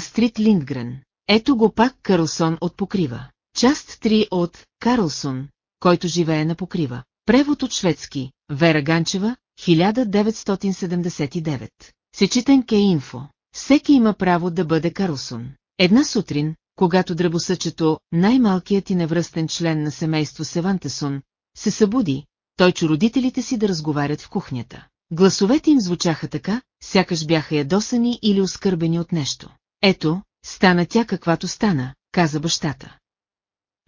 Астрид Линдгрен. Ето го пак Карлсон от покрива. Част 3 от Карлсон, който живее на покрива. Превод от шведски. Вера Ганчева, 1979. Сечитен Ке Инфо. Всеки има право да бъде Карлсон. Една сутрин, когато дръбосъчето, най-малкият и невръстен член на семейство Севантесон, се събуди, той чу родителите си да разговарят в кухнята. Гласовете им звучаха така, сякаш бяха ядосани или оскърбени от нещо. Ето, стана тя каквато стана, каза бащата.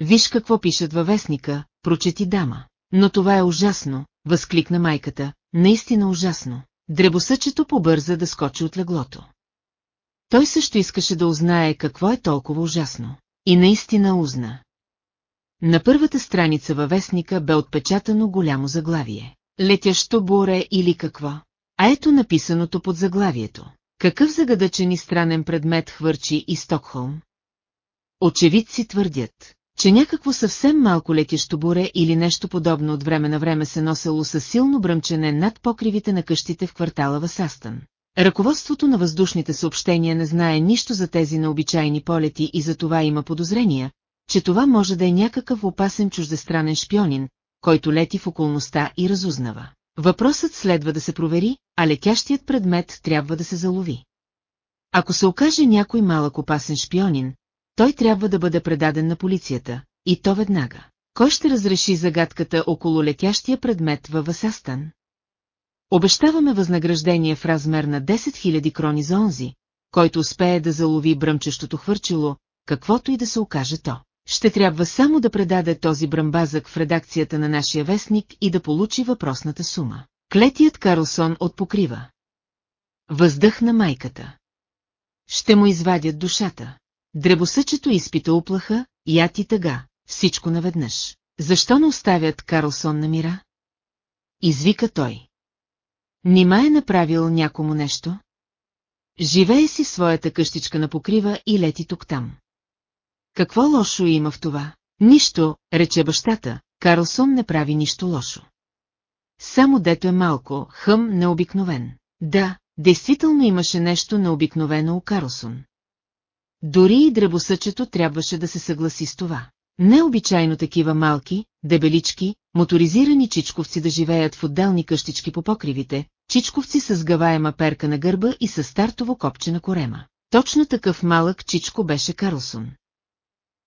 Виж какво пишат във вестника, прочети дама. Но това е ужасно, възкликна майката, наистина ужасно. Дребосъчето побърза да скочи от леглото. Той също искаше да узнае какво е толкова ужасно. И наистина узна. На първата страница във вестника бе отпечатано голямо заглавие. Летящо буре или какво? А ето написаното под заглавието. Какъв загадъчен и странен предмет хвърчи и Стокхолм? Очевидци твърдят, че някакво съвсем малко летящо буре или нещо подобно от време на време се носело със силно бръмчене над покривите на къщите в квартала Васастън. Ръководството на въздушните съобщения не знае нищо за тези необичайни полети и за това има подозрения, че това може да е някакъв опасен чуждестранен шпионин, който лети в околността и разузнава. Въпросът следва да се провери, а летящият предмет трябва да се залови. Ако се окаже някой малък опасен шпионин, той трябва да бъде предаден на полицията, и то веднага. Кой ще разреши загадката около летящия предмет във Васастан? Обещаваме възнаграждение в размер на 10 000 крони за онзи, който успее да залови бръмчещото хвърчило, каквото и да се окаже то. Ще трябва само да предаде този бръмбазък в редакцията на нашия вестник и да получи въпросната сума. Клетият Карлсон от покрива. Въздъхна майката. Ще му извадят душата. Дребосъчето изпита уплаха, яд и тъга, всичко наведнъж. Защо не оставят Карлсон на мира? Извика той. Нима е направил някому нещо? Живее си своята къщичка на покрива и лети тук-там. Какво лошо има в това? Нищо, рече бащата, Карлсон не прави нищо лошо. Само дето е малко, хъм, необикновен. Да, действително имаше нещо необикновено у Карлсон. Дори и дребосъчето трябваше да се съгласи с това. Необичайно такива малки, дебелички, моторизирани чичковци да живеят в отделни къщички по покривите, чичковци с гаваема перка на гърба и с стартово копче на корема. Точно такъв малък чичко беше Карлсон.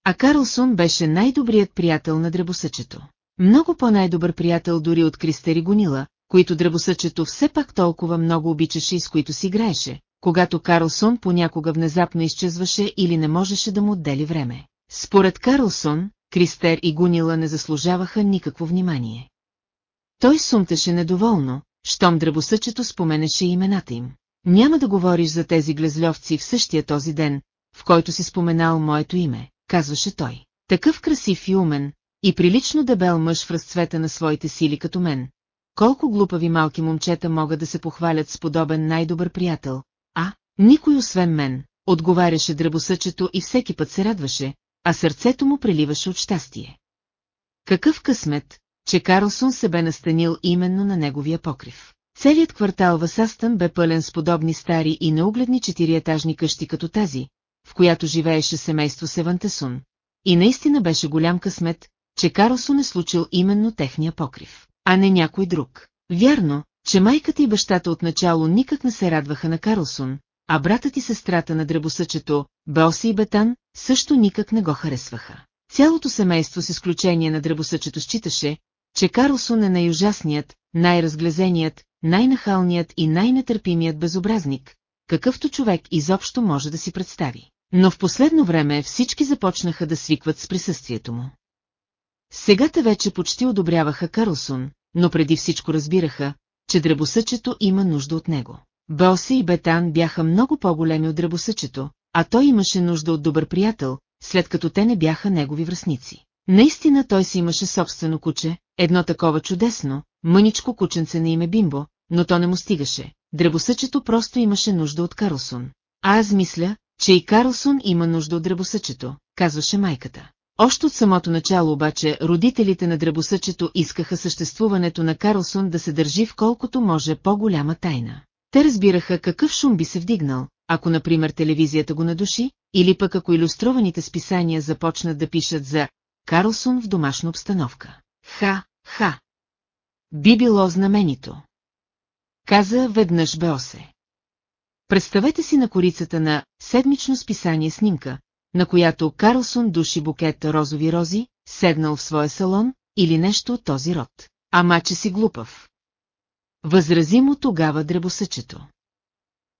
А Карлсон беше най-добрият приятел на дребосъчето. Много по-най-добър приятел дори от Кристери Гонила, които дребосъчето все пак толкова много обичаше и с които си играеше, когато Карлсон понякога внезапно изчезваше или не можеше да му отдели време. Според Карлсон, Кристер и Гунила не заслужаваха никакво внимание. Той сумташе недоволно, щом дръбосъчето споменеше имената им. Няма да говориш за тези глезльовци в същия този ден, в който си споменал моето име, казваше той. Такъв красив и умен, и прилично дебел мъж в разцвета на своите сили като мен. Колко глупави малки момчета могат да се похвалят с подобен най-добър приятел, а, никой освен мен, отговаряше дръбосъчето и всеки път се радваше, а сърцето му преливаше от щастие. Какъв късмет, че Карлсон се бе настанил именно на неговия покрив. Целият квартал Васастън бе пълен с подобни стари и неугледни четириетажни къщи като тази, в която живееше семейство Севантесун. И наистина беше голям късмет, че Карлсон е случил именно техния покрив, а не някой друг. Вярно, че майката и бащата отначало никак не се радваха на Карлсон, а братът и сестрата на дръбосъчето, Белси и Бетан, също никак не го харесваха. Цялото семейство с изключение на дръбосъчето считаше, че Карлсон е най-ужасният, най-разглезеният, най-нахалният и най-нетърпимият безобразник, какъвто човек изобщо може да си представи. Но в последно време всички започнаха да свикват с присъствието му. Сега те вече почти одобряваха Карлсон, но преди всичко разбираха, че дребосъчето има нужда от него. Боси и Бетан бяха много по-големи от дребосъчето, а той имаше нужда от добър приятел, след като те не бяха негови връзници. Наистина той си имаше собствено куче, едно такова чудесно, мъничко кученце на име Бимбо, но то не му стигаше. Дребосъчето просто имаше нужда от Карлсон. А аз мисля, че и Карлсон има нужда от дребосъчето, казваше майката. Още от самото начало обаче родителите на дребосъчето искаха съществуването на Карлсон да се държи в колкото може по-голяма тайна. Те разбираха какъв шум би се вдигнал, ако например телевизията го надуши, или пък ако иллюстрованите списания започнат да пишат за Карлсон в домашна обстановка. Ха, ха! Би било знаменито. Каза веднъж Беосе. Представете си на корицата на седмично списание снимка, на която Карлсон души букет розови рози, седнал в своя салон, или нещо от този род. Ама че си глупав. Възрази му тогава дребосъчето.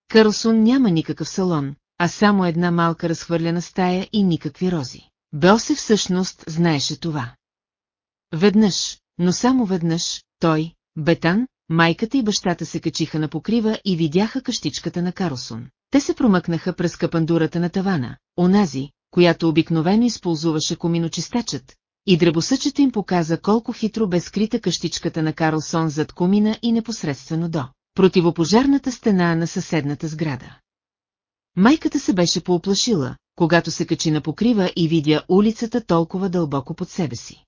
Карлсон няма никакъв салон, а само една малка разхвърлена стая и никакви рози. Беосе всъщност знаеше това. Веднъж, но само веднъж, той, Бетан, майката и бащата се качиха на покрива и видяха къщичката на Карлсон. Те се промъкнаха през капандурата на тавана, онази, която обикновено използваше коминочистачът, и дребосъчето им показа колко хитро бе скрита къщичката на Карлсон зад комина и непосредствено до противопожарната стена на съседната сграда. Майката се беше пооплашила, когато се качи на покрива и видя улицата толкова дълбоко под себе си.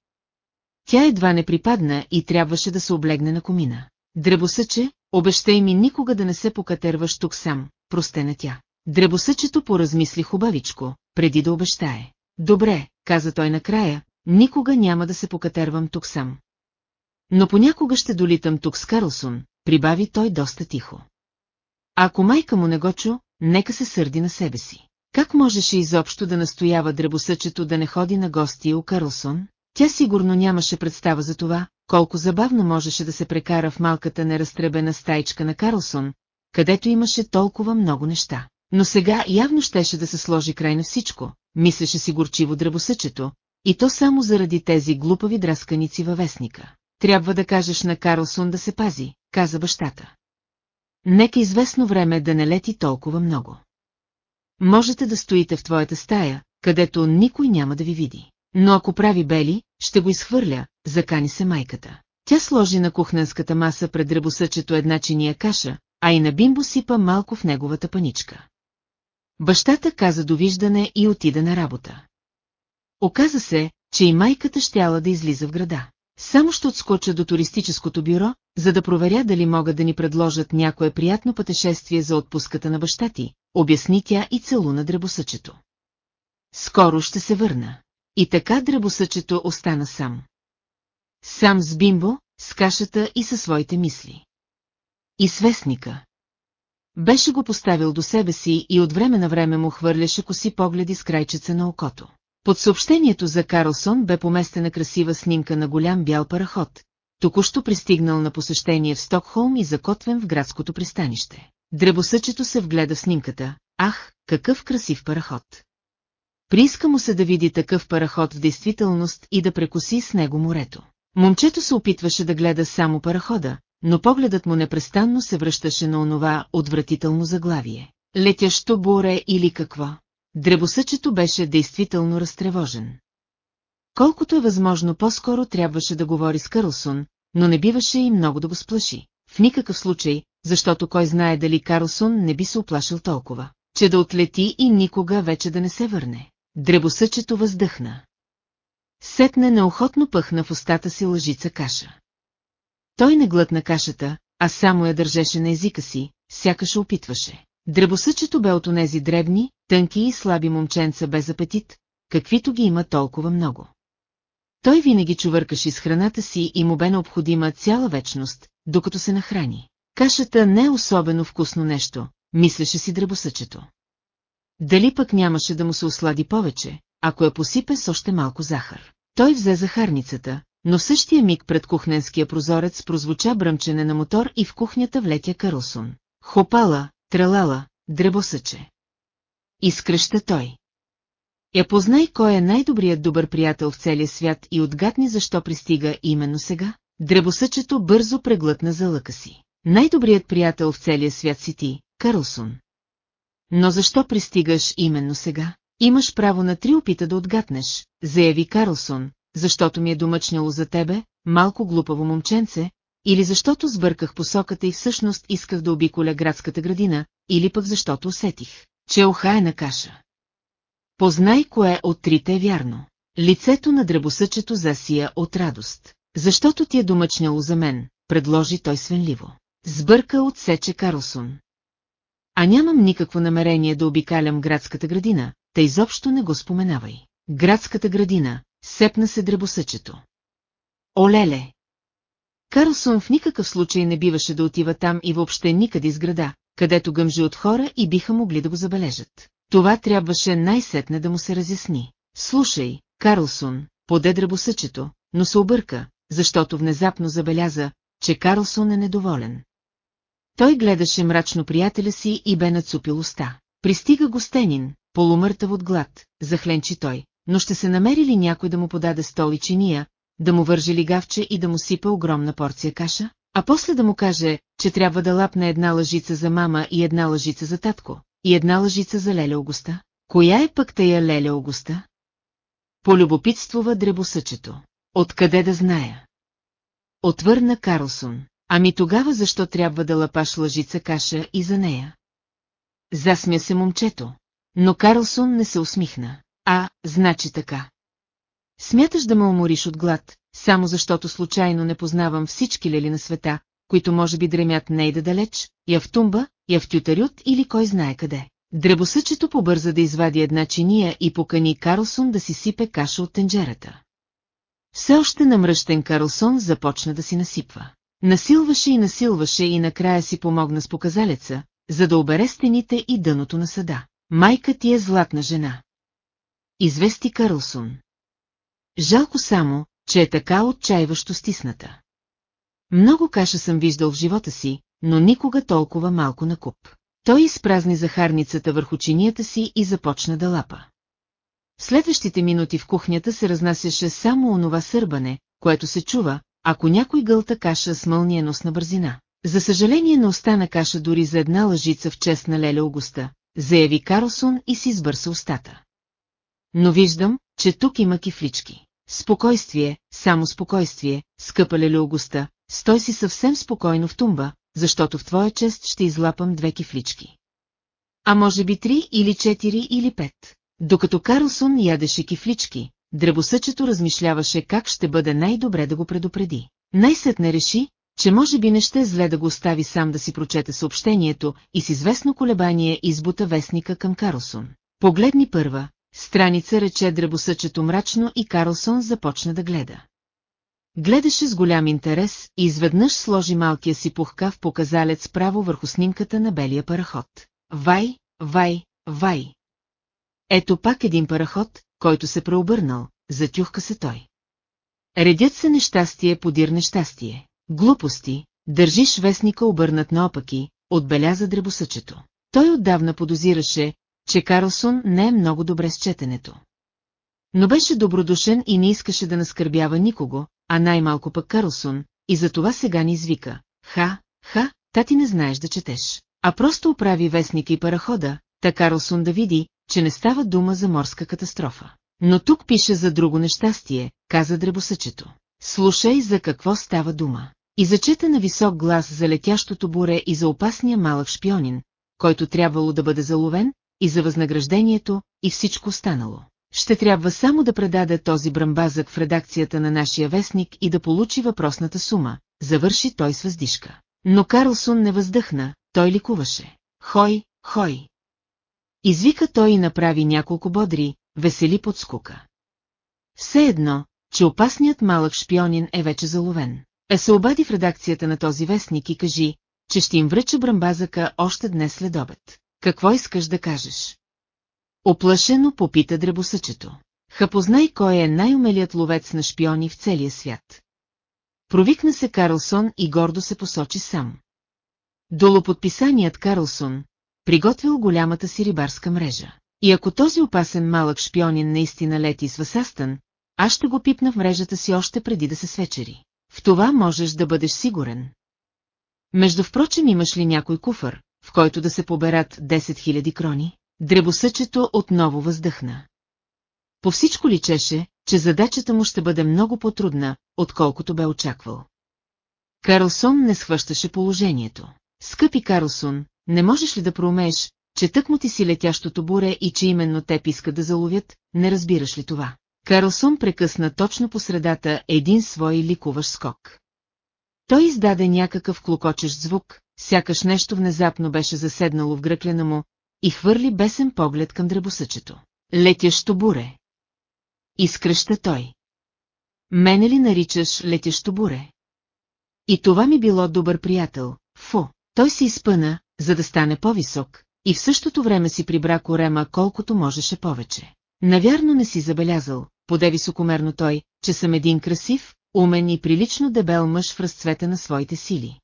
Тя едва не припадна и трябваше да се облегне на комина. Дребосъче, обещай ми никога да не се покатерваш тук сам, простена тя. Дребосъчето поразмисли хубавичко, преди да обещае. Добре, каза той накрая, никога няма да се покатервам тук сам. Но понякога ще долитам тук с Карлсон, прибави той доста тихо. Ако майка му не го чу, нека се сърди на себе си. Как можеше изобщо да настоява дребосъчето да не ходи на гости у Карлсон? Тя сигурно нямаше представа за това, колко забавно можеше да се прекара в малката неразтребена стайчка на Карлсон, където имаше толкова много неща. Но сега явно щеше да се сложи край на всичко, мислеше си горчиво дръбосъчето, и то само заради тези глупави драсканици във вестника. Трябва да кажеш на Карлсон да се пази, каза бащата. Нека известно време да не лети толкова много. Можете да стоите в твоята стая, където никой няма да ви види. Но ако прави бели, ще го изхвърля, закани се майката. Тя сложи на кухненската маса пред дребосъчето една чиния каша, а и на бимбо сипа малко в неговата паничка. Бащата каза довиждане и отида на работа. Оказа се, че и майката щяла да излиза в града. Само ще отскоча до туристическото бюро, за да проверя дали могат да ни предложат някое приятно пътешествие за отпуската на баща ти, обясни тя и целуна дребосъчето. Скоро ще се върна. И така дребосъчето остана сам. Сам с бимбо, с кашата и със своите мисли. И свестника. Беше го поставил до себе си и от време на време му хвърляше коси погледи с крайчеца на окото. Под съобщението за Карлсон бе поместена красива снимка на голям бял параход, току-що пристигнал на посещение в Стокхолм и закотвен в градското пристанище. Дребосъчето се вгледа в снимката. Ах, какъв красив параход! Прииска му се да види такъв параход в действителност и да прекоси с него морето. Момчето се опитваше да гледа само парахода, но погледът му непрестанно се връщаше на онова отвратително заглавие. Летящо буре или какво? Дребосъчето беше действително разтревожен. Колкото е възможно по-скоро трябваше да говори с Карлсон, но не биваше и много да го сплаши. В никакъв случай, защото кой знае дали Карлсон не би се оплашил толкова, че да отлети и никога вече да не се върне. Дребосъчето въздъхна. Сетне неохотно пъхна в устата си лъжица каша. Той не глътна кашата, а само я държеше на езика си, сякаш опитваше. Дребосъчето бе от онези дребни, тънки и слаби момченца без апетит, каквито ги има толкова много. Той винаги чувъркаше с храната си и му бе необходима цяла вечност, докато се нахрани. Кашата не е особено вкусно нещо, мислеше си дребосъчето. Дали пък нямаше да му се ослади повече, ако я посипе с още малко захар. Той взе захарницата, но в същия миг пред кухненския прозорец прозвуча бръмчене на мотор и в кухнята влетя Карлсон. Хопала, тралала, дребосъче. Изкръща той. Я познай кой е най-добрият добър приятел в целия свят и отгадни защо пристига именно сега. Дребосъчето бързо преглътна за лъка си. Най-добрият приятел в целия свят си ти, Карлсон. Но защо пристигаш именно сега? Имаш право на три опита да отгатнеш, заяви Карлсон, защото ми е домъчняло за тебе, малко глупаво момченце, или защото сбърках посоката и всъщност исках да обиколя градската градина, или пък защото усетих, че е на каша. Познай кое от трите е вярно. Лицето на дръбосъчето засия от радост. Защото ти е домъчняло за мен, предложи той свенливо. Сбърка отсече Карлсон. А нямам никакво намерение да обикалям градската градина, та изобщо не го споменавай. Градската градина, сепна се дребосъчето. Олеле! Карлсон в никакъв случай не биваше да отива там и въобще никъде из града, където гъмжи от хора и биха могли да го забележат. Това трябваше най-сетне да му се разясни. Слушай, Карлсон, поде дребосъчето, но се обърка, защото внезапно забеляза, че Карлсон е недоволен. Той гледаше мрачно приятеля си и бе нацупил уста. Пристига гостенин, полумъртъв от глад, захленчи той, но ще се намери ли някой да му подаде стол и чиния, да му вържи лигавче и да му сипе огромна порция каша, а после да му каже, че трябва да лапне една лъжица за мама и една лъжица за татко, и една лъжица за Леля Огуста? Коя е пък тая Леля Огуста? Полюбопитствува дребосъчето. Откъде да зная? Отвърна Карлсон. Ами тогава защо трябва да лапаш лъжица каша и за нея? Засмя се момчето. Но Карлсон не се усмихна. А, значи така. Смяташ да ме умориш от глад, само защото случайно не познавам всички лели на света, които може би дремят нейда далеч, я в тумба, я в тютарют или кой знае къде. Дребосъчето побърза да извади една чиния и покани Карлсон да си сипе каша от тенджерата. Все още намръщен Карлсон започна да си насипва. Насилваше и насилваше и накрая си помогна с показалеца, за да обере стените и дъното на съда. Майка ти е златна жена. Извести Карлсон. Жалко само, че е така отчаиващо стисната. Много каша съм виждал в живота си, но никога толкова малко на куп. Той изпразни захарницата върху чинията си и започна да лапа. Следващите минути в кухнята се разнасяше само онова сърбане, което се чува, ако някой гълта каша с мълниеносна бързина. За съжаление не остана каша дори за една лъжица в чест на Леля Аугуста, заяви Карлсон и си избърса устата. Но виждам, че тук има кифлички. Спокойствие, само спокойствие, скъпа Леля Аугуста, стой си съвсем спокойно в тумба, защото в твоя чест ще излапам две кифлички. А може би три или четири или пет. Докато Карлсон ядеше кифлички, дребосъчето размишляваше как ще бъде най-добре да го предупреди. Най-сетне реши, че може би не ще е зле да го остави сам да си прочете съобщението и с известно колебание избута вестника към Карлсон. Погледни първа, страница рече дребосъчето мрачно и Карлсон започна да гледа. Гледаше с голям интерес и изведнъж сложи малкия си пухкав показалец право върху снимката на белия параход. Вай, вай, вай. Ето пак един параход, който се преобърнал, затюхка се той. Редят се нещастие подир нещастие. Глупости, държиш вестника обърнат наопаки, отбеляза дребосъчето. Той отдавна подозираше, че Карлсон не е много добре с четенето. Но беше добродушен и не искаше да наскърбява никого, а най-малко пък Карлсон, и затова сега ни извика. Ха, ха, та ти не знаеш да четеш. А просто оправи вестника и парахода, та Карлсон да види, че не става дума за морска катастрофа. Но тук пише за друго нещастие, каза дребосъчето. Слушай за какво става дума. И зачета на висок глас за летящото буре и за опасния малък шпионин, който трябвало да бъде заловен, и за възнаграждението, и всичко останало. Ще трябва само да предаде този брамбазък в редакцията на нашия вестник и да получи въпросната сума, завърши той с въздишка. Но Карлсон не въздъхна, той ликуваше. Хой, хой. Извика той и направи няколко бодри, весели под скука. Все едно, че опасният малък шпионин е вече заловен. Е се обади в редакцията на този вестник и кажи, че ще им връча брамбазъка още днес след обед. Какво искаш да кажеш? Оплашено попита дребосъчето. Ха познай кой е най-умелият ловец на шпиони в целия свят. Провикна се Карлсон и гордо се посочи сам. Долоподписаният Карлсон, приготвил голямата си рибарска мрежа. И ако този опасен малък шпионин наистина лети с Васастън, аз ще го пипна в мрежата си още преди да се свечери. В това можеш да бъдеш сигурен. Между впрочем имаш ли някой куфър, в който да се поберат 10 000 крони? Дребосъчето отново въздъхна. По всичко личеше, че задачата му ще бъде много по-трудна, отколкото бе очаквал. Карлсон не схващаше положението. Скъпи Карлсон, не можеш ли да проумееш, че тъкмо ти си летящото буре и че именно те иска да заловят, не разбираш ли това? Карлсон прекъсна точно по средата един свой ликуващ скок. Той издаде някакъв клокочещ звук, сякаш нещо внезапно беше заседнало в гръклена му и хвърли бесен поглед към дребосъчето. Летящо буре. Изкръща той. Мене ли наричаш летящо буре? И това ми било добър приятел, фу. Той се изпъна, за да стане по-висок, и в същото време си прибра корема колкото можеше повече. Навярно не си забелязал, поде високомерно той, че съм един красив, умен и прилично дебел мъж в разцвета на своите сили.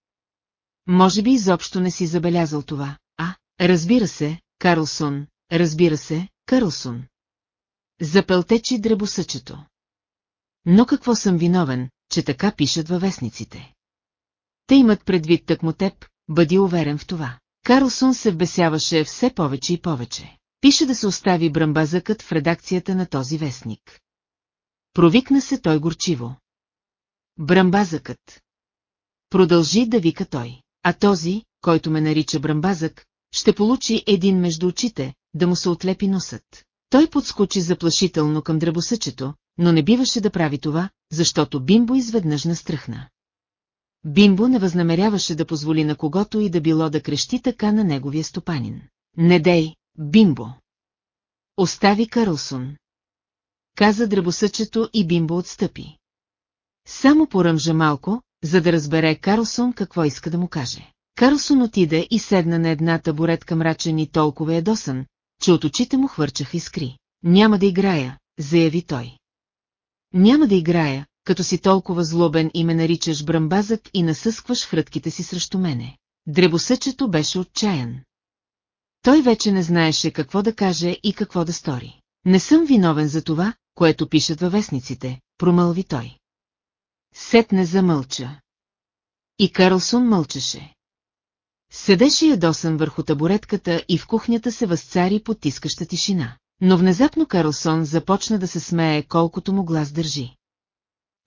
Може би изобщо не си забелязал това, а? Разбира се, Карлсон, разбира се, Карлсон. Запълтечи дребосъчето. Но какво съм виновен, че така пишат във вестниците? Те имат предвид тъкмо теб, бъди уверен в това. Карлсон се вбесяваше все повече и повече. Пише да се остави бръмбазъкът в редакцията на този вестник. Провикна се той горчиво. Бръмбазъкът. Продължи да вика той. А този, който ме нарича бръмбазък, ще получи един между очите, да му се отлепи носът. Той подскочи заплашително към дръбосъчето, но не биваше да прави това, защото Бимбо изведнъж настръхна. Бимбо не възнамеряваше да позволи на когото и да било да крещи така на неговия стопанин. Не дей, Бимбо! Остави Карлсон. Каза дръбосъчето и Бимбо отстъпи. Само поръмжа малко, за да разбере Карлсон какво иска да му каже. Карлсон отиде и седна на една табуретка мрачен и толкова ядосан, че от очите му хвърчаха искри. Няма да играя, заяви той. Няма да играя, като си толкова злобен и ме наричаш брамбазък и насъскваш хрътките си срещу мене. Дребосъчето беше отчаян. Той вече не знаеше какво да каже и какво да стори. Не съм виновен за това, което пишат във вестниците, промълви той. Сетне замълча. И Карлсон мълчеше. Седеше ядосан върху табуретката и в кухнята се възцари потискаща тишина. Но внезапно Карлсон започна да се смее колкото му глас държи.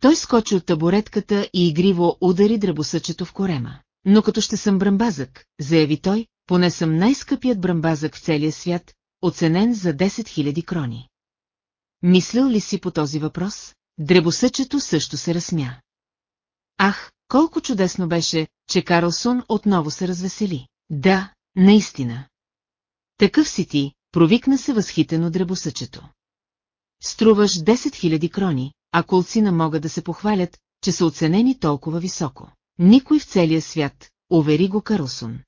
Той скочи от табуретката и игриво удари дръбосъчето в корема. Но като ще съм бръмбазък, заяви той, поне съм най-скъпият бръмбазък в целия свят, оценен за 10 000 крони. Мислил ли си по този въпрос? Дребосъчето също се разсмя. Ах, колко чудесно беше, че Карлсон отново се развесели. Да, наистина. Такъв си ти, провикна се възхитено дребосъчето. Струваш 10 000 крони, а колцина могат да се похвалят, че са оценени толкова високо. Никой в целия свят, увери го Карлсон.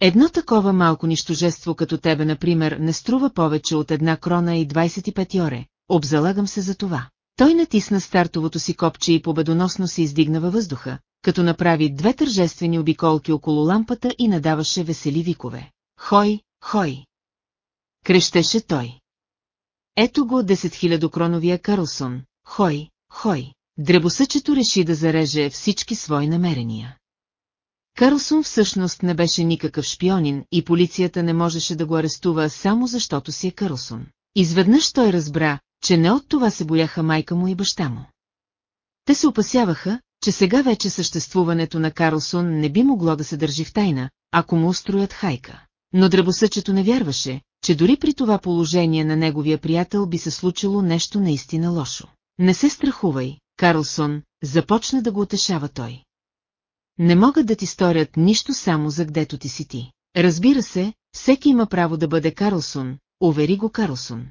Едно такова малко нищожество като тебе, например, не струва повече от една крона и 25 йоре, обзалагам се за това. Той натисна стартовото си копче и победоносно се издигна във въздуха, като направи две тържествени обиколки около лампата и надаваше весели викове. Хой, хой! Крещеше той. Ето го 10 кроновия Карлсон, хой, хой. Дребосъчето реши да зареже всички свои намерения. Карлсон всъщност не беше никакъв шпионин и полицията не можеше да го арестува само защото си е Карлсон. Изведнъж той разбра, че не от това се бояха майка му и баща му. Те се опасяваха, че сега вече съществуването на Карлсон не би могло да се държи в тайна, ако му устроят хайка. Но дръбосъчето не вярваше, че дори при това положение на неговия приятел би се случило нещо наистина лошо. Не се страхувай, Карлсон, започна да го утешава той. Не могат да ти сторят нищо само за гдето ти си ти. Разбира се, всеки има право да бъде Карлсон, увери го Карлсон.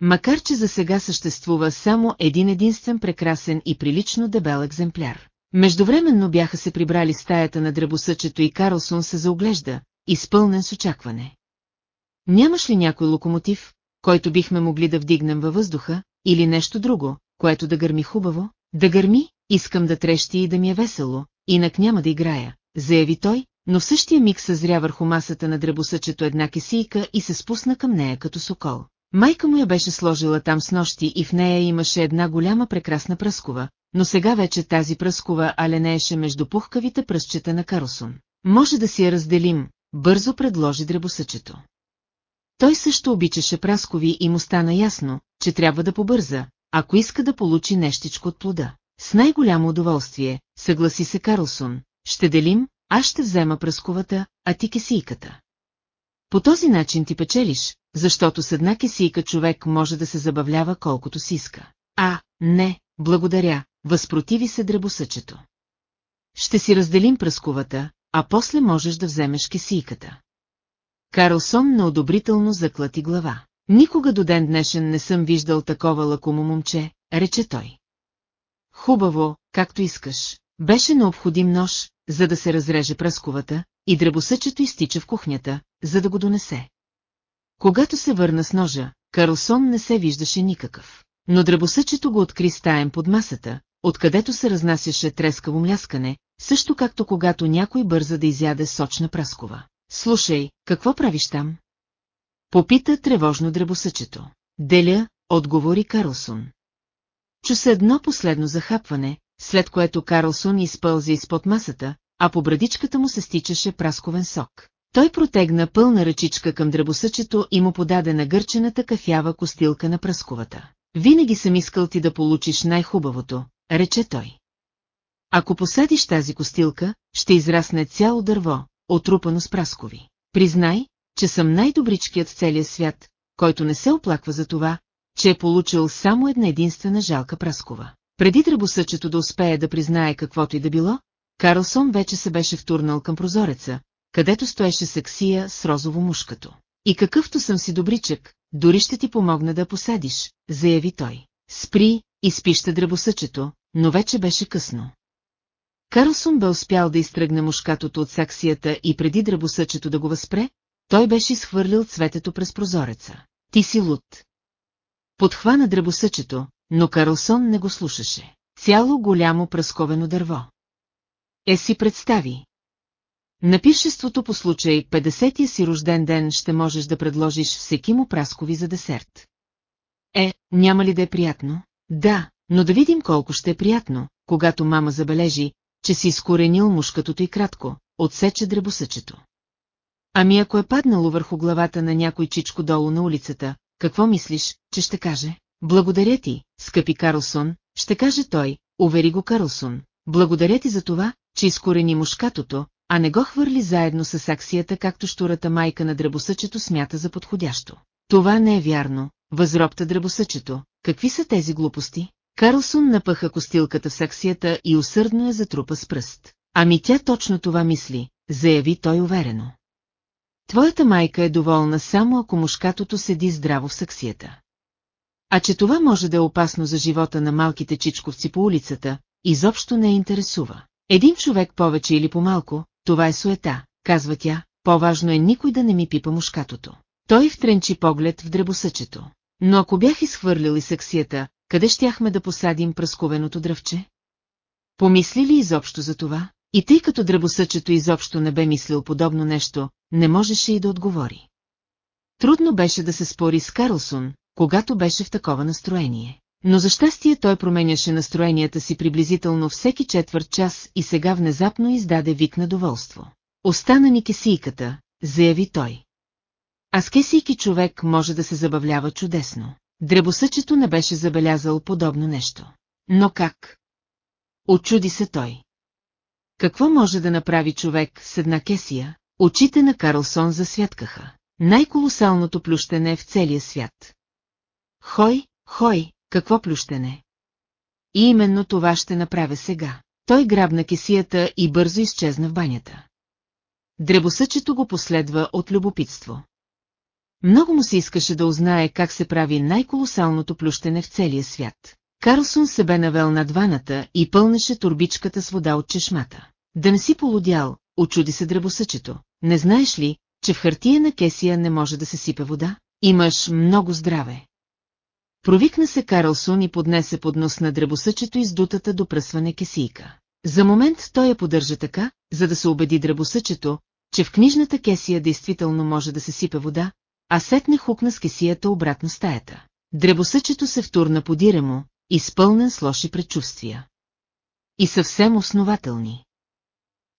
Макар че за сега съществува само един единствен прекрасен и прилично дебел екземпляр. Междувременно бяха се прибрали стаята на дребосъчето и Карлсон се заоглежда, изпълнен с очакване. Нямаш ли някой локомотив, който бихме могли да вдигнем във въздуха, или нещо друго, което да гърми хубаво? Да гърми, искам да трещи и да ми е весело, инак няма да играя, заяви той, но в същия миг съзря върху масата на дребосъчето една кесийка и се спусна към нея като сокол. Майка му я беше сложила там с нощи и в нея имаше една голяма прекрасна пръскова, но сега вече тази пръскова аленееше между пухкавите пръстчета на Карлсон. Може да си я разделим, бързо предложи дребосъчето. Той също обичаше праскови и му стана ясно, че трябва да побърза, ако иска да получи нещичко от плода. С най-голямо удоволствие, съгласи се Карлсон, ще делим, аз ще взема пръсковата, а ти кесийката. По този начин ти печелиш, защото с една кесийка човек може да се забавлява колкото си иска. А, не, благодаря, възпротиви се дребосъчето. Ще си разделим пръсковата, а после можеш да вземеш кесийката. Карлсон неодобрително заклати глава. Никога до ден днешен не съм виждал такова лакомо момче, рече той. Хубаво, както искаш. Беше необходим нож, за да се разреже пръсковата, и дребосъчето изтича в кухнята, за да го донесе. Когато се върна с ножа, Карлсон не се виждаше никакъв. Но дребосъчето го откри стаен под масата, откъдето се разнасяше трескаво мляскане, също както когато някой бърза да изяде сочна праскова. Слушай, какво правиш там? Попита тревожно дребосъчето. Деля, отговори Карлсон. Чу се едно последно захапване, след което Карлсон изпълзи изпод масата, а по брадичката му се стичаше прасковен сок. Той протегна пълна ръчичка към дребосъчето и му подаде нагърчената кафява костилка на пръсковата. Винаги съм искал ти да получиш най-хубавото, рече той. Ако посадиш тази костилка, ще израсне цяло дърво, отрупано с праскови. Признай, че съм най-добричкият в целия свят, който не се оплаква за това, че е получил само една единствена жалка праскова. Преди дръбосъчето да успее да признае каквото и да било, Карлсон вече се беше втурнал към прозореца, където стоеше сексия с розово мушкато. И какъвто съм си добричък, дори ще ти помогна да посадиш, заяви той. Спри, изпища дръбосъчето, но вече беше късно. Карлсон бе успял да изтръгне мушкатото от саксията и преди дръбосъчето да го възпре, той беше изхвърлил цветето през прозореца. Ти си луд. Подхвана дръбосъчето, но Карлсон не го слушаше. Цяло голямо пръсковено дърво. Е си представи. На пиршеството по случай 50-я си рожден ден ще можеш да предложиш всеки му праскови за десерт. Е, няма ли да е приятно? Да, но да видим колко ще е приятно, когато мама забележи, че си изкоренил мушкатото и кратко, отсече дребосъчето. Ами ако е паднало върху главата на някой чичко долу на улицата, какво мислиш, че ще каже? Благодаря ти, скъпи Карлсон, ще каже той, увери го Карлсон. Благодаря ти за това, че изкорени мушкатото, а не го хвърли заедно с аксията, както штурата майка на дръбосъчето смята за подходящо. Това не е вярно, възробта дръбосъчето. Какви са тези глупости? Карлсон напъха костилката в саксията и усърдно я затрупа с пръст. Ами тя точно това мисли, заяви той уверено. Твоята майка е доволна само ако мушкатото седи здраво в саксията. А че това може да е опасно за живота на малките чичковци по улицата, изобщо не интересува. Един човек повече или по-малко, това е суета, казва тя, по-важно е никой да не ми пипа мушкатото. Той втренчи поглед в дребосъчето. Но ако бях изхвърлил и саксията, къде щяхме да посадим пръсковеното дръвче? Помисли ли изобщо за това? И тъй като дръбосъчето изобщо не бе мислил подобно нещо, не можеше и да отговори. Трудно беше да се спори с Карлсон, когато беше в такова настроение. Но за щастие той променяше настроенията си приблизително всеки четвърт час и сега внезапно издаде вик на доволство. Остана ни кесийката, заяви той. А с кесийки човек може да се забавлява чудесно. Дребосъчето не беше забелязал подобно нещо. Но как? Очуди се той. Какво може да направи човек с една кесия? Очите на Карлсон засвяткаха. Най-колосалното плющене в целия свят. Хой, хой, какво плющене? И именно това ще направя сега. Той грабна кесията и бързо изчезна в банята. Дребосъчето го последва от любопитство. Много му се искаше да узнае как се прави най-колосалното плющене в целия свят. Карлсон се бе навел над ваната и пълнеше турбичката с вода от чешмата. Да не си полудял, очуди се дребосъчето. Не знаеш ли, че в хартия на кесия не може да се сипе вода? Имаш много здраве. Провикна се Карлсон и поднесе под нос на дребосъчето издутата до пръсване кесийка. За момент той я поддържа така, за да се убеди дребосъчето, че в книжната кесия действително може да се сипе вода, а сетне хукна с кесията обратно стаята. Дребосъчето се втурна подира му, изпълнен с лоши предчувствия. И съвсем основателни.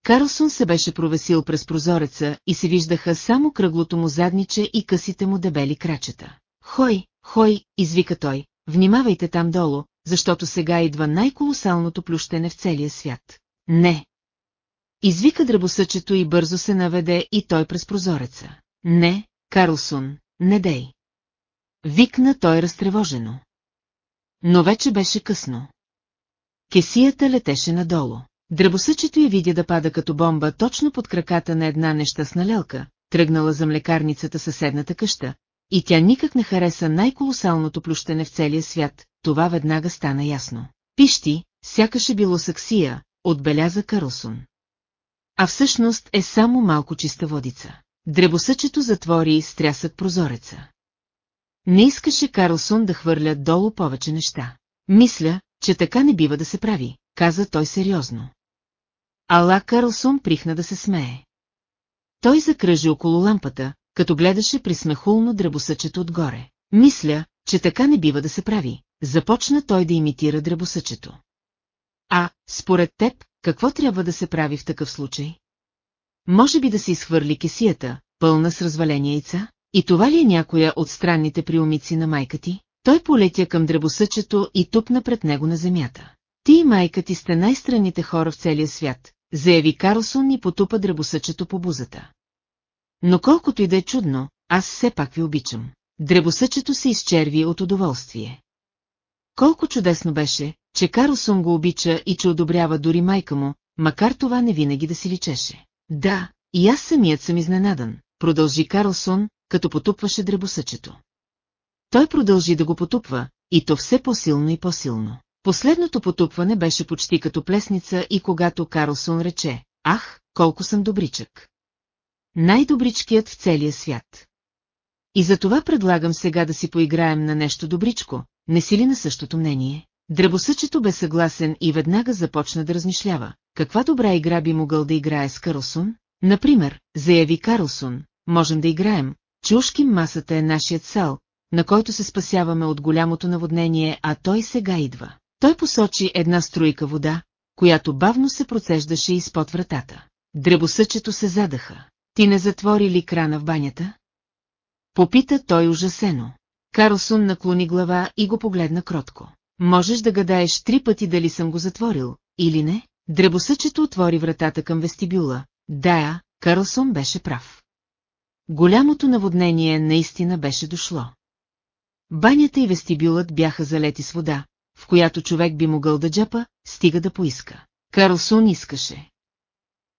Карлсон се беше провесил през прозореца и се виждаха само кръглото му задниче и късите му дебели крачета. Хой, хой, извика той, внимавайте там долу, защото сега идва най-колосалното плющене в целия свят. Не. Извика дръбосъчето и бързо се наведе и той през прозореца. Не, Карлсон, не дей. Викна той разтревожено. Но вече беше късно. Кесията летеше надолу. Дръбосъчето я видя да пада като бомба точно под краката на една нещастна лелка, тръгнала за млекарницата съседната къща, и тя никак не хареса най-колосалното плющене в целия свят, това веднага стана ясно. Пищи, сякаше било саксия, отбеляза Карлсон. А всъщност е само малко чиста водица. Дребосъчето затвори и стрясък прозореца. Не искаше Карлсон да хвърля долу повече неща. Мисля, че така не бива да се прави, каза той сериозно. Ала Карлсон прихна да се смее. Той закръжи около лампата, като гледаше присмехулно дребосъчето отгоре. Мисля, че така не бива да се прави. Започна той да имитира дребосъчето. А, според теб, какво трябва да се прави в такъв случай? Може би да се изхвърли кесията, пълна с развалени яйца? И това ли е някоя от странните приумици на майка ти? Той полетя към дребосъчето и тупна пред него на земята. Ти и майка ти сте най-странните хора в целия свят, заяви Карлсон и потупа дребосъчето по бузата. Но колкото и да е чудно, аз все пак ви обичам. Дребосъчето се изчерви от удоволствие. Колко чудесно беше, че Карлсон го обича и че одобрява дори майка му, макар това не винаги да си личеше. Да, и аз самият съм изненадан, продължи Карлсон, като потупваше дребосъчето. Той продължи да го потупва, и то все по-силно и по-силно. Последното потупване беше почти като плесница и когато Карлсон рече, ах, колко съм добричък. Най-добричкият в целия свят. И за това предлагам сега да си поиграем на нещо добричко, не си ли на същото мнение? Дръбосъчето бе съгласен и веднага започна да размишлява. Каква добра игра би могъл да играе с Карлсон? Например, заяви Карлсон, можем да играем, че масата е нашият сал, на който се спасяваме от голямото наводнение, а той сега идва. Той посочи една струйка вода, която бавно се процеждаше изпод вратата. Дребосъчето се задаха. Ти не затвори ли крана в банята? Попита той ужасено. Карлсон наклони глава и го погледна кротко. Можеш да гадаеш три пъти дали съм го затворил, или не? Дребосъчето отвори вратата към вестибюла. Да, Карлсон беше прав. Голямото наводнение наистина беше дошло. Банята и вестибюлът бяха залети с вода, в която човек би могъл да джапа, стига да поиска. Карлсон искаше.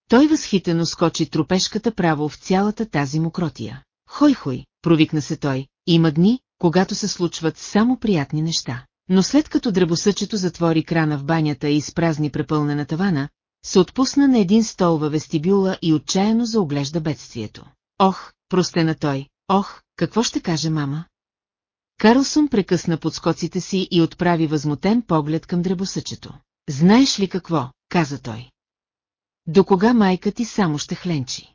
Той възхитено скочи тропешката право в цялата тази мокротия. Хой-хой, провикна се той, има дни, когато се случват само приятни неща. Но след като дръбосъчето затвори крана в банята и изпразни препълнена тавана, се отпусна на един стол във вестибюла и отчаяно заоглежда бедствието. Ох, простена той, ох, какво ще каже мама? Карлсон прекъсна подскоците си и отправи възмутен поглед към дребосъчето. Знаеш ли какво, каза той. До кога майка ти само ще хленчи?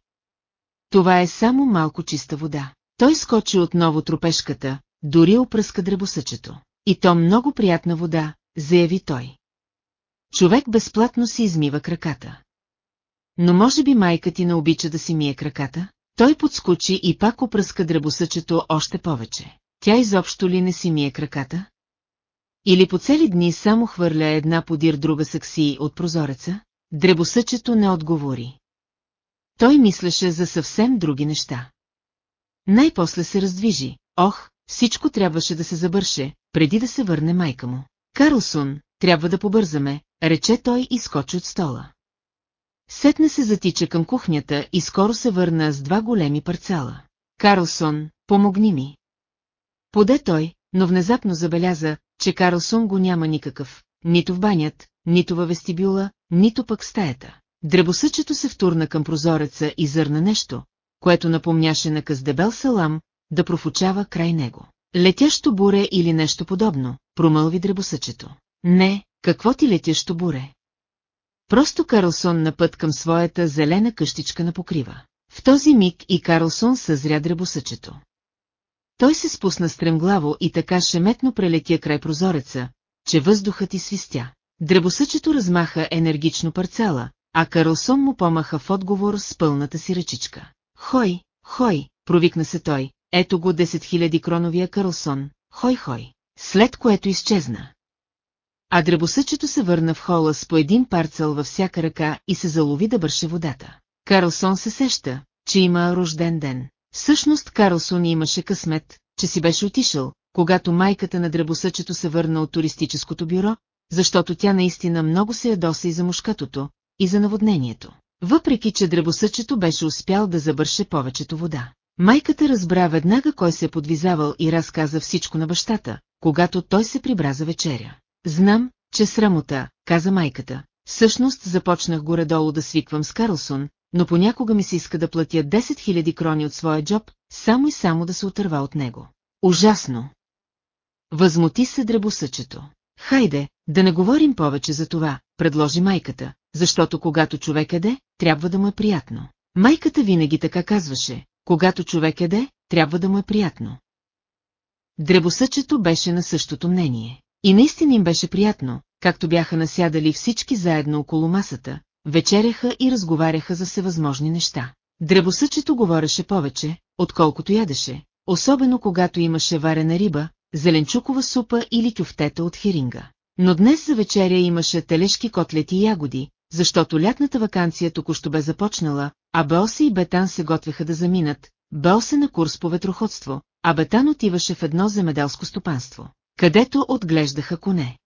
Това е само малко чиста вода. Той скочи отново тропешката, дори опръска дребосъчето. И то много приятна вода, заяви той. Човек безплатно си измива краката. Но може би майка ти не обича да си мие краката? Той подскочи и пак опръска дребосъчето още повече. Тя изобщо ли не си мие краката? Или по цели дни само хвърля една подир друга сакси от прозореца? Дребосъчето не отговори. Той мислеше за съвсем други неща. Най-после се раздвижи. Ох, всичко трябваше да се забърше, преди да се върне майка му. Карлсон, трябва да побързаме, рече той и скочи от стола. Сетне се затича към кухнята и скоро се върна с два големи парцала. Карлсон, помогни ми. Поде той, но внезапно забеляза, че Карлсон го няма никакъв, нито в банят, нито във вестибюла, нито пък в стаята. Дребосъчето се втурна към прозореца и зърна нещо, което напомняше на късдебел салам, да профучава край него. Летящо буре или нещо подобно, промълви дребосъчето. Не, какво ти летящо буре? Просто Карлсон на път към своята зелена къщичка на покрива. В този миг и Карлсон съзря дребосъчето. Той се спусна стремглаво и така шеметно прелетя край прозореца, че въздухът и свистя. Дребосъчето размаха енергично парцала, а Карлсон му помаха в отговор с пълната си ръчичка. Хой, хой, провикна се той, ето го 10 000 кроновия Карлсон, хой-хой, след което изчезна. А дребосъчето се върна в хола с по един парцел във всяка ръка и се залови да бърше водата. Карлсон се сеща, че има рожден ден. Всъщност Карлсон имаше късмет, че си беше отишъл, когато майката на дребосъчето се върна от туристическото бюро, защото тя наистина много се ядоса и за мушкатото, и за наводнението. Въпреки, че дребосъчето беше успял да забърше повечето вода. Майката разбра веднага кой се е подвизавал и разказа всичко на бащата, когато той се прибра за вечеря. Знам, че срамота, каза майката. Всъщност започнах горе-долу да свиквам с Карлсон, но понякога ми се иска да платя 10 000 крони от своя джоб, само и само да се отърва от него. Ужасно! Възмути се дребосъчето. Хайде, да не говорим повече за това, предложи майката, защото когато човек еде, трябва да му е приятно. Майката винаги така казваше, когато човек еде, трябва да му е приятно. Дребосъчето беше на същото мнение. И наистина им беше приятно, както бяха насядали всички заедно около масата, вечеряха и разговаряха за всевъзможни неща. Дребосъчето говореше повече, отколкото ядеше, особено когато имаше варена риба, зеленчукова супа или кюфтета от хиринга. Но днес за вечеря имаше телешки котлети и ягоди, защото лятната вакансия току-що бе започнала, а Беосе и Бетан се готвеха да заминат, Беосе на курс по ветроходство, а Бетан отиваше в едно земеделско стопанство, където отглеждаха коне.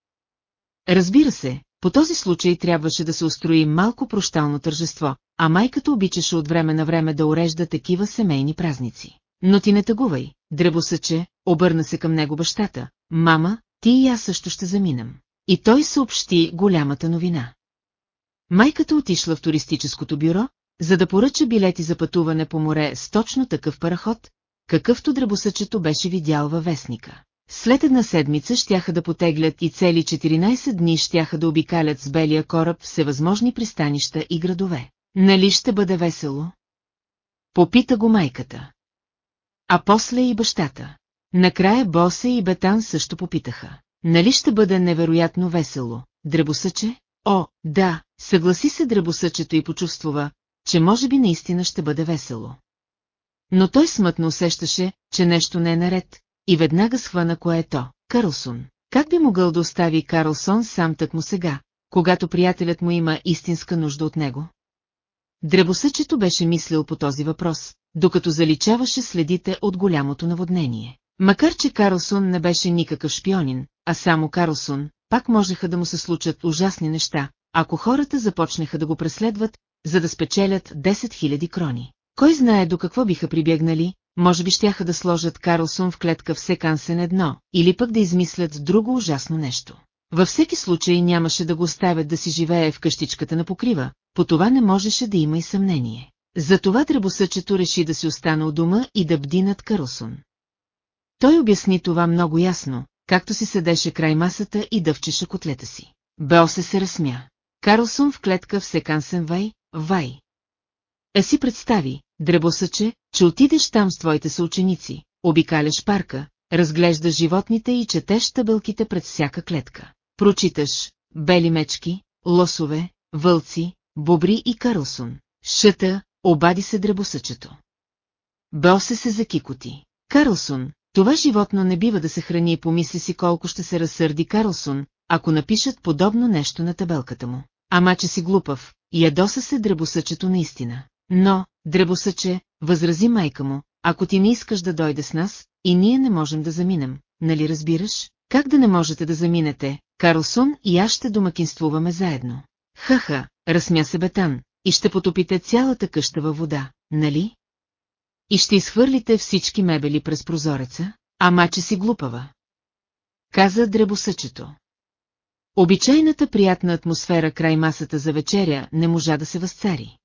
Разбира се, по този случай трябваше да се устрои малко прощално тържество, а майката обичаше от време на време да урежда такива семейни празници. Но ти не тъгувай, дребосъче, обърна се към него бащата. Мама, ти и аз също ще заминам. И той съобщи голямата новина. Майката отишла в туристическото бюро, за да поръча билети за пътуване по море с точно такъв параход, какъвто дребосъчето беше видял във вестника. След една седмица щяха да потеглят и цели 14 дни щяха да обикалят с белия кораб всевъзможни пристанища и градове. Нали ще бъде весело? Попита го майката. А после и бащата. Накрая Босе и Бетан също попитаха. Нали ще бъде невероятно весело, дребосъче? О, да, съгласи се дребосъчето и почувствува, че може би наистина ще бъде весело. Но той смътно усещаше, че нещо не е наред, и веднага схвана кое е то – Карлсон. Как би могъл да остави Карлсон сам так му сега, когато приятелят му има истинска нужда от него? Дребосъчето беше мислил по този въпрос, докато заличаваше следите от голямото наводнение. Макар че Карлсон не беше никакъв шпионин, а само Карлсон, пак можеха да му се случат ужасни неща, ако хората започнаха да го преследват, за да спечелят 10 000 крони. Кой знае до какво биха прибегнали, може би щяха да сложат Карлсон в клетка в Секансен едно, или пък да измислят друго ужасно нещо. Във всеки случай нямаше да го оставят да си живее в къщичката на покрива, по това не можеше да има и съмнение. Затова дребосъчето реши да си остане у дома и да бди над Карлсон. Той обясни това много ясно, както си седеше край масата и дъвчеше котлета си. Беосе се разсмя. Карлсон в клетка в Секансен Вай, Вай. А си представи, дребосъче, че отидеш там с твоите съученици, обикаляш парка, разглеждаш животните и четеш табелките пред всяка клетка. Прочиташ бели мечки, лосове, вълци, бобри и Карлсон. Шъта, обади се дребосъчето. Босе се закикоти. Карлсон, това животно не бива да се храни и помисли си колко ще се разсърди Карлсон, ако напишат подобно нещо на табелката му. Ама че си глупав, ядоса се дребосъчето наистина. Но, дребосъче, възрази майка му, ако ти не искаш да дойде с нас, и ние не можем да заминем, нали разбираш? Как да не можете да заминете, Карлсон и аз ще домакинствуваме заедно. Ха-ха, разсмя се Бетан, и ще потопите цялата къща във вода, нали? И ще изхвърлите всички мебели през прозореца, ама че си глупава. Каза дребосъчето. Обичайната приятна атмосфера край масата за вечеря не можа да се възцари.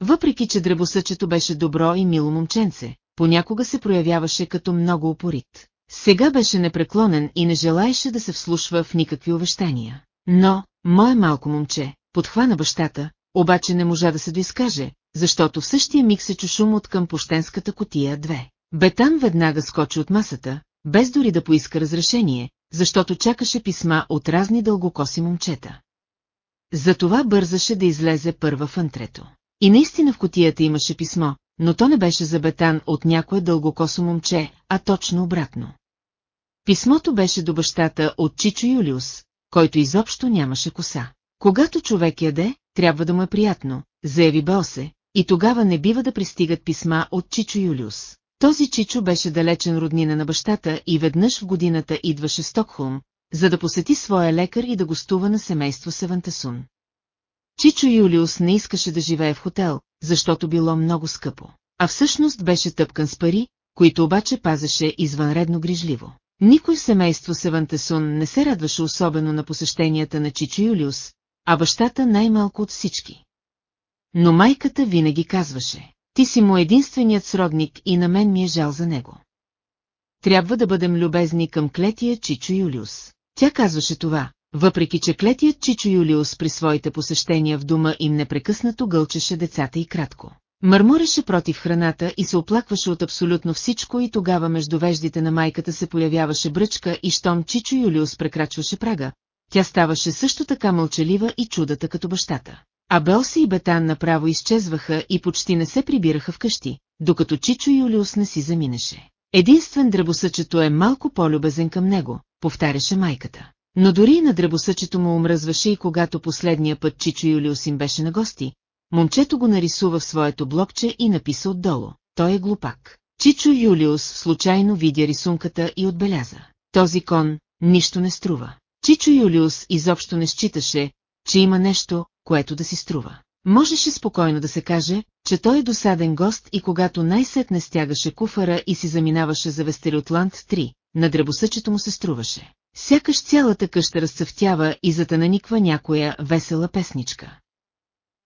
Въпреки, че дребосъчето беше добро и мило момченце, понякога се проявяваше като много упорит. Сега беше непреклонен и не желаеше да се вслушва в никакви увещания. Но, мое малко момче, подхвана бащата, обаче не можа да се доизкаже, защото в същия миг се чу шум от към пощенската котия 2. Бетан веднага скочи от масата, без дори да поиска разрешение, защото чакаше писма от разни дългокоси момчета. Затова бързаше да излезе първа в антрето. И наистина в котията имаше писмо, но то не беше за Бетан от някое дългокосо момче, а точно обратно. Писмото беше до бащата от Чичо Юлиус, който изобщо нямаше коса. Когато човек яде, трябва да му е приятно, заяви Босе, и тогава не бива да пристигат писма от Чичо Юлиус. Този Чичо беше далечен роднина на бащата и веднъж в годината идваше Стокхолм, за да посети своя лекар и да гостува на семейство Севантасун. Чичо Юлиус не искаше да живее в хотел, защото било много скъпо. А всъщност беше тъпкан с пари, които обаче пазеше извънредно грижливо. Никой в семейство Севантесун не се радваше особено на посещенията на Чичо Юлиус, а бащата най-малко от всички. Но майката винаги казваше, ти си му единственият сродник и на мен ми е жал за него. Трябва да бъдем любезни към клетия Чичо Юлиус. Тя казваше това, въпреки че клетият Чичо Юлиус при своите посещения в дома им непрекъснато гълчеше децата и кратко. Мърмуреше против храната и се оплакваше от абсолютно всичко и тогава между веждите на майката се появяваше бръчка и щом Чичо Юлиус прекрачваше прага, тя ставаше също така мълчалива и чудата като бащата. А Белси и Бетан направо изчезваха и почти не се прибираха вкъщи, докато Чичо Юлиус не си заминеше. Единствен дръбосъчето е малко по-любезен към него, повтаряше майката. Но дори и на дръбосъчето му омръзваше и когато последния път Чичо Юлиус им беше на гости, момчето го нарисува в своето блокче и написа отдолу. Той е глупак. Чичо Юлиус случайно видя рисунката и отбеляза. Този кон нищо не струва. Чичо Юлиус изобщо не считаше, че има нещо, което да си струва. Можеше спокойно да се каже, че той е досаден гост и когато най-сетне стягаше куфара и си заминаваше за Вестериотланд 3, на дребосъчето му се струваше. Сякаш цялата къща разцъфтява и затананиква някоя весела песничка.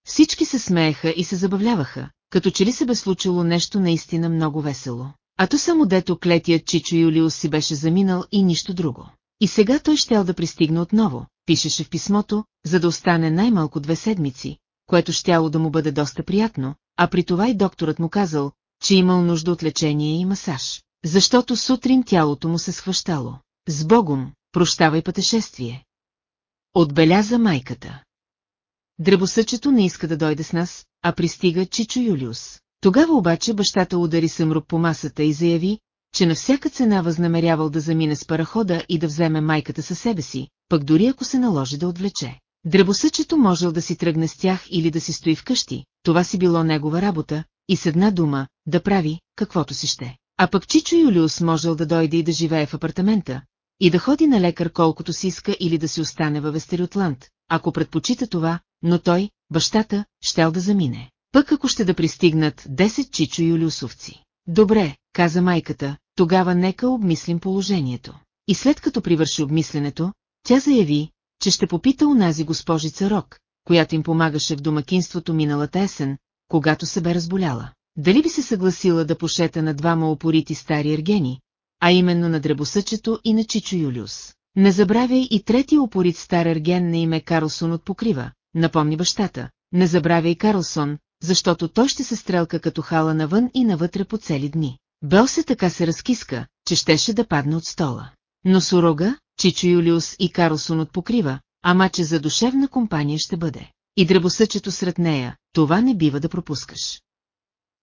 Всички се смееха и се забавляваха, като че ли се бе случило нещо наистина много весело. А то само дето клетият Чичо Юлиус си беше заминал и нищо друго. И сега той щел да пристигне отново, пишеше в писмото, за да остане най-малко две седмици, което щяло да му бъде доста приятно, а при това и докторът му казал, че имал нужда от лечение и масаж, защото сутрин тялото му се схващало. С Богом, прощавай пътешествие. Отбеляза майката. Дребосъчето не иска да дойде с нас, а пристига Чичо Юлиус. Тогава обаче бащата удари съмрук по масата и заяви, че на всяка цена възнамерявал да замине с парахода и да вземе майката със себе си, пък дори ако се наложи да отвлече. Дребосъчето можел да си тръгне с тях или да си стои вкъщи, това си било негова работа, и с една дума, да прави, каквото си ще. А пък Чичо Юлиус можел да дойде и да живее в апартамента, и да ходи на лекар колкото си иска или да си остане във Вестериотланд, ако предпочита това, но той, бащата, щел да замине. Пък ако ще да пристигнат 10 Чичо Юлиусовци. Добре, каза майката, тогава нека обмислим положението. И след като привърши обмисленето, тя заяви, че ще попита унази госпожица Рок, която им помагаше в домакинството миналата есен, когато се бе разболяла. Дали би се съгласила да пошета на двама опорити стари ергени, а именно на дребосъчето и на Чичо Юлиус. Не забравяй и третия опорит стар ерген на име Карлсон от покрива, напомни бащата. Не забравяй Карлсон, защото той ще се стрелка като хала навън и навътре по цели дни. Бел се така се разкиска, че щеше да падне от стола. Но Сурога, Чичо Юлиус и Карлсон от покрива, ама че за душевна компания ще бъде. И дребосъчето сред нея, това не бива да пропускаш.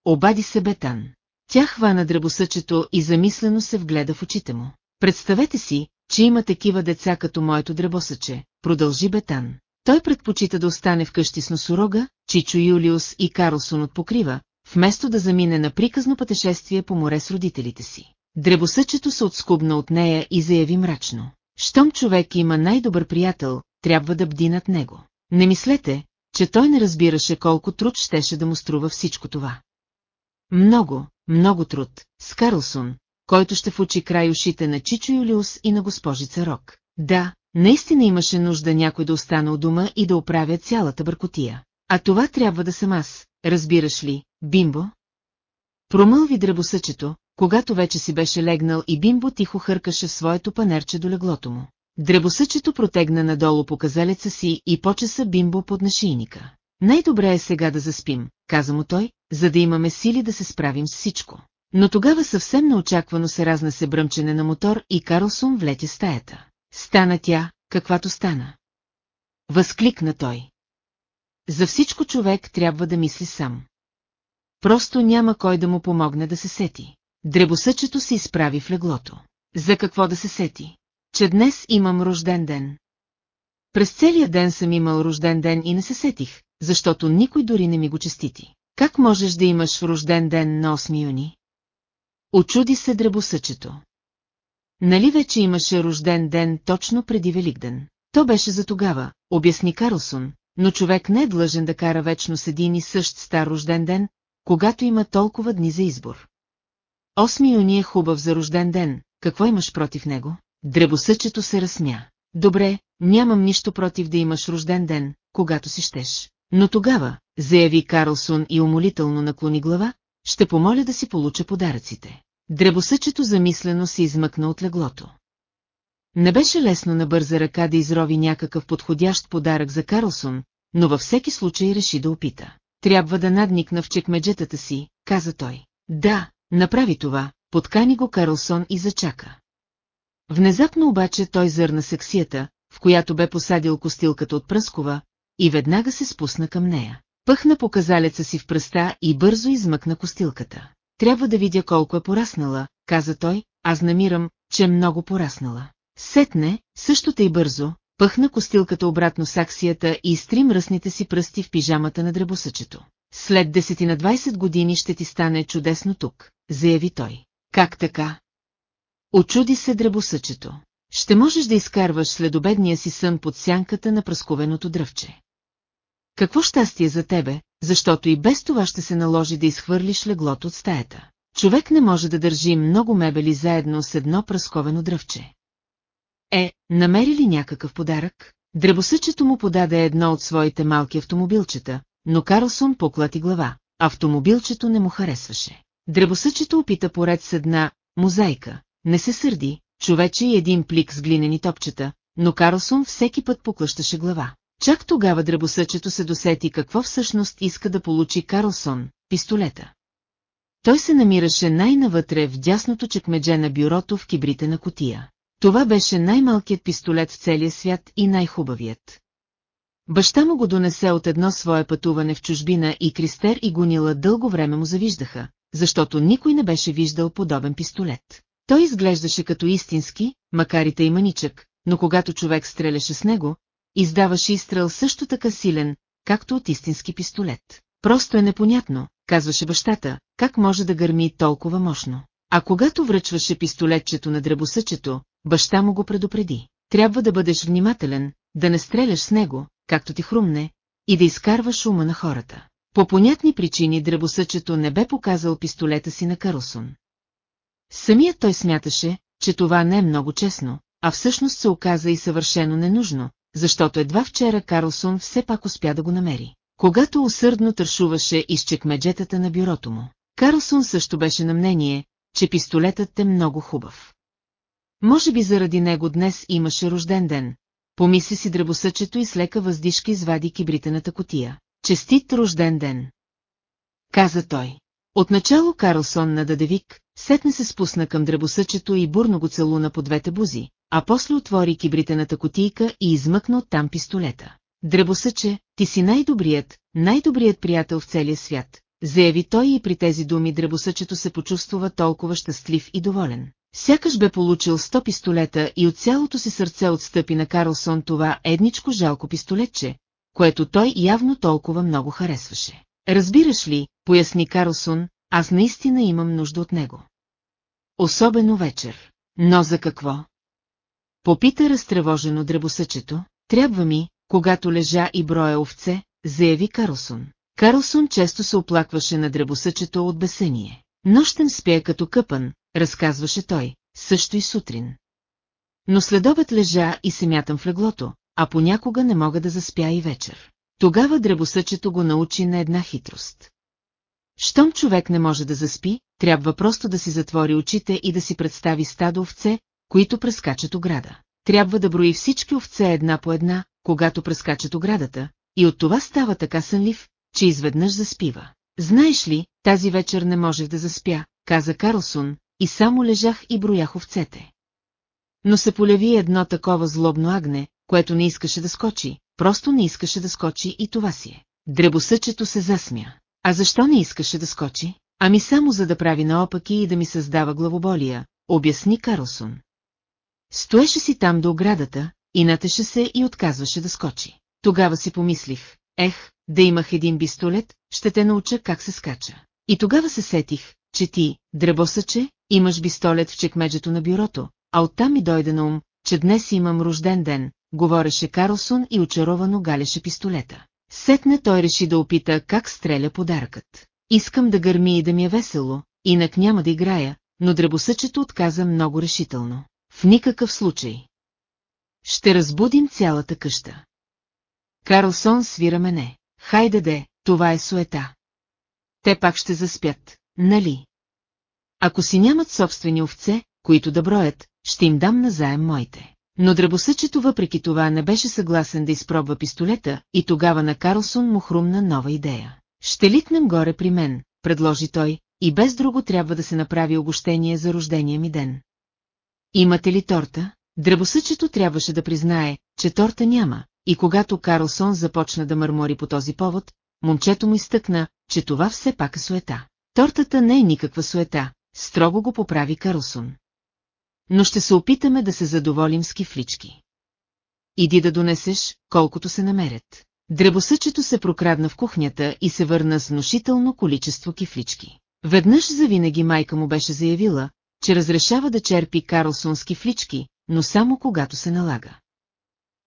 Обади се Бетан. Тя хвана дребосъчето и замислено се вгледа в очите му. Представете си, че има такива деца като моето дребосъче, продължи Бетан. Той предпочита да остане вкъщи с носорога, Чичо Юлиус и Карлсон от покрива, вместо да замине на приказно пътешествие по море с родителите си. Дребосъчето се отскубна от нея и заяви мрачно. Щом човек има най-добър приятел, трябва да бди над него. Не мислете, че той не разбираше колко труд щеше да му струва всичко това. Много, много труд, с Карлсон, който ще вучи край ушите на Чичо Юлиус и на госпожица Рок. Да, наистина имаше нужда някой да остане у дома и да оправя цялата бъркотия. А това трябва да съм аз, разбираш ли, бимбо? Промълви дръбосъчето, когато вече си беше легнал и бимбо тихо хъркаше в своето панерче до леглото му. Дребосъчето протегна надолу по казалеца си и почеса бимбо под нашийника. Най-добре е сега да заспим, каза му той, за да имаме сили да се справим с всичко. Но тогава съвсем неочаквано се разнесе бръмчене на мотор и Карлсон влетя стаята. Стана тя, каквато стана. Възкликна той. За всичко човек трябва да мисли сам. Просто няма кой да му помогне да се сети. Дребосъчето се изправи в леглото. За какво да се сети? Че днес имам рожден ден. През целия ден съм имал рожден ден и не се сетих, защото никой дори не ми го честити. Как можеш да имаш рожден ден на 8 юни? Очуди се дребосъчето. Нали вече имаше рожден ден точно преди Великден? То беше за тогава, обясни Карлсон, но човек не е длъжен да кара вечно с един и същ стар рожден ден, когато има толкова дни за избор. 8 юни е хубав за рожден ден, какво имаш против него? Дребосъчето се разсмя. Добре, нямам нищо против да имаш рожден ден, когато си щеш. Но тогава, заяви Карлсон и умолително наклони глава, ще помоля да си получа подаръците. Дребосъчето замислено се измъкна от леглото. Не беше лесно на бърза ръка да изрови някакъв подходящ подарък за Карлсон, но във всеки случай реши да опита. Трябва да надникна в чекмеджетата си, каза той. Да, направи това, подкани го Карлсон и зачака. Внезапно обаче той зърна сексията, в която бе посадил костилката от пръскова, и веднага се спусна към нея. Пъхна показалеца си в пръста и бързо измъкна костилката. Трябва да видя колко е пораснала, каза той, аз намирам, че е много пораснала. Сетне, също тъй бързо, пъхна костилката обратно с аксията и изтри мръсните си пръсти в пижамата на дребосъчето. След 10 на 20 години ще ти стане чудесно тук, заяви той. Как така? Очуди се дребосъчето. Ще можеш да изкарваш следобедния си сън под сянката на пръсковеното дръвче. Какво щастие за тебе, защото и без това ще се наложи да изхвърлиш леглото от стаята. Човек не може да държи много мебели заедно с едно пръсковено дръвче. Е, намери ли някакъв подарък? Дребосъчето му подаде едно от своите малки автомобилчета, но Карлсон поклати глава. Автомобилчето не му харесваше. Дребосъчето опита поред с една мозайка. Не се сърди, човече и един плик с глинени топчета, но Карлсон всеки път поклащаше глава. Чак тогава дребосъчето се досети какво всъщност иска да получи Карлсон – пистолета. Той се намираше най-навътре в дясното чекмедже на бюрото в кибрите на котия. Това беше най-малкият пистолет в целия свят и най-хубавият. Баща му го донесе от едно свое пътуване в чужбина и Кристер и Гунила дълго време му завиждаха, защото никой не беше виждал подобен пистолет. Той изглеждаше като истински, макар и тъй маничък, но когато човек стреляше с него, издаваше изстрел също така силен, както от истински пистолет. Просто е непонятно, казваше бащата, как може да гърми толкова мощно. А когато връчваше пистолетчето на дребосъчето, баща му го предупреди. Трябва да бъдеш внимателен, да не стреляш с него, както ти хрумне, и да изкарваш ума на хората. По понятни причини дребосъчето не бе показал пистолета си на Карлсон. Самият той смяташе, че това не е много честно, а всъщност се оказа и съвършено ненужно, защото едва вчера Карлсон все пак успя да го намери. Когато усърдно тършуваше из чекмеджетата на бюрото му, Карлсон също беше на мнение, че пистолетът е много хубав. Може би заради него днес имаше рожден ден. Помисли си дръбосъчето и с лека въздишка извади кибритената котия. Честит рожден ден! Каза той. Отначало Карлсон на Дадевик, сетне се спусна към дръбосъчето и бурно го целуна по двете бузи, а после отвори кибритената котийка и измъкна оттам пистолета. Дръбосъче, ти си най-добрият, най-добрият приятел в целия свят, заяви той и при тези думи дръбосъчето се почувства толкова щастлив и доволен. Сякаш бе получил сто пистолета и от цялото си сърце отстъпи на Карлсон това едничко жалко пистолетче, което той явно толкова много харесваше. Разбираш ли, поясни Карлсон, аз наистина имам нужда от него. Особено вечер. Но за какво? Попита разтревожено дребосъчето, трябва ми, когато лежа и броя овце, заяви Карлсон. Карлсон често се оплакваше на дребосъчето от бесение. Нощем спя като къпан, разказваше той, също и сутрин. Но следобед лежа и се мятам в леглото, а понякога не мога да заспя и вечер. Тогава дребосъчето го научи на една хитрост. Щом човек не може да заспи, трябва просто да си затвори очите и да си представи стадо овце, които прескачат ограда. Трябва да брои всички овце една по една, когато прескачат оградата, и от това става така сънлив, че изведнъж заспива. Знаеш ли, тази вечер не можех да заспя, каза Карлсон, и само лежах и броях овцете. Но се полеви едно такова злобно агне, което не искаше да скочи, просто не искаше да скочи и това си е. Дребосъчето се засмя. А защо не искаше да скочи? Ами само за да прави наопаки и да ми създава главоболия, обясни Карлсон. Стоеше си там до оградата, и натеше се и отказваше да скочи. Тогава си помислих, ех, да имах един пистолет, ще те науча как се скача. И тогава се сетих, че ти, дребосъче, имаш пистолет в чекмеджето на бюрото, а оттам ми дойде на ум, че днес имам рожден ден, говореше Карлсон и очаровано галеше пистолета. Сетне той реши да опита как стреля подаръкът. Искам да гърми и да ми е весело, инак няма да играя, но дребосъчето отказа много решително. В никакъв случай. Ще разбудим цялата къща. Карлсон свира мене. Хайде де, това е суета. Те пак ще заспят, нали? Ако си нямат собствени овце, които да броят, ще им дам назаем моите. Но дръбосъчето въпреки това не беше съгласен да изпробва пистолета и тогава на Карлсон му хрумна нова идея. Ще литнем горе при мен, предложи той, и без друго трябва да се направи огощение за рождения ми ден. Имате ли торта? Дръбосъчето трябваше да признае, че торта няма, и когато Карлсон започна да мърмори по този повод, момчето му изтъкна, че това все пак е суета. Тортата не е никаква суета, строго го поправи Карлсон. Но ще се опитаме да се задоволим с кифлички. Иди да донесеш, колкото се намерят. Дребосъчето се прокрадна в кухнята и се върна с внушително количество кифлички. Веднъж завинаги майка му беше заявила, че разрешава да черпи Карлсонски флички, но само когато се налага.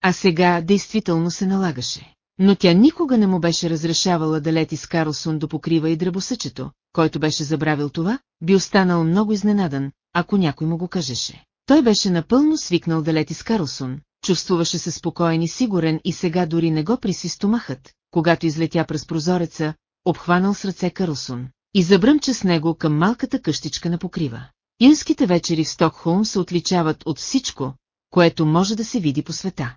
А сега действително се налагаше. Но тя никога не му беше разрешавала да лети с Карлсон до покрива и дръбосъчето, който беше забравил това, би останал много изненадан, ако някой му го кажеше. Той беше напълно свикнал да лети с Карлсон, чувствуваше се спокоен и сигурен и сега дори не го приси стомахът, когато излетя през прозореца, обхванал с ръце Карлсон и забръмча с него към малката къщичка на покрива. Инските вечери в Стокхолм се отличават от всичко, което може да се види по света.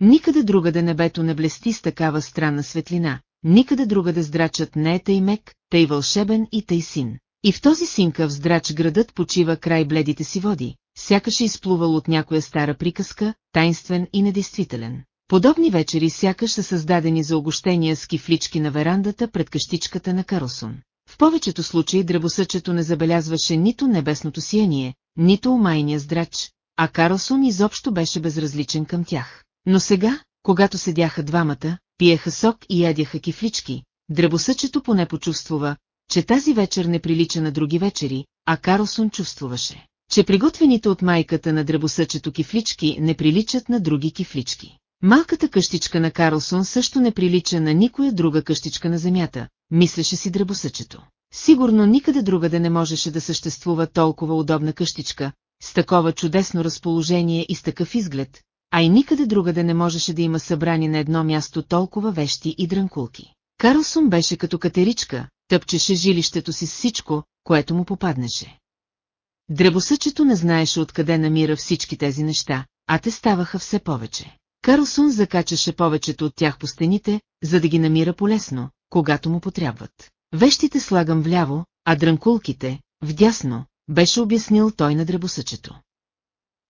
Никъде другаде небето не блести с такава странна светлина, никъде другаде здрачът не е тъй мек, тъй вълшебен и тъй син. И в този синкав здрач градът почива край бледите си води, сякаш е изплувал от някоя стара приказка, тайнствен и недействителен. Подобни вечери сякаш са създадени за огощения с кифлички на верандата пред къщичката на Карлсон. В повечето случаи дръбосъчето не забелязваше нито небесното сияние, нито омайния здрач, а Карлсон изобщо беше безразличен към тях. Но сега, когато седяха двамата, пиеха сок и ядяха кифлички, дръбосъчето поне почувствува, че тази вечер не прилича на други вечери, а Карлсон чувствуваше, че приготвените от майката на дръбосъчето кифлички не приличат на други кифлички. Малката къщичка на Карлсон също не прилича на никоя друга къщичка на земята, мислеше си дръбосъчето. Сигурно никъде другаде не можеше да съществува толкова удобна къщичка, с такова чудесно разположение и с такъв изглед, а и никъде другаде не можеше да има събрани на едно място толкова вещи и дрънкулки. Карлсон беше като катеричка, тъпчеше жилището си с всичко, което му попаднеше. Дребосъчето не знаеше откъде намира всички тези неща, а те ставаха все повече. Карлсон закачаше повечето от тях по стените, за да ги намира полесно, когато му потребват. Вещите слагам вляво, а дрънкулките, вдясно, беше обяснил той на дребосъчето.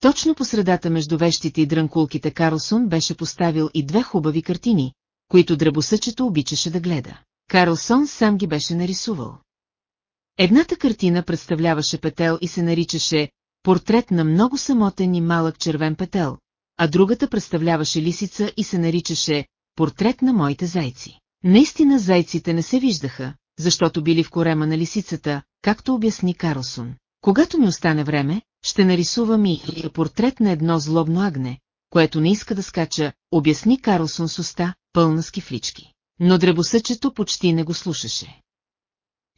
Точно по средата между вещите и дрънкулките Карлсон беше поставил и две хубави картини, които дребосъчето обичаше да гледа. Карлсон сам ги беше нарисувал. Едната картина представляваше петел и се наричаше «Портрет на много самотен и малък червен петел», а другата представляваше лисица и се наричаше «Портрет на моите зайци». Наистина зайците не се виждаха, защото били в корема на лисицата, както обясни Карлсон. Когато ми остане време, ще нарисувам и портрет на едно злобно агне, което не иска да скача, обясни Карлсон с уста, пълна с кифлички. Но дребосъчето почти не го слушаше.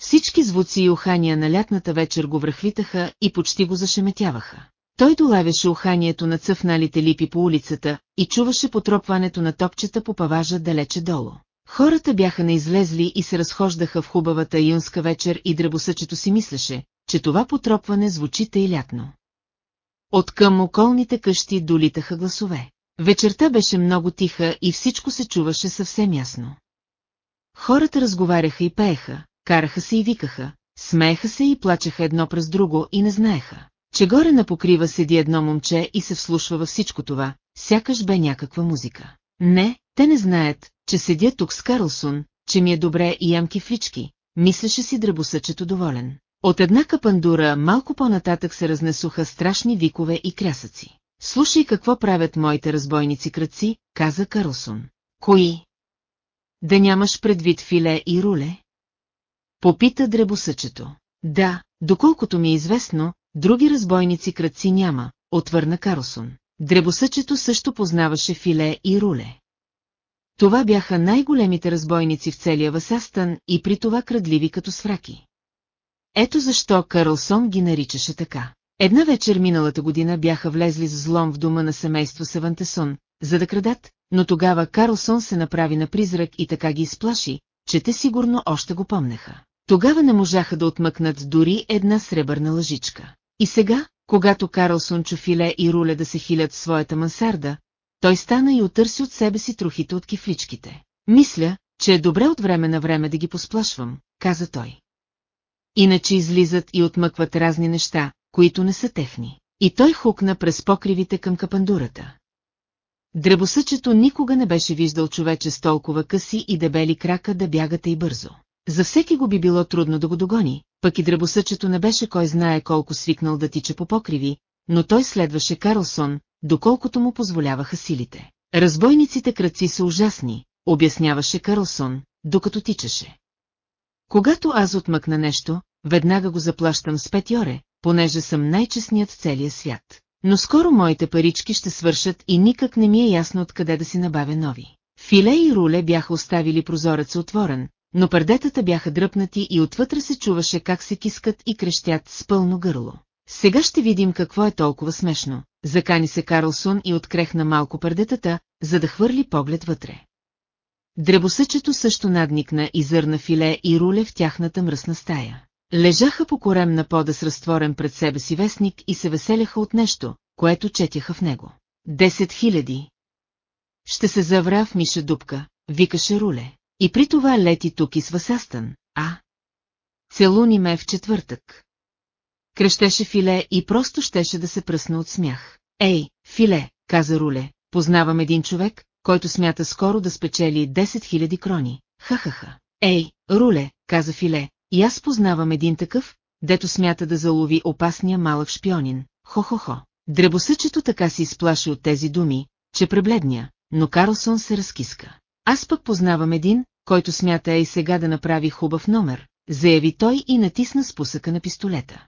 Всички звуци и ухания на лятната вечер го връхвитаха и почти го зашеметяваха. Той долавяше уханието на цъфналите липи по улицата и чуваше потропването на топчета по паважа далече долу. Хората бяха неизлезли и се разхождаха в хубавата юнска вечер и дребосъчето си мислеше, че това потропване звучи и лятно. От към околните къщи долитаха гласове. Вечерта беше много тиха и всичко се чуваше съвсем ясно. Хората разговаряха и пееха, караха се и викаха, смееха се и плачеха едно през друго и не знаеха, че горе на покрива седи едно момче и се вслушва във всичко това, сякаш бе някаква музика. Не, те не знаят, че седя тук с Карлсон, че ми е добре и ям кифлички, мислеше си дръбосъчето доволен. От една капандура малко по-нататък се разнесоха страшни викове и крясъци. Слушай какво правят моите разбойници кръци, каза Карлсон. Кои? Да нямаш предвид филе и руле? Попита дребосъчето. Да, доколкото ми е известно, други разбойници кръци няма, отвърна Карлсон. Дребосъчето също познаваше филе и руле. Това бяха най-големите разбойници в целия Васастън и при това крадливи като свраки. Ето защо Карлсон ги наричаше така. Една вечер миналата година бяха влезли с злом в дома на семейство Савантесон, за да крадат, но тогава Карлсон се направи на призрак и така ги изплаши, че те сигурно още го помнеха. Тогава не можаха да отмъкнат дори една сребърна лъжичка. И сега, когато Карлсон чу филе и руле да се хилят в своята мансарда, той стана и отърси от себе си трохите от кифличките. Мисля, че е добре от време на време да ги посплашвам, каза той. Иначе излизат и отмъкват разни неща, които не са техни. И той хукна през покривите към капандурата. Дребосъчето никога не беше виждал човече с толкова къси и дебели крака да бягате и бързо. За всеки го би било трудно да го догони, пък и дребосъчето не беше кой знае колко свикнал да тича по покриви, но той следваше Карлсон, доколкото му позволяваха силите. Разбойниците кръци са ужасни, обясняваше Карлсон, докато тичаше. Когато аз отмъкна нещо, веднага го заплащам с петьоре, понеже съм най-честният в целия свят. Но скоро моите парички ще свършат и никак не ми е ясно откъде да си набавя нови. Филе и руле бяха оставили прозореца отворен, но пърдетата бяха дръпнати и отвътре се чуваше как се кискат и крещят с пълно гърло. Сега ще видим какво е толкова смешно. Закани се Карлсон и открехна малко пърдетата, за да хвърли поглед вътре. Дребосъчето също надникна и зърна филе и руле в тяхната мръсна стая. Лежаха по корем на пода с разтворен пред себе си вестник и се веселяха от нещо, което четяха в него. Десет хиляди. Ще се завра в миша дупка, викаше Руле. И при това лети тук и с Васастън, а? Целуни ме в четвъртък. Крещеше Филе и просто щеше да се пръсна от смях. Ей, Филе, каза Руле, познавам един човек, който смята скоро да спечели 10 000 крони. Ха-ха-ха. Ей, Руле, каза Филе, и аз познавам един такъв, дето смята да залови опасния малък шпионин. Хо-хо-хо. Дребосъчето така се изплаши от тези думи, че пребледня, но Карлсон се разкиска. Аз пък познавам един, който смята и сега да направи хубав номер, заяви той и натисна спусъка на пистолета.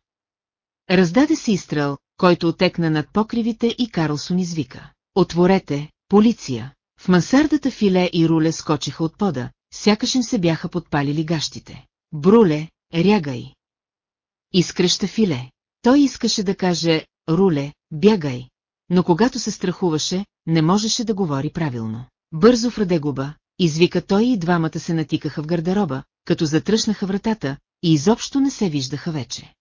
Раздаде се изстрел, който отекна над покривите и Карлсон извика. Отворете, полиция! В мансардата филе и руле скочиха от пода, сякаш им се бяха подпалили гащите. Бруле, рягай! Изкръща филе. Той искаше да каже, руле, бягай, но когато се страхуваше, не можеше да говори правилно. Бързо враде губа, извика той и двамата се натикаха в гардероба, като затръшнаха вратата и изобщо не се виждаха вече.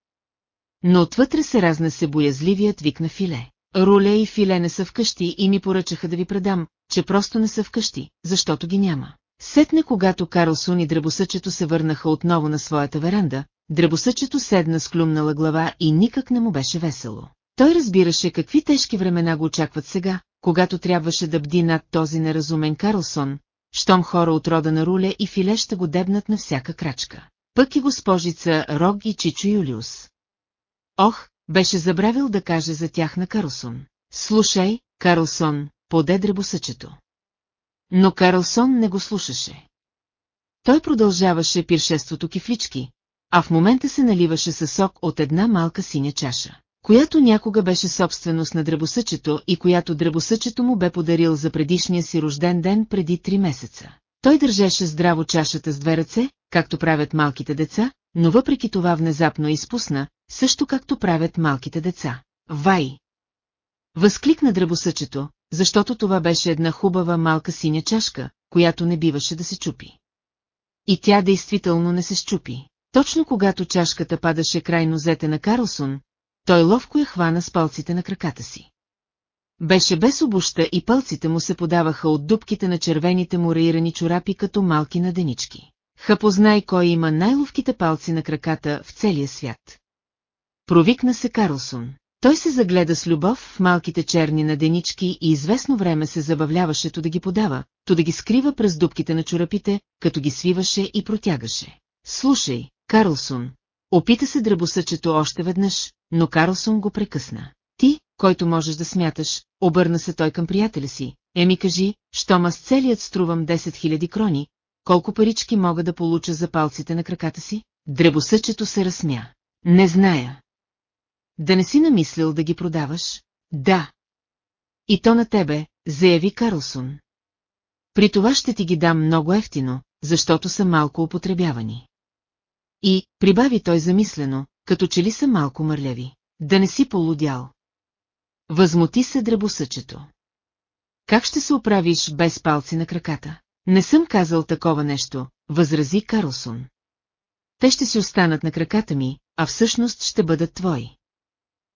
Но отвътре се разнесе боязливият вик на филе. Руле и филе не са вкъщи и ми поръчаха да ви предам, че просто не са вкъщи, защото ги няма. Сетне когато Карлсон и дребосъчето се върнаха отново на своята веранда, дребосъчето седна с клюмнала глава и никак не му беше весело. Той разбираше какви тежки времена го очакват сега, когато трябваше да бди над този неразумен Карлсон, щом хора от рода на Руле и Филе ще го дебнат на всяка крачка. Пък и госпожица Рог и Чичо Юлиус. Ох, беше забравил да каже за тях на Карлсон. Слушай, Карлсон, поде дребосъчето. Но Карлсон не го слушаше. Той продължаваше пиршеството кифлички, а в момента се наливаше със сок от една малка синя чаша, която някога беше собственост на дребосъчето и която дребосъчето му бе подарил за предишния си рожден ден преди три месеца. Той държеше здраво чашата с две ръце, както правят малките деца, но въпреки това внезапно изпусна, също както правят малките деца. Вай! Възкликна дръбосъчето, защото това беше една хубава малка синя чашка, която не биваше да се чупи. И тя действително не се щупи. Точно когато чашката падаше край нозете на Карлсон, той ловко я хвана с палците на краката си. Беше без обуща и пълците му се подаваха от дубките на червените му раирани чорапи като малки наденички. Ха познай кой има най-ловките палци на краката в целия свят. Провикна се Карлсон. Той се загледа с любов в малките черни наденички и известно време се забавляваше то да ги подава, то да ги скрива през дубките на чорапите, като ги свиваше и протягаше. Слушай, Карлсон, опита се дръбосъчето още веднъж, но Карлсон го прекъсна. Ти, който можеш да смяташ, обърна се той към приятеля си, еми кажи, щом аз целият струвам 10 000 крони, колко парички мога да получа за палците на краката си? Дребосъчето се разсмя. Не зная. Да не си намислил да ги продаваш? Да. И то на тебе, заяви Карлсон. При това ще ти ги дам много ефтино, защото са малко употребявани. И, прибави той замислено, като че ли са малко мърляви. Да не си полудял. Възмути се дребосъчето. Как ще се оправиш без палци на краката? Не съм казал такова нещо, възрази Карлсон. Те ще си останат на краката ми, а всъщност ще бъдат твои.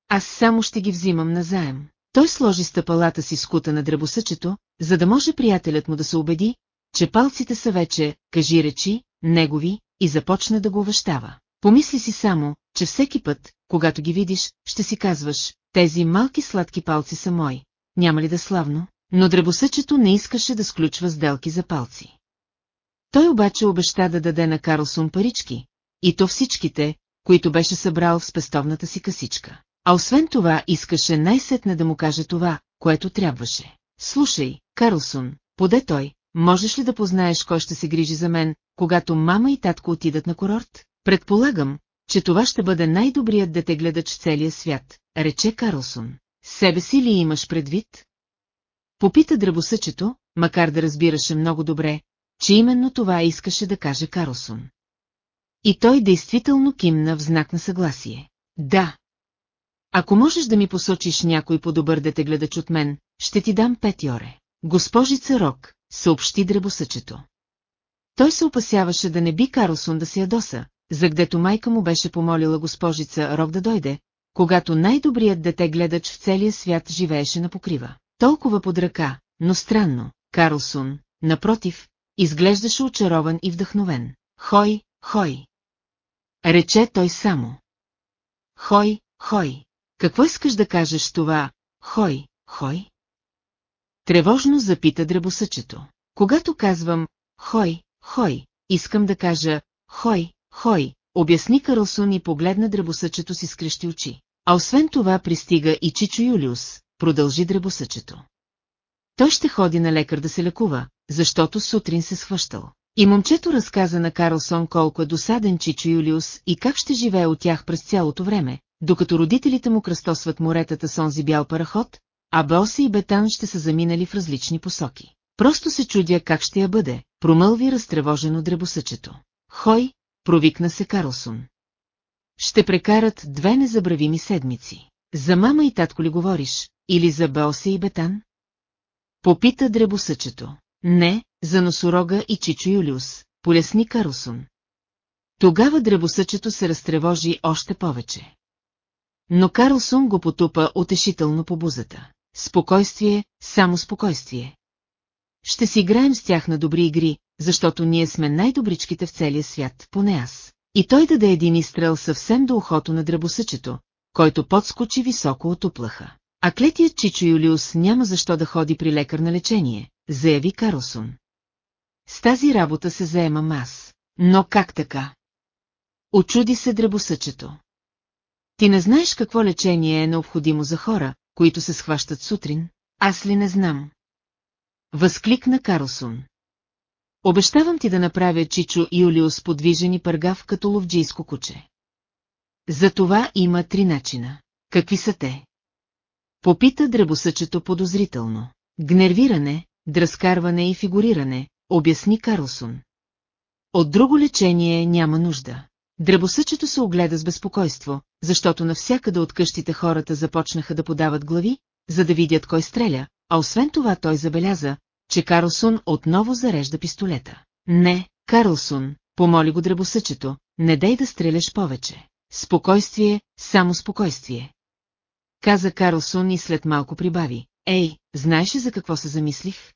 Аз само ще ги взимам назаем. Той сложи стъпалата си с кута на дръбосъчето, за да може приятелят му да се убеди, че палците са вече, кажи речи, негови, и започна да го увещава. Помисли си само, че всеки път, когато ги видиш, ще си казваш, тези малки сладки палци са мои. Няма ли да славно? Но дребосъчето не искаше да сключва сделки за палци. Той обаче обеща да даде на Карлсон парички, и то всичките, които беше събрал в спестовната си касичка. А освен това искаше най-сетне да му каже това, което трябваше. Слушай, Карлсон, поде той, можеш ли да познаеш кой ще се грижи за мен, когато мама и татко отидат на курорт? Предполагам, че това ще бъде най-добрият детегледач в целия свят, рече Карлсон. Себе си ли имаш предвид? Попита дръбосъчето, макар да разбираше много добре, че именно това искаше да каже Карлсон. И той действително кимна в знак на съгласие. Да. Ако можеш да ми посочиш някой по-добър детегледач от мен, ще ти дам пет йоре. Госпожица Рок, съобщи дребосъчето. Той се опасяваше да не би Карлсон да се ядоса, за гдето майка му беше помолила госпожица Рок да дойде, когато най-добрият дете гледач в целия свят живееше на покрива. Толкова под ръка, но странно, Карлсон, напротив, изглеждаше очарован и вдъхновен. Хой, хой! Рече той само. Хой, хой! Какво искаш да кажеш това, хой, хой? Тревожно запита дребосъчето. Когато казвам «Хой, хой», искам да кажа «Хой, хой», обясни Карлсон и погледна дребосъчето си скрещи очи. А освен това пристига и Чичо Юлиус, продължи дребосъчето. Той ще ходи на лекар да се лекува, защото сутрин се схващал. И момчето разказа на Карлсон колко е досаден Чичо Юлиус и как ще живее от тях през цялото време, докато родителите му кръстосват моретата с онзи бял параход, а Боса и Бетан ще са заминали в различни посоки. Просто се чудя как ще я бъде, промълви разтревожено дребосъчето. Хой, провикна се Карлсон. Ще прекарат две незабравими седмици. За мама и татко ли говориш, или за Боса и Бетан? Попита дребосъчето. Не, за носорога и Чичо Юлиус, поясни Карлсон. Тогава дребосъчето се разтревожи още повече. Но Карлсон го потупа утешително по бузата. Спокойствие, само спокойствие. Ще си играем с тях на добри игри, защото ние сме най-добричките в целия свят, поне аз. И той даде един изстрел съвсем до ухото на дръбосъчето, който подскочи високо от уплаха. А клетият Чичо Юлиус няма защо да ходи при лекар на лечение, заяви Карлсон. С тази работа се заемам аз. Но как така? Очуди се дръбосъчето. Ти не знаеш какво лечение е необходимо за хора, които се схващат сутрин? Аз ли не знам? Възкликна Карлсон. Обещавам ти да направя Чичо Юлиус подвижен и пъргав като ловджийско куче. За това има три начина. Какви са те? Попита дребосъчето подозрително. Гнервиране, дръскарване и фигуриране, обясни Карлсон. От друго лечение няма нужда. Дребосъчето се огледа с безпокойство, защото навсякъде от къщите хората започнаха да подават глави, за да видят кой стреля, а освен това той забеляза, че Карлсон отново зарежда пистолета. Не, Карлсон, помоли го дребосъчето, не дай да стреляш повече. Спокойствие, само спокойствие. Каза Карлсон и след малко прибави. Ей, знаеш ли за какво се замислих?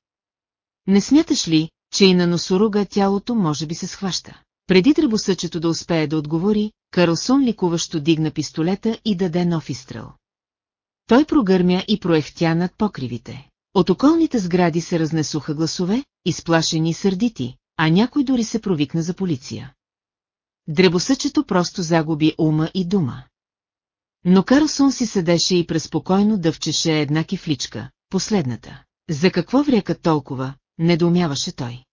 Не смяташ ли, че и на носорога тялото може би се схваща? Преди дребосъчето да успее да отговори, Карлсон ликуващо дигна пистолета и даде нов изстрел. Той прогърмя и проехтя над покривите. От околните сгради се разнесуха гласове, изплашени и сърдити, а някой дори се провикна за полиция. Дребосъчето просто загуби ума и дума. Но Карлсон си седеше и преспокойно дъвчеше една кифличка, последната. За какво вряка толкова, недоумяваше той.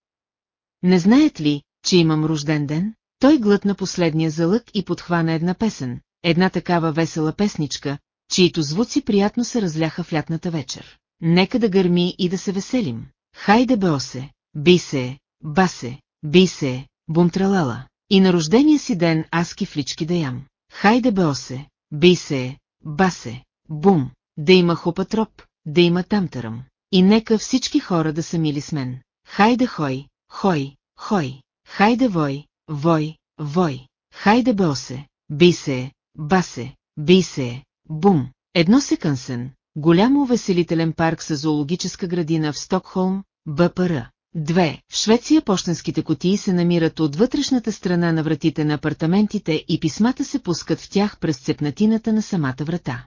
Не знаят ли, че имам рожден ден? Той глътна последния залък и подхвана една песен, една такава весела песничка, чието звуци приятно се разляха в лятната вечер. Нека да гърми и да се веселим. Хайде Беосе, би се, басе, би се, бумтралала. И на рождения си ден аз кифлички да ям. Хайде беосе, би се, басе, бум, да има хопатроп, да има тамтарам. И нека всички хора да са мили с мен. Хайде хой, хой, хой, хайде вой, вой, вой, хайде беосе, би се, басе, би бум. Едно секънсен, голям увеселителен парк с зоологическа градина в Стокхолм, БПР. Две. В Швеция почтенските котии се намират от вътрешната страна на вратите на апартаментите и писмата се пускат в тях през цепнатината на самата врата.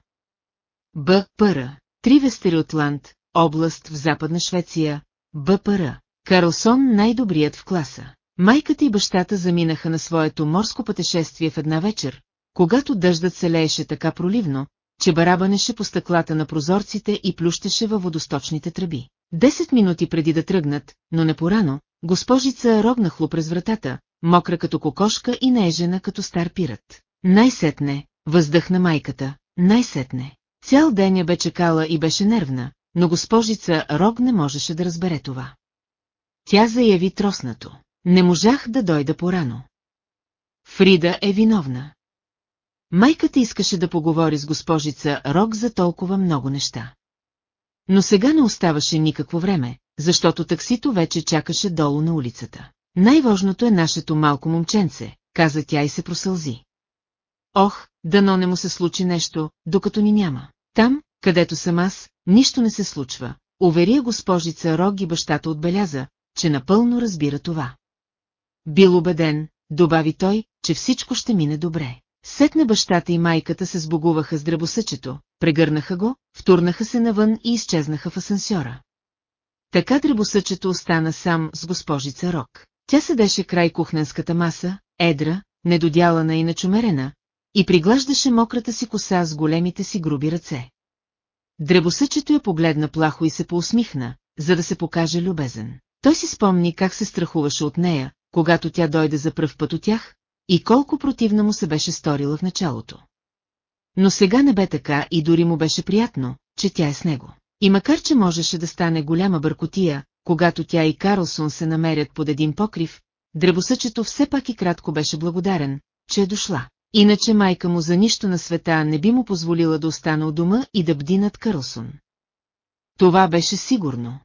БПР. Три Вестериотланд, област в Западна Швеция, БПР. Карлсон най-добрият в класа. Майката и бащата заминаха на своето морско пътешествие в една вечер, когато дъждът се лееше така проливно, че барабанеше по стъклата на прозорците и плющеше във водосточните тръби. Десет минути преди да тръгнат, но не порано, госпожица рогна хлу през вратата, мокра като кокошка и наежена като стар пират. Най-сетне, въздъхна майката, най-сетне. Цял ден я бе чекала и беше нервна, но госпожица Рог не можеше да разбере това. Тя заяви троснато. Не можах да дойда порано. Фрида е виновна. Майката искаше да поговори с госпожица Рок за толкова много неща. Но сега не оставаше никакво време, защото таксито вече чакаше долу на улицата. Най-важното е нашето малко момченце, каза тя и се просълзи. Ох, дано не му се случи нещо, докато ни няма. Там, където съм аз, нищо не се случва. Уверия госпожица Рог и бащата отбеляза, че напълно разбира това. Бил убеден, добави той, че всичко ще мине добре. Сетне бащата и майката се сбогуваха с дребосъчето, прегърнаха го, втурнаха се навън и изчезнаха в асансьора. Така дребосъчето остана сам с госпожица Рок. Тя седеше край кухненската маса, едра, недодялана и начумерена, и приглаждаше мократа си коса с големите си груби ръце. Дребосъчето я погледна плахо и се поусмихна, за да се покаже любезен. Той си спомни как се страхуваше от нея, когато тя дойде за пръв път от тях, и колко противна му се беше сторила в началото. Но сега не бе така и дори му беше приятно, че тя е с него. И макар че можеше да стане голяма бъркотия, когато тя и Карлсон се намерят под един покрив, дребосъчето все пак и кратко беше благодарен, че е дошла. Иначе майка му за нищо на света не би му позволила да остане у дома и да бди над Карлсон. Това беше сигурно.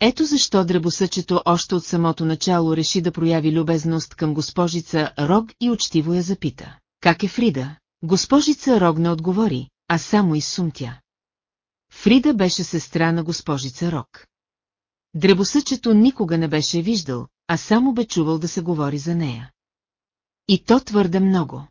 Ето защо дребосъчето още от самото начало реши да прояви любезност към госпожица Рог и учтиво я запита. Как е Фрида? Госпожица Рог не отговори, а само изсумтя. Фрида беше сестра на госпожица Рог. Дребосъчето никога не беше виждал, а само бе чувал да се говори за нея. И то твърде много.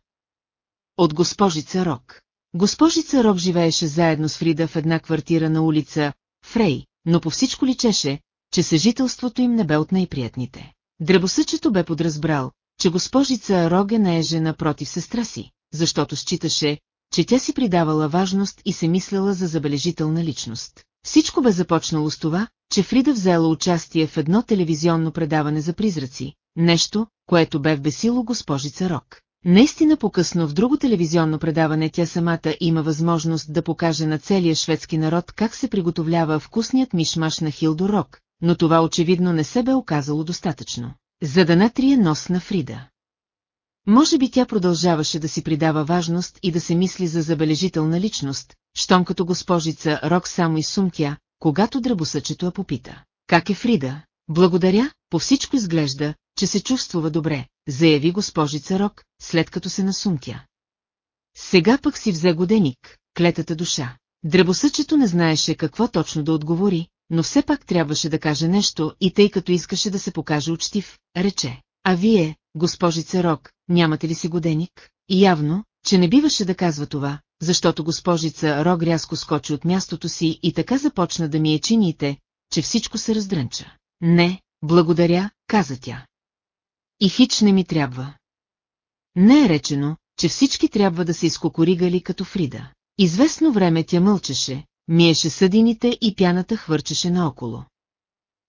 От госпожица Рок. Госпожица Рок живееше заедно с Фрида в една квартира на улица Фрей, но по всичко личеше, че съжителството им не бе от най-приятните. Дребосъчето бе подразбрал, че госпожица Роге не е жена против сестра си, защото считаше, че тя си придавала важност и се мисляла за забележителна личност. Всичко бе започнало с това, че Фрида взела участие в едно телевизионно предаване за призраци, нещо, което бе вбесило госпожица Рок. Наистина по-късно в друго телевизионно предаване тя самата има възможност да покаже на целия шведски народ как се приготовлява вкусният мишмаш на Хилдо Рок, но това очевидно не се бе оказало достатъчно, за да натрие нос на Фрида. Може би тя продължаваше да си придава важност и да се мисли за забележителна личност, щом като госпожица Рок само изсумтя, когато дръбосъчето я попита. Как е Фрида? Благодаря, по всичко изглежда, че се чувствува добре, заяви госпожица Рок, след като се насумтя. Сега пък си взе годеник, клетата душа. Дребосъчето не знаеше какво точно да отговори, но все пак трябваше да каже нещо и тъй като искаше да се покаже учтив, рече. А вие, госпожица Рок, нямате ли си годеник? Явно, че не биваше да казва това, защото госпожица Рог рязко скочи от мястото си и така започна да ми е чините, че всичко се раздрънча. Не, благодаря, каза тя. И хич не ми трябва. Не е речено, че всички трябва да се изкокоригали като Фрида. Известно време тя мълчеше, миеше съдините и пяната хвърчеше наоколо.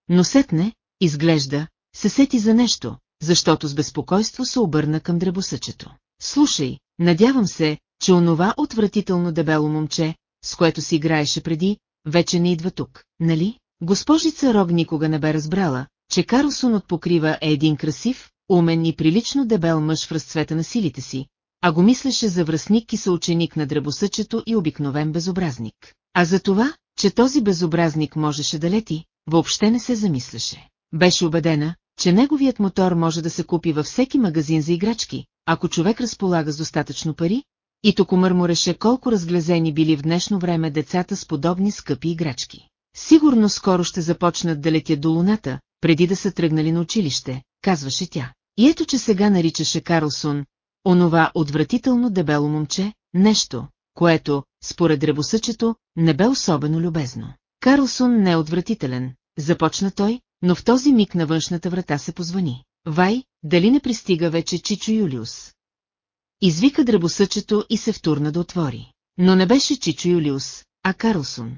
Но сетне, изглежда, се сети за нещо, защото с безпокойство се обърна към дребосъчето. Слушай, надявам се, че онова отвратително дебело момче, с което си играеше преди, вече не идва тук, нали? Госпожица Рог никога не бе разбрала, че Карлсон от покрива е един красив, умен и прилично дебел мъж в разцвета на силите си, а го мислеше за връзник и съученик на дребосъчето и обикновен безобразник. А за това, че този безобразник можеше да лети, въобще не се замисляше. Беше убедена, че неговият мотор може да се купи във всеки магазин за играчки, ако човек разполага с достатъчно пари, и тук мърмореше колко разглезени били в днешно време децата с подобни скъпи играчки. Сигурно скоро ще започнат да летят до луната, преди да са тръгнали на училище, казваше тя. И ето, че сега наричаше Карлсон, онова отвратително дебело момче, нещо, което, според дребосъчето, не бе особено любезно. Карлсон не е отвратителен, започна той, но в този миг на външната врата се позвани. Вай, дали не пристига вече Чичо Юлиус? Извика дребосъчето и се втурна да отвори. Но не беше Чичо Юлиус, а Карлсон.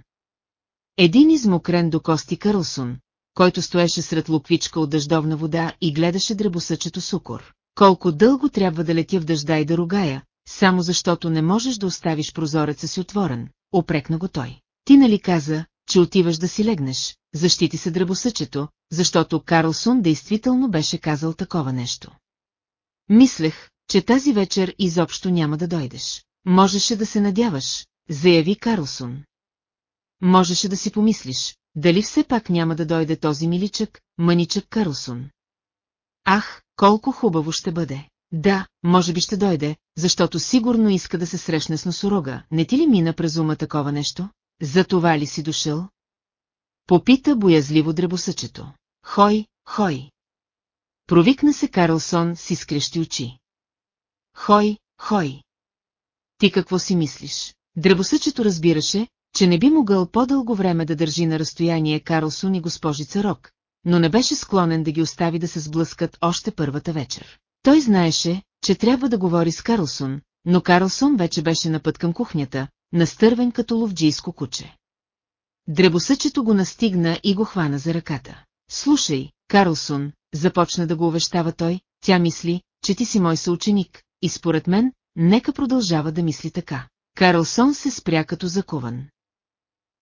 Един измокрен до кости Карлсон, който стоеше сред луквичка от дъждовна вода и гледаше дребосъчето сукор. Колко дълго трябва да летя в дъжда и да ругая, само защото не можеш да оставиш прозореца си отворен, опрекна го той. Ти нали каза, че отиваш да си легнеш, защити се дръбосъчето, защото Карлсон действително беше казал такова нещо. Мислех, че тази вечер изобщо няма да дойдеш. Можеше да се надяваш, заяви Карлсон. Можеше да си помислиш, дали все пак няма да дойде този миличък, мъничък Карлсон. Ах, колко хубаво ще бъде. Да, може би ще дойде, защото сигурно иска да се срещне с носорога. Не ти ли мина през ума такова нещо? За това ли си дошъл? Попита боязливо дребосъчето. Хой, хой. Провикна се Карлсон с изкрещи очи. Хой, хой. Ти какво си мислиш? Дребосъчето разбираше, че не би могъл по-дълго време да държи на разстояние Карлсон и госпожица Рок, но не беше склонен да ги остави да се сблъскат още първата вечер. Той знаеше, че трябва да говори с Карлсон, но Карлсон вече беше на път към кухнята, настървен като ловджийско куче. Дребосъчето го настигна и го хвана за ръката. Слушай, Карлсон, започна да го увещава той, тя мисли, че ти си мой съученик, и според мен, нека продължава да мисли така. Карлсон се спря като закован.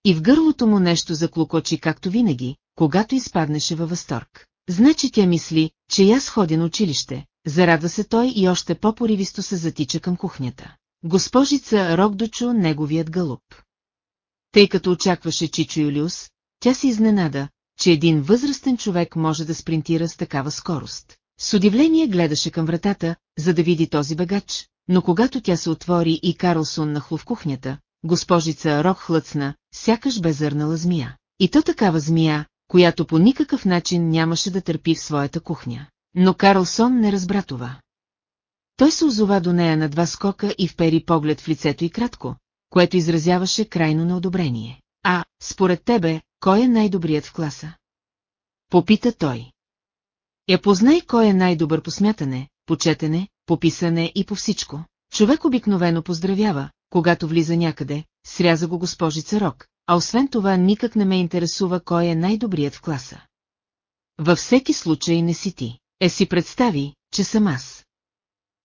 И в гърлото му нещо заклокочи както винаги, когато изпаднеше във възторг. Значи тя мисли, че и аз ходя на училище, зарадва се той и още по-поривисто се затича към кухнята. Госпожица Рокдочо неговият гълъб. Тъй като очакваше Чичо Юлиус, тя се изненада, че един възрастен човек може да спринтира с такава скорост. С удивление гледаше към вратата, за да види този бегач, но когато тя се отвори и Карлсон нахлу в кухнята, госпожица Рок хлъцна, сякаш бе зърнала змия. И то такава змия, която по никакъв начин нямаше да търпи в своята кухня. Но Карлсон не разбра това. Той се озова до нея на два скока и впери поглед в лицето и кратко, което изразяваше крайно неодобрение. А, според тебе, кой е най-добрият в класа? Попита той. Я познай кой е най-добър по смятане, по четене, по писане и по всичко. Човек обикновено поздравява, когато влиза някъде, сряза го госпожица Рок, а освен това никак не ме интересува кой е най-добрият в класа. Във всеки случай не си ти. Е си представи, че съм аз.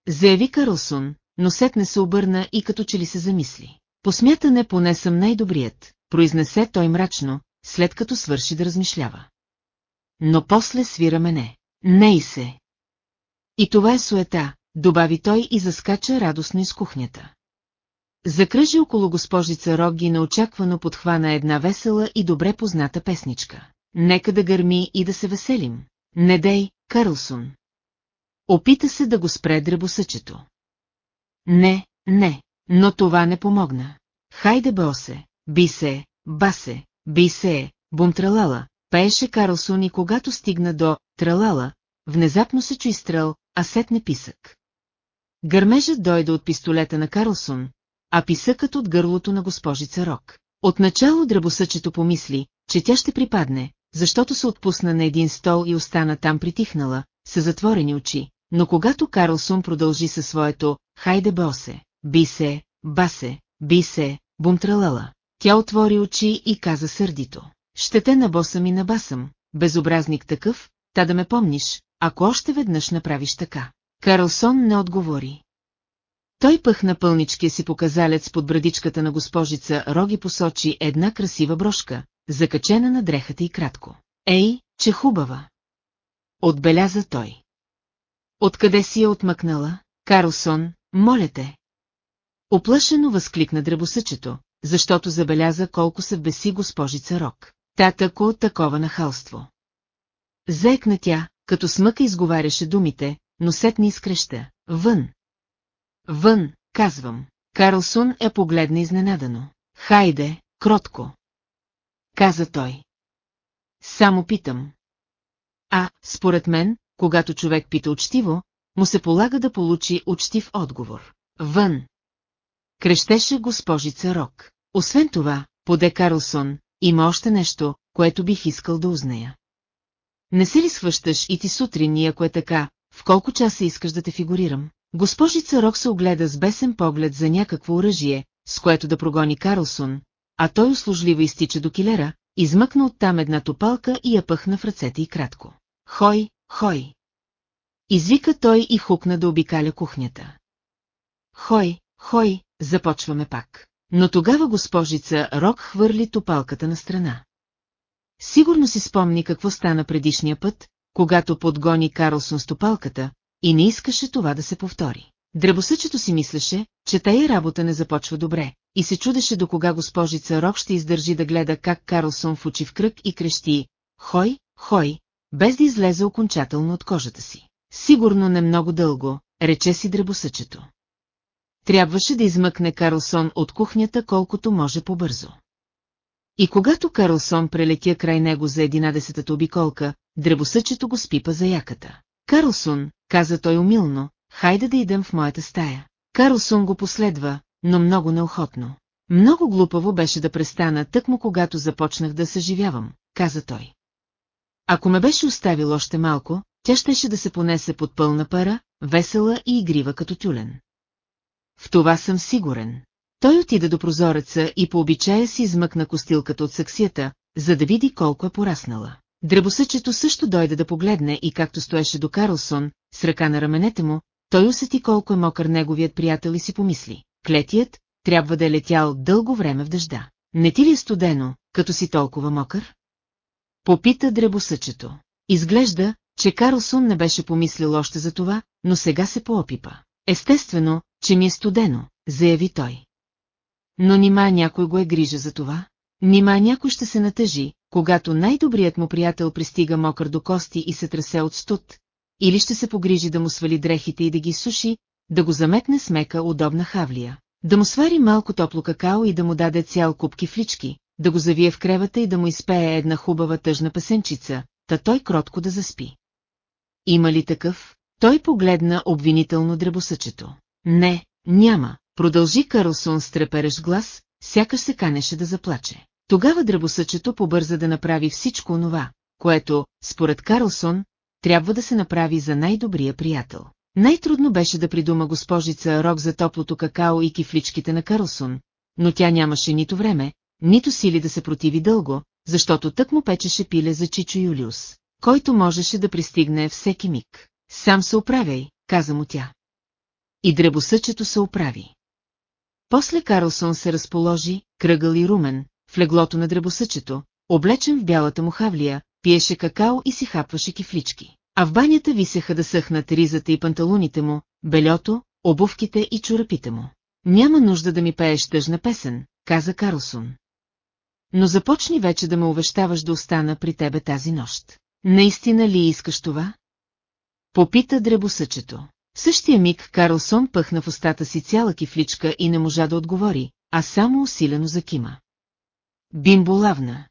Заяви Карлсон, но сетне се обърна и като че ли се замисли. Посмятане поне съм най-добрият, произнесе той мрачно, след като свърши да размишлява. Но после свира мене. Не и се. И това е суета, добави той и заскача радостно из кухнята. Закръжи около госпожица Роги неочаквано подхвана една весела и добре позната песничка. Нека да гърми и да се веселим. Не дей, Карлсон. Опита се да го спре дребосъчето. Не, не, но това не помогна. Хайде босе, би се, басе, би се, бум тралала, пееше Карлсон и когато стигна до тралала, внезапно се чу изстрел, а сетне писък. Гърмежът дойде от пистолета на Карлсон, а писъкът от гърлото на госпожица Рок. Отначало дръбосъчето помисли, че тя ще припадне, защото се отпусна на един стол и остана там притихнала, с затворени очи, но когато Карлсон продължи със своето «Хайде босе», «Би се», «Басе», «Би се», «Бумтралала», тя отвори очи и каза сърдито. «Ще те набосам и набасам, безобразник такъв, та да ме помниш, ако още веднъж направиш така». Карлсон не отговори. Той пъхна пълничкия си показалец под брадичката на госпожица Роги посочи една красива брошка, закачена на дрехата и кратко. Ей, че хубава! отбеляза той. Откъде си я отмъкнала? Карлсон, моля те. Оплашено възкликна дребосъчето, защото забеляза колко се беси госпожица Рок. Та тако такова нахалство. Заекна тя, като смъка изговаряше думите, но сетни изкреща. Вън! Вън, казвам. Карлсон е погледна изненадано. Хайде, кротко. Каза той. Само питам. А, според мен, когато човек пита учтиво, му се полага да получи учтив отговор. Вън! Крещеше госпожица Рок. Освен това, поде Карлсон, има още нещо, което бих искал да узная. Не се ли свъщаш и ти сутрин ако е така, в колко часа искаш да те фигурирам? Госпожица Рок се огледа с бесен поглед за някакво оръжие, с което да прогони Карлсон, а той услужливо изтича до килера, измъкна оттам една топалка и я пъхна в ръцете и кратко. Хой, хой! Извика той и хукна да обикаля кухнята. Хой, хой, започваме пак. Но тогава госпожица Рок хвърли топалката на страна. Сигурно си спомни какво стана предишния път, когато подгони Карлсон с топалката, и не искаше това да се повтори. Дребосъчето си мислеше, че тая работа не започва добре, и се чудеше до кога госпожица Рок ще издържи да гледа как Карлсон в очи в кръг и крещи «Хой, хой», без да излезе окончателно от кожата си. Сигурно не много дълго, рече си дребосъчето. Трябваше да измъкне Карлсон от кухнята колкото може по-бързо. И когато Карлсон прелетя край него за единадесетата обиколка, дребосъчето го спипа за яката. Карлсон, каза той умилно, хайде да идем в моята стая. Карлсон го последва, но много неохотно. Много глупаво беше да престана тъкмо когато започнах да съживявам, каза той. Ако ме беше оставил още малко, тя щеше да се понесе под пълна пара, весела и игрива като тюлен. В това съм сигурен. Той отида до прозореца и по обичая си измъкна костилката от саксията, за да види колко е пораснала. Дребосъчето също дойде да погледне и както стоеше до Карлсон, с ръка на раменете му, той усети колко е мокър неговият приятел и си помисли. Клетият трябва да е летял дълго време в дъжда. Не ти ли е студено, като си толкова мокър? Попита дребосъчето. Изглежда, че Карлсон не беше помислил още за това, но сега се поопипа. Естествено, че ми е студено, заяви той. Но нима някой го е грижа за това? Нима някой ще се натъжи, когато най-добрият му приятел пристига мокър до кости и се тресе от студ, или ще се погрижи да му свали дрехите и да ги суши, да го заметне с мека удобна хавлия, да му свари малко топло какао и да му даде цял куп кифлички, да го завие в кревата и да му изпее една хубава тъжна песенчица, та той кротко да заспи. Има ли такъв? Той погледна обвинително дребосъчето. Не, няма, продължи Карлсон с треперещ глас, сякаш се канеше да заплаче. Тогава дръбосъчето побърза да направи всичко онова, което, според Карлсон, трябва да се направи за най-добрия приятел. Най-трудно беше да придума госпожица Рок за топлото какао и кифличките на Карлсон, но тя нямаше нито време, нито сили да се противи дълго, защото тък му печеше пиле за Чичо Юлиус, който можеше да пристигне всеки миг. Сам се оправяй, каза му тя. И дребосъчето се оправи. После Карлсон се разположи, кръгъл и румен, в леглото на дребосъчето, облечен в бялата му хавлия, пиеше какао и си хапваше кифлички. А в банята висеха да съхнат ризата и панталоните му, белето, обувките и чорапите му. Няма нужда да ми пееш тъжна песен, каза Карлсон. Но започни вече да ме увещаваш да остана при тебе тази нощ. Наистина ли искаш това? Попита дребосъчето. В същия миг Карлсон пъхна в устата си цяла кифличка и не можа да отговори, а само усилено закима. Бимболавна.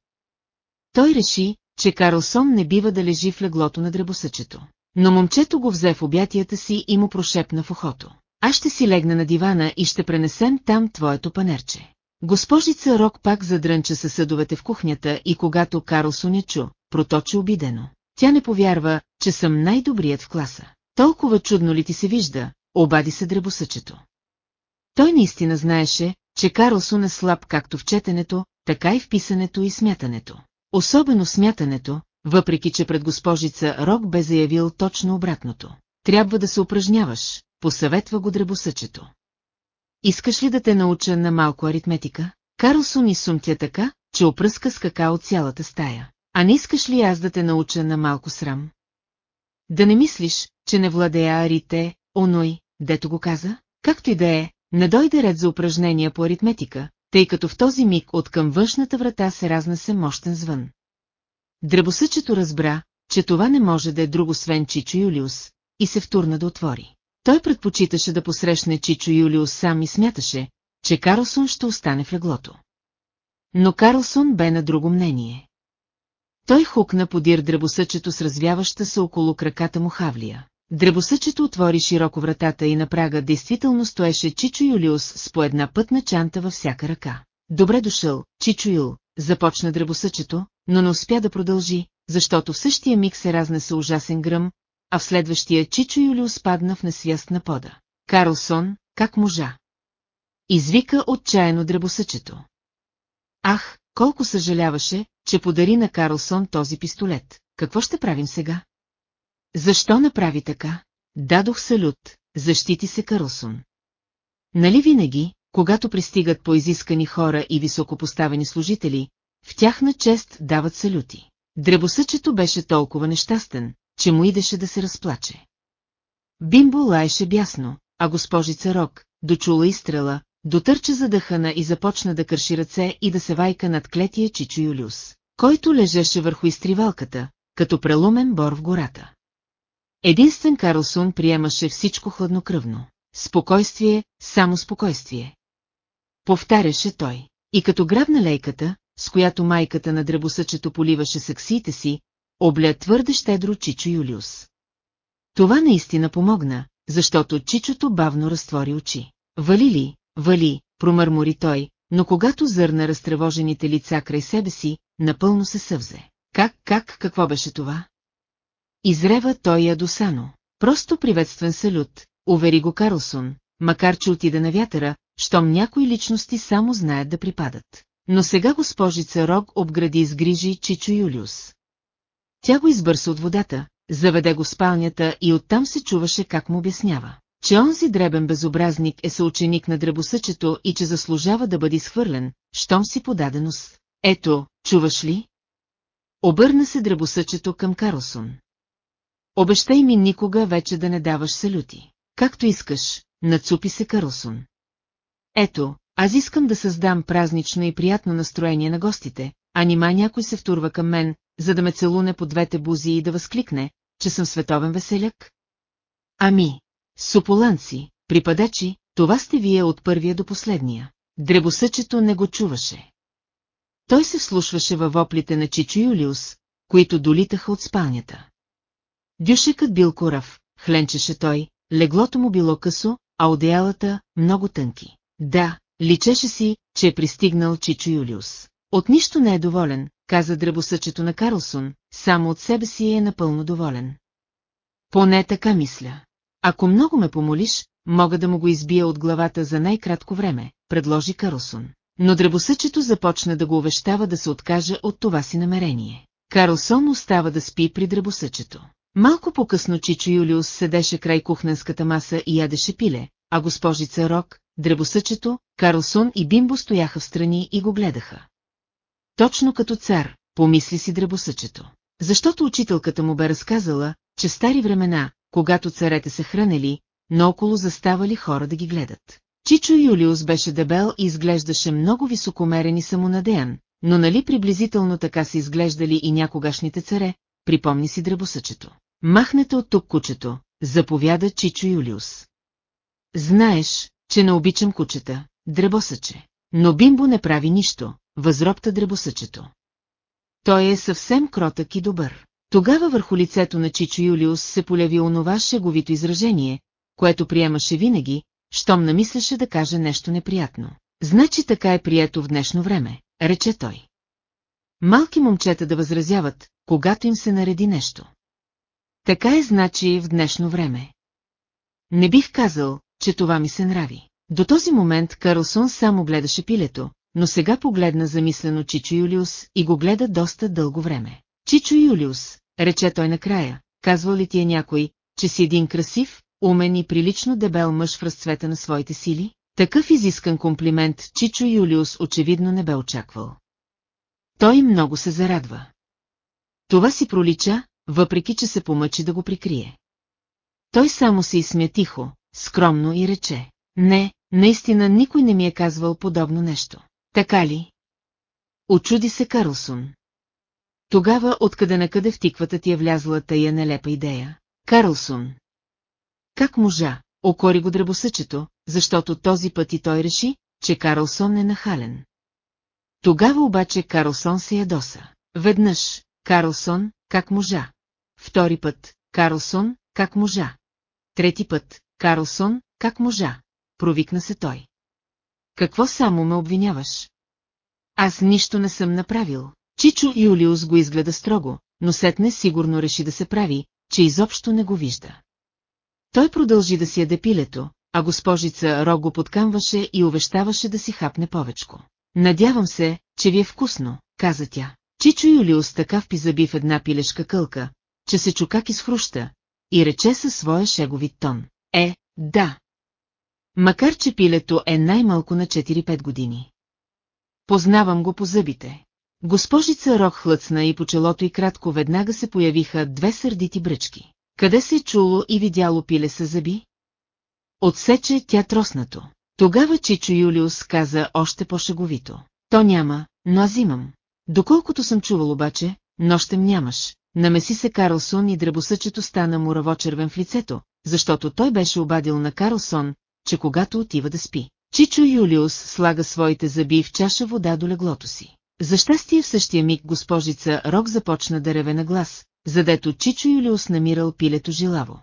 Той реши, че Карлсон не бива да лежи в леглото на дребосъчето. Но момчето го взе в обятията си и му прошепна в ухото. Аз ще си легна на дивана и ще пренесем там твоето панерче. Госпожица Рок пак задрънча със съдовете в кухнята и когато Карлсон я чу, проточи обидено. Тя не повярва, че съм най-добрият в класа. Толкова чудно ли ти се вижда, обади се дребосъчето. Той наистина знаеше, че Карлсон е слаб както в четенето, така и в писането и смятането. Особено смятането, въпреки че пред госпожица Рок бе заявил точно обратното. Трябва да се упражняваш, посъветва го дребосъчето. Искаш ли да те науча на малко аритметика? Карлсон и сумтя така, че опръска с какао цялата стая. А не искаш ли аз да те науча на малко срам? Да не мислиш, че не владея арите, оной, дето го каза? Както и да е, не дойде ред за упражнения по аритметика, тъй като в този миг от към външната врата се разнесе мощен звън. Дребосъчето разбра, че това не може да е друго свен Чичо Юлиус, и се втурна да отвори. Той предпочиташе да посрещне Чичо Юлиус сам и смяташе, че Карлсон ще остане в леглото. Но Карлсон бе на друго мнение. Той хукна подир дребосъчето с развяваща се около краката му хавлия. Дребосъчето отвори широко вратата и на прага действително стоеше Чичо Юлиус с по една пътна чанта във всяка ръка. Добре дошъл, Чичо Юл, започна дребосъчето, но не успя да продължи, защото в същия миг се разнесе ужасен гръм, а в следващия Чичо Юлиус падна в несвяст на пода. Карлсон, как можа? Извика отчаяно дребосъчето. Ах, колко съжаляваше, че подари на Карлсон този пистолет. Какво ще правим сега? Защо направи така? Дадох салют, защити се Карлсон. Нали винаги, когато пристигат по изискани хора и високопоставени служители, в тяхна чест дават салюти. Дребосъчето беше толкова нещастен, че му идеше да се разплаче. Бимбо лаеше бясно, а госпожица Рок, дочула изстрела, дотърча задъхана и започна да кърши ръце и да се вайка над клетия Чичо Юлиус, който лежеше върху изтривалката, като прелумен бор в гората. Единствен Карлсон приемаше всичко хладнокръвно. Спокойствие, само спокойствие. Повтаряше той. И като грабна лейката, с която майката на дребосъчето поливаше саксиите си, обля твърде щедро Чичо Юлиус. Това наистина помогна, защото Чичото бавно разтвори очи. Вали ли, вали, промърмори той, но когато зърна разтревожените лица край себе си, напълно се съвзе. Как, как, какво беше това? Изрева той ядосано. Просто приветствен салют, увери го Карлсон, макар че отида на вятъра, щом някои личности само знаят да припадат. Но сега госпожица Рог обгради с грижи Чичо Юлиус. Тя го избърса от водата, заведе го спалнята и оттам се чуваше как му обяснява, че онзи дребен безобразник е съученик на дребосъчето и че заслужава да бъде изхвърлен, щом си подаденост. Ето, чуваш ли? Обърна се дребосъчето към Карлсон. Обещай ми никога вече да не даваш салюти. Както искаш, нацупи се Карлсон. Ето, аз искам да създам празнично и приятно настроение на гостите, а нима някой се втурва към мен, за да ме целуне по двете бузи и да възкликне, че съм световен веселяк? Ами, суполанци, припадачи, това сте вие от първия до последния. Дребосъчето не го чуваше. Той се вслушваше във воплите на Чичо Юлиус, които долитаха от спалнята. Дюшекът бил корав, хленчеше той, леглото му било късо, а одеялата много тънки. Да, личеше си, че е пристигнал Чичо Юлиус. От нищо не е доволен, каза дръбосъчето на Карлсон, само от себе си е напълно доволен. Поне така мисля. Ако много ме помолиш, мога да му го избия от главата за най-кратко време, предложи Карлсон. Но дръбосъчето започна да го увещава да се откаже от това си намерение. Карлсон остава да спи при дръбосъчето. Малко по-късно Чичо Юлиус седеше край кухненската маса и ядеше пиле, а госпожица Рок, дребосъчето, Карлсон и Бимбо стояха в страни и го гледаха. Точно като цар, помисли си дребосъчето. Защото учителката му бе разказала, че стари времена, когато царете се хранели, наоколо заставали хора да ги гледат. Чичо Юлиус беше дебел и изглеждаше много високомерен и самонадеян, но нали приблизително така се изглеждали и някогашните царе, припомни си дребосъчето. Махнете от тук кучето, заповяда Чичо Юлиус. Знаеш, че не обичам кучета, дребосъче. Но Бимбо не прави нищо, възробта дребосъчето. Той е съвсем кротък и добър. Тогава върху лицето на Чичо Юлиус се поляви онова шеговито изражение, което приемаше винаги, щом намисляше да каже нещо неприятно. Значи така е прието в днешно време, рече той. Малки момчета да възразяват, когато им се нареди нещо. Така е значи в днешно време. Не бих казал, че това ми се нрави. До този момент Карлсон само гледаше пилето, но сега погледна замислено Чичо Юлиус и го гледа доста дълго време. Чичо Юлиус, рече той накрая, казвал ли ти е някой, че си един красив, умен и прилично дебел мъж в разцвета на своите сили? Такъв изискан комплимент Чичо Юлиус очевидно не бе очаквал. Той много се зарадва. Това си пролича, въпреки че се помъчи да го прикрие. Той само се изсмя тихо, скромно и рече. Не, наистина никой не ми е казвал подобно нещо. Така ли? Очуди се Карлсон. Тогава откъде накъде в тиквата ти е влязла тая нелепа идея? Карлсон. Как можа? Окори го дребосъчето, защото този път и той реши, че Карлсон е нахален. Тогава обаче Карлсон се ядоса. Веднъж, Карлсон, как можа? Втори път, Карлсон, как можа? Трети път, Карлсон, как можа? Провикна се той. Какво само ме обвиняваш? Аз нищо не съм направил. Чичо Юлиус го изгледа строго, но сетне сигурно реши да се прави, че изобщо не го вижда. Той продължи да си яде пилето, а госпожица Рог го подкамваше и увещаваше да си хапне повечко. Надявам се, че ви е вкусно, каза тя. Чичо Юлиус така впи зъби в една пилешка кълка, че се чу как изхруща, и рече със своя шеговит тон. Е, да. Макар че пилето е най-малко на 4-5 години. Познавам го по зъбите. Госпожица Рок хлъцна и по челото и кратко веднага се появиха две сърдити бръчки. Къде се е чуло и видяло пиле с зъби? Отсече тя троснато. Тогава Чичо Юлиус каза още по-шеговито. То няма, но аз имам. Доколкото съм чувал обаче, нощем нямаш. Намеси се Карлсон и дребосъчето стана мураво-червен в лицето, защото той беше обадил на Карлсон, че когато отива да спи. Чичо Юлиус слага своите зъби в чаша вода до леглото си. За щастие в същия миг госпожица Рок започна да реве на глас, задето Чичо Юлиус намирал пилето жилаво.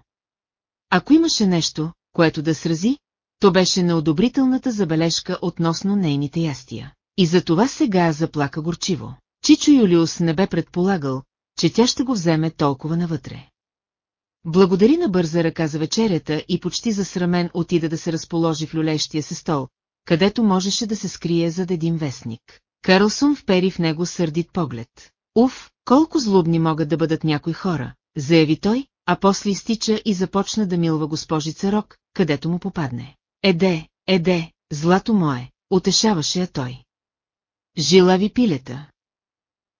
Ако имаше нещо, което да срази, то беше неодобрителната забележка относно нейните ястия. И за това сега заплака горчиво. Чичо Юлиус не бе предполагал, че тя ще го вземе толкова навътре. Благодари на бърза ръка за вечерята и почти засрамен отида да се разположи в люлещия се стол, където можеше да се скрие зад един вестник. Карлсон впери в него сърдит поглед. Уф, колко злобни могат да бъдат някои хора, заяви той, а после изтича и започна да милва госпожица Рок, където му попадне. Еде, еде, злато мое, утешаваше я той. Жилави пилета.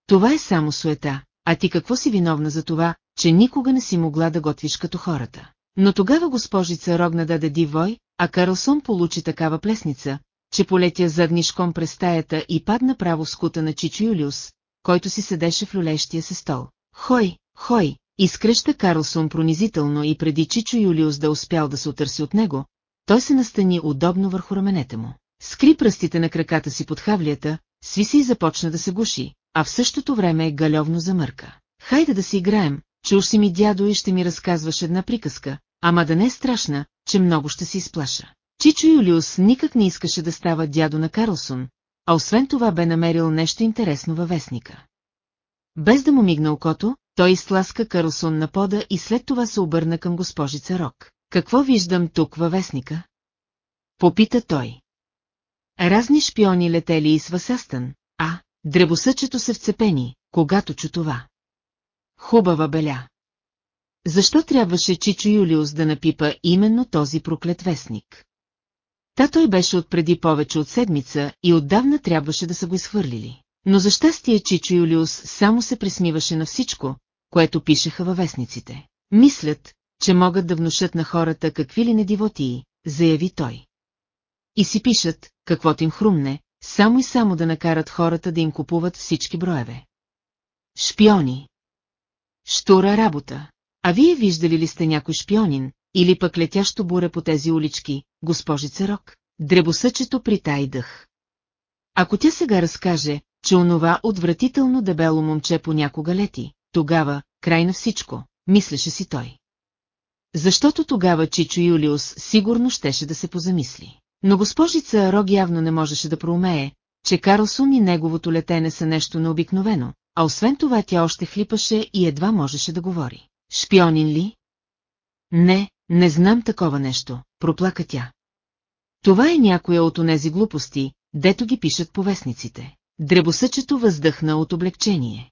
Това е само суета, а ти какво си виновна за това, че никога не си могла да готвиш като хората. Но тогава госпожица Рогна даде дивой, а Карлсон получи такава плесница, че полетя заднишком през стаята и падна право в скута на Чичо Юлиус, който си седеше в люлещия се стол. Хой, хой, изкръща Карлсон пронизително и преди Чичо Юлиус да успял да се отърси от него, той се настани удобно върху раменете му. Скри пръстите на краката си под хавлията, сви се и започна да се гуши, а в същото време галевно замърка. Хайде да си играем, че уж си ми дядо и ще ми разказваш една приказка, ама да не е страшна, че много ще се изплаша. Чичо Юлиус никак не искаше да става дядо на Карлсон, а освен това бе намерил нещо интересно във вестника. Без да му мигна окото, той изтласка Карлсон на пода и след това се обърна към госпожица Рок. Какво виждам тук във вестника? Попита той. Разни шпиони летели из Васастън, а, дребосъчето се вцепени, когато чу това. Хубава беля. Защо трябваше Чичо Юлиус да напипа именно този проклет вестник? Та той беше отпреди повече от седмица и отдавна трябваше да са го изхвърлили. Но за щастие Чичо Юлиус само се присмиваше на всичко, което пишеха във вестниците. Мислят, че могат да внушат на хората какви ли недивотии, заяви той. И си пишат, каквото им хрумне, само и само да накарат хората да им купуват всички броеве. Шпиони. Штура работа. А вие виждали ли сте някой шпионин, или пък летящо буре по тези улички, госпожица Рок? Дребосъчето притай дъх. Ако тя сега разкаже, че онова отвратително дебело момче понякога лети, тогава, край на всичко, мислеше си той. Защото тогава Чичо Юлиус сигурно щеше да се позамисли. Но госпожица Рог явно не можеше да проумее, че Карлсон и неговото летене са нещо необикновено, а освен това тя още хлипаше и едва можеше да говори. Шпионин ли? Не, не знам такова нещо, проплака тя. Това е някоя от онези глупости, дето ги пишат повестниците. Дребосъчето въздъхна от облегчение.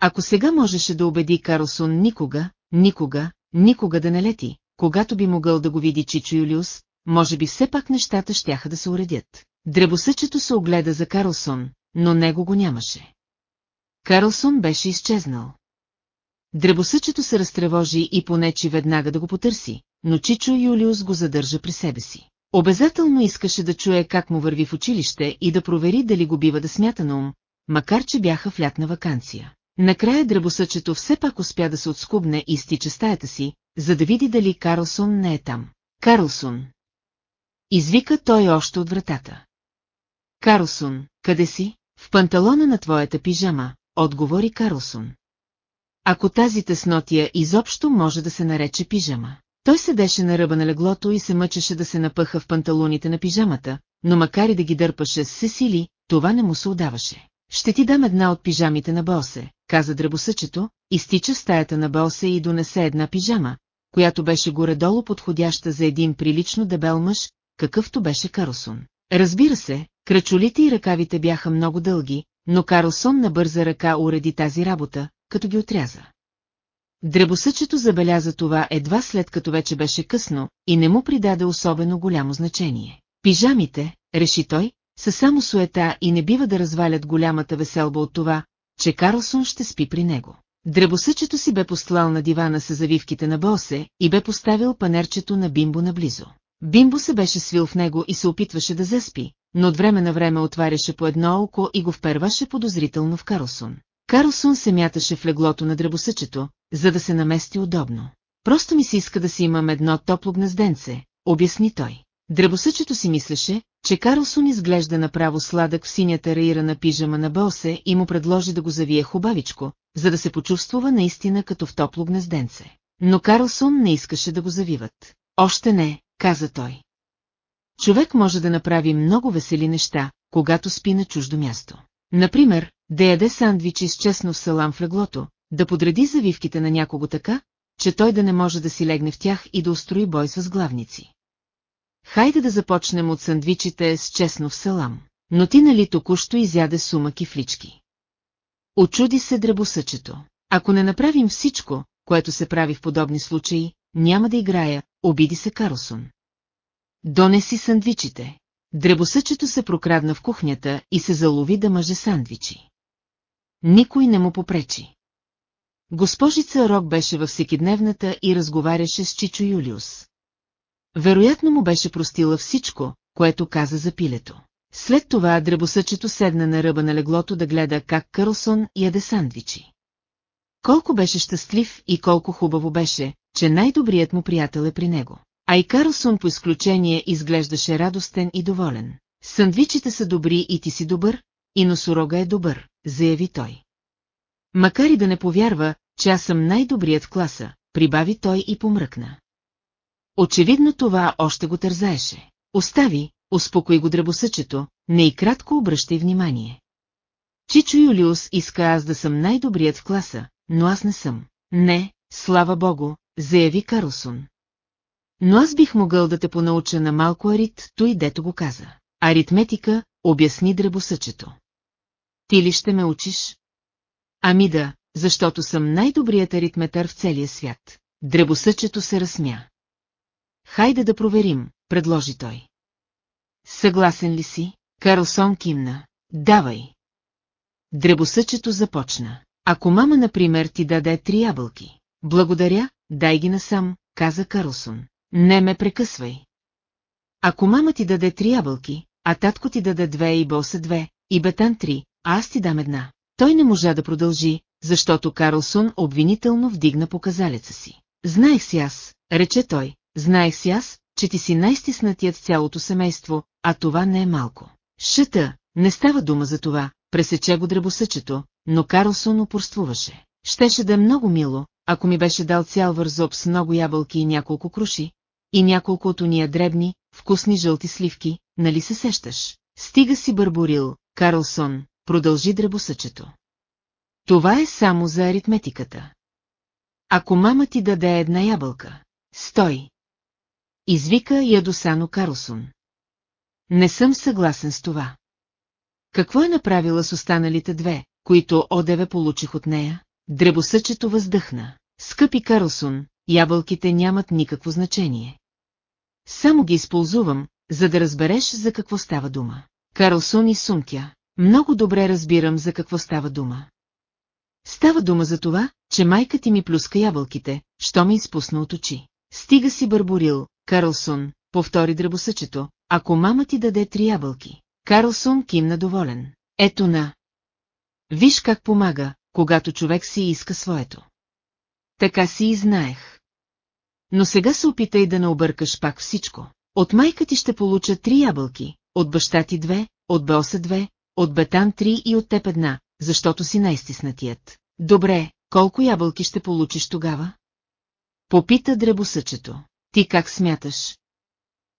Ако сега можеше да убеди Карлсон никога, никога, никога да не лети, когато би могъл да го види Чичо Юлиус, може би все пак нещата щяха да се уредят. Дребосъчето се огледа за Карлсон, но него го нямаше. Карлсон беше изчезнал. Дребосъчето се разтревожи и понечи веднага да го потърси, но Чичо Юлиус го задържа при себе си. Обязателно искаше да чуе как му върви в училище и да провери дали го бива да смята на ум, макар че бяха в лятна вакансия. Накрая дребосъчето все пак успя да се отскубне и стича стаята си, за да види дали Карлсон не е там. Карлсон! Извика той още от вратата. Карлсон, къде си? В панталона на твоята пижама, отговори Карлсон. Ако тази теснотия изобщо може да се нарече пижама. Той седеше на ръба на леглото и се мъчеше да се напъха в панталоните на пижамата, но макар и да ги дърпаше с сили, това не му се удаваше. Ще ти дам една от пижамите на Босе, каза дръбосъчето, изтича в стаята на Босе и донесе една пижама, която беше горе-долу подходяща за един прилично дебел мъж, какъвто беше Карлсон. Разбира се, крачолите и ръкавите бяха много дълги, но Карлсон на бърза ръка уреди тази работа, като ги отряза. Дребосъчето забеляза това едва след като вече беше късно и не му придаде особено голямо значение. Пижамите, реши той, са само суета и не бива да развалят голямата веселба от това, че Карлсон ще спи при него. Дребосъчето си бе постлал на дивана с завивките на Босе и бе поставил панерчето на Бимбо наблизо. Бимбо се беше свил в него и се опитваше да заспи, но от време на време отваряше по едно око и го вперваше подозрително в Карлсон. Карлсон се мяташе в леглото на дребосъчето, за да се намести удобно. Просто ми се иска да си имам едно топло гнезденце, обясни той. Дребосъчето си мислеше, че Карлсон изглежда направо сладък в синята раирана пижама на Босе и му предложи да го завие хубавичко, за да се почувствува наистина като в топло гнезденце. Но Карлсон не искаше да го завиват. Още не, каза той. Човек може да направи много весели неща, когато спи на чуждо място. Например, да яде сандвичи с честно салам в леглото, да подреди завивките на някого така, че той да не може да си легне в тях и да устрои бой с възглавници. Хайде да започнем от сандвичите с честно в салам. Но ти нали току-що изяде сума кифлички. Очуди се дребосъчето. Ако не направим всичко, което се прави в подобни случаи, няма да играя, обиди се Карлсон. Донеси сандвичите. Дребосъчето се прокрадна в кухнята и се залови да мъже сандвичи. Никой не му попречи. Госпожица Рок беше във всекидневната и разговаряше с Чичо Юлиус. Вероятно му беше простила всичко, което каза за пилето. След това дребосъчето седна на ръба на леглото да гледа как Карлсон яде сандвичи. Колко беше щастлив и колко хубаво беше, че най-добрият му приятел е при него. А и Карлсон по изключение изглеждаше радостен и доволен. Сандвичите са добри и ти си добър, и носорога е добър, заяви той. Макар и да не повярва, че аз съм най-добрият в класа, прибави той и помръкна. Очевидно това още го тързаеше. Остави, успокои го дребосъчето, не и кратко обръщай внимание. Чичо Юлиус иска аз да съм най-добрият в класа, но аз не съм. Не, слава богу, заяви Карлсон. Но аз бих могъл да те понауча на малко арит, той дето го каза. Аритметика, обясни дребосъчето. Ти ли ще ме учиш? Ами да, защото съм най-добрият аритметър в целия свят. Дребосъчето се разсмя. Хайде да проверим, предложи той. Съгласен ли си? Карлсон кимна. Давай. Дребосъчето започна. Ако мама, например, ти даде три ябълки. Благодаря, дай ги насам, каза Карлсон. Не ме прекъсвай. Ако мама ти даде три ябълки, а татко ти даде две и боса две, и бетан три, а аз ти дам една. Той не можа да продължи, защото Карлсон обвинително вдигна показалеца си. Знаех си аз, рече той, знаех си аз, че ти си най-стиснатият цялото семейство, а това не е малко. Шъта, не става дума за това, пресече го дребосъчето, но Карлсон упорствуваше. Щеше да е много мило, ако ми беше дал цял вързоп с много ябълки и няколко круши, и няколко от уния дребни, вкусни жълти сливки, нали се сещаш? Стига си бърборил, Карлсон, продължи дребосъчето. Това е само за аритметиката. Ако мама ти даде една ябълка, стой. Извика ядосано Карлсон. Не съм съгласен с това. Какво е направила с останалите две, които одеве получих от нея? Дребосъчето въздъхна. Скъпи Карлсон, ябълките нямат никакво значение. Само ги използвам, за да разбереш за какво става дума. Карлсон и сумтя. Много добре разбирам за какво става дума. Става дума за това, че майка ти ми плюска ябълките, що ме изпусна от очи. Стига си бърборил, Карлсон, повтори дръбосъчето, ако мама ти даде три ябълки. Карлсон кимна доволен. Ето на. Виж как помага, когато човек си иска своето. Така си и знаех. Но сега се опитай да не объркаш пак всичко. От майка ти ще получа три ябълки, от баща ти две, от Белса две, от Бетан три и от теб една, защото си най-стиснатият. Добре, колко ябълки ще получиш тогава? Попита дребосъчето. Ти как смяташ?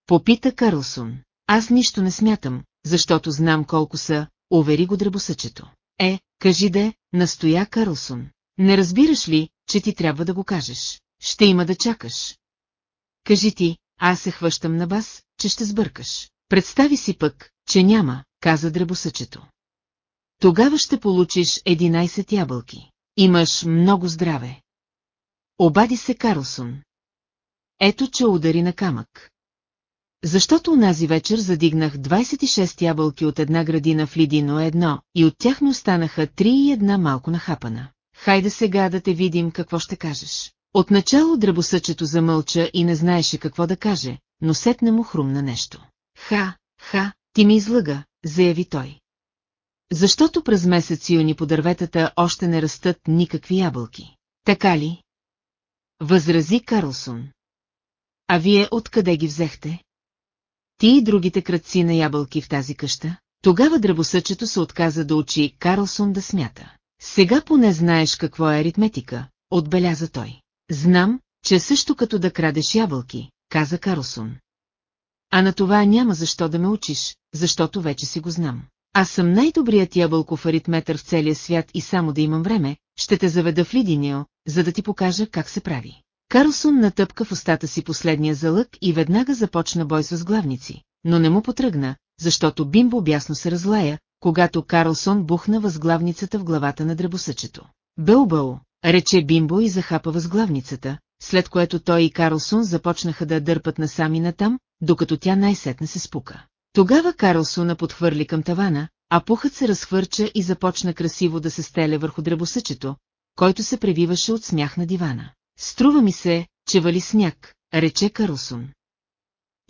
Попита Карлсон. Аз нищо не смятам, защото знам колко са, увери го дребосъчето. Е, кажи де, настоя Карлсон. Не разбираш ли, че ти трябва да го кажеш? Ще има да чакаш. Кажи ти, аз се хващам на бас, че ще сбъркаш. Представи си пък, че няма, каза дребосъчето. Тогава ще получиш 11 ябълки. Имаш много здраве. Обади се Карлсон. Ето, че удари на камък. Защото унази вечер задигнах 26 ябълки от една градина в Лидино едно, и от тях ми останаха три и една малко нахапана. Хайде сега да те видим какво ще кажеш. Отначало дръбосъчето замълча и не знаеше какво да каже, но сетне му хрумна нещо. Ха, ха, ти ми излъга, заяви той. Защото през месец юни по дърветата още не растат никакви ябълки. Така ли? Възрази Карлсон. А вие откъде ги взехте? Ти и другите кръци на ябълки в тази къща? Тогава дръбосъчето се отказа да учи Карлсон да смята. Сега поне знаеш какво е аритметика, отбеляза той. Знам, че също като да крадеш ябълки, каза Карлсон. А на това няма защо да ме учиш, защото вече си го знам. Аз съм най-добрият ябълков аритметър в целия свят и само да имам време, ще те заведа в Лидинио, за да ти покажа как се прави. Карлсон натъпка в устата си последния залък и веднага започна бой с възглавници, но не му потръгна, защото Бимбо бясно се разлая, когато Карлсон бухна възглавницата в главата на дребосъчето. Бълбъл, рече Бимбо и захапа възглавницата, след което той и Карлсон започнаха да дърпат насам и натам, докато тя най-сетне се спука. Тогава Карлсона подхвърли към тавана, а пухът се разхвърча и започна красиво да се стеля върху дребосъчето, който се превиваше от смях на дивана. Струва ми се, че вали сняг, рече Карлсон.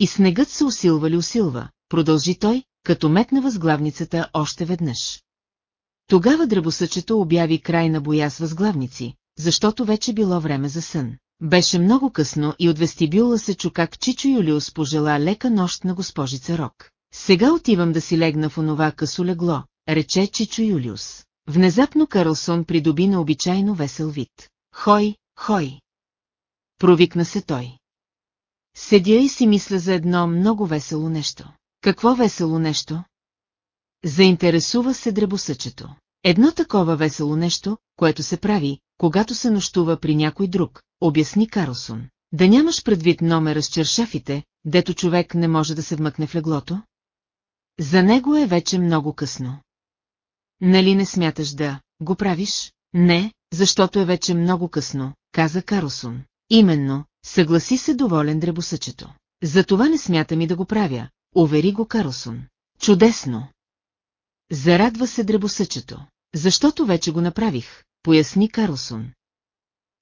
И снегът се усилва ли усилва, продължи той, като метна възглавницата още веднъж. Тогава дръбосъчето обяви край на боя с възглавници, защото вече било време за сън. Беше много късно и от вестибюла се чу как Чичо Юлиус пожела лека нощ на госпожица Рок. Сега отивам да си легна в онова късо легло, рече Чичо Юлиус. Внезапно Карлсон придоби на обичайно весел вид. Хой, хой! Провикна се той. Седя и си мисля за едно много весело нещо. Какво весело нещо? Заинтересува се дребосъчето. Едно такова весело нещо, което се прави, когато се нощува при някой друг, обясни Карлсон. Да нямаш предвид номера с чершафите, дето човек не може да се вмъкне в леглото? За него е вече много късно. Нали не смяташ да го правиш? Не, защото е вече много късно, каза Карлсон. Именно, съгласи се доволен дребосъчето. За това не смятам и да го правя, увери го Карлсон. Чудесно! Зарадва се дребосъчето. Защото вече го направих, поясни Карлсон.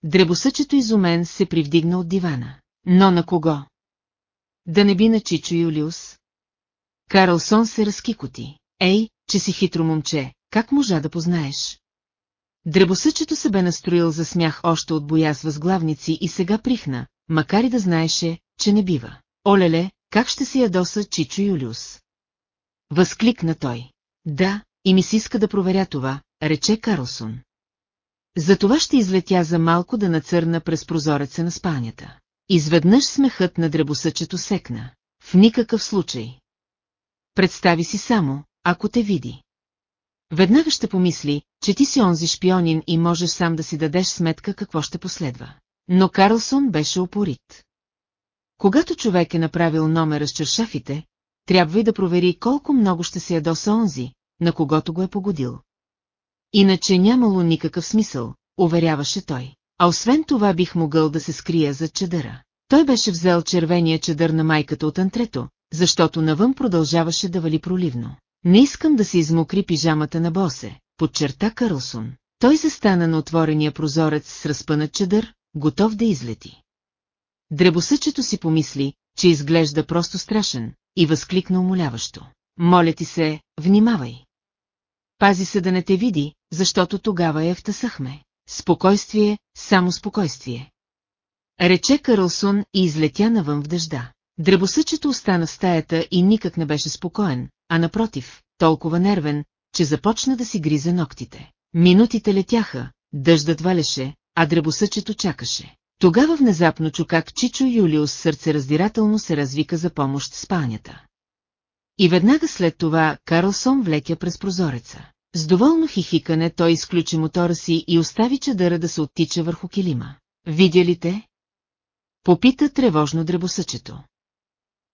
Дребосъчето изумен се привдигна от дивана. Но на кого? Да не би на Чичо Юлиус? Карлсон се разкикоти. Ей, че си хитро момче, как можа да познаеш? Дребосъчето се бе настроил за смях още от боя с възглавници и сега прихна, макар и да знаеше, че не бива. Олеле, как ще си ядоса Чичо Юлиус? Възкликна той. Да, и ми се иска да проверя това, рече Карлсон. Затова ще излетя за малко да нацърна през прозореца на спалнята. Изведнъж смехът на дребосъчето секна. В никакъв случай. Представи си само, ако те види. Веднага ще помисли, че ти си онзи шпионин и можеш сам да си дадеш сметка какво ще последва. Но Карлсон беше опорит. Когато човек е направил номера с чершафите, трябва и да провери колко много ще се ядоса онзи, на когото го е погодил. Иначе нямало никакъв смисъл, уверяваше той. А освен това бих могъл да се скрия за чадъра. Той беше взел червения чадър на майката от антрето, защото навън продължаваше да вали проливно. Не искам да се измокри пижамата на Босе, подчерта Карлсон. Той застана на отворения прозорец с разпънат чадър, готов да излети. Дребосъчето си помисли, че изглежда просто страшен, и възкликна умоляващо. Моля ти се, внимавай. Пази се да не те види, защото тогава я втъсахме. Спокойствие, само спокойствие. Рече Карлсон и излетя навън в дъжда. Дребосъчето остана в стаята и никак не беше спокоен, а напротив, толкова нервен, че започна да си гризе ногтите. Минутите летяха, дъждът валеше, а дребосъчето чакаше. Тогава внезапно чу как Чичо Юлиус сърцераздирателно се развика за помощ в спалнята. И веднага след това Карлсон влекя през прозореца. С доволно хихикане той изключи мотора си и остави чадъра да се оттича върху килима. Видя ли те? Попита тревожно дребосъчето.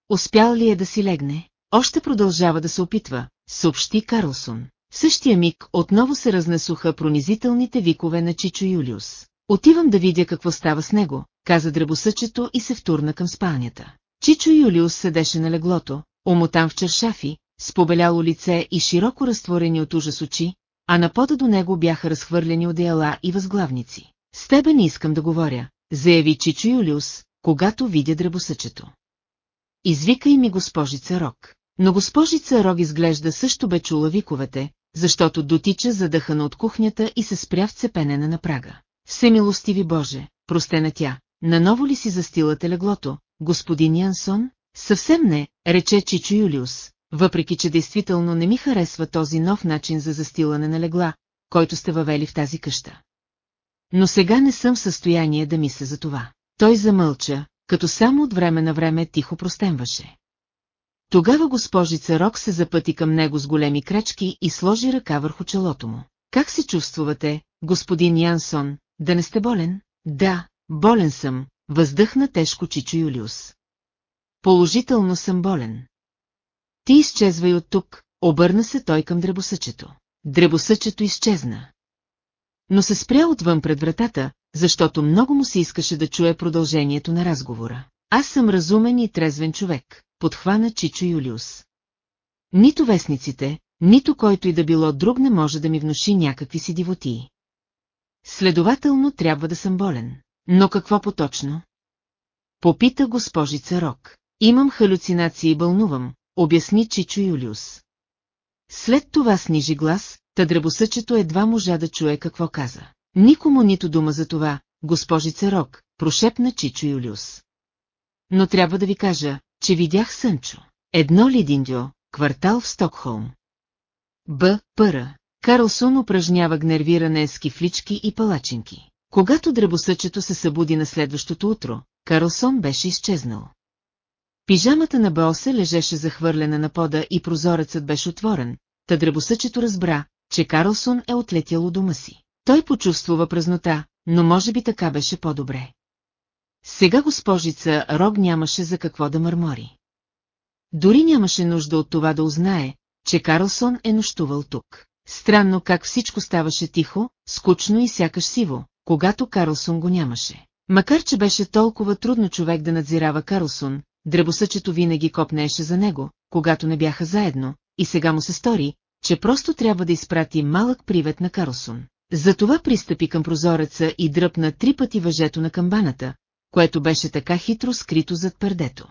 Успял ли е да си легне? Още продължава да се опитва, съобщи Карлсон. В същия миг отново се разнесоха пронизителните викове на Чичо Юлиус. Отивам да видя какво става с него, каза дребосъчето и се втурна към спалнята. Чичо Юлиус седеше на леглото, омотан в чершафи, с побеляло лице и широко разтворени от ужас очи, а на пода до него бяха разхвърлени одеяла и възглавници. С тебе не искам да говоря, заяви Чичо Юлиус, когато видя дребосъчето. Извикай ми госпожица Рок. Но госпожица Рог изглежда също бе чула виковете, защото дотича задъхана от кухнята и се спря в цепенена на прага. Всемилостиви Боже, простена тя, наново ли си застилате леглото, господин Янсон? Съвсем не, рече Чичо Юлиус, въпреки че действително не ми харесва този нов начин за застилане на легла, който сте въвели в тази къща. Но сега не съм в състояние да мисля за това. Той замълча, като само от време на време тихо простемваше. Тогава госпожица Рок се запъти към него с големи крачки и сложи ръка върху челото му. Как се чувствате, господин Янсон, да не сте болен? Да, болен съм, въздъхна тежко Чичо Юлиус. Положително съм болен. Ти изчезвай от тук, обърна се той към дребосъчето. Дребосъчето изчезна. Но се спря отвън пред вратата, защото много му се искаше да чуе продължението на разговора. Аз съм разумен и трезвен човек, подхвана Чичо Юлиус. Нито вестниците, нито който и да било друг не може да ми внуши някакви си дивотии. Следователно трябва да съм болен. Но какво поточно? Попита госпожица Рок. Имам халюцинации и бълнувам, обясни Чичо Юлиус. След това снижи глас, та дребосъчето едва можа да чуе какво каза. Никому нито дума за това, госпожица Рок, прошепна Чичо Юлиус. Но трябва да ви кажа, че видях Сънчо. Едно Лидиндио, квартал в Стокхолм. Б. Пъра. Карлсон упражнява гнервиране с кифлички и палачинки. Когато дребосъчето се събуди на следващото утро, Карлсон беше изчезнал. Пижамата на Босе лежеше захвърлена на пода и прозорецът беше отворен, та дребосъчето разбра, че Карлсон е отлетял у дома си. Той почувствува празнота, но може би така беше по-добре. Сега госпожица Рог нямаше за какво да мърмори. Дори нямаше нужда от това да узнае, че Карлсон е нощувал тук. Странно как всичко ставаше тихо, скучно и сякаш сиво, когато Карлсон го нямаше. Макар че беше толкова трудно човек да надзирава Карлсон, дребосъчето винаги копнееше за него, когато не бяха заедно, и сега му се стори, че просто трябва да изпрати малък привет на Карлсон. Затова пристъпи към прозореца и дръпна три пъти въжето на камбаната, което беше така хитро скрито зад пердето.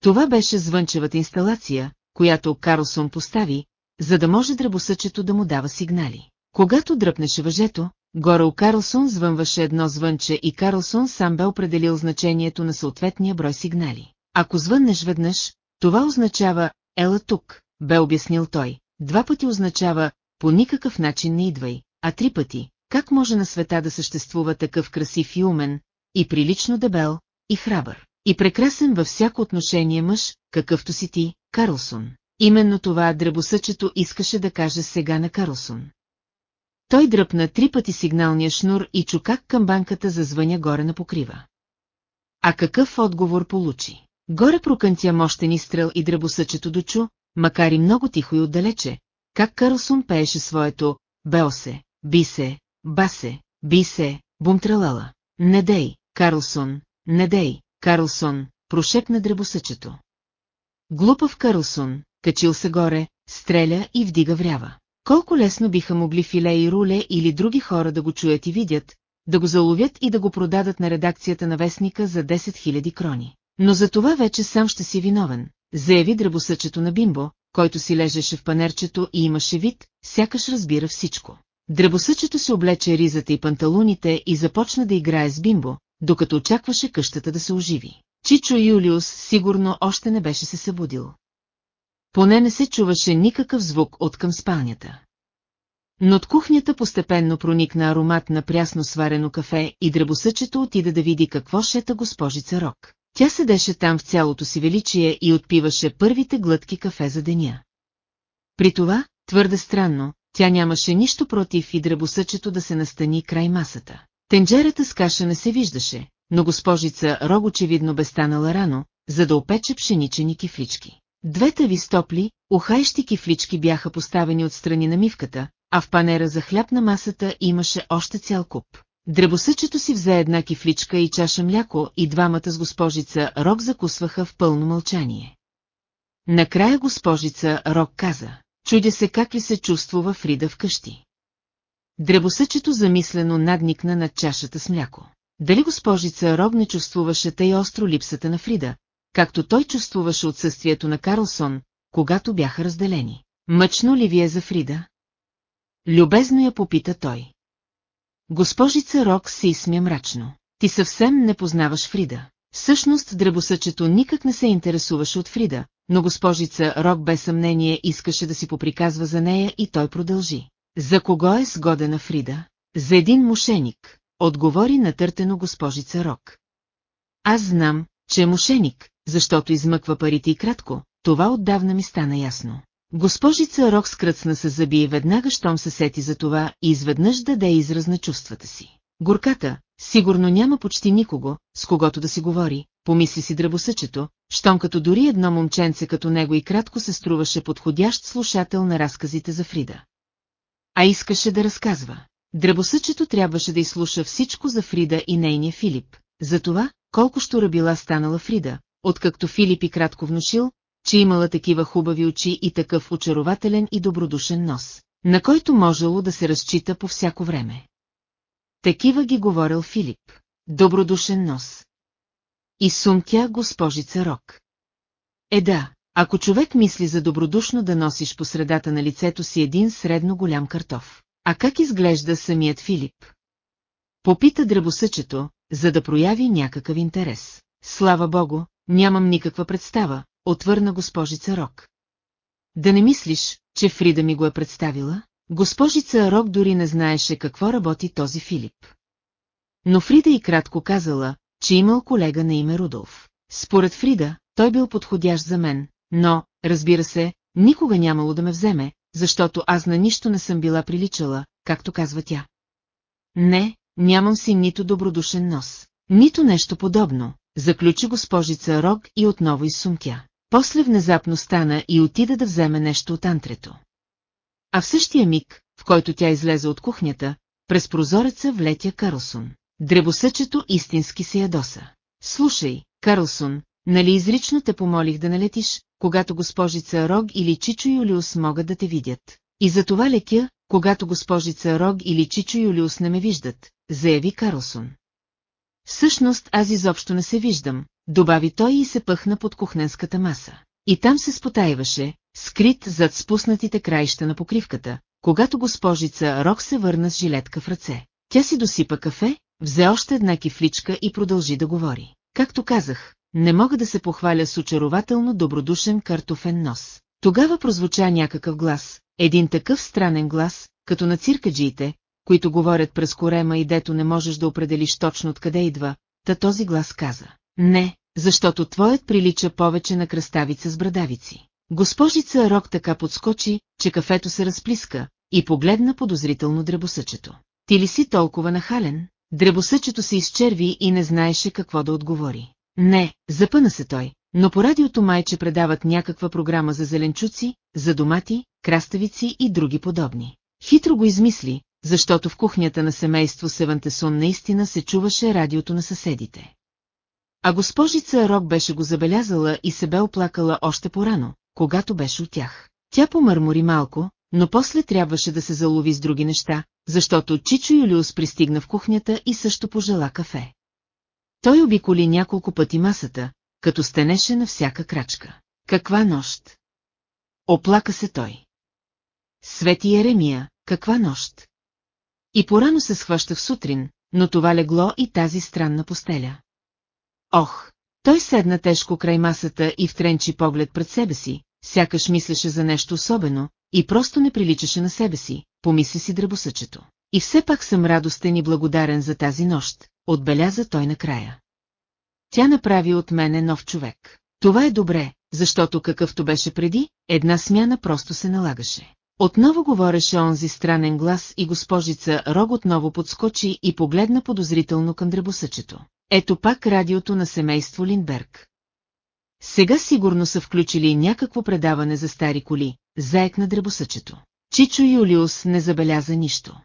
Това беше звънчевата инсталация, която Карлсон постави, за да може дръбосъчето да му дава сигнали. Когато дръпнеше въжето, горе у Карлсон звънваше едно звънче и Карлсон сам бе определил значението на съответния брой сигнали. Ако звъннеш веднъж, това означава «Ела тук», бе обяснил той. Два пъти означава «По никакъв начин не идвай», а три пъти «Как може на света да съществува такъв красив и умен, и прилично дебел, и храбър, и прекрасен във всяко отношение мъж, какъвто си ти, Карлсон?» Именно това дребосъчето искаше да каже сега на Карлсон. Той дръпна три пъти сигналния шнур и чу как към банката зазвъня горе на покрива. А какъв отговор получи? Горе прокънтя мощен изстрел и дребосъчето дочу, макар и много тихо и отдалече, как Карлсон пееше своето «Беосе», «Бисе», «Басе», «Бисе», «Бумтралала». «Не дей, Карлсон, не дей, Карлсон», прошепна дребосъчето. Глупав Карлсон, качил се горе, стреля и вдига врява. Колко лесно биха могли Филе и Руле или други хора да го чуят и видят, да го заловят и да го продадат на редакцията на вестника за 10 000 крони. Но за това вече сам ще си виновен, заяви дръбосъчето на Бимбо, който си лежеше в панерчето и имаше вид, сякаш разбира всичко. Дръбосъчето се облече ризата и панталоните и започна да играе с Бимбо, докато очакваше къщата да се оживи. Чичо Юлиус сигурно още не беше се събудил. Поне не се чуваше никакъв звук от към спалнята. Но от кухнята постепенно проникна аромат на прясно сварено кафе и дръбосъчето отида да види какво шета госпожица Рок. Тя седеше там в цялото си величие и отпиваше първите глътки кафе за деня. При това, твърде странно, тя нямаше нищо против и дръбосъчето да се настани край масата. Тенджерата с каша не се виждаше, но госпожица Рог очевидно бе станала рано, за да опече пшеничени кифлички. Двете ви стопли, ухаещи кифлички бяха поставени от страни на мивката, а в панера за хляб на масата имаше още цял куп. Дребосъчето си взе една кифличка и чаша мляко и двамата с госпожица Рок закусваха в пълно мълчание. Накрая госпожица Рок каза, чудя се как ли се чувствува Фрида вкъщи. Дребосъчето замислено надникна над чашата с мляко. Дали госпожица Рог не чувствуваше тъй остро липсата на Фрида, както той чувствуваше отсъствието на Карлсон, когато бяха разделени. Мъчно ли ви е за Фрида? Любезно я попита той. Госпожица Рок се изсмя мрачно. Ти съвсем не познаваш Фрида. Всъщност дребосъчето никак не се интересуваше от Фрида, но госпожица Рок без съмнение искаше да си поприказва за нея и той продължи. За кого е сгодена Фрида? За един мошеник, отговори натъртено госпожица Рок. Аз знам, че е мошеник, защото измъква парите и кратко, това отдавна ми стана ясно. Госпожица Рок скръцна се зъби и веднага щом се сети за това и изведнъж даде израз на чувствата си. Горката, сигурно няма почти никого, с когото да си говори, помисли си дръбосъчето, щом като дори едно момченце като него и кратко се струваше подходящ слушател на разказите за Фрида. А искаше да разказва. Дръбосъчето трябваше да изслуша всичко за Фрида и нейния Филип, за това, колко щура била станала Фрида, откакто Филип и кратко внушил, че имала такива хубави очи и такъв очарователен и добродушен нос, на който можело да се разчита по всяко време. Такива ги говорил Филип. Добродушен нос. И сумтя госпожица Рок. Е да, ако човек мисли за добродушно да носиш по средата на лицето си един средно голям картоф. А как изглежда самият Филип? Попита дръбосъчето, за да прояви някакъв интерес. Слава богу, нямам никаква представа, отвърна госпожица Рок. Да не мислиш, че Фрида ми го е представила? Госпожица Рок дори не знаеше какво работи този Филип. Но Фрида и кратко казала, че имал колега на име Рудолф. Според Фрида, той бил подходящ за мен, но, разбира се, никога нямало да ме вземе, защото аз на нищо не съм била приличала, както казва тя. Не, нямам си нито добродушен нос, нито нещо подобно, заключи госпожица Рог и отново изсумкя. После внезапно стана и отида да вземе нещо от антрето. А в същия миг, в който тя излезе от кухнята, през прозореца влетя Карлсон. Дребосъчето истински се ядоса. Слушай, Карлсон, нали изрично те помолих да налетиш, когато госпожица Рог или Чичо Юлиус могат да те видят. И за това лекя, когато госпожица Рог или Чичо Юлиус не ме виждат, заяви Карлсон. Всъщност аз изобщо не се виждам, добави той и се пъхна под кухненската маса. И там се спотаиваше, скрит зад спуснатите краища на покривката, когато госпожица Рок се върна с жилетка в ръце. Тя си досипа кафе, взе още една кифличка и продължи да говори. Както казах, не мога да се похваля с очарователно добродушен картофен нос. Тогава прозвуча някакъв глас, един такъв странен глас, като на циркаджиите, които говорят през корема и дето не можеш да определиш точно откъде идва, та този глас каза. Не, защото твоят прилича повече на кръставица с брадавици. Госпожица Рок така подскочи, че кафето се разплиска и погледна подозрително дребосъчето. Ти ли си толкова нахален? Дребосъчето се изчерви и не знаеше какво да отговори. Не, запъна се той, но по радиото майче предават някаква програма за зеленчуци, за домати, краставици и други подобни. Хитро го измисли, защото в кухнята на семейство Севантесон наистина се чуваше радиото на съседите. А госпожица Рок беше го забелязала и се бе оплакала още порано, когато беше от тях. Тя помърмори малко, но после трябваше да се залови с други неща, защото Чичо Юлиус пристигна в кухнята и също пожела кафе. Той обиколи няколко пъти масата, като стенеше на всяка крачка. Каква нощ! Оплака се той. Свети Еремия, каква нощ! И порано се схваща в сутрин, но това легло и тази странна постеля. Ох! Той седна тежко край масата и втренчи поглед пред себе си, сякаш мислеше за нещо особено, и просто не приличаше на себе си, помисли си дръбосъчето. И все пак съм радостен и благодарен за тази нощ, отбеляза той накрая. Тя направи от мене нов човек. Това е добре, защото какъвто беше преди, една смяна просто се налагаше. Отново говореше онзи странен глас и госпожица Рог отново подскочи и погледна подозрително към дребосъчето. Ето пак радиото на семейство Линдберг. Сега сигурно са включили някакво предаване за стари коли, заекна дребосъчето. Чичо Юлиус не забеляза нищо.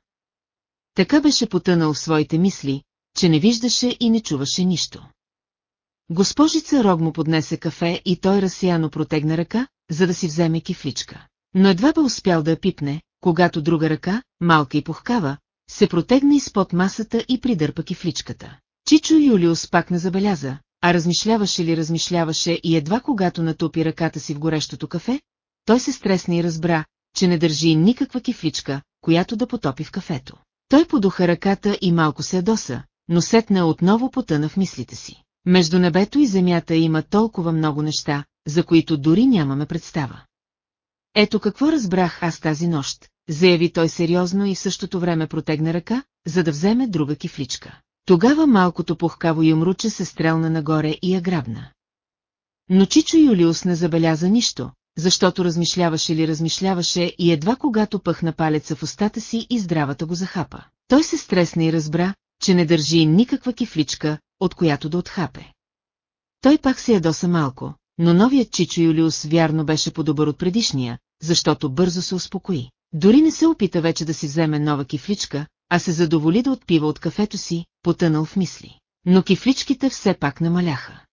Така беше потънал в своите мисли, че не виждаше и не чуваше нищо. Госпожица Рог му поднесе кафе и той разсияно протегна ръка, за да си вземе кифличка. Но едва бе успял да я пипне, когато друга ръка, малка и пухкава, се протегна изпод масата и придърпа кифличката. Чичо Юлиус пак не забеляза, а размишляваше ли размишляваше и едва когато натопи ръката си в горещото кафе, той се стресна и разбра, че не държи никаква кифличка, която да потопи в кафето. Той подуха ръката и малко се ядоса, но сетна отново потъна в мислите си. Между небето и земята има толкова много неща, за които дори нямаме представа. Ето какво разбрах аз тази нощ, заяви той сериозно и в същото време протегна ръка, за да вземе друга кифличка. Тогава малкото пухкаво юмруче се стрелна нагоре и я грабна. Но Чичо Юлиус не забеляза нищо, защото размишляваше ли размишляваше и едва когато пъхна палеца в устата си и здравата го захапа. Той се стресна и разбра, че не държи никаква кифличка, от която да отхапе. Той пак се ядоса малко, но новият Чичо Юлиус вярно беше по-добър от предишния, защото бързо се успокои. Дори не се опита вече да си вземе нова кифличка, а се задоволи да отпива от кафето си, потънал в мисли. Но кифличките все пак намаляха.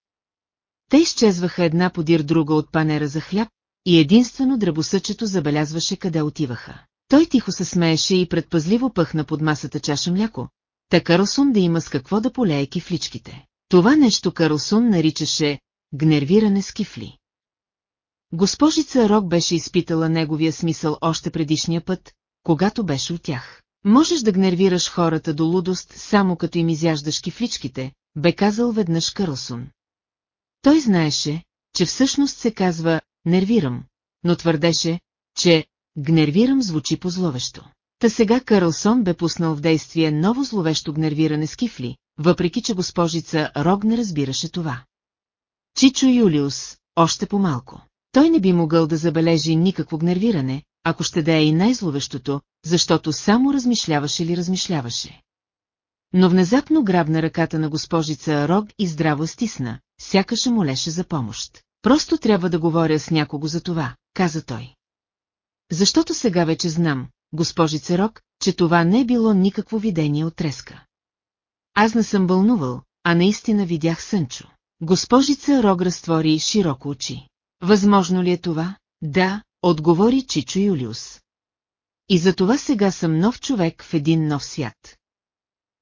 Те изчезваха една подир друга от панера за хляб, и единствено дръбосъчето забелязваше къде отиваха. Той тихо се смееше и предпазливо пъхна под масата чаша мляко, та Карлсон да има с какво да полее кифличките. Това нещо Карлсон наричаше «гнервиране с кифли». Госпожица Рок беше изпитала неговия смисъл още предишния път, когато беше от тях. Можеш да гнервираш хората до лудост, само като им изяждаш кифличките, бе казал веднъж Карлсон. Той знаеше, че всъщност се казва «нервирам», но твърдеше, че «гнервирам» звучи позловещо. Та сега Карлсон бе пуснал в действие ново зловещо гнервиране с кифли, въпреки че госпожица Рог не разбираше това. Чичо Юлиус, още по-малко. Той не би могъл да забележи никакво гнервиране, ако ще да е и най-зловещото, защото само размишляваше ли размишляваше. Но внезапно грабна ръката на госпожица Рог и здраво стисна, сякаше молеше за помощ. Просто трябва да говоря с някого за това, каза той. Защото сега вече знам, госпожица Рок, че това не е било никакво видение от треска. Аз не съм бълнувал, а наистина видях Сънчо. Госпожица Рог разтвори широко очи. Възможно ли е това? Да, отговори Чичо Юлиус. И за това сега съм нов човек в един нов свят.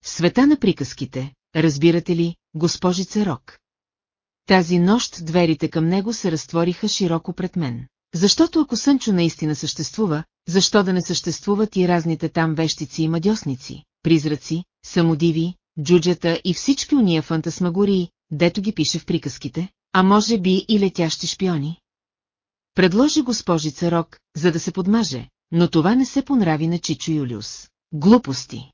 Света на приказките, разбирате ли, госпожица Рок. Тази нощ дверите към него се разтвориха широко пред мен. Защото ако Сънчо наистина съществува, защо да не съществуват и разните там вещици и мадьосници, призраци, самодиви, джуджата и всички уния фантасмагории, дето ги пише в приказките, а може би и летящи шпиони? Предложи госпожица Рок, за да се подмаже, но това не се понрави на Чичо Юлиус. Глупости.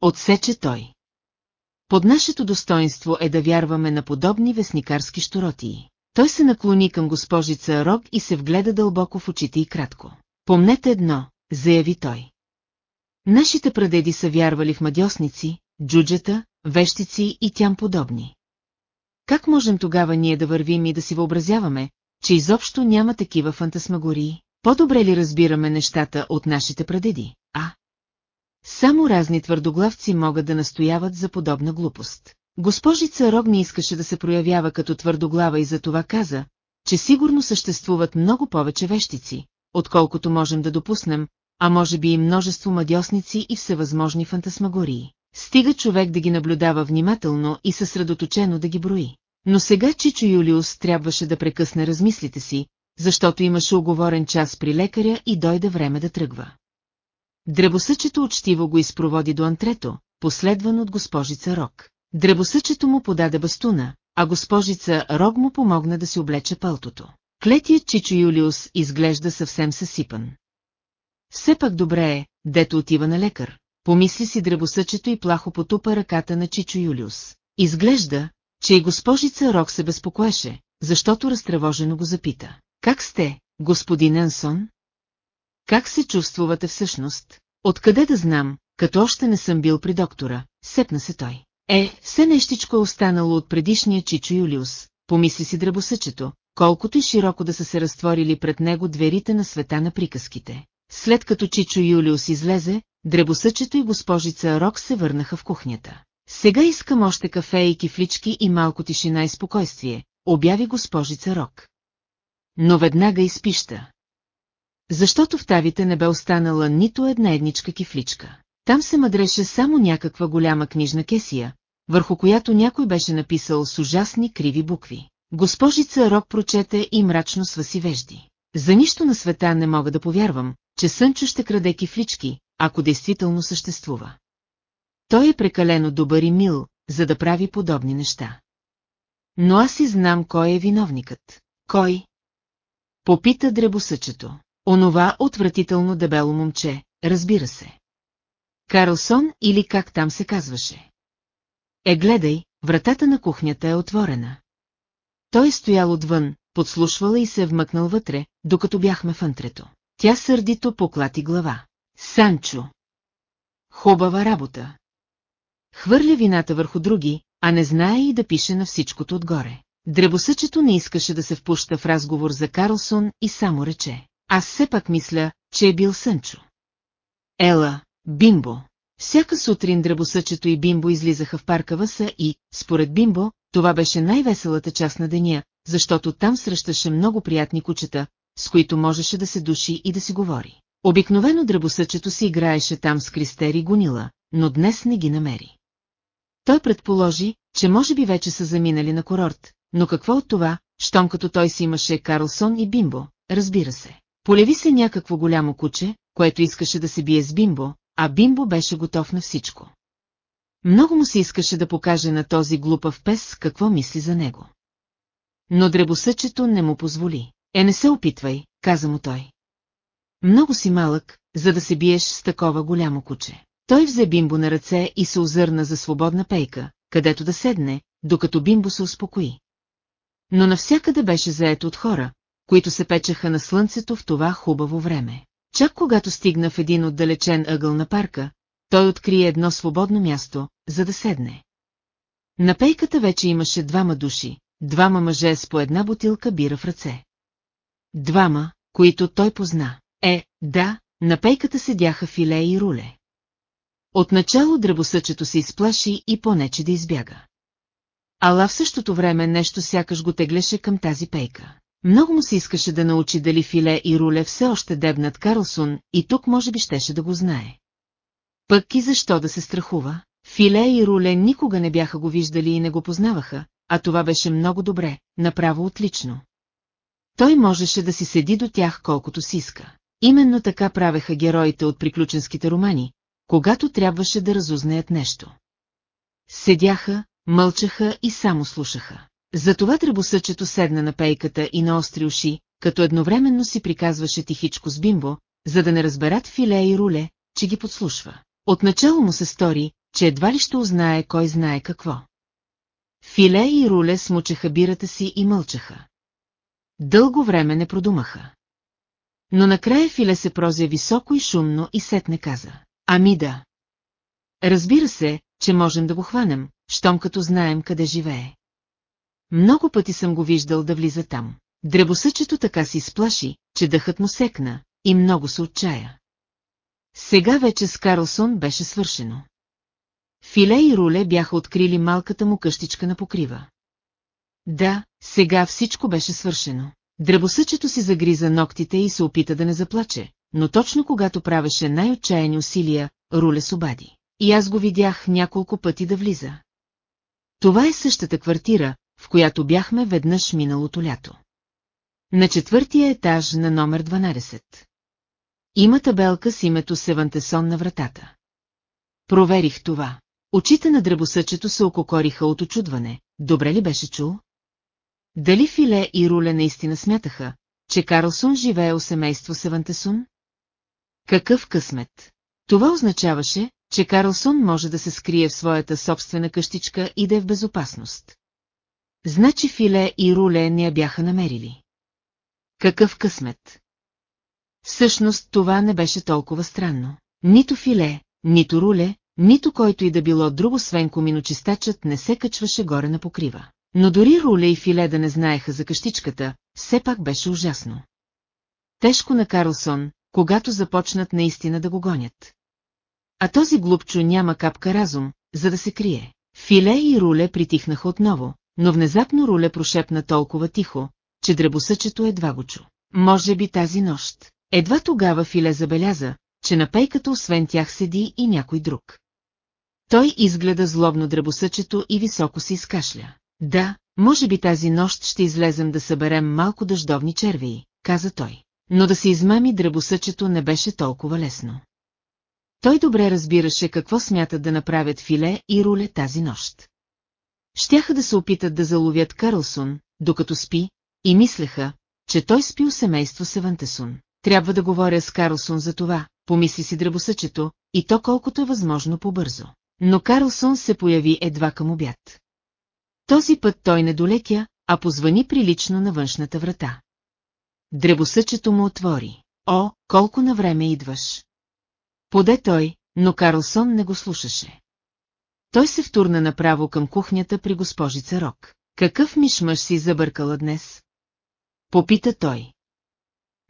Отсече той. Под нашето достоинство е да вярваме на подобни вестникарски щуротии. Той се наклони към госпожица Рок и се вгледа дълбоко в очите и кратко. Помнете едно, заяви той. Нашите прадеди са вярвали в мадьосници, джуджета, вещици и тям подобни. Как можем тогава ние да вървим и да си въобразяваме, че изобщо няма такива фантасмагории? По-добре ли разбираме нещата от нашите прадеди, а? Само разни твърдоглавци могат да настояват за подобна глупост. Госпожица Рог не искаше да се проявява като твърдоглава и за това каза, че сигурно съществуват много повече вещици, отколкото можем да допуснем, а може би и множество мадьосници и всевъзможни фантасмагории. Стига човек да ги наблюдава внимателно и съсредоточено да ги брои. Но сега Чичо Юлиус трябваше да прекъсне размислите си, защото имаше оговорен час при лекаря и дойде време да тръгва. Дребосъчето учтиво го изпроводи до антрето, последван от госпожица Рок. Дребосъчето му подаде бастуна, а госпожица Рог му помогна да си облече пълтото. Клетият Чичо Юлиус изглежда съвсем съсипан. Все пак добре е, дето отива на лекар, помисли си дребосъчето и плахо потупа ръката на Чичо Юлиус. Изглежда, че и госпожица Рок се безпокоеше, защото разтревожено го запита. Как сте, господин Ансон? Как се чувствувате всъщност? Откъде да знам, като още не съм бил при доктора, сепна се той. Е, все нещичко е останало от предишния Чичо Юлиус, помисли си дръбосъчето, колкото и широко да са се разтворили пред него дверите на света на приказките. След като Чичо Юлиус излезе, дребосъчето и госпожица Рок се върнаха в кухнята. Сега искам още кафе и кифлички и малко тишина и спокойствие, обяви госпожица Рок. Но веднага изпища. Защото в тавите не бе останала нито една едничка кифличка. Там се мъдреше само някаква голяма книжна кесия, върху която някой беше написал с ужасни криви букви. Госпожица Рок прочете и мрачно сваси вежди. За нищо на света не мога да повярвам, че Сънчо ще краде кифлички, ако действително съществува. Той е прекалено добър и мил, за да прави подобни неща. Но аз и знам кой е виновникът. Кой? Попита дребосъчето. Онова отвратително дебело момче, разбира се. Карлсон или как там се казваше. Е, гледай, вратата на кухнята е отворена. Той е стоял отвън, подслушвала и се е вмъкнал вътре, докато бяхме в антрето. Тя сърдито поклати глава. Санчо! Хубава работа. Хвърля вината върху други, а не знае и да пише на всичкото отгоре. Дребосъчето не искаше да се впуща в разговор за Карлсон и само рече. Аз все пак мисля, че е бил Сънчо. Ела, Бимбо. Всяка сутрин дребосъчето и Бимбо излизаха в парка Въса и, според Бимбо, това беше най-веселата част на деня, защото там срещаше много приятни кучета, с които можеше да се души и да си говори. Обикновено дребосъчето си играеше там с Кристери Гунила, но днес не ги намери. Той предположи, че може би вече са заминали на курорт, но какво от това, щом като той си имаше Карлсон и Бимбо, разбира се. Полеви се някакво голямо куче, което искаше да се бие с Бимбо, а Бимбо беше готов на всичко. Много му се искаше да покаже на този глупав пес какво мисли за него. Но дребосъчето не му позволи. Е, не се опитвай, каза му той. Много си малък, за да се биеш с такова голямо куче. Той взе Бимбо на ръце и се озърна за свободна пейка, където да седне, докато Бимбо се успокои. Но навсякъде беше заето от хора, които се печеха на слънцето в това хубаво време. Чак когато стигна в един отдалечен ъгъл на парка, той откри едно свободно място, за да седне. На пейката вече имаше двама души, двама мъже с по една бутилка бира в ръце. Двама, които той позна. Е, да, на пейката седяха филе и руле. Отначало дръбосъчето се изплаши и понече да избяга. Ала в същото време нещо сякаш го теглеше към тази пейка. Много му се искаше да научи дали Филе и Руле все още дебнат Карлсон и тук може би щеше да го знае. Пък и защо да се страхува? Филе и Руле никога не бяха го виждали и не го познаваха, а това беше много добре, направо отлично. Той можеше да си седи до тях колкото си иска. Именно така правеха героите от приключенските романи, когато трябваше да разузнаят нещо. Седяха, мълчаха и само слушаха. Затова дребосъчето седна на пейката и на остри уши, като едновременно си приказваше тихичко с бимбо, за да не разберат филе и руле, че ги подслушва. Отначало му се стори, че едва ли ще узнае кой знае какво. Филе и руле смучеха бирата си и мълчаха. Дълго време не продумаха. Но накрая Филе се прозя високо и шумно и сетне каза. Ами да. Разбира се, че можем да го хванем, щом като знаем къде живее. Много пъти съм го виждал да влиза там. Дребосъчето така си сплаши, че дъхът му секна и много се отчая. Сега вече с Карлсон беше свършено. Филе и Руле бяха открили малката му къщичка на покрива. Да, сега всичко беше свършено. Дребосъчето си загриза ногтите и се опита да не заплаче, но точно когато правеше най-отчаяни усилия, Руле с обади. И аз го видях няколко пъти да влиза. Това е същата квартира, в която бяхме веднъж миналото лято. На четвъртия етаж на номер 12. Има табелка с името Севантесон на вратата. Проверих това. Очите на дребосъчето се ококориха от очудване. Добре ли беше чул? Дали Филе и Руле наистина смятаха, че Карлсон живее у семейство Севантесун? Какъв късмет! Това означаваше, че Карлсон може да се скрие в своята собствена къщичка и да е в безопасност. Значи Филе и Руле не я бяха намерили. Какъв късмет! Всъщност това не беше толкова странно. Нито Филе, нито Руле, нито който и да било друго свен коминочистачът не се качваше горе на покрива. Но дори Руле и Филе да не знаеха за къщичката, все пак беше ужасно. Тежко на Карлсон, когато започнат наистина да го гонят. А този глупчо няма капка разум, за да се крие. Филе и Руле притихнаха отново, но внезапно Руле прошепна толкова тихо, че дребосъчето едва го чу. Може би тази нощ. Едва тогава Филе забеляза, че на пейката освен тях седи и някой друг. Той изгледа злобно дребосъчето и високо се изкашля. Да, може би тази нощ ще излезем да съберем малко дъждовни червии, каза той. Но да се измами дребосъчето не беше толкова лесно. Той добре разбираше какво смятат да направят Филе и Руле тази нощ. Щяха да се опитат да заловят Карлсон, докато спи, и мислеха, че той спи у семейство Севантесун. Трябва да говоря с Карлсон за това, помисли си дръбосъчето, и то колкото е възможно по-бързо. Но Карлсон се появи едва към обяд. Този път той не долекя, а позвани прилично на външната врата. Дребосъчето му отвори. О, колко на време идваш! Поде той, но Карлсон не го слушаше. Той се втурна направо към кухнята при госпожица Рок. Какъв мишмъж си забъркала днес? Попита той.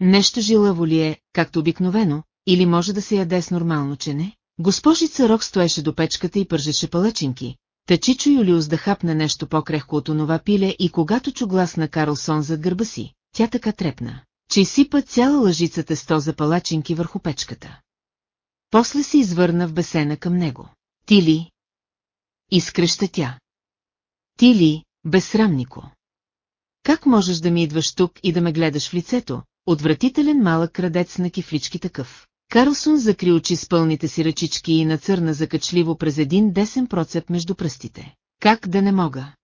Нещо жилаво ли е, както обикновено, или може да се яде с нормално чене? Госпожица Рок стоеше до печката и пържеше палачинки. Тачичо Юлиус да хапне нещо по-крехко от онова пиле и когато чу глас на Карлсон зад гърба си, тя така трепна, че изсипа цяла лъжица тесто за палачинки върху печката. После се извърна в бесена към него. Ти ли? Изкръща тя. Ти ли, безсрамнико? Как можеш да ми идваш тук и да ме гледаш в лицето, отвратителен малък крадец на кифлички такъв? Карлсон закри очи с пълните си ръчички и нацърна закачливо през един десен процеп между пръстите. Как да не мога?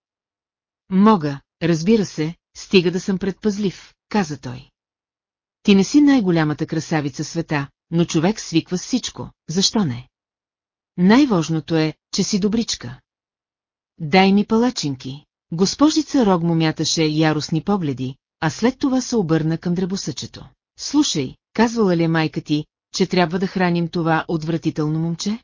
Мога, разбира се, стига да съм предпазлив, каза той. Ти не си най-голямата красавица света, но човек свиква с всичко, защо не? Най-важното е, че си добричка. Дай ми палачинки. Госпожица Рог му мяташе яростни погледи, а след това се обърна към дребосъчето. Слушай, казвала ли е майка ти, че трябва да храним това отвратително момче?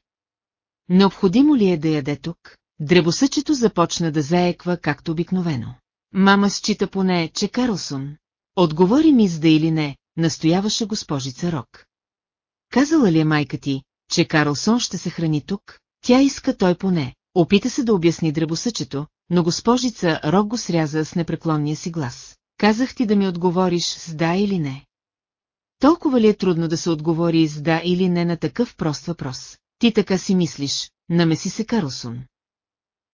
Необходимо ли е да яде тук? Дребосъчето започна да заеква както обикновено. Мама счита поне, че Карлсон. Отговори ми с да или не, настояваше госпожица Рок. Казала ли е майка ти, че Карлсон ще се храни тук? Тя иска той поне. Опита се да обясни дребосъчето, но госпожица Рок го сряза с непреклонния си глас. Казах ти да ми отговориш с да или не. Толкова ли е трудно да се отговори с да или не на такъв прост въпрос? Ти така си мислиш, намеси се Карлсон.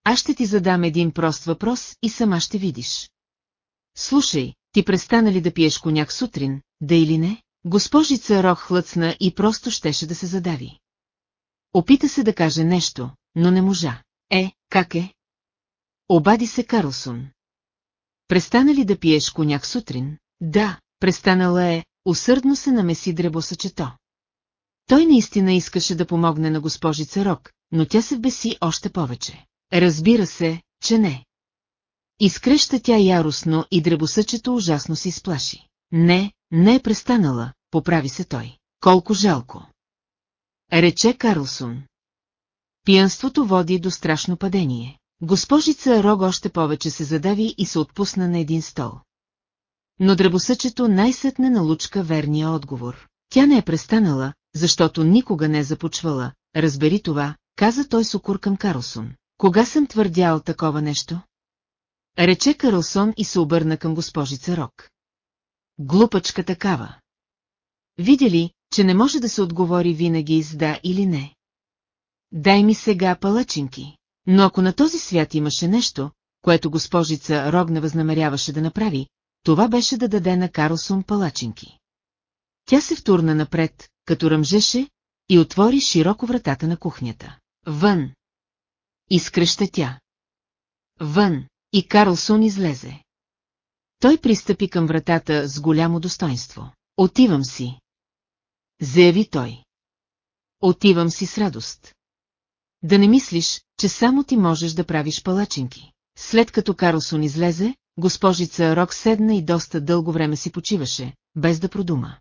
Аз ще ти задам един прост въпрос и сама ще видиш. Слушай, ти престана ли да пиеш коняк сутрин, да или не? Госпожица Рох хлъцна и просто щеше да се задави. Опита се да каже нещо, но не можа. Е, как е? Обади се Карлсон. Престана ли да пиеш коняк сутрин? Да, престанала е, усърдно се намеси дребосъчето. Той наистина искаше да помогне на госпожица Рок, но тя се беси още повече. Разбира се, че не. Изкреща тя яростно и дребосъчето ужасно се изплаши. Не, не е престанала, поправи се той. Колко жалко. Рече Карлсон. Пиянството води до страшно падение. Госпожица Рог още повече се задави и се отпусна на един стол. Но дръбосъчето най-сетне налучка верния отговор. Тя не е престанала, защото никога не е започвала, разбери това, каза той с укур към Карлсон. Кога съм твърдял такова нещо? Рече Карлсон и се обърна към госпожица Рок. Глупачка такава. Видя ли, че не може да се отговори винаги с да или не. Дай ми сега палачинки. Но ако на този свят имаше нещо, което госпожица Рогна възнамеряваше да направи, това беше да даде на Карлсон палачинки. Тя се втурна напред, като ръмжеше, и отвори широко вратата на кухнята. Вън! Изкръща тя. Вън! И Карлсон излезе. Той пристъпи към вратата с голямо достоинство. Отивам си. Заяви той. Отивам си с радост. Да не мислиш, че само ти можеш да правиш палачинки. След като Карлсон излезе, госпожица Рок седна и доста дълго време си почиваше, без да продума.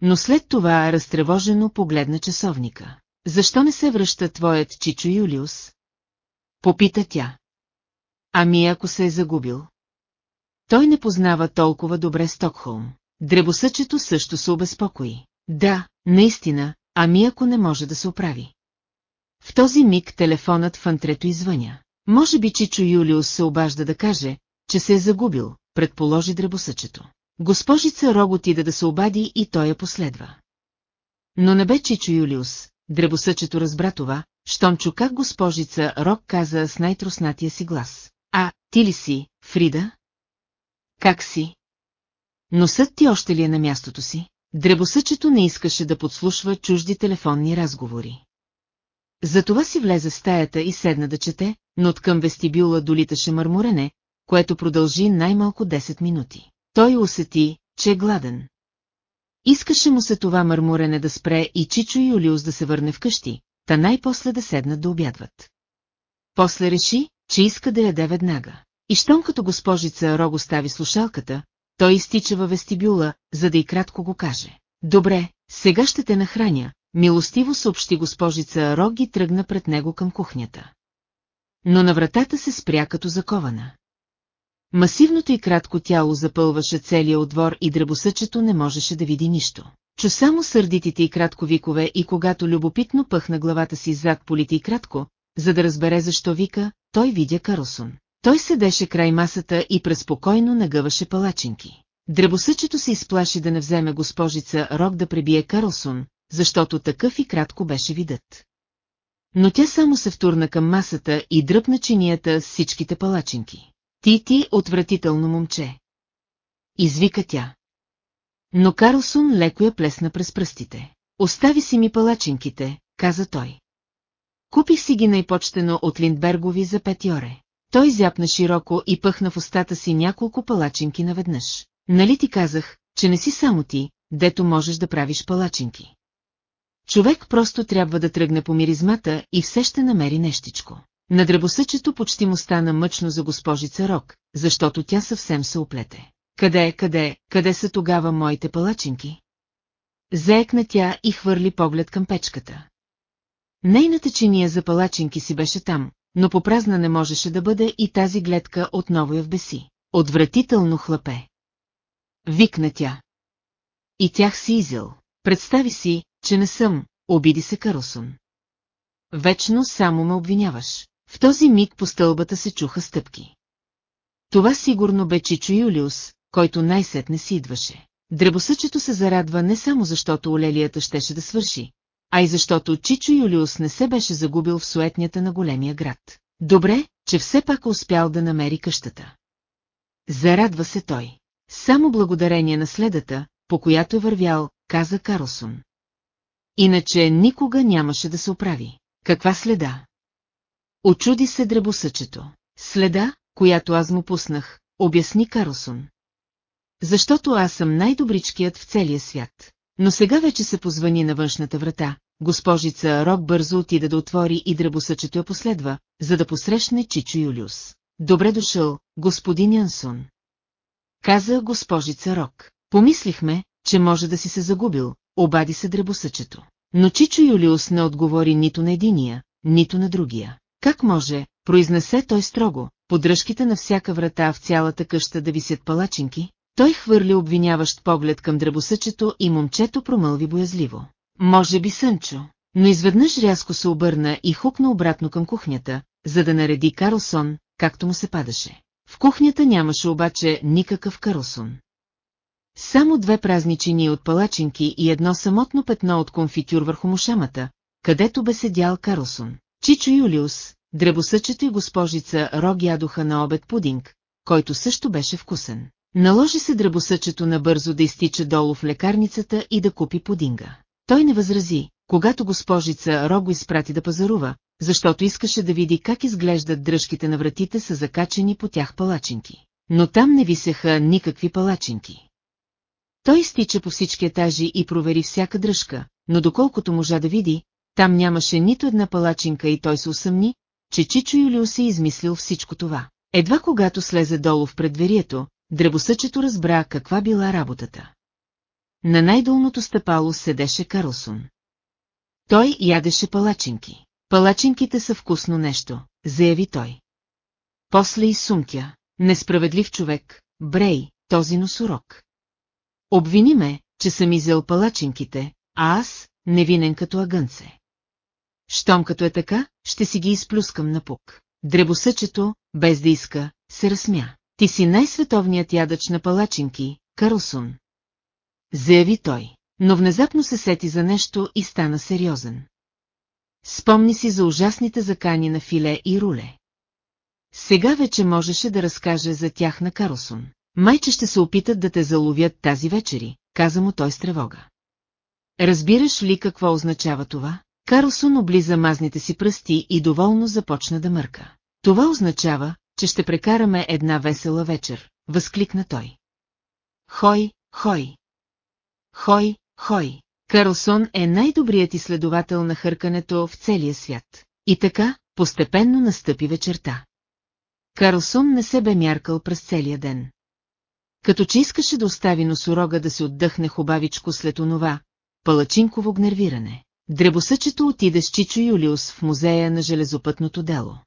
Но след това разтревожено погледна часовника. Защо не се връща твоят Чичо Юлиус? Попита тя. Ами ако се е загубил? Той не познава толкова добре Стокхолм. Дребосъчето също се обезпокои. Да, наистина, ами ако не може да се оправи. В този миг телефонът в антрето извъня. Може би Чичо Юлиус се обажда да каже, че се е загубил, предположи дребосъчето. Госпожица Рог отида да се обади и той я последва. Но не бе Чичо Юлиус, дребосъчето разбра това, щом чу как госпожица Рок каза с най-троснатия си глас. А, ти ли си, Фрида? Как си? Носът ти още ли е на мястото си? Дребосъчето не искаше да подслушва чужди телефонни разговори. Затова си влезе в стаята и седна да чете, но от към вестибюла долиташе мърморене, което продължи най-малко 10 минути. Той усети, че е гладен. Искаше му се това мърморене да спре и Чичо и Юлиус да се върне вкъщи, та най-после да седнат да обядват. После реши, че иска да яде веднага. И щом като госпожица Рого стави слушалката, той изтича във вестибюла, за да и кратко го каже. Добре, сега ще те нахраня, милостиво съобщи госпожица Рог и тръгна пред него към кухнята. Но на вратата се спря като закована. Масивното и кратко тяло запълваше целия отвор и дребосъчето не можеше да види нищо. Чу само сърдитите и кратко викове и когато любопитно пъхна главата си зад полите и кратко, за да разбере защо вика, той видя Карлсон. Той седеше край масата и преспокойно нагъваше палачинки. Дребосъчето се изплаши да не вземе госпожица Рок да пребие Карлсон, защото такъв и кратко беше видът. Но тя само се втурна към масата и дръпна чинията с всичките палачинки. Ти ти отвратително момче. Извика тя. Но Карлсон леко я плесна през пръстите. Остави си ми палачинките, каза той. Купих си ги най-почтено от Линдбергови за пет йоре. Той зяпна широко и пъхна в устата си няколко палачинки наведнъж. Нали ти казах, че не си само ти, дето можеш да правиш палачинки. Човек просто трябва да тръгне по миризмата и все ще намери нещичко. На дръбосъчето почти му стана мъчно за госпожица Рок, защото тя съвсем се оплете. Къде, къде, къде са тогава моите палачинки? Заекна тя и хвърли поглед към печката. Нейната чиния за палачинки си беше там, но попразна не можеше да бъде и тази гледка отново я вбеси. Отвратително хлапе. Викна тя. И тях си изил. Представи си, че не съм, обиди се Карлсон. Вечно само ме обвиняваш. В този миг по стълбата се чуха стъпки. Това сигурно бе Чичо Юлиус, който най-сетне си идваше. Дребосъчето се зарадва не само защото олелията щеше да свърши, а и защото Чичо Юлиус не се беше загубил в суетнята на големия град. Добре, че все пак успял да намери къщата. Зарадва се той. Само благодарение на следата, по която е вървял, каза Карлсон. Иначе никога нямаше да се оправи. Каква следа? Очуди се дребосъчето. Следа, която аз му пуснах, обясни Карлсон. Защото аз съм най-добричкият в целия свят. Но сега вече се позвани на външната врата, госпожица Рок бързо отида да отвори и дръбосъчето я последва, за да посрещне Чичо Юлиус. Добре дошъл, господин Янсон. Каза госпожица Рок. Помислихме, че може да си се загубил, обади се дръбосъчето. Но Чичо Юлиус не отговори нито на единия, нито на другия. Как може, произнесе той строго, поддръжките на всяка врата в цялата къща да висят палачинки? Той хвърли обвиняващ поглед към дръбосъчето и момчето промълви боязливо. Може би Сънчо, но изведнъж рязко се обърна и хукна обратно към кухнята, за да нареди Карлсон, както му се падаше. В кухнята нямаше обаче никакъв Карлсон. Само две празни чини от палачинки и едно самотно петно от конфитюр върху мушамата, където бе седял Карлсон. Чичо Юлиус, дребосъчето и госпожица Рог ядоха на обед пудинг, който също беше вкусен. Наложи се дребосъчето набързо да изтича долу в лекарницата и да купи пудинга. Той не възрази, когато госпожица Рог го изпрати да пазарува, защото искаше да види как изглеждат дръжките на вратите са закачени по тях палачинки. Но там не висеха никакви палачинки. Той изтича по всички етажи и провери всяка дръжка, но доколкото можа да види, там нямаше нито една палачинка и той се усъмни, че Чичо Юлио си измислил всичко това. Едва когато слезе долу в предверието, дребосъчето разбра каква била работата. На най-долното стъпало седеше Карлсон. Той ядеше палачинки. Палачинките са вкусно нещо, заяви той. После и сумтя. Несправедлив човек, Брей, този носорог. Обвини ме, че съм изел палачинките, а аз, невинен като агънце. Щом като е така, ще си ги изплюскам на пук. Дребосъчето, без да иска, се разсмя. Ти си най-световният ядъч на палачинки, Карлсон. Заяви той, но внезапно се сети за нещо и стана сериозен. Спомни си за ужасните закани на филе и руле. Сега вече можеше да разкаже за тях на Карлсон. Майче ще се опитат да те заловят тази вечери, каза му той с тревога. Разбираш ли какво означава това? Карлсон облиза мазните си пръсти и доволно започна да мърка. Това означава, че ще прекараме една весела вечер, възкликна той. Хой, хой. Хой, хой. Карлсон е най-добрият изследовател на хъркането в целия свят. И така, постепенно настъпи вечерта. Карлсон не се бе мяркал през целия ден. Като че искаше да остави носорога да се отдъхне хубавичко след онова, палачинково гнервиране. Дребосъчето отиде с Чичо Юлиус в музея на железопътното дело.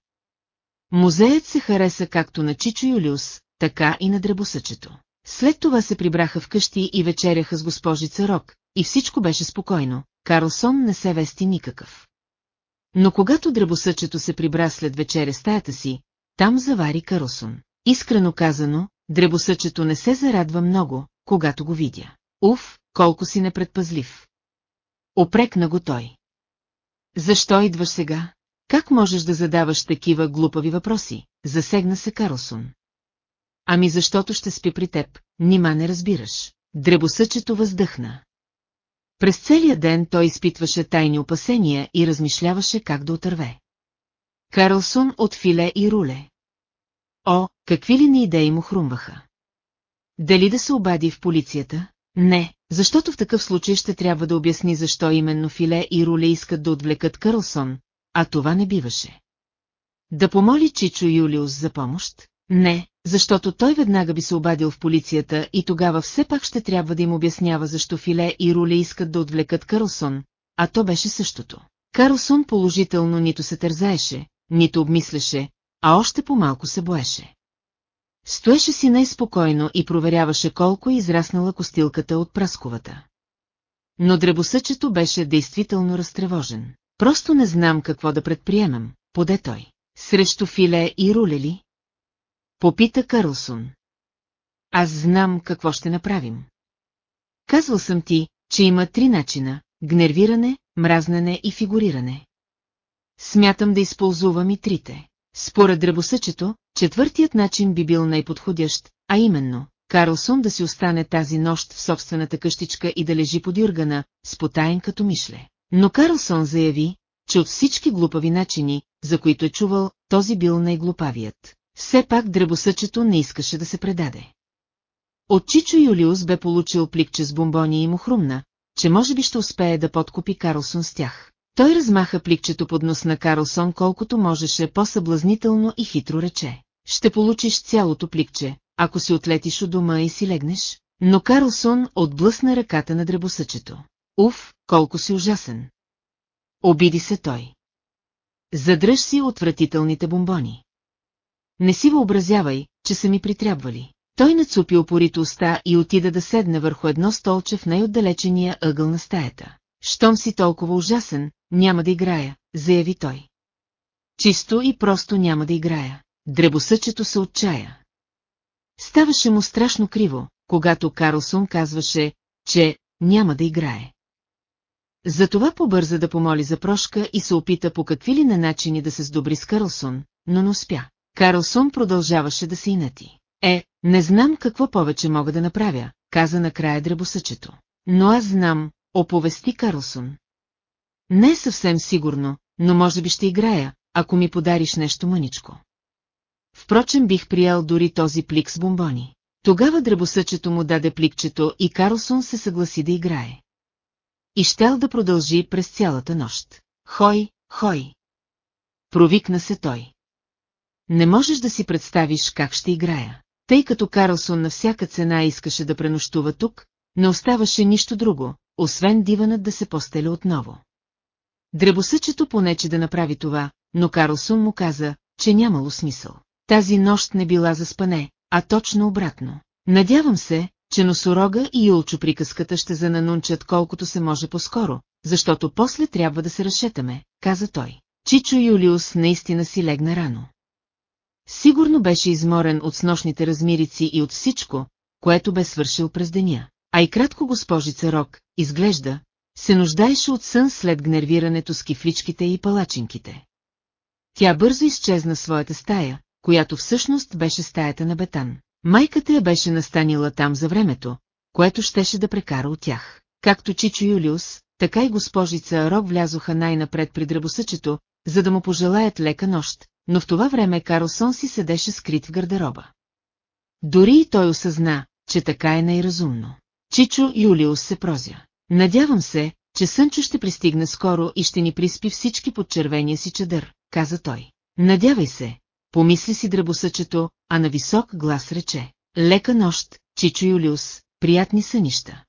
Музеят се хареса както на Чичо Юлиус, така и на дребосъчето. След това се прибраха вкъщи и вечеряха с госпожица Рок, и всичко беше спокойно, Карлсон не се вести никакъв. Но когато дребосъчето се прибра след вечеря стаята си, там завари Карлсон. Искрено казано, дребосъчето не се зарадва много, когато го видя. Уф, колко си непредпазлив. Опрекна го той. Защо идваш сега? Как можеш да задаваш такива глупави въпроси? Засегна се Карлсон. Ами защото ще спи при теб, нима не разбираш. Дребосъчето въздъхна. През целия ден той изпитваше тайни опасения и размишляваше как да отърве. Карлсон от филе и руле. О, какви ли ни идеи му хрумваха. Дали да се обади в полицията? Не, защото в такъв случай ще трябва да обясни защо именно Филе и Руле искат да отвлекат Карлсон, а това не биваше. Да помоли Чичо Юлиус за помощ? Не, защото той веднага би се обадил в полицията и тогава все пак ще трябва да им обяснява защо Филе и Руле искат да отвлекат Карлсон, а то беше същото. Карлсон положително нито се тързаеше, нито обмисляше, а още по-малко се боеше. Стоеше си най-спокойно и проверяваше колко е израснала костилката от прасковата. Но дребосъчето беше действително разтревожен. Просто не знам какво да предприемам, поде той. Срещу филе и руле ли? Попита Карлсон. Аз знам какво ще направим. Казвал съм ти, че има три начина – гнервиране, мразнене и фигуриране. Смятам да използвам и трите. Според дръбосъчето, четвъртият начин би бил най-подходящ, а именно, Карлсон да си остане тази нощ в собствената къщичка и да лежи под юргана, спотаен като мишле. Но Карлсон заяви, че от всички глупави начини, за които е чувал, този бил най-глупавият. Все пак дръбосъчето не искаше да се предаде. От Чичо Юлиус бе получил пликче с бомбони и му хрумна, че може би ще успее да подкупи Карлсон с тях. Той размаха пликчето под нос на Карлсон колкото можеше по-съблазнително и хитро рече. Ще получиш цялото пликче, ако си отлетиш от дома и си легнеш. Но Карлсон отблъсна ръката на дребосъчето. Уф, колко си ужасен. Обиди се той. Задръж си отвратителните бомбони. Не си въобразявай, че са ми притрябвали. Той нацупи опорито уста и отида да седне върху едно столче в най-отдалечения ъгъл на стаята. Щом си толкова ужасен, няма да играя, заяви той. Чисто и просто няма да играя. Дребосъчето се отчая. Ставаше му страшно криво, когато Карлсон казваше, че няма да играе. Затова побърза да помоли за прошка и се опита по какви ли на начини да се сдобри с Карлсон, но не успя. Карлсон продължаваше да се инати. Е, не знам какво повече мога да направя, каза накрая дребосъчето. Но аз знам, оповести Карлсон. Не е съвсем сигурно, но може би ще играя, ако ми подариш нещо мъничко. Впрочем бих приял дори този плик с бомбони. Тогава дребосъчето му даде пликчето и Карлсон се съгласи да играе. И щел да продължи през цялата нощ. Хой, хой! Провикна се той. Не можеш да си представиш как ще играя. Тъй като Карлсон на всяка цена искаше да пренощува тук, не оставаше нищо друго, освен диванът да се постеля отново. Дребосъчето понече да направи това, но Карлсон му каза, че нямало смисъл. Тази нощ не била за спане, а точно обратно. Надявам се, че носорога и Юлчо приказката ще зананунчат колкото се може по-скоро, защото после трябва да се разшетаме, каза той. Чичо Юлиус наистина си легна рано. Сигурно беше изморен от снощните размирици и от всичко, което бе свършил през деня. А и кратко госпожица Рок, изглежда, се нуждаеше от сън след гнервирането с кифличките и палачинките. Тя бързо изчезна своята стая, която всъщност беше стаята на Бетан. Майката я беше настанила там за времето, което щеше да прекара от тях. Както Чичо Юлиус, така и госпожица Рок влязоха най-напред при дръбосъчето, за да му пожелаят лека нощ, но в това време Карлсон си седеше скрит в гардероба. Дори и той осъзна, че така е най-разумно. Чичо Юлиус се прозя. Надявам се, че Сънчо ще пристигне скоро и ще ни приспи всички под червения си чадър, каза той. Надявай се, помисли си дръбосъчето, а на висок глас рече. Лека нощ, Чичо Юлиус, приятни сънища.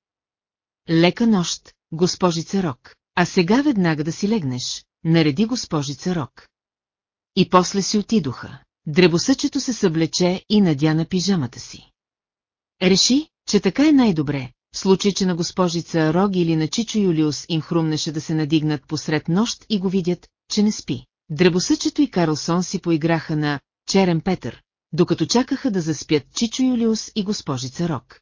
Лека нощ, госпожица Рок. А сега веднага да си легнеш, нареди госпожица Рок. И после си отидоха. Дребосъчето се съблече и надя на пижамата си. Реши, че така е най-добре, в случай, че на госпожица Роги или на Чичо Юлиус им хрумнеше да се надигнат посред нощ и го видят, че не спи. Дребосъчето и Карлсон си поиграха на Черен Петър, докато чакаха да заспят Чичо Юлиус и госпожица Рок.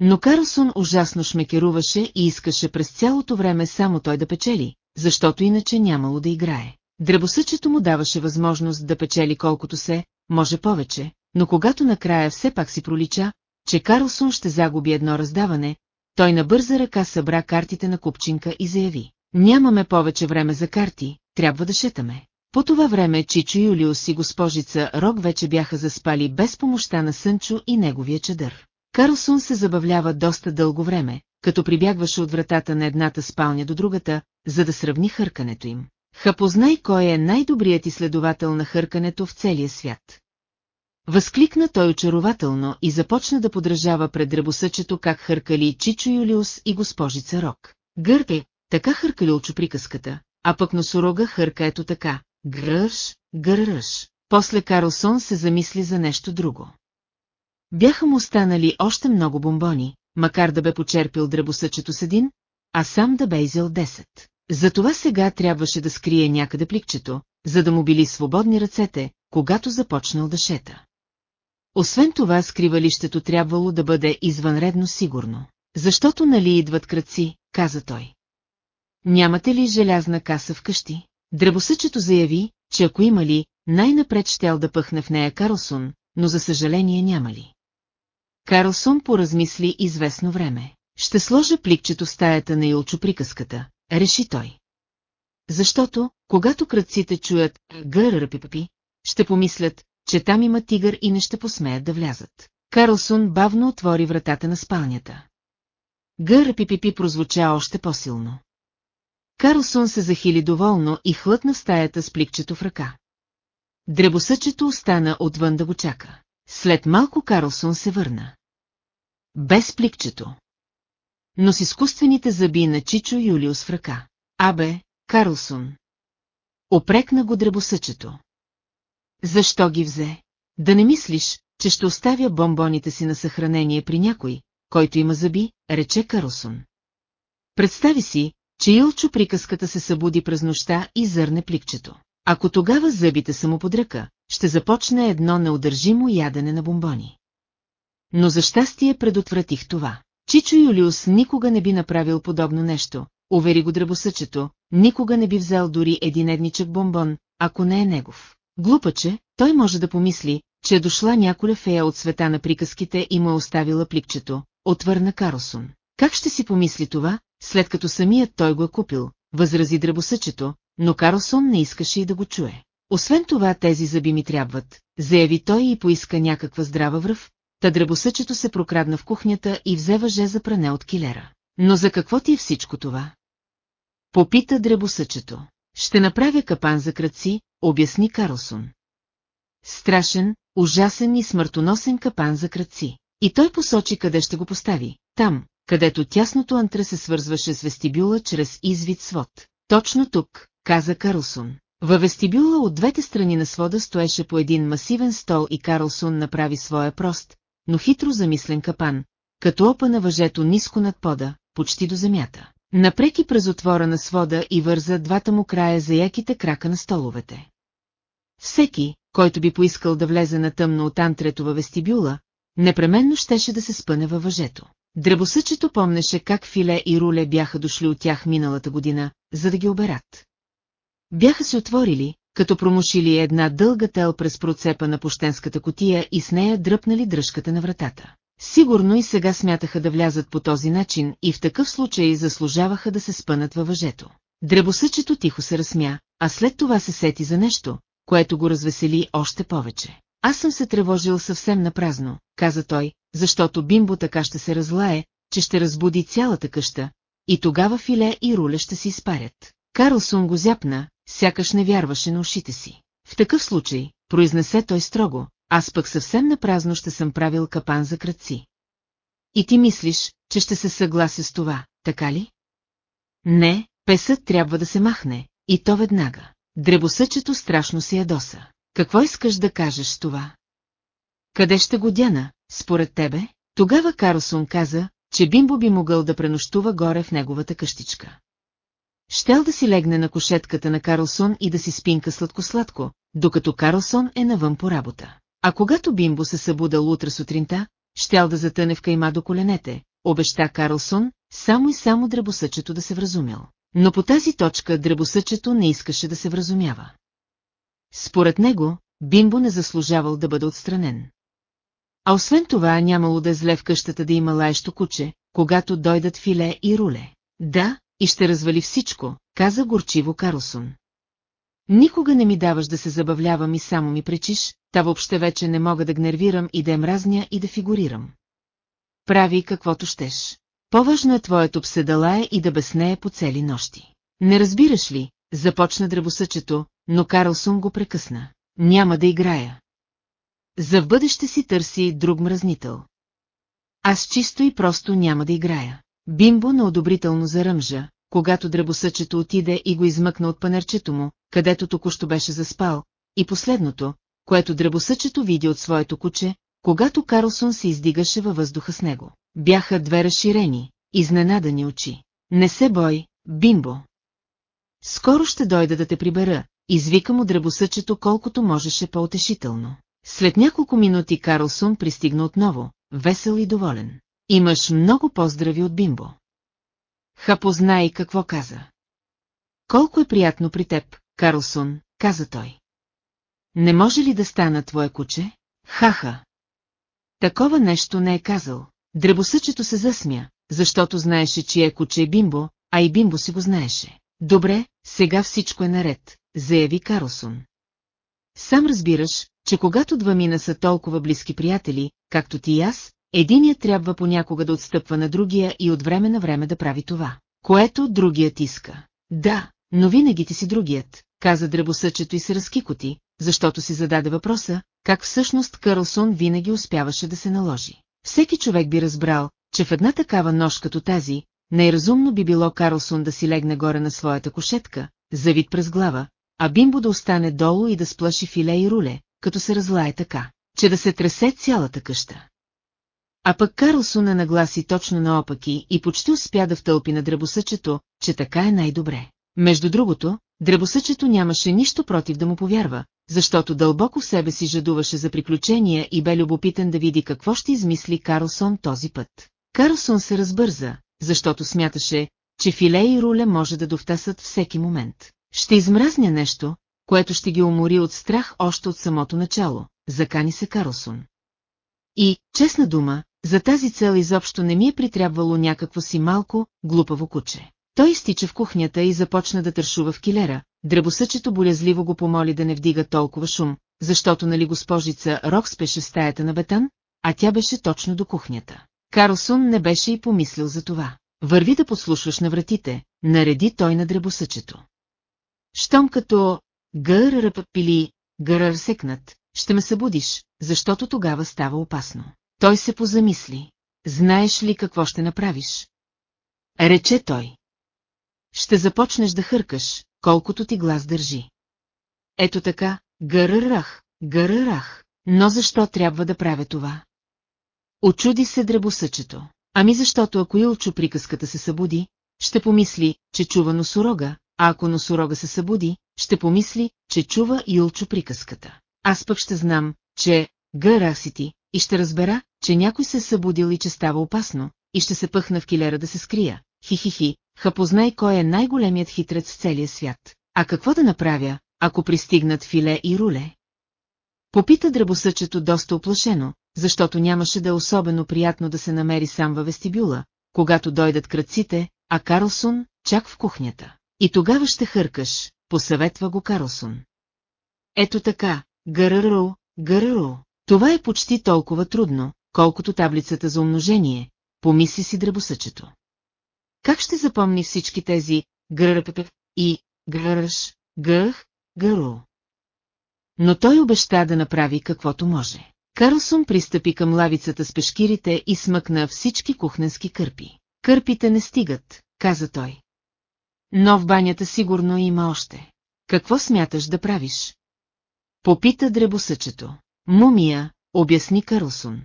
Но Карлсон ужасно шмекеруваше и искаше през цялото време само той да печели, защото иначе нямало да играе. Дребосъчето му даваше възможност да печели колкото се, може повече, но когато накрая все пак си пролича, че Карлсон ще загуби едно раздаване, той на бърза ръка събра картите на купчинка и заяви. Нямаме повече време за карти, трябва да шетаме. По това време Чичо Юлиус и госпожица Рок вече бяха заспали без помощта на Сънчо и неговия чадър. Карлсон се забавлява доста дълго време, като прибягваше от вратата на едната спалня до другата, за да сравни хъркането им. Ха познай кой е най-добрият изследовател на хъркането в целия свят. Възкликна той очарователно и започна да подражава пред дребосъчето как хъркали Чичо Юлиус и госпожица Рок. Гърте, така хъркали очо приказката, а пък носорога хърка ето така. Гръш. После Карлсон се замисли за нещо друго. Бяха му останали още много бомбони, макар да бе почерпил дребосъчето с един, а сам да бе изял 10. Затова сега трябваше да скрие някъде пликчето, за да му били свободни ръцете, когато започнал да шета. Освен това скривалището трябвало да бъде извънредно сигурно. Защото нали идват кръци, каза той. Нямате ли желязна каса вкъщи? Дръбосъчето заяви, че ако има ли, най-напред щял да пъхне в нея Карлсон, но за съжаление няма ли. Карлсон поразмисли известно време. Ще сложа пликчето в стаята на Илчо приказката, реши той. Защото, когато кръците чуят гърърпипапи, ще помислят, че там има тигър и не ще посмеят да влязат. Карлсон бавно отвори вратата на спалнята. Гърърпипипи прозвуча още по-силно. Карлсон се захили доволно и хлътна в стаята с пликчето в ръка. Дребосъчето остана отвън да го чака. След малко Карлсон се върна. Без пликчето. Но с изкуствените зъби на Чичо Юлиус в ръка. Абе, Карлсон. Опрекна го дребосъчето. Защо ги взе? Да не мислиш, че ще оставя бомбоните си на съхранение при някой, който има зъби, рече Карлсон. Представи си, че Илчо приказката се събуди през нощта и зърне пликчето. Ако тогава зъбите са му под ръка, ще започне едно неудържимо ядене на бомбони. но за щастие предотвратих това. Чичо Юлиус никога не би направил подобно нещо, увери го дръбосъчето, никога не би взел дори един едничък бомбон, ако не е негов. Глупаче, той може да помисли, че е дошла няколя фея от света на приказките и му е оставила пликчето, отвърна Карлсон. Как ще си помисли това, след като самият той го е купил, възрази дръбосъчето, но Карлсон не искаше и да го чуе. Освен това тези зъби ми трябват, заяви той и поиска някаква здрава връв, та дръбосъчето се прокрадна в кухнята и взе въже за пране от килера. Но за какво ти е всичко това? Попита дребосъчето. Ще направя капан за кръци, обясни Карлсон. Страшен, ужасен и смъртоносен капан за кръци. И той посочи къде ще го постави. Там, където тясното антре се свързваше с вестибюла чрез извид свод. Точно тук, каза Карлсон. Във вестибюла от двете страни на свода стоеше по един масивен стол и Карлсон направи своя прост, но хитро замислен капан, като опа на въжето ниско над пода, почти до земята. Напреки през отвора на свода и върза двата му края за яките крака на столовете. Всеки, който би поискал да влезе на тъмно от антрето във вестибюла, непременно щеше да се спъне във въжето. Дребосъчето помнеше как филе и руле бяха дошли от тях миналата година, за да ги оберат. Бяха се отворили, като промушили една дълга тел през процепа на пощенската котия и с нея дръпнали дръжката на вратата. Сигурно и сега смятаха да влязат по този начин и в такъв случай заслужаваха да се спънат във въжето. Дребосъчето тихо се разсмя, а след това се сети за нещо, което го развесели още повече. Аз съм се тревожил съвсем напразно, каза той, защото бимбо така ще се разлае, че ще разбуди цялата къща, и тогава филе и руле ще се изпарят. Карлсон го зяпна, сякаш не вярваше на ушите си. В такъв случай, произнесе той строго, аз пък съвсем напразно ще съм правил капан за кръци. И ти мислиш, че ще се съглася с това, така ли? Не, песът трябва да се махне, и то веднага. Дребосъчето страшно си ядоса. Какво искаш да кажеш това? Къде ще го дяна, според тебе? Тогава Карлсон каза, че Бимбо би могъл да пренощува горе в неговата къщичка. Щел да си легне на кошетката на Карлсон и да си спинка сладко-сладко, докато Карлсон е навън по работа. А когато Бимбо се събудал утре сутринта, щял да затъне в кайма до коленете, обеща Карлсон, само и само дребосъчето да се вразумял. Но по тази точка дребосъчето не искаше да се вразумява. Според него, Бимбо не заслужавал да бъде отстранен. А освен това нямало да е зле в къщата да има лаещо куче, когато дойдат филе и руле. Да, и ще развали всичко, каза горчиво Карлсон. Никога не ми даваш да се забавлявам и само ми пречиш, та въобще вече не мога да гнервирам и да е мразня и да фигурирам. Прави каквото щеш. По-важно е твоето пседалае и да безнее по цели нощи. Не разбираш ли, започна дръбосъчето, но Карлсон го прекъсна. Няма да играя. За в бъдеще си търси друг мразнител. Аз чисто и просто няма да играя. Бимбо неодобрително заръмжа, когато дръбосъчето отиде и го измъкна от панерчето му, където току-що беше заспал, и последното, което дръбосъчето види от своето куче, когато Карлсон се издигаше във въздуха с него. Бяха две разширени, изненадани очи. Не се бой, бимбо. Скоро ще дойда да те прибера, извика му дръбосъчето колкото можеше по-утешително. След няколко минути Карлсон пристигна отново, весел и доволен. Имаш много поздрави от бимбо. Ха познай какво каза. Колко е приятно при теб, Карлсон, каза той. Не може ли да стана твое куче? Хаха. Такова нещо не е казал. Дребосъчето се засмя, защото знаеше, че е куче Бимбо, а и Бимбо си го знаеше. Добре, сега всичко е наред, заяви Карлсон. Сам разбираш, че когато двамина са толкова близки приятели, както ти и аз, единият трябва понякога да отстъпва на другия и от време на време да прави това, което другият иска. Да, но винаги ти си другият, каза дребосъчето и се разкикоти, защото си зададе въпроса, как всъщност Карлсон винаги успяваше да се наложи. Всеки човек би разбрал, че в една такава нощ като тази, най-разумно би било Карлсон да си легне горе на своята кошетка, завид през глава, а Бимбо да остане долу и да сплаши филе и руле, като се разлае така, че да се тресе цялата къща. А пък Карлсон е нагласи точно наопаки и почти успя да втълпи на дръбосъчето, че така е най-добре. Между другото, дребосъчето нямаше нищо против да му повярва, защото дълбоко в себе си жадуваше за приключения и бе любопитен да види какво ще измисли Карлсон този път. Карлсон се разбърза, защото смяташе, че филе и руле може да довтасат всеки момент. Ще измразня нещо, което ще ги умори от страх още от самото начало, закани се Карлсон. И, честна дума, за тази цел изобщо не ми е притрябвало някакво си малко, глупаво куче. Той изтича в кухнята и започна да тършува в килера, дребосъчето болязливо го помоли да не вдига толкова шум, защото нали госпожица Рок спеше в стаята на Бетан, а тя беше точно до кухнята. Карлсон не беше и помислил за това. Върви да подслушваш на вратите, нареди той на дребосъчето. Щом като гърър пили, гърър секнат, ще ме събудиш, защото тогава става опасно. Той се позамисли. Знаеш ли какво ще направиш? Рече той. Ще започнеш да хъркаш, колкото ти глас държи. Ето така, гърърах, гърърах. Но защо трябва да правя това? Очуди се дребосъчето. Ами защото ако Илчо приказката се събуди, ще помисли, че чува носорога, а ако носорога се събуди, ще помисли, че чува Илчо приказката. Аз пък ще знам, че гърах си ти, и ще разбера, че някой се е събудил и че става опасно, и ще се пъхна в килера да се скрия. Хи-хи-хи, ха познай кой е най-големият хитрец в целия свят. А какво да направя, ако пристигнат филе и руле? Попита дръбосъчето доста оплашено, защото нямаше да е особено приятно да се намери сам във вестибюла, когато дойдат кръците, а Карлсон чак в кухнята. И тогава ще хъркаш, посъветва го Карлсон. Ето така, гъръру, гъръру. Това е почти толкова трудно, колкото таблицата за умножение, помисли си дръбосъчето. Как ще запомни всички тези грърпепе и грърш, гъх, гъру? Но той обеща да направи каквото може. Карлсон пристъпи към лавицата с пешкирите и смъкна всички кухненски кърпи. Кърпите не стигат, каза той. Но в банята сигурно има още. Какво смяташ да правиш? Попита дребосъчето. Мумия, обясни Карлсон.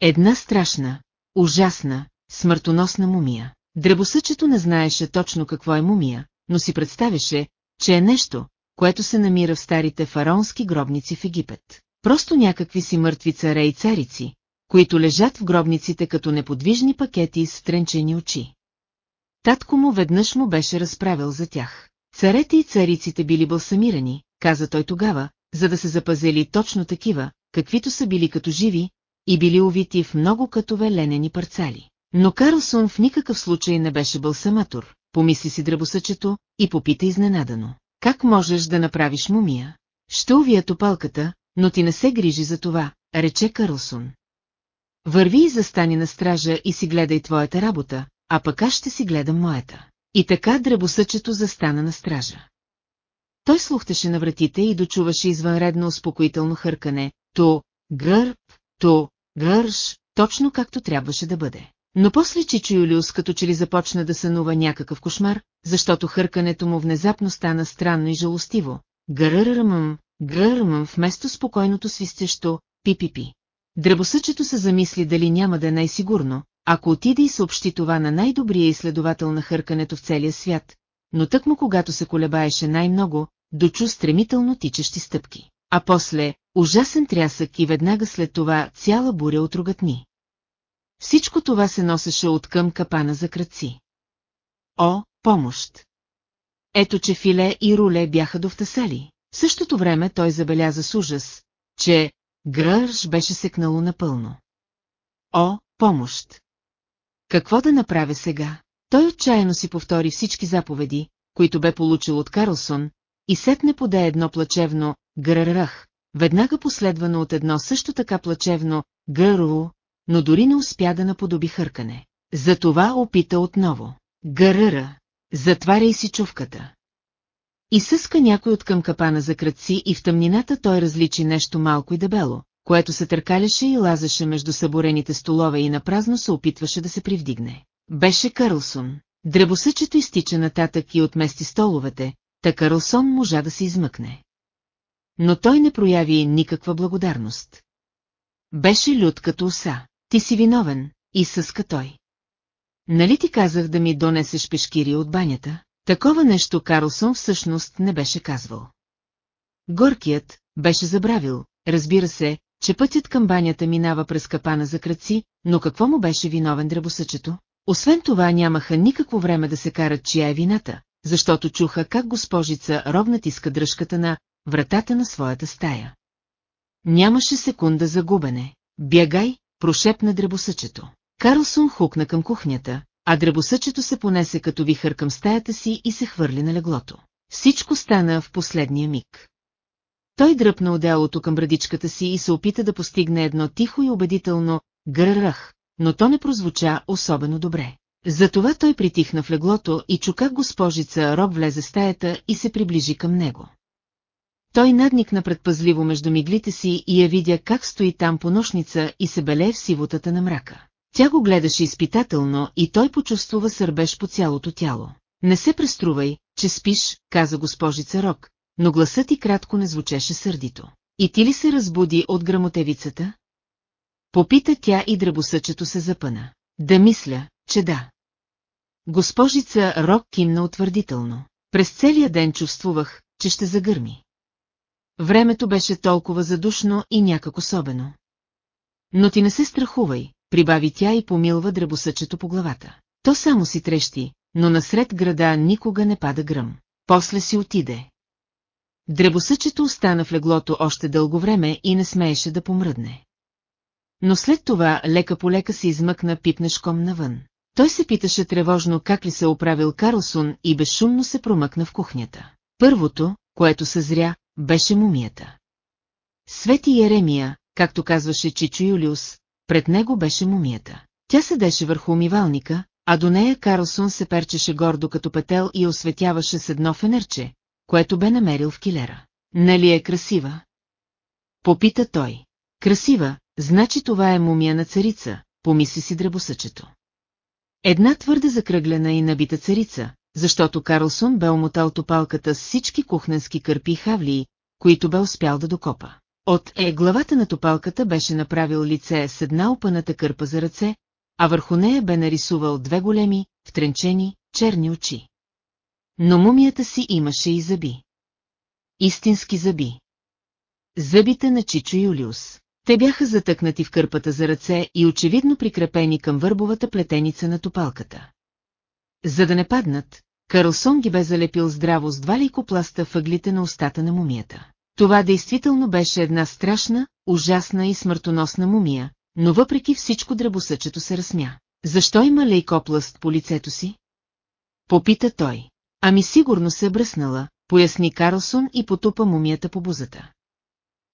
Една страшна, ужасна, смъртоносна мумия. Дребосъчето не знаеше точно какво е мумия, но си представяше, че е нещо, което се намира в старите фараонски гробници в Египет. Просто някакви си мъртви царе и царици, които лежат в гробниците като неподвижни пакети с втренчени очи. Татко му веднъж му беше разправил за тях. Царете и цариците били балсамирани, каза той тогава, за да се запазели точно такива, каквито са били като живи, и били увити в много катове ленени парцали. Но Карлсон в никакъв случай не беше балсаматор, помисли си дръбосъчето и попита изненадано. Как можеш да направиш мумия? Ще увия топалката, но ти не се грижи за това, рече Карлсон. Върви и застани на стража и си гледай твоята работа, а пък аз ще си гледам моята. И така дръбосъчето застана на стража. Той слухтеше на вратите и дочуваше извънредно успокоително хъркане, то гърб, то гърш, точно както трябваше да бъде. Но после Чичо Юлиус като че ли започна да сънува някакъв кошмар, защото хъркането му внезапно стана странно и жалостиво. Гърърмъм, гърърмъм вместо спокойното свистещо пи-пи-пи. Дръбосъчето се замисли дали няма да е най-сигурно, ако отиде и съобщи това на най-добрия изследовател на хъркането в целия свят, но тъкмо когато се колебаеше най-много, дочу стремително тичащи стъпки. А после, ужасен трясък и веднага след това цяла буря от рогатни. Всичко това се носеше от към капана за кръци. О, помощ! Ето, че филе и руле бяха довтасали. В същото време той забеляза с ужас, че Грърш беше секнало напълно. О, помощ! Какво да направя сега? Той отчаяно си повтори всички заповеди, които бе получил от Карлсон, и сетне поде едно плачевно «гръррах», веднага последвано от едно също така плачевно «гърру», но дори не успя да наподоби хъркане. Затова опита отново. Гъръра, затваряй си чувката. И съска някой от към капана за кръци и в тъмнината той различи нещо малко и дебело, което се търкаляше и лазеше между съборените столове и напразно се опитваше да се привдигне. Беше Карлсон. Дребосъчето изтича нататък и отмести столовете, та Карлсон можа да се измъкне. Но той не прояви никаква благодарност. Беше люд като оса. Ти си виновен, и съска той. Нали ти казах да ми донесеш пешкири от банята? Такова нещо Карлсон всъщност не беше казвал. Горкият беше забравил, разбира се, че пътят към банята минава през капана за кръци, но какво му беше виновен дребосъчето? Освен това нямаха никакво време да се карат чия е вината, защото чуха как госпожица Роб натиска дръжката на вратата на своята стая. Нямаше секунда за губене. Бягай, прошепна дребосъчето. Карлсон хукна към кухнята, а дребосъчето се понесе като вихър към стаята си и се хвърли на леглото. Всичко стана в последния миг. Той дръпна одеялото към брадичката си и се опита да постигне едно тихо и убедително грърах, но то не прозвуча особено добре. Затова той притихна в леглото и чу как госпожица Роб влезе в стаята и се приближи към него. Той надникна предпазливо между миглите си и я видя как стои там по нощница и се белее в сивотата на мрака. Тя го гледаше изпитателно и той почувствува сърбеж по цялото тяло. Не се преструвай, че спиш, каза госпожица Рок, но гласът ти кратко не звучеше сърдито. И ти ли се разбуди от грамотевицата? Попита тя и дръбосъчето се запъна. Да мисля, че да. Госпожица Рок кимна утвърдително. През целия ден чувствувах, че ще загърми. Времето беше толкова задушно и някак особено. Но ти не се страхувай, прибави тя и помилва дръбосъчето по главата. То само си трещи, но насред града никога не пада гръм. После си отиде. Дребосъчето остана в леглото още дълго време и не смееше да помръдне. Но след това лека по лека се измъкна пипнешком навън. Той се питаше тревожно как ли се оправил Карлсон и безшумно се промъкна в кухнята. Първото, което съзря, беше мумията. Свети Еремия, както казваше Чичо Юлиус, пред него беше мумията. Тя седеше върху умивалника, а до нея Карлсон се перчеше гордо като петел и осветяваше с едно фенерче, което бе намерил в килера. Нали е красива? Попита той. Красива, значи това е мумия на царица, помисли си дребосъчето. Една твърде закръглена и набита царица, защото Карлсон бе омотал топалката с всички кухненски кърпи и хавлии, които бе успял да докопа. От е главата на топалката беше направил лице с една опаната кърпа за ръце, а върху нея бе нарисувал две големи, втренчени, черни очи. Но мумията си имаше и зъби. Истински зъби. Зъбите на Чичо Юлиус. Те бяха затъкнати в кърпата за ръце и очевидно прикрепени към върбовата плетеница на топалката. За да не паднат, Карлсон ги бе залепил здраво с два лейкопласта въглите на устата на мумията. Това действително беше една страшна, ужасна и смъртоносна мумия, но въпреки всичко дръбосъчето се разсмя. Защо има лейкопласт по лицето си? Попита той. Ами сигурно се е бръснала, поясни Карлсон и потупа мумията по бузата.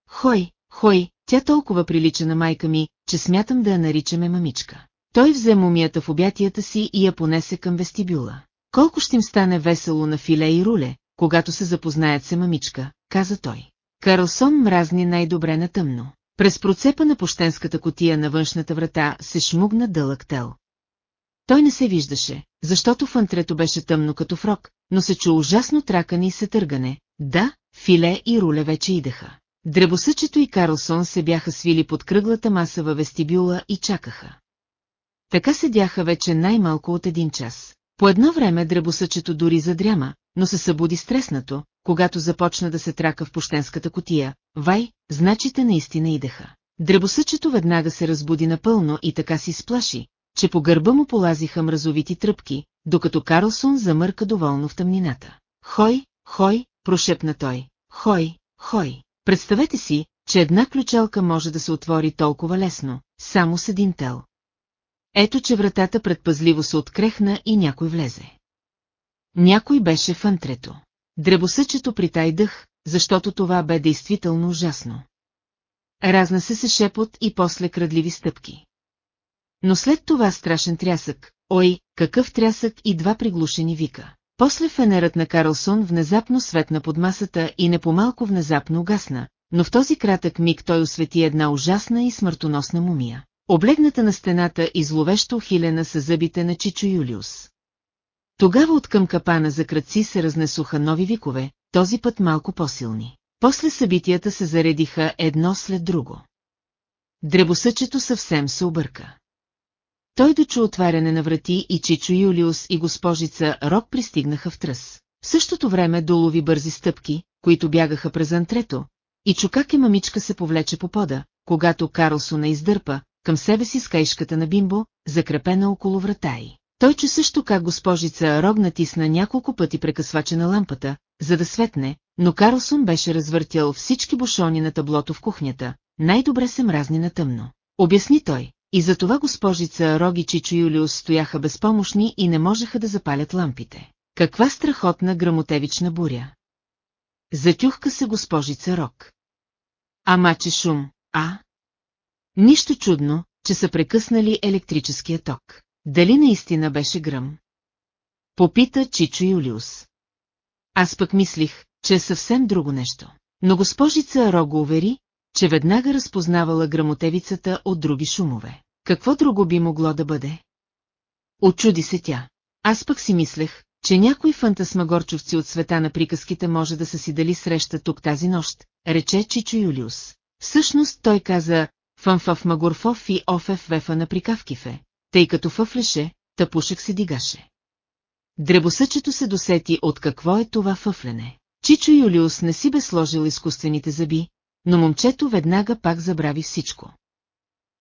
Хой, хой, тя толкова прилича на майка ми, че смятам да я наричаме мамичка. Той взе мумията в обятията си и я понесе към вестибюла. Колко ще им стане весело на филе и руле, когато се запознаят се мамичка, каза той. Карлсон мразни най-добре на тъмно. През процепа на пощенската котия на външната врата се шмугна дълъг тел. Той не се виждаше, защото вънтрето беше тъмно като фрок, но се чу ужасно тракане и се търгане. Да, филе и руле вече идеха. Дребосъчето и Карлсон се бяха свили под кръглата маса във вестибюла и чакаха. Така седяха вече най-малко от един час. По едно време дребосъчето дори задряма, но се събуди стреснато, когато започна да се трака в пощенската котия. Вай, значите наистина идеха. Дребосъчето веднага се разбуди напълно и така си сплаши, че по гърба му полазиха мразовити тръпки, докато Карлсон замърка доволно в тъмнината. Хой, хой, прошепна той. Хой, хой. Представете си, че една ключалка може да се отвори толкова лесно, само с един тел. Ето, че вратата предпазливо се открехна и някой влезе. Някой беше в антрето. Дребосъчето притай дъх, защото това бе действително ужасно. Разна се се шепот и после крадливи стъпки. Но след това страшен трясък, ой, какъв трясък и два приглушени вика. После фенерът на Карлсон внезапно светна под масата и не по-малко внезапно угасна, но в този кратък миг той освети една ужасна и смъртоносна мумия. Облегната на стената и зловещо ухилена с зъбите на Чичо Юлиус. Тогава от към капана за кръци се разнесоха нови викове, този път малко по-силни. После събитията се заредиха едно след друго. Дребосъчето съвсем се обърка. Той дочу отваряне на врати и Чичо Юлиус и госпожица Рок пристигнаха в тръс. В същото време долови бързи стъпки, които бягаха през антрето, и чу как е мамичка се повлече по пода, когато Карлсона издърпа, към себе си с кайшката на бимбо, закрепена около врата й. Той чу също как госпожица Рог натисна няколко пъти прекъсвача на лампата, за да светне, но Карлсон беше развъртял всички бушони на таблото в кухнята, най-добре се мразни на тъмно. Обясни той, и за това госпожица Рог и Юлиус стояха безпомощни и не можеха да запалят лампите. Каква страхотна грамотевична буря! Затюхка се госпожица Рок. Ама че шум, а? Нищо чудно, че са прекъснали електрическия ток. Дали наистина беше гръм? Попита Чичо Юлиус. Аз пък мислих, че е съвсем друго нещо. Но госпожица Рого увери, че веднага разпознавала грамотевицата от други шумове. Какво друго би могло да бъде? Очуди се тя. Аз пък си мислех, че някои фантасмагорчовци от света на приказките може да са си дали среща тук тази нощ, рече Чичо Юлиус. Всъщност той каза фънфав магорфов и офев вефа на прикавкифе, тъй като фъфлеше, тъпушек се дигаше. Дребосъчето се досети от какво е това фъфлене. Чичо Юлиус не си бе сложил изкуствените зъби, но момчето веднага пак забрави всичко.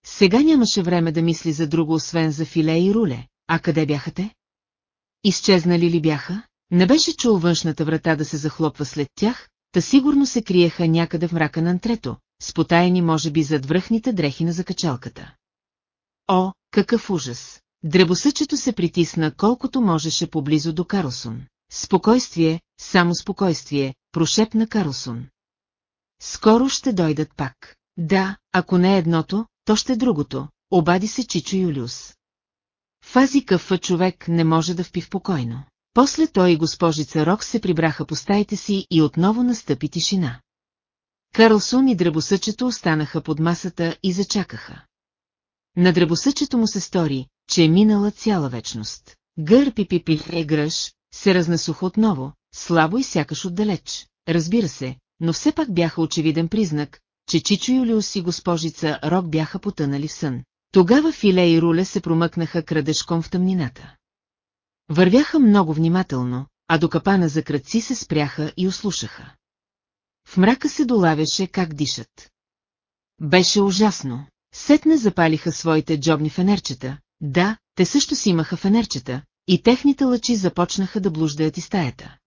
Сега нямаше време да мисли за друго, освен за филе и руле. А къде бяха те? Изчезнали ли бяха? Не беше чул външната врата да се захлопва след тях, та сигурно се криеха някъде в мрака на антрето, спотаяни може би зад връхните дрехи на закачалката. О, какъв ужас! Дребосъчето се притисна колкото можеше поблизо до Карлсон. Спокойствие, само спокойствие, прошепна Карлсон. Скоро ще дойдат пак. Да, ако не едното, то ще другото, обади се Чичо Юлиус. Фази къфа човек не може да впи в покойно. После той и госпожица Рок се прибраха по стаите си и отново настъпи тишина. Карлсон и дребосъчето останаха под масата и зачакаха. На дребосъчето му се стори, че е минала цяла вечност. Гър пипи е гръж, се разнесоха отново, слабо и сякаш отдалеч. Разбира се, но все пак бяха очевиден признак, че Чичо Юлиус и госпожица Рок бяха потънали в сън. Тогава Филе и Руле се промъкнаха крадешком в тъмнината. Вървяха много внимателно, а до капана за кръци се спряха и услушаха. В мрака се долавяше как дишат. Беше ужасно. Сетне запалиха своите джобни фенерчета, да, те също си имаха фенерчета, и техните лъчи започнаха да блуждаят из стаята.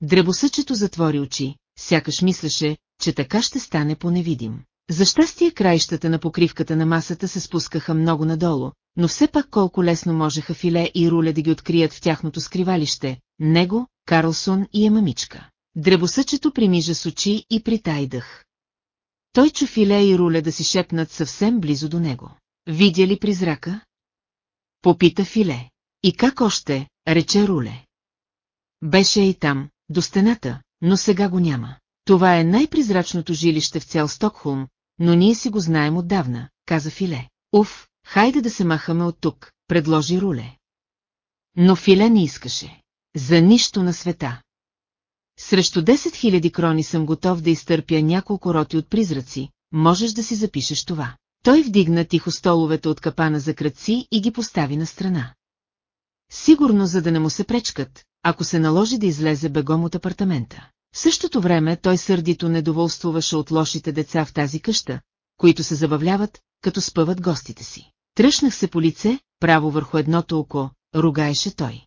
Дребосъчето затвори очи, сякаш мислеше, че така ще стане поневидим. За щастие краищата на покривката на масата се спускаха много надолу, но все пак колко лесно можеха Филе и Руле да ги открият в тяхното скривалище, него, Карлсон и Емамичка. Дребосъчето примижа с очи и притай дъх. Той чу Филе и Руле да си шепнат съвсем близо до него. Видя ли призрака? Попита Филе. И как още, рече Руле. Беше и там, до стената, но сега го няма. Това е най-призрачното жилище в цял Стокхолм, но ние си го знаем отдавна, каза Филе. Уф, хайде да се махаме от тук, предложи Руле. Но Филе не искаше. За нищо на света. Срещу 10 000 крони съм готов да изтърпя няколко роти от призраци, можеш да си запишеш това. Той вдигна тихо столовете от капана за кръци и ги постави на страна. Сигурно за да не му се пречкат, ако се наложи да излезе бегом от апартамента. В същото време той сърдито недоволствуваше от лошите деца в тази къща, които се забавляват, като спъват гостите си. Тръщнах се по лице, право върху едното око, ругаеше той.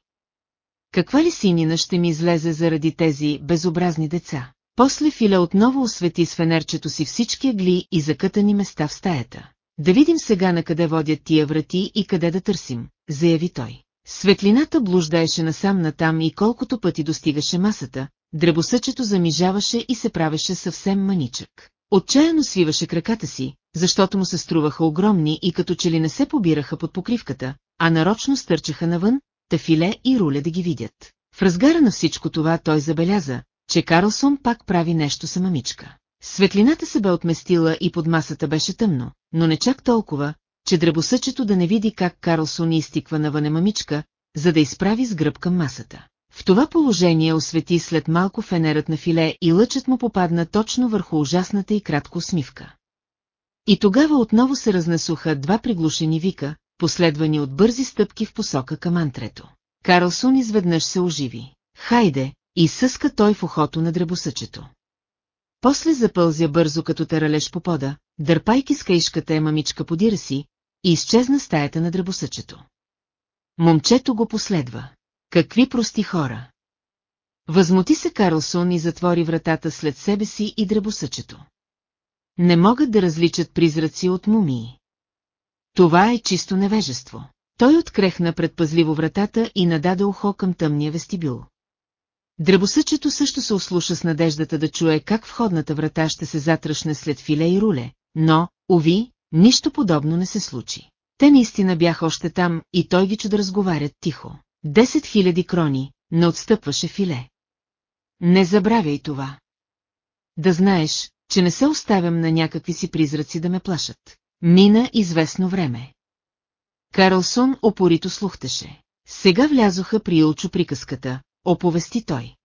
Каква ли синина ще ми излезе заради тези безобразни деца? После Филе отново освети с фенерчето си всички гли и закътани места в стаята. Да видим сега на къде водят тия врати и къде да търсим, заяви той. Светлината блуждаеше насам натам и колкото пъти достигаше масата, дребосъчето замижаваше и се правеше съвсем маничък. Отчаяно свиваше краката си, защото му се струваха огромни и като че ли не се побираха под покривката, а нарочно стърчаха навън, тафиле и руле да ги видят. В разгара на всичко това той забеляза, че Карлсон пак прави нещо са мамичка. Светлината се бе отместила и под масата беше тъмно, но не чак толкова, че дребосъчето да не види как Карлсон изтиква навъне мамичка, за да изправи с гръб към масата. В това положение освети след малко фенерът на филе и лъчът му попадна точно върху ужасната и кратко усмивка. И тогава отново се разнесоха два приглушени вика, последвани от бързи стъпки в посока към антрето. Карлсон изведнъж се оживи. Хайде, и съска той в ухото на дребосъчето. После запълзя бързо като таралеж по пода, дърпайки с каишката е мамичка подира си, и изчезна стаята на дребосъчето. Момчето го последва. Какви прости хора! Възмути се Карлсон и затвори вратата след себе си и дребосъчето. Не могат да различат призраци от мумии. Това е чисто невежество. Той открехна предпазливо вратата и нададе ухо към тъмния вестибюл. Дребосъчето също се ослуша с надеждата да чуе как входната врата ще се затръшне след филе и руле, но, уви, нищо подобно не се случи. Те наистина бяха още там и той ги чу да разговарят тихо. Десет хиляди крони, не отстъпваше филе. Не забравяй това. Да знаеш, че не се оставям на някакви си призраци да ме плашат. Мина известно време. Карлсон опорито слухтеше. Сега влязоха при Илчо приказката, оповести той.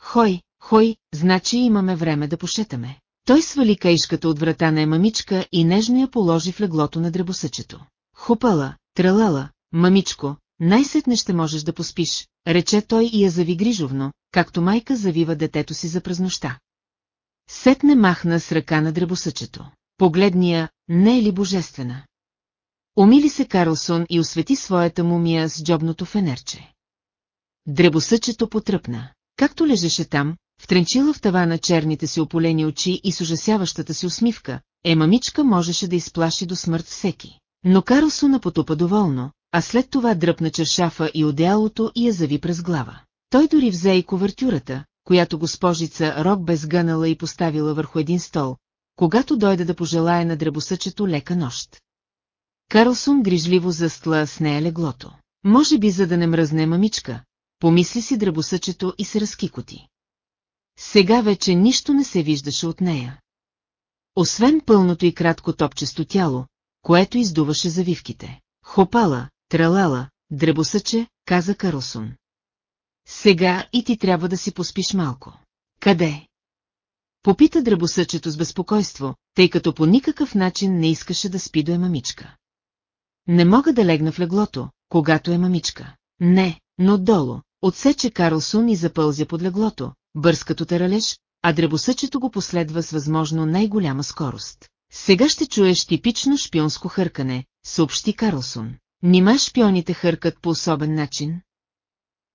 Хой, хой, значи имаме време да пошетаме. Той свали каишката от врата на мамичка и нежно я положи в леглото на дребосъчето. Хупала, тралала, мамичко, най-сетне ще можеш да поспиш, рече той и я зави грижовно, както майка завива детето си за празнощта. Сетне махна с ръка на дребосъчето. Погледния, не е ли божествена? Умили се Карлсон и освети своята мумия с джобното фенерче. Дребосъчето потръпна. Както лежеше там, втренчила в тавана черните си ополени очи и с ужасяващата си усмивка, е мамичка можеше да изплаши до смърт всеки. Но Карлсона потупа доволно, а след това дръпна чершафа и одеялото и я зави през глава. Той дори взе и ковертюрата, която госпожица Рок бе сгънала и поставила върху един стол, когато дойде да пожелая на дребосъчето лека нощ. Карлсон грижливо застла с нея леглото. Може би за да не мръзне мамичка, помисли си дръбосъчето и се разкикоти. Сега вече нищо не се виждаше от нея. Освен пълното и кратко топчесто тяло, което издуваше завивките. Хопала, тралала, дребосъче, каза Карлсон. Сега и ти трябва да си поспиш малко. Къде? Попита дребосъчето с безпокойство, тъй като по никакъв начин не искаше да спи до е мамичка. Не мога да легна в леглото, когато е мамичка. Не, но отдолу, отсече Карлсон и запълзя под леглото, бърз като таралеж, а дребосъчето го последва с възможно най-голяма скорост. Сега ще чуеш типично шпионско хъркане, съобщи Карлсон. Нима шпионите хъркат по особен начин?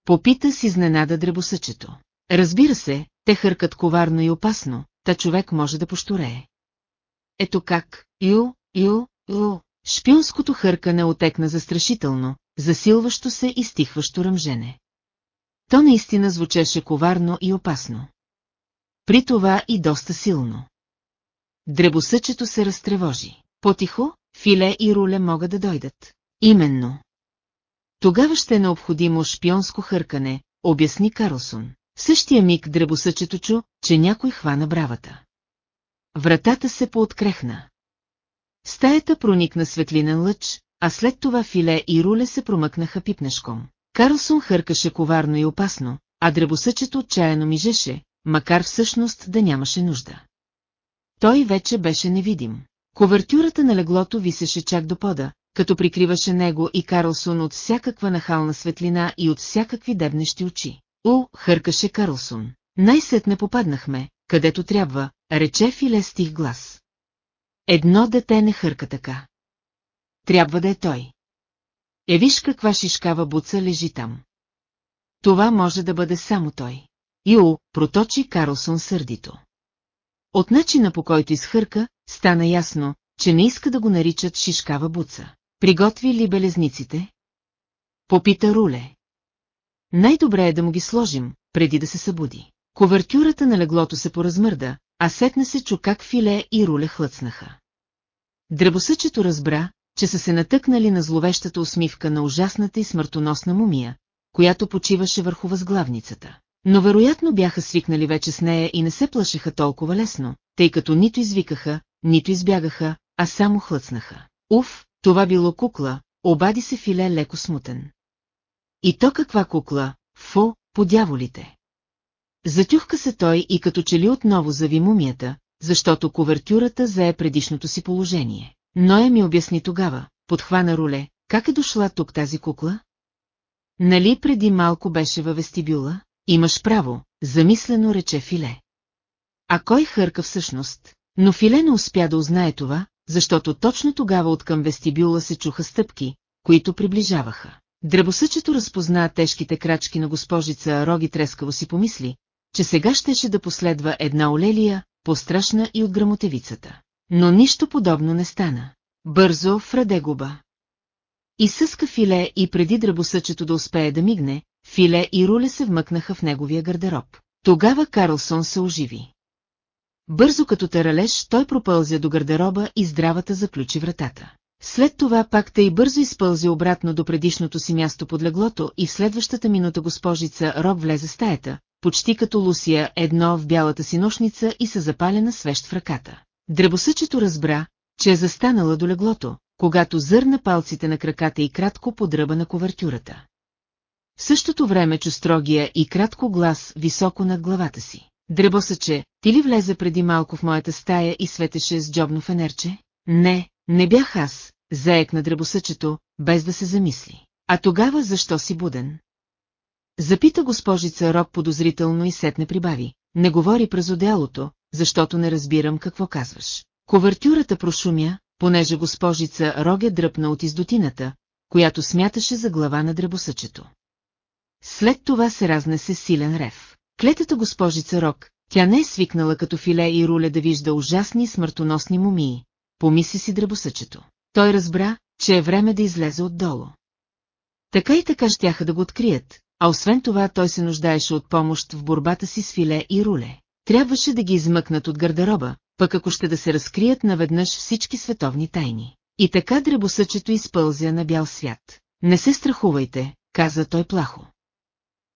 Попита с изненада дребосъчето. Разбира се, те хъркат коварно и опасно, та човек може да пошторее. Ето как, ю, ю, ю, шпионското хъркане отекна застрашително, засилващо се и стихващо ръмжене. То наистина звучеше коварно и опасно. При това и доста силно. Дребосъчето се разтревожи. Потихо, филе и руле могат да дойдат. Именно. Тогава ще е необходимо шпионско хъркане, обясни Карлсон. В същия миг дребосъчето чу, че някой хвана бравата. Вратата се пооткрехна. Стаята проникна светлинен лъч, а след това филе и руле се промъкнаха пипнешком. Карлсон хъркаше коварно и опасно, а дребосъчето отчаяно мижеше, макар всъщност да нямаше нужда. Той вече беше невидим. Ковертюрата на леглото висеше чак до пода, като прикриваше него и Карлсон от всякаква нахална светлина и от всякакви дебнещи очи. У, хъркаше Карлсон. Най-сетне попаднахме, където трябва, рече Филе стих глас. Едно дете не хърка така. Трябва да е той. Е виж каква шишкава буца лежи там. Това може да бъде само той. Ю, проточи Карлсон сърдито. От начина по който изхърка, стана ясно, че не иска да го наричат шишкава буца. Приготви ли белезниците? Попита Руле. Най-добре е да му ги сложим, преди да се събуди. Ковертюрата на леглото се поразмърда, а сетне се чу как филе и руле хлъцнаха. Дръбосъчето разбра, че са се натъкнали на зловещата усмивка на ужасната и смъртоносна мумия, която почиваше върху възглавницата. Но вероятно бяха свикнали вече с нея и не се плашеха толкова лесно, тъй като нито извикаха, нито избягаха, а само хлъцнаха. Уф, това било кукла, обади се Филе леко смутен. И то каква кукла, фо, по дяволите. Затюхка се той и като че ли отново зави мумията, защото ковертюрата зае предишното си положение. Но е ми обясни тогава, подхвана руле, как е дошла тук тази кукла? Нали преди малко беше във вестибюла? Имаш право, замислено рече Филе. А кой хърка всъщност? Но Филе не успя да узнае това, защото точно тогава от към вестибюла се чуха стъпки, които приближаваха. Дръбосъчето разпозна тежките крачки на госпожица Роги трескаво си помисли, че сега щеше да последва една олелия, пострашна и от грамотевицата. Но нищо подобно не стана. Бързо враде губа. И съска филе и преди дръбосъчето да успее да мигне, филе и руле се вмъкнаха в неговия гардероб. Тогава Карлсон се оживи. Бързо като таралеж той пропълзя до гардероба и здравата заключи вратата. След това пак тъй бързо изпълзи обратно до предишното си място под леглото и в следващата минута госпожица Роб влезе в стаята, почти като Лусия едно в бялата си нощница и са запалена свещ в ръката. Дребосъчето разбра, че е застанала до леглото, когато зърна палците на краката и кратко подръба на ковертюрата. В същото време чу строгия и кратко глас високо над главата си. Дребосъче, ти ли влезе преди малко в моята стая и светеше с джобно фенерче? Не, не бях аз, заекна дребосъчето, без да се замисли. А тогава защо си буден? Запита госпожица Роб подозрително и сетне прибави. Не говори през одеялото, защото не разбирам какво казваш. Ковертюрата прошумя, понеже госпожица Роге дръпна от издотината, която смяташе за глава на дребосъчето. След това се разнесе силен рев. Клетата госпожица Рок, тя не е свикнала като филе и руле да вижда ужасни смъртоносни мумии, помисли си дребосъчето. Той разбра, че е време да излезе отдолу. Така и така щяха да го открият, а освен това той се нуждаеше от помощ в борбата си с филе и руле. Трябваше да ги измъкнат от гардероба, пък ако ще да се разкрият наведнъж всички световни тайни. И така дребосъчето изпълзя на бял свят. Не се страхувайте, каза той плахо.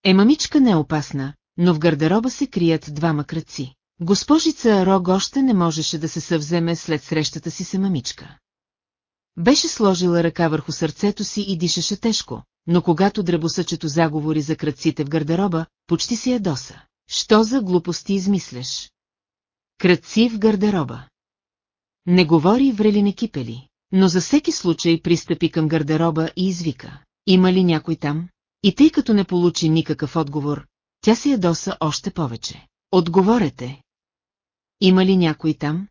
Е, мамичка не е опасна, но в гардероба се крият двама кръци. Госпожица Рог още не можеше да се съвземе след срещата си с мамичка. Беше сложила ръка върху сърцето си и дишаше тежко, но когато дребосъчето заговори за кръците в гардероба, почти си ядоса. Що за глупости измисляш? Кръци в гардероба. Не говори врели кипели, но за всеки случай пристъпи към гардероба и извика. Има ли някой там? И тъй като не получи никакъв отговор, тя се ядоса още повече. Отговорете. Има ли някой там?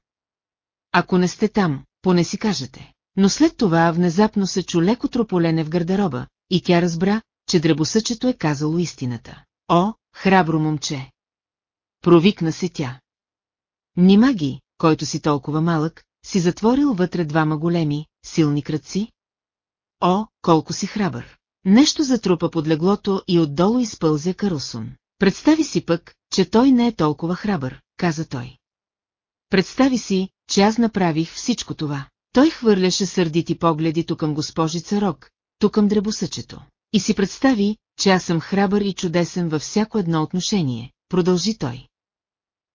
Ако не сте там, поне си кажете. Но след това внезапно се чу леко трополене в гардероба, и тя разбра, че дребосъчето е казало истината. О, храбро момче! Провикна се тя. Нима ги, който си толкова малък, си затворил вътре двама големи, силни кръци? О, колко си храбър! Нещо затрупа под леглото и отдолу изпълзя Карусун. Представи си пък, че той не е толкова храбър, каза той. Представи си, че аз направих всичко това. Той хвърляше сърдити погледи тук към госпожица Рок, тук към дребосъчето. И си представи, че аз съм храбър и чудесен във всяко едно отношение, продължи той.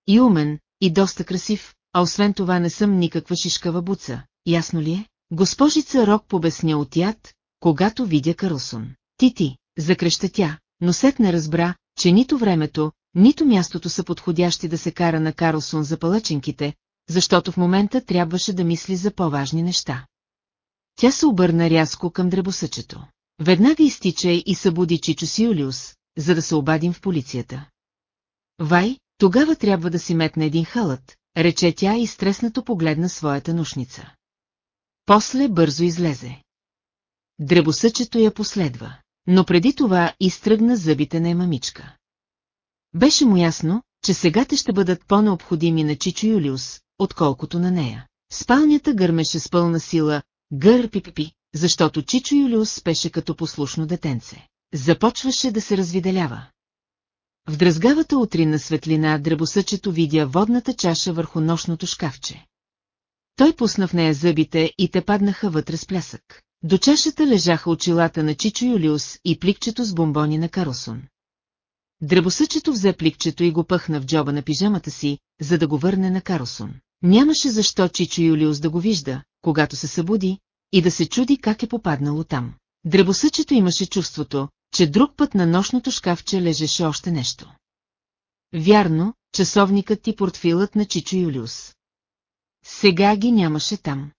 И умен, и доста красив, а освен това не съм никаква шишкава буца, ясно ли е? Госпожица Рок побесня от яд, когато видя Карлсон. Ти-ти, закреща тя, но сет не разбра, че нито времето, нито мястото са подходящи да се кара на Карлсон за палаченките, защото в момента трябваше да мисли за по-важни неща. Тя се обърна рязко към дребосъчето. Веднага изтичай и събуди Чичо Сиулиус, за да се обадим в полицията. Вай, тогава трябва да си метне един халът, рече тя и стреснато погледна своята нушница. После бързо излезе. Дребосъчето я последва, но преди това изтръгна зъбите на мамичка. Беше му ясно, че сега те ще бъдат по-необходими на Чичо Юлиус, отколкото на нея. Спалнята гърмеше с пълна сила, гър пи защото Чичо Юлиус спеше като послушно детенце. Започваше да се развиделява. В дръзгавата утринна светлина дребосъчето видя водната чаша върху нощното шкафче. Той пусна в нея зъбите и те паднаха вътре с плясък. До чашата лежаха очилата на Чичо Юлиус и пликчето с бомбони на Карлсон. Дребосъчето взе пликчето и го пъхна в джоба на пижамата си, за да го върне на Карлсон. Нямаше защо Чичо Юлиус да го вижда, когато се събуди, и да се чуди как е попаднало там. Дребосъчето имаше чувството, че друг път на нощното шкафче лежеше още нещо. Вярно, часовникът и портфилът на Чичо Юлиус. Сега ги нямаше там.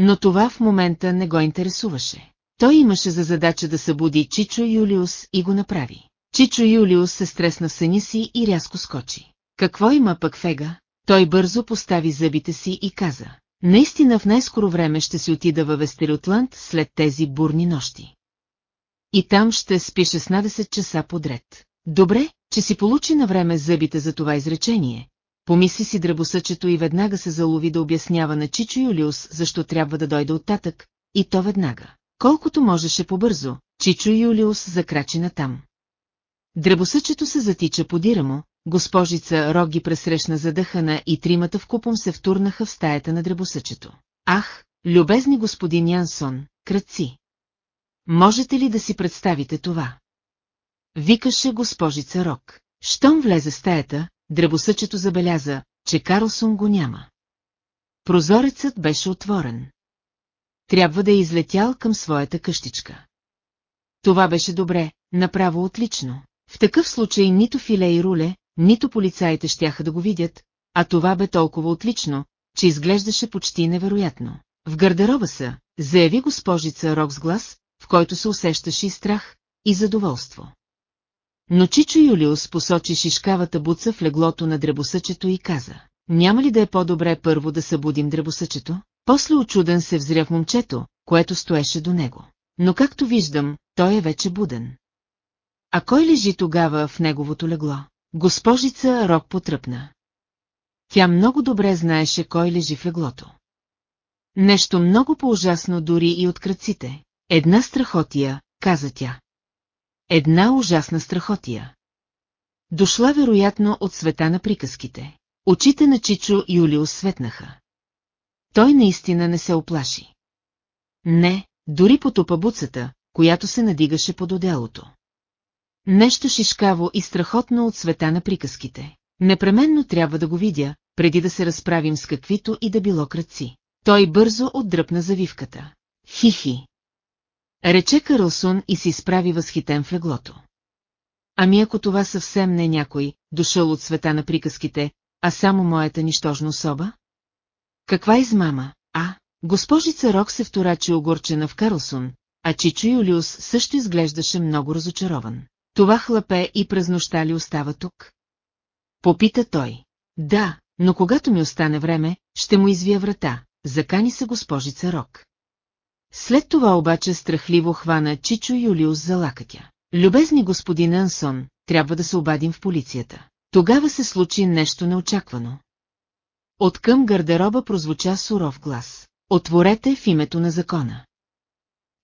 Но това в момента не го интересуваше. Той имаше за задача да събуди Чичо Юлиус и го направи. Чичо Юлиус се стресна в съня си и рязко скочи. Какво има пък Фега? Той бързо постави зъбите си и каза. Наистина в най-скоро време ще си отида във Вестериотланд след тези бурни нощи. И там ще спи 16 часа подред. Добре, че си получи на време зъбите за това изречение. Помисли си дръбосъчето и веднага се залови да обяснява на Чичо Юлиус, защо трябва да дойде оттатък, и то веднага. Колкото можеше побързо, Чичо Юлиус закрачи натам. Дръбосъчето се затича подира му, госпожица Рог ги пресрещна задъхана и тримата в купом се втурнаха в стаята на дребосъчето. Ах, любезни господин Янсон, кръци! Можете ли да си представите това? Викаше госпожица Рок. Щом влезе в стаята, дребосъчето забеляза, че Карлсон го няма. Прозорецът беше отворен. Трябва да е излетял към своята къщичка. Това беше добре, направо отлично. В такъв случай нито Филе и Руле, нито полицаите щяха да го видят, а това бе толкова отлично, че изглеждаше почти невероятно. В гардероба са, заяви госпожица Рок глас, в който се усещаше и страх, и задоволство. Но Чичо Юлиус посочи шишкавата буца в леглото на дребосъчето и каза, няма ли да е по-добре първо да събудим дребосъчето? После очуден се взря в момчето, което стоеше до него. Но както виждам, той е вече буден. А кой лежи тогава в неговото легло? Госпожица Рок потръпна. Тя много добре знаеше кой лежи в леглото. Нещо много по-ужасно дори и от кръците. Една страхотия, каза тя. Една ужасна страхотия. Дошла вероятно от света на приказките. Очите на Чичо Юли осветнаха. Той наистина не се оплаши. Не, дори потупа буцата, която се надигаше под отделото. Нещо шишкаво и страхотно от света на приказките. Непременно трябва да го видя, преди да се разправим с каквито и да било кръци. Той бързо отдръпна завивката. Хихи. Рече Карлсон и се изправи възхитен в леглото. Ами ако това съвсем не е някой, дошъл от света на приказките, а само моята нищожна особа? Каква измама, а? Госпожица Рок се вторачи огорчена в Карлсон, а Чичо Юлиус също изглеждаше много разочарован. Това хлапе и през нощта ли остава тук? Попита той. Да, но когато ми остане време, ще му извия врата, закани се госпожица Рок. След това обаче страхливо хвана Чичо Юлиус за лакътя. Любезни господин Ансон, трябва да се обадим в полицията. Тогава се случи нещо неочаквано. От към гардероба прозвуча суров глас. Отворете в името на закона.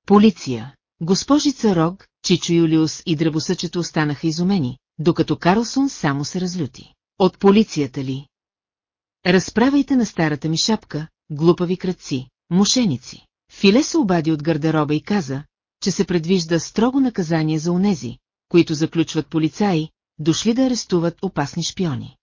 Полиция. Госпожица Рог, Чичо Юлиус и дръбосъчето останаха изумени, докато Карлсон само се разлюти. От полицията ли? Разправайте на старата ми шапка, глупави кръци, мошеници. Филе се обади от гардероба и каза, че се предвижда строго наказание за онези, които заключват полицаи, дошли да арестуват опасни шпиони.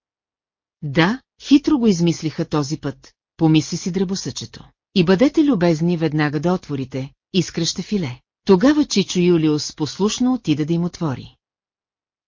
Да, хитро го измислиха този път, помисли си дръбосъчето. И бъдете любезни веднага да отворите, изкръща Филе. Тогава Чичо Юлиус послушно отида да им отвори.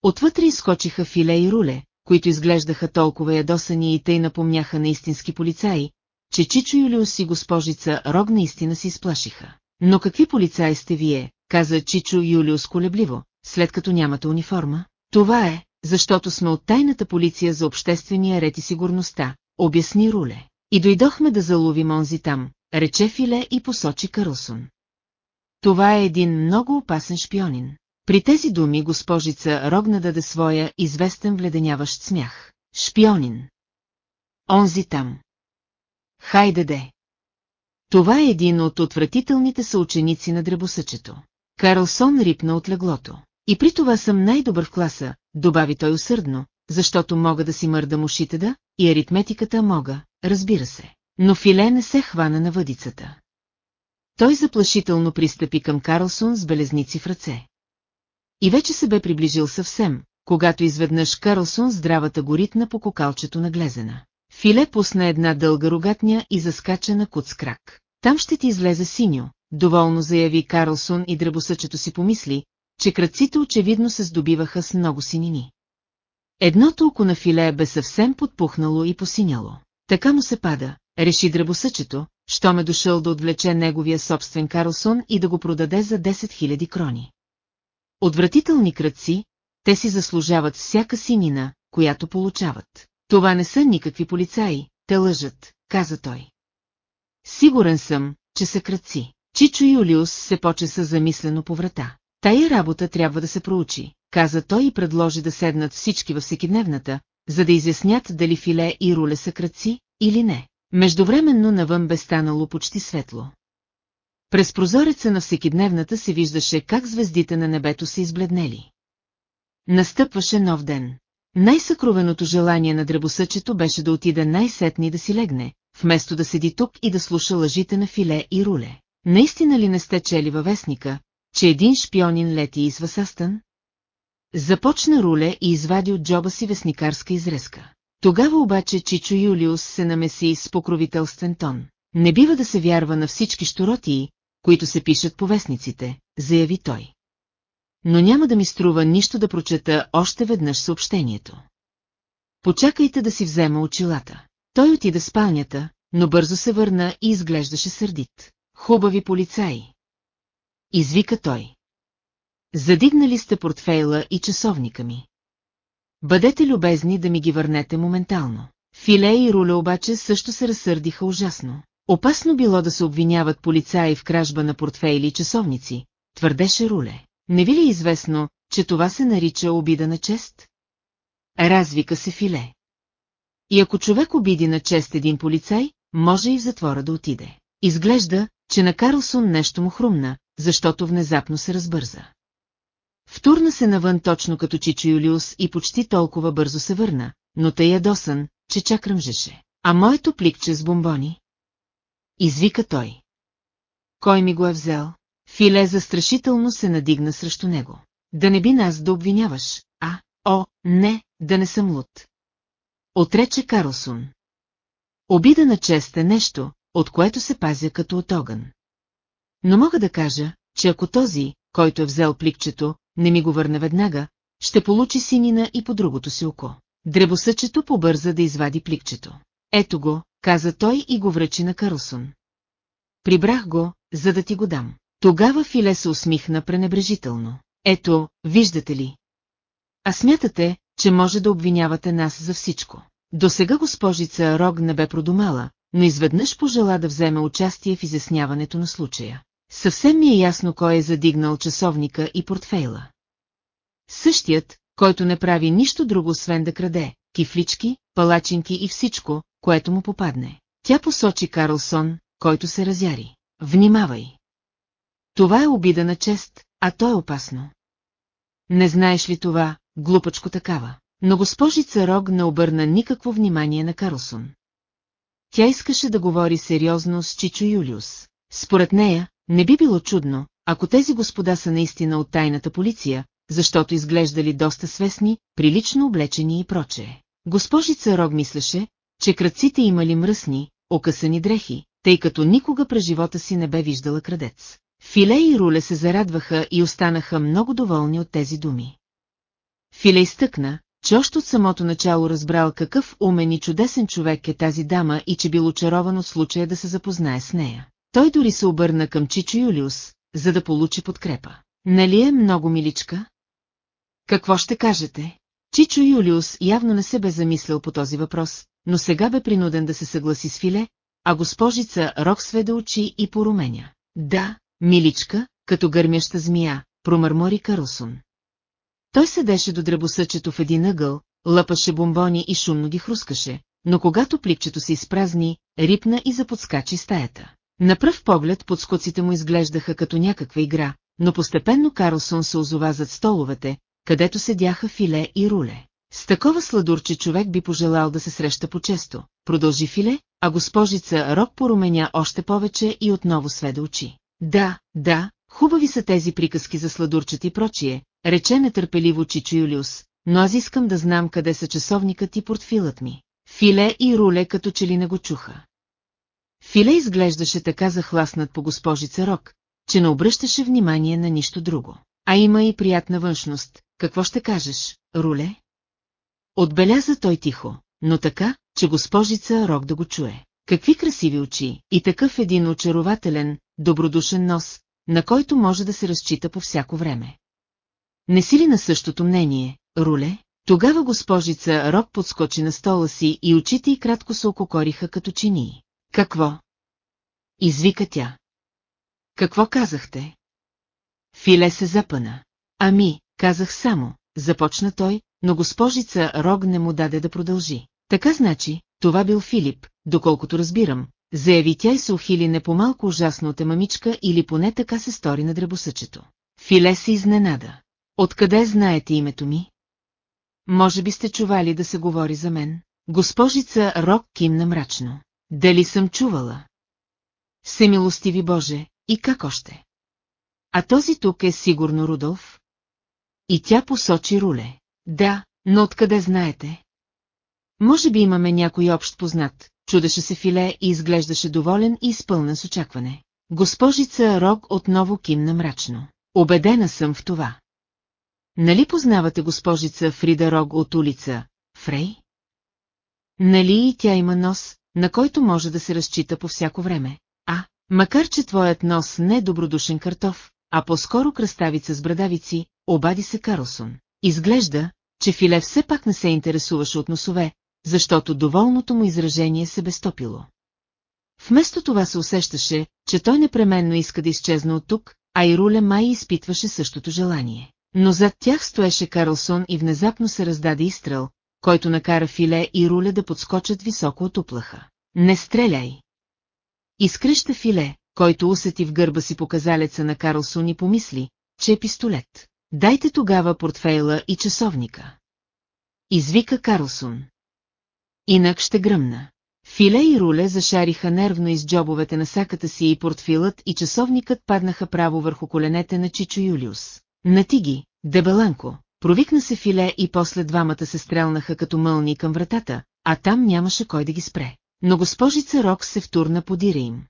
Отвътре изскочиха Филе и Руле, които изглеждаха толкова ядосани и тъй напомняха на истински полицаи, че Чичо Юлиус и госпожица Рог наистина си изплашиха. Но какви полицаи сте вие, каза Чичо Юлиус колебливо, след като нямате униформа? Това е, защото сме от тайната полиция за обществения ред и сигурността, обясни Руле. И дойдохме да заловим онзи там, рече Филе и посочи Карлсон. Това е един много опасен шпионин. При тези думи госпожица Рогна даде своя известен вледеняващ смях. Шпионин. Онзи там. Хайде де. Това е един от отвратителните съученици на дребосъчето. Карлсон рипна от леглото. И при това съм най-добър в класа, добави той усърдно, защото мога да си мърдам ушите да, и аритметиката мога, разбира се. Но Филе не се хвана на въдицата. Той заплашително пристъпи към Карлсон с белезници в ръце. И вече се бе приближил съвсем, когато изведнъж Карлсон здравата горитна по кокалчето на глезена. Филе пусна една дълга рогатня и заскача на куц крак. Там ще ти излезе синьо, доволно заяви Карлсон и дръбосъчето си помисли, че кръците очевидно се здобиваха с много синини. Едното око на Филе бе съвсем подпухнало и посиняло. Така му се пада, реши дръбосъчето, що ме дошъл да отвлече неговия собствен Карлсон и да го продаде за 10 000 крони. Отвратителни кръци, те си заслужават всяка синина, която получават. Това не са никакви полицаи, те лъжат, каза той. Сигурен съм, че са кръци. Чичо Юлиус се почеса замислено по врата. Тая работа трябва да се проучи, каза той и предложи да седнат всички във всекидневната, за да изяснят дали филе и руле са кръци или не. Междувременно навън бе станало почти светло. През прозореца на всекидневната се виждаше как звездите на небето се избледнели. Настъпваше нов ден. Най-съкровеното желание на дребосъчето беше да отиде най-сетни да си легне, вместо да седи тук и да слуша лъжите на филе и руле. Наистина ли не сте чели във вестника, че един шпионин лети из Васастън? Започна руле и извади от джоба си вестникарска изрезка. Тогава обаче Чичо Юлиус се намеси с покровителствен тон. Не бива да се вярва на всички щуротии, които се пишат по вестниците, заяви той. Но няма да ми струва нищо да прочета още веднъж съобщението. Почакайте да си взема очилата. Той отида в спалнята, но бързо се върна и изглеждаше сърдит. Хубави полицаи. Извика той. Задигнали сте портфейла и часовника ми. Бъдете любезни да ми ги върнете моментално. Филе и Руле обаче също се разсърдиха ужасно. Опасно било да се обвиняват полицаи в кражба на портфейли и часовници, твърдеше Руле. Не ви ли е известно, че това се нарича обида на чест? Развика се Филе. И ако човек обиди на чест един полицай, може и в затвора да отиде. Изглежда, че на Карлсон нещо му хрумна, защото внезапно се разбърза. Втурна се навън точно като Чичо Юлиус и почти толкова бързо се върна, но тъй ядосан, че чак ръмжеше. А моето пликче с бомбони? Извика той. Кой ми го е взел? Филе застрашително се надигна срещу него. Да не би нас да обвиняваш, а? О, не, да не съм луд. Отрече Карлсон. Обида на чест е нещо, от което се пазя като от огън. Но мога да кажа, че ако този, който е взел пликчето, не ми го върне веднага, ще получи синина и по другото си око. Дребосъчето побърза да извади пликчето. Ето го, каза той и го връчи на Карлсон. Прибрах го, за да ти го дам. Тогава Филе се усмихна пренебрежително. Ето, виждате ли. А смятате, че може да обвинявате нас за всичко. До сега госпожица Рог не бе продумала, но изведнъж пожела да вземе участие в изясняването на случая. Съвсем ми е ясно кой е задигнал часовника и портфейла. Същият, който не прави нищо друго освен да краде, кифлички, палачинки и всичко, което му попадне. Тя посочи Карлсон, който се разяри. Внимавай! Това е обида на чест, а то е опасно. Не знаеш ли това, глупачко такава? Но госпожица Рог не обърна никакво внимание на Карлсон. Тя искаше да говори сериозно с Чичо Юлиус. Според нея, не би било чудно, ако тези господа са наистина от тайната полиция, защото изглеждали доста свестни, прилично облечени и прочее. Госпожица Рог мислеше, че кръците имали мръсни, окъсани дрехи, тъй като никога през живота си не бе виждала крадец. Филе и Руле се зарадваха и останаха много доволни от тези думи. Филе изтъкна, че още от самото начало разбрал какъв умен и чудесен човек е тази дама и че бил очарован от случая да се запознае с нея. Той дори се обърна към Чичо Юлиус, за да получи подкрепа. Нали е много миличка? Какво ще кажете? Чичо Юлиус явно не се бе замислял по този въпрос, но сега бе принуден да се съгласи с Филе, а госпожица Рок сведе очи и поруменя. Да, миличка, като гърмяща змия, промърмори Карлсон. Той седеше до дребосъчето в един ъгъл, лъпаше бомбони и шумно ги хрускаше, но когато пликчето се изпразни, рипна и заподскачи стаята. На пръв поглед подскоците му изглеждаха като някаква игра, но постепенно Карлсон се озова зад столовете, където седяха филе и руле. С такова сладурче човек би пожелал да се среща по-често, продължи филе, а госпожица Рок поруменя още повече и отново сведе очи. Да, да, хубави са тези приказки за сладурчет и прочие, рече нетърпеливо Чичо Юлиус, но аз искам да знам къде са часовникът и портфилът ми. Филе и руле като че ли не го чуха. Филе изглеждаше така захласнат по госпожица Рок, че не обръщаше внимание на нищо друго. А има и приятна външност. Какво ще кажеш, Руле? Отбеляза той тихо, но така, че госпожица Рок да го чуе. какви красиви очи и такъв един очарователен, добродушен нос, на който може да се разчита по всяко време. Не си ли на същото мнение, Руле? Тогава госпожица Рок подскочи на стола си и очите й кратко се ококориха като чинии. Какво? Извика тя. Какво казахте? Филе се запъна. Ами, казах само, започна той, но госпожица Рог не му даде да продължи. Така значи, това бил Филип, доколкото разбирам, заяви тя и се ухили не по-малко ужасно от мамичка или поне така се стори на дребосъчето. Филе се изненада. Откъде знаете името ми? Може би сте чували да се говори за мен? Госпожица Рок кимна мрачно. Дали съм чувала? Семилостиви Боже, и как още? А този тук е сигурно Рудолф? И тя посочи Руле. Да, но откъде знаете? Може би имаме някой общ познат, чудеше се филе и изглеждаше доволен и изпълнен с очакване. Госпожица Рог отново кимна мрачно. Обедена съм в това. Нали познавате госпожица Фрида Рог от улица Фрей? Нали и тя има нос, на който може да се разчита по всяко време? А, макар че твоят нос не е добродушен картоф, а по-скоро кръставица с брадавици, обади се Карлсон. Изглежда, че Филе все пак не се интересуваше от носове, защото доволното му изражение се безтопило. Вместо това се усещаше, че той непременно иска да изчезне от тук, а и Руле май изпитваше същото желание. Но зад тях стоеше Карлсон и внезапно се раздаде изстрел, който накара Филе и Руле да подскочат високо от уплаха. Не стреляй! Изкръща Филе, който усети в гърба си показалеца на Карлсон и помисли, че е пистолет. Дайте тогава портфейла и часовника. Извика Карлсон. Инак ще гръмна. Филе и Руле зашариха нервно из джобовете на саката си и портфилът и часовникът паднаха право върху коленете на Чичо Юлиус. Нати ги, дебеланко, провикна се Филе и после двамата се стрелнаха като мълни към вратата, а там нямаше кой да ги спре. Но госпожица Рок се втурна подира им.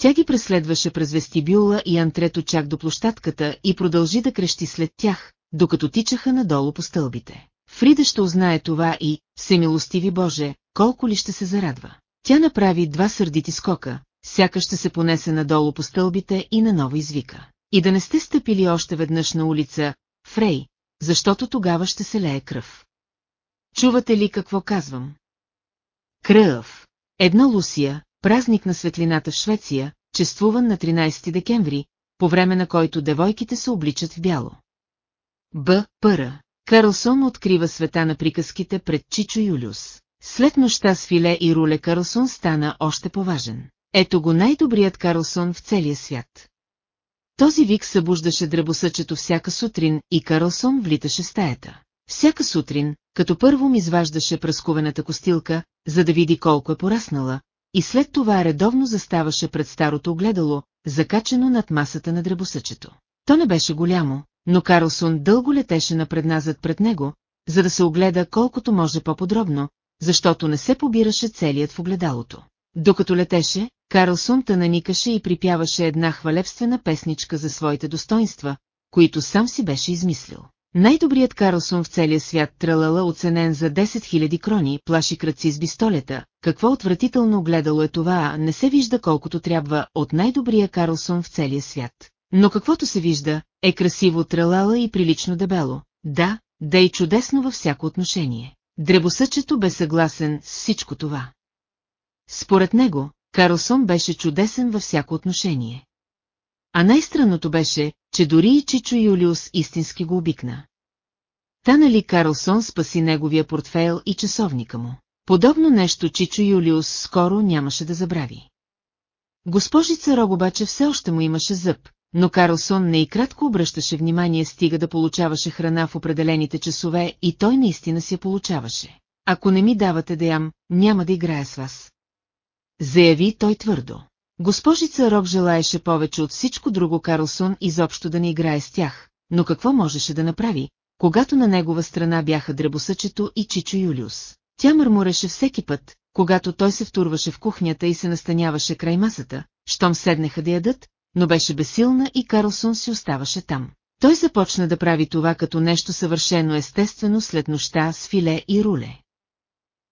Тя ги преследваше през вестибюла и антрето чак до площадката и продължи да крещи след тях, докато тичаха надолу по стълбите. Фрида ще узнае това и, всемилостиви Боже, колко ли ще се зарадва. Тя направи два сърдити скока, сякаш ще се понесе надолу по стълбите и наново извика. И да не сте стъпили още веднъж на улица Фрей, защото тогава ще се лее кръв. Чувате ли какво казвам? Кръв. Една Лусия, празник на светлината в Швеция, чествуван на 13 декември, по време на който девойките се обличат в бяло. Б. Пъра. Карлсон открива света на приказките пред Чичо Юлиус. След нощта с Филе и Руле Карлсон стана още поважен. Ето го най-добрият Карлсон в целия свят. Този вик събуждаше дръбосъчето всяка сутрин и Карлсон влиташе в стаята. Всяка сутрин, като първо ми изваждаше пръскувената костилка, за да види колко е пораснала, и след това редовно заставаше пред старото огледало, закачено над масата на дребосъчето. То не беше голямо, но Карлсон дълго летеше напредназад пред него, за да се огледа колкото може по-подробно, защото не се побираше целият в огледалото. Докато летеше, Карлсон наникаше и припяваше една хвалебствена песничка за своите достоинства, които сам си беше измислил. Най-добрият Карлсон в целия свят тралала оценен за 10 000 крони, плаши кръци с бистолета, какво отвратително гледало е това, не се вижда колкото трябва от най-добрия Карлсон в целия свят. Но каквото се вижда, е красиво тралала и прилично дебело, да, да и чудесно във всяко отношение. Дребосъчето бе съгласен с всичко това. Според него, Карлсон беше чудесен във всяко отношение. А най-странното беше, че дори и Чичо Юлиус истински го обикна. Та нали Карлсон спаси неговия портфейл и часовника му. Подобно нещо Чичо Юлиус скоро нямаше да забрави. Госпожица Рог обаче все още му имаше зъб, но Карлсон не и кратко обръщаше внимание стига да получаваше храна в определените часове и той наистина си я получаваше. Ако не ми давате да ям, няма да играя с вас. Заяви той твърдо. Госпожица Рок желаеше повече от всичко друго Карлсон изобщо да не играе с тях, но какво можеше да направи, когато на негова страна бяха дребосъчето и Чичо Юлиус. Тя мърмуреше всеки път, когато той се втурваше в кухнята и се настаняваше край масата, щом седнеха да ядат, но беше безсилна и Карлсон си оставаше там. Той започна да прави това като нещо съвършено естествено след нощта с филе и руле.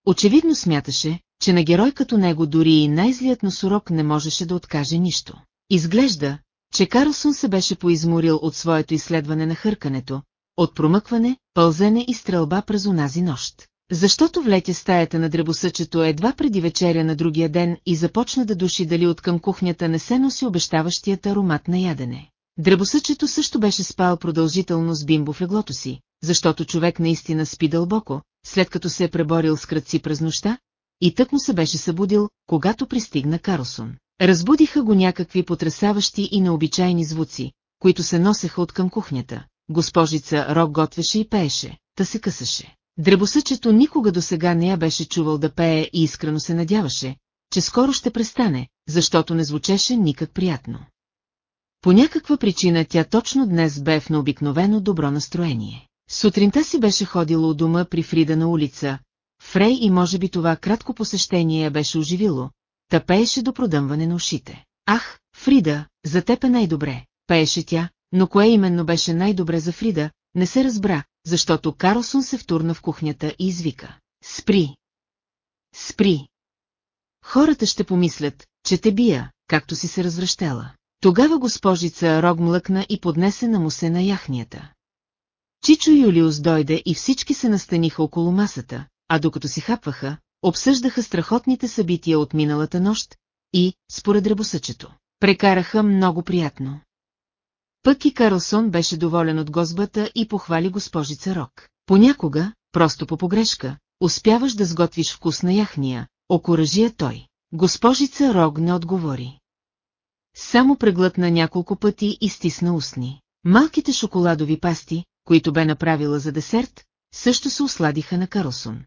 Очевидно смяташе, че на герой като него дори и най-злият носорог не можеше да откаже нищо. Изглежда, че Карлсон се беше поизморил от своето изследване на хъркането, от промъкване, пълзене и стрелба през онази нощ. Защото влетя стаята на дребосъчето едва преди вечеря на другия ден и започна да души дали от към кухнята не се носи обещаващият аромат на ядене. Дребосъчето също беше спал продължително с бимбо в леглото си, защото човек наистина спи дълбоко, след като се е преборил с кръци през нощта, и тък му се беше събудил, когато пристигна Карлсон. Разбудиха го някакви потрясаващи и необичайни звуци, които се носеха от към кухнята. Госпожица Рок готвеше и пееше, та се късаше. Дребосъчето никога до сега не я беше чувал да пее и искрено се надяваше, че скоро ще престане, защото не звучеше никак приятно. По някаква причина тя точно днес бе в необикновено добро настроение. Сутринта си беше ходила у дома при Фрида на улица, Фрей и може би това кратко посещение я беше оживило, та пееше до продъмване на ушите. Ах, Фрида, за теб е най-добре, пееше тя, но кое именно беше най-добре за Фрида, не се разбра, защото Карлсон се втурна в кухнята и извика. Спри! Спри! Хората ще помислят, че те бия, както си се развръщела. Тогава госпожица Рог млъкна и поднесе на му се на яхнията. Чичо Юлиус дойде и всички се настаниха около масата, а докато си хапваха, обсъждаха страхотните събития от миналата нощ и, според ребосъчето, прекараха много приятно. Пък и Карлсон беше доволен от гозбата и похвали госпожица Рок. Понякога, просто по погрешка, успяваш да сготвиш вкусна яхния, окоръжия той. Госпожица Рог не отговори. Само преглътна няколко пъти и стисна устни. Малките шоколадови пасти, които бе направила за десерт, също се осладиха на Карлсон.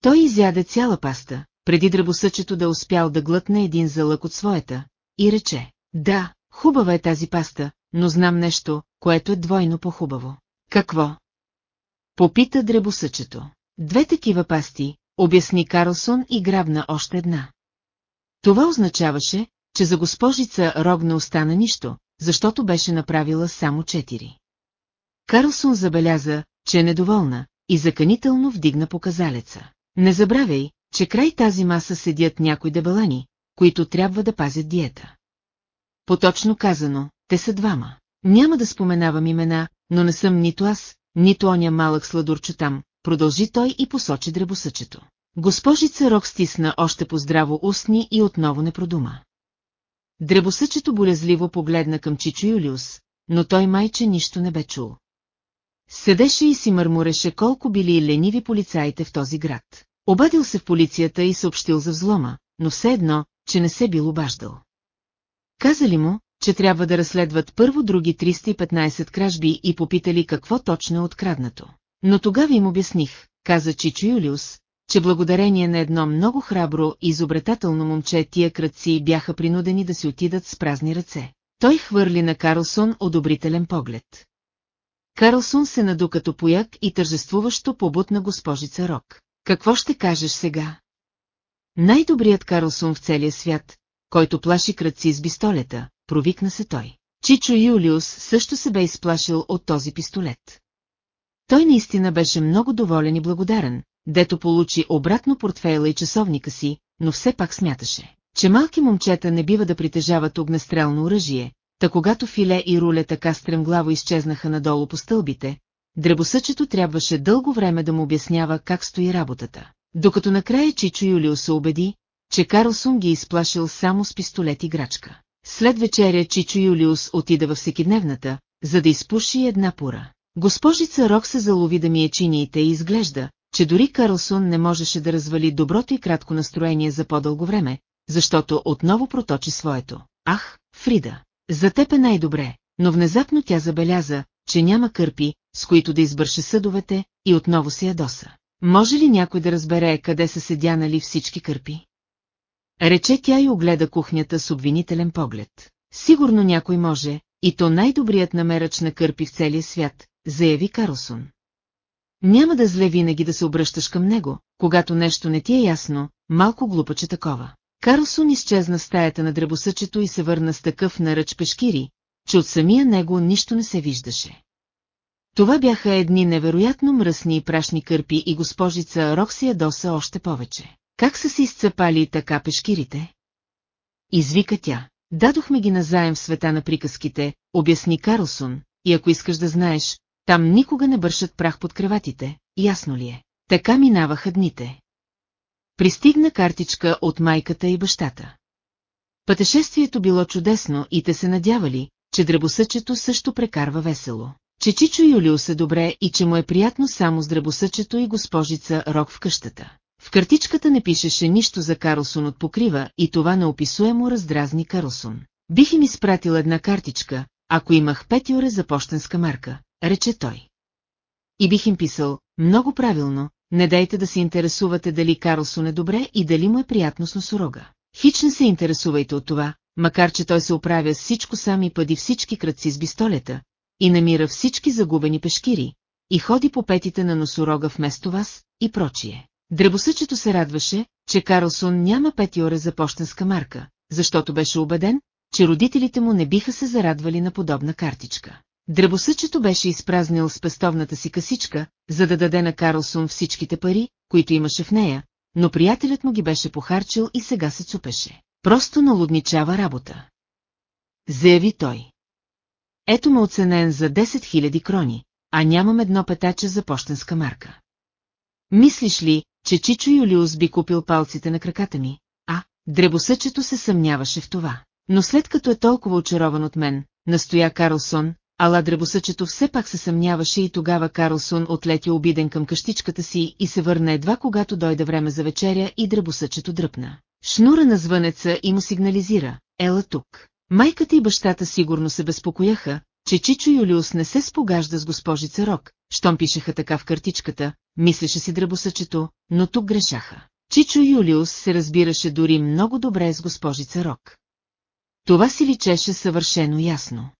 Той изяде цяла паста, преди дръбосъчето да успял да глътне един залък от своята, и рече, да, хубава е тази паста, но знам нещо, което е двойно по-хубаво. Какво? Попита дребосъчето. Две такива пасти, обясни Карлсон и грабна още една. Това означаваше, че за госпожица Рог не остана нищо, защото беше направила само четири. Карлсон забеляза, че е недоволна, и заканително вдигна показалеца. Не забравяй, че край тази маса седят някои дебелани, които трябва да пазят диета. Поточно казано, те са двама. Няма да споменавам имена, но не съм нито аз, нито оня малък сладурчо там, продължи той и посочи дребосъчето. Госпожица Рок стисна още по-здраво устни и отново не продума. Дребосъчето болезливо погледна към Чичо Юлиус, но той майче нищо не бе чул. Седеше и си мърмуреше колко били лениви полицаите в този град. Обадил се в полицията и съобщил за взлома, но все едно, че не се бил обаждал. Казали му, че трябва да разследват първо други 315 кражби и попитали какво точно е откраднато. Но тогава им обясних, каза Чичо Юлиус, че благодарение на едно много храбро и изобретателно момче тия кръци бяха принудени да си отидат с празни ръце. Той хвърли на Карлсон одобрителен поглед. Карлсон се наду като пояк и тържествуващо побутна госпожица Рок. Какво ще кажеш сега? Най-добрият Карлсон в целия свят, който плаши кръци с пистолета, провикна се той. Чичо Юлиус също се бе изплашил от този пистолет. Той наистина беше много доволен и благодарен, дето получи обратно портфейла и часовника си, но все пак смяташе, че малки момчета не бива да притежават огнестрелно оръжие, та когато филе и руле така стремглаво изчезнаха надолу по стълбите, дребосъчето трябваше дълго време да му обяснява как стои работата. Докато накрая Чичо Юлио се убеди, че Карлсон ги изплашил само с пистолет и грачка. След вечеря Чичо Юлиус отида във всекидневната, за да изпуши една пура. Госпожица Рок се залови да ми е чиниите и изглежда, че дори Карлсон не можеше да развали доброто и кратко настроение за по-дълго време, защото отново проточи своето. Ах, Фрида, за теб е най-добре, но внезапно тя забеляза, че няма кърпи, с които да избърше съдовете, и отново се ядоса. Може ли някой да разбере къде са седянали всички кърпи? Рече тя и огледа кухнята с обвинителен поглед. Сигурно някой може, и то най-добрият намерач на кърпи в целия свят, заяви Карлсон. Няма да зле винаги да се обръщаш към него, когато нещо не ти е ясно, малко глупаче такова. Карлсон изчезна в стаята на дребосъчето и се върна с такъв наръч пешкири, че от самия него нищо не се виждаше. Това бяха едни невероятно мръсни и прашни кърпи и госпожица Рокси ядоса още повече. Как са се изцепали така пешкирите? Извика тя. Дадохме ги назаем в света на приказките, обясни Карлсон, и ако искаш да знаеш, там никога не бършат прах под креватите, ясно ли е? Така минаваха дните. Пристигна картичка от майката и бащата. Пътешествието било чудесно и те се надявали, че дребосъчето също прекарва весело. Че Чичо Юлиус е добре и че му е приятно само с дребосъчето и госпожица Рок в къщата. В картичката не пишеше нищо за Карлсон от покрива и това неописуемо раздразни Карлсон. Бих им изпратил една картичка, ако имах пет юре за почтенска марка, рече той. И бих им писал, много правилно, не дайте да се интересувате дали Карлсон е добре и дали му е приятно с носорога. Хич не се интересувайте от това, макар че той се оправя всичко сам и пъди всички кръци с бистолета, и намира всички загубени пешкири, и ходи по петите на носорога вместо вас, и прочие. Дребосъчето се радваше, че Карлсон няма петиоре за почтенска марка, защото беше убеден, че родителите му не биха се зарадвали на подобна картичка. Дребосъчето беше изпразнил спестовната си касичка, за да даде на Карлсон всичките пари, които имаше в нея, но приятелят му ги беше похарчил и сега се цупеше. Просто налудничава работа. Заяви той. Ето ме оценен за 10 000 крони, а нямам едно петаче за почтенска марка. Мислиш ли, че Чичо Юлиус би купил палците на краката ми? А, дребосъчето се съмняваше в това. Но след като е толкова очарован от мен, настоя Карлсон, ала дребосъчето все пак се съмняваше и тогава Карлсон отлети обиден към къщичката си и се върна едва когато дойде време за вечеря и дребосъчето дръпна. Шнура на звънеца и му сигнализира, ела тук. Майката и бащата сигурно се безпокояха, че Чичо Юлиус не се спогажда с госпожица Рок, щом пишеха така в картичката, мислеше си дръбосъчето, но тук грешаха. Чичо Юлиус се разбираше дори много добре с госпожица Рок. Това си личеше съвършено ясно.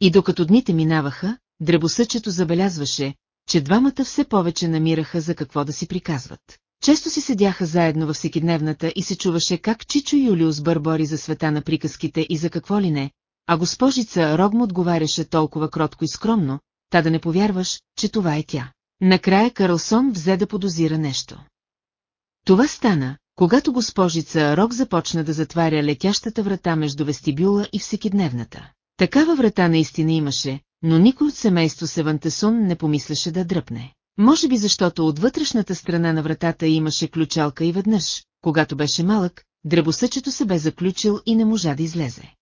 И докато дните минаваха, дребосъчето забелязваше, че двамата все повече намираха за какво да си приказват. Често си седяха заедно във всекидневната и се чуваше как Чичо Юлиус бърбори за света на приказките и за какво ли не, а госпожица Рог му отговаряше толкова кротко и скромно, та да не повярваш, че това е тя. Накрая Карлсон взе да подозира нещо. Това стана, когато госпожица Рок започна да затваря летящата врата между вестибюла и всекидневната. Такава врата наистина имаше, но никой от семейство Севантесун не помисляше да дръпне. Може би защото от вътрешната страна на вратата имаше ключалка и веднъж, когато беше малък, дребосъчето се бе заключил и не можа да излезе.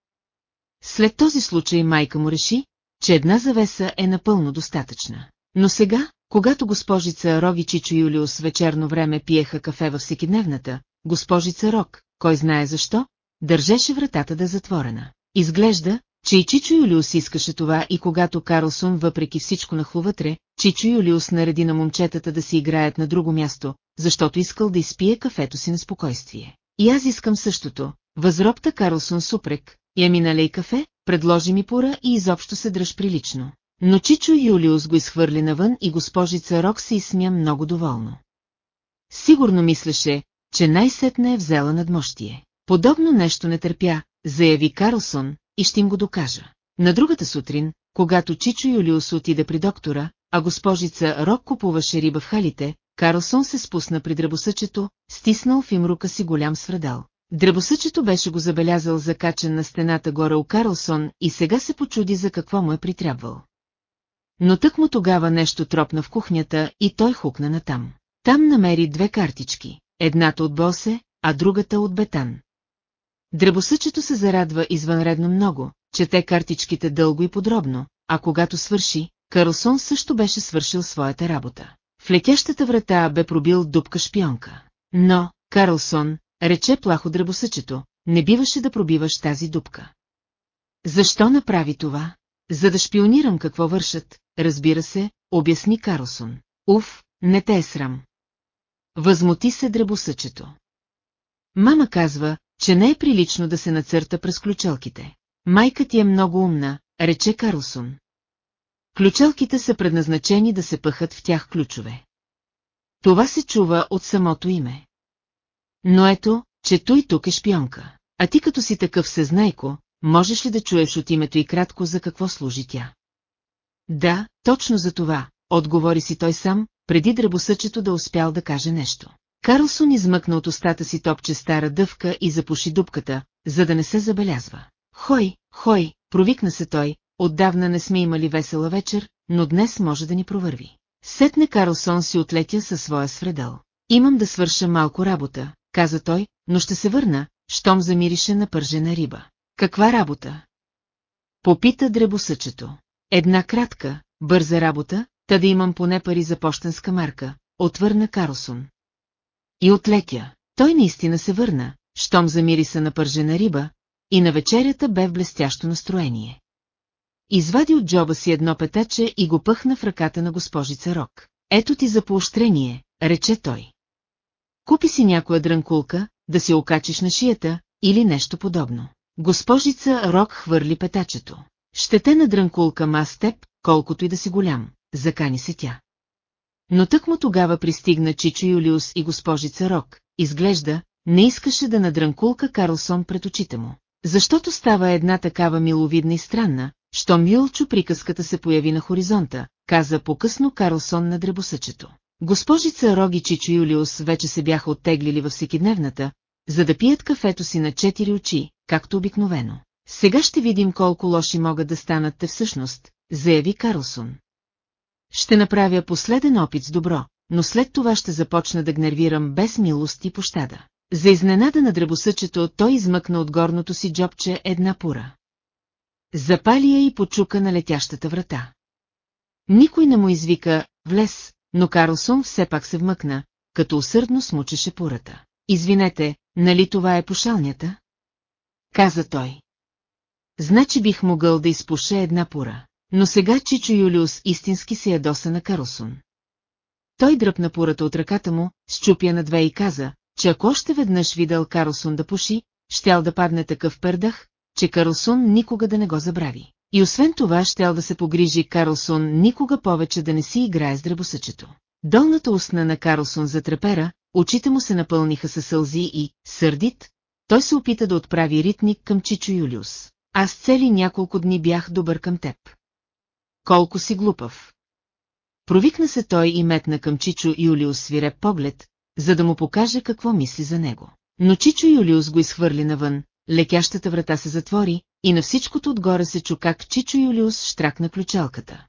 След този случай майка му реши, че една завеса е напълно достатъчна. Но сега, когато госпожица Рог и Чичо Юлиус вечерно време пиеха кафе във всекидневната, госпожица Рог, кой знае защо, държеше вратата да е затворена. Изглежда, че и Чичо Юлиус искаше това и когато Карлсон въпреки всичко нахлу вътре, Чичо Юлиус нареди на момчетата да си играят на друго място, защото искал да изпие кафето си на спокойствие. И аз искам същото, възробта Карлсон супрек, я ми налей кафе, предложи ми пора и изобщо се дръж прилично. Но Чичо Юлиус го изхвърли навън и госпожица Рок се изсмя много доволно. Сигурно мислеше, че най-сетне е взела надмощие. Подобно нещо не търпя, заяви Карлсон, и ще им го докажа. На другата сутрин, когато Чичо Юлиус отиде при доктора, а госпожица Рок купуваше риба в халите, Карлсон се спусна при дръбосъчето, стиснал в им рука си голям свредал. Дръбосъчето беше го забелязал закачен на стената горе у Карлсон и сега се почуди за какво му е притрябвал. Но тък му тогава нещо тропна в кухнята и той хукна натам. Там намери две картички, едната от Босе, а другата от Бетан. Дръбосъчето се зарадва извънредно много, чете картичките дълго и подробно, а когато свърши, Карлсон също беше свършил своята работа. В летящата врата бе пробил дупка шпионка. Но, Карлсон, рече плахо дръбосъчето, не биваше да пробиваш тази дупка. Защо направи това? За да шпионирам какво вършат, разбира се, обясни Карлсон. Уф, не те е срам. Възмути се дръбосъчето. Мама казва, че не е прилично да се нацърта през ключелките. Майка ти е много умна, рече Карлсон. Ключелките са предназначени да се пъхат в тях ключове. Това се чува от самото име. Но ето, че той тук е шпионка. А ти като си такъв сезнайко, можеш ли да чуеш от името и кратко за какво служи тя? Да, точно за това, отговори си той сам, преди дръбосъчето да успял да каже нещо. Карлсон измъкна от устата си топче стара дъвка и запуши дупката, за да не се забелязва. Хой, хой, провикна се той, отдавна не сме имали весела вечер, но днес може да ни провърви. Сетне Карлсон си отлетя със своя свредел. Имам да свърша малко работа, каза той, но ще се върна, щом замирише на пържена риба. Каква работа? Попита дребосъчето. Една кратка, бърза работа, та да имам поне пари за почтенска марка, отвърна Карлсон. И отлетя. Той наистина се върна, щом замириса на пържена риба, и на вечерята бе в блестящо настроение. Извади от джоба си едно петаче и го пъхна в ръката на госпожица Рок. Ето ти за поощрение, рече той. Купи си някоя дрънкулка, да си окачиш на шията, или нещо подобно. Госпожица Рок хвърли петачето. Ще те на дрънкулка ма с теб, колкото и да си голям, закани се тя. Но тък му тогава пристигна Чичо Юлиус и госпожица Рок, изглежда, не искаше да надрънкулка Карлсон пред очите му. Защото става една такава миловидна и странна, що Милчо приказката се появи на хоризонта, каза по-късно Карлсон на дребосъчето. Госпожица Роги Чичо Юлиус вече се бяха оттеглили във всекидневната, за да пият кафето си на четири очи, както обикновено. Сега ще видим колко лоши могат да станат те всъщност, заяви Карлсон. Ще направя последен опит с добро, но след това ще започна да гнервирам без милост и пощада. За изненада на дребосъчето той измъкна от горното си джобче една пура. Запали я и почука на летящата врата. Никой не му извика «влез», но Карлсон все пак се вмъкна, като усърдно смучеше пурата. Извинете, нали това е пошалнята? Каза той. Значи бих могъл да изпуша една пура. Но сега Чичо Юлиус истински се ядоса на Карлсон. Той дръпна пурата от ръката му, щупя на две и каза, че ако още веднъж видел Карлсон да пуши, щял да падне такъв пердах, че Карлсон никога да не го забрави. И освен това щял да се погрижи Карлсон никога повече да не си играе с дръбосъчето. Долната устна на Карлсон затрепера, очите му се напълниха със сълзи и, сърдит, той се опита да отправи ритник към Чичо Юлиус. Аз цели няколко дни бях добър към теб. Колко си глупав. Провикна се той и метна към Чичо Юлиус свиреп поглед, за да му покаже какво мисли за него. Но Чичо Юлиус го изхвърли навън, лекящата врата се затвори, и на всичкото отгоре се чу как Чичо Юлиус штракна ключалката.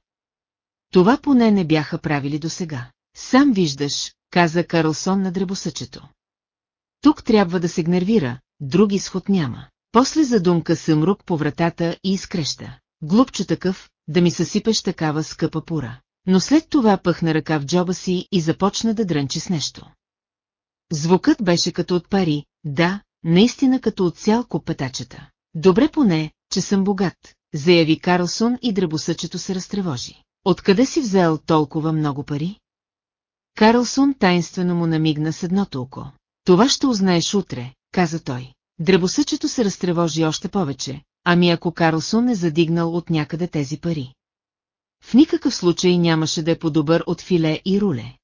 Това поне не бяха правили досега. Сам виждаш, каза Карлсон на дребосъчето. Тук трябва да се гнервира, друг изход няма. После задумка съмрук по вратата и изкреща. Глупчо такъв, да ми съсипеш такава скъпа пура. Но след това пъхна ръка в джоба си и започна да дрънчи с нещо. Звукът беше като от пари, да, наистина като от цял куп петачета. Добре поне, че съм богат, заяви Карлсон и дръбосъчето се разтревожи. Откъде си взел толкова много пари? Карлсон тайнствено му намигна с едното око. Това ще узнаеш утре, каза той. Дръбосъчето се разтревожи още повече, ами ако Карлсон е задигнал от някъде тези пари. В никакъв случай нямаше да е по-добър от филе и руле.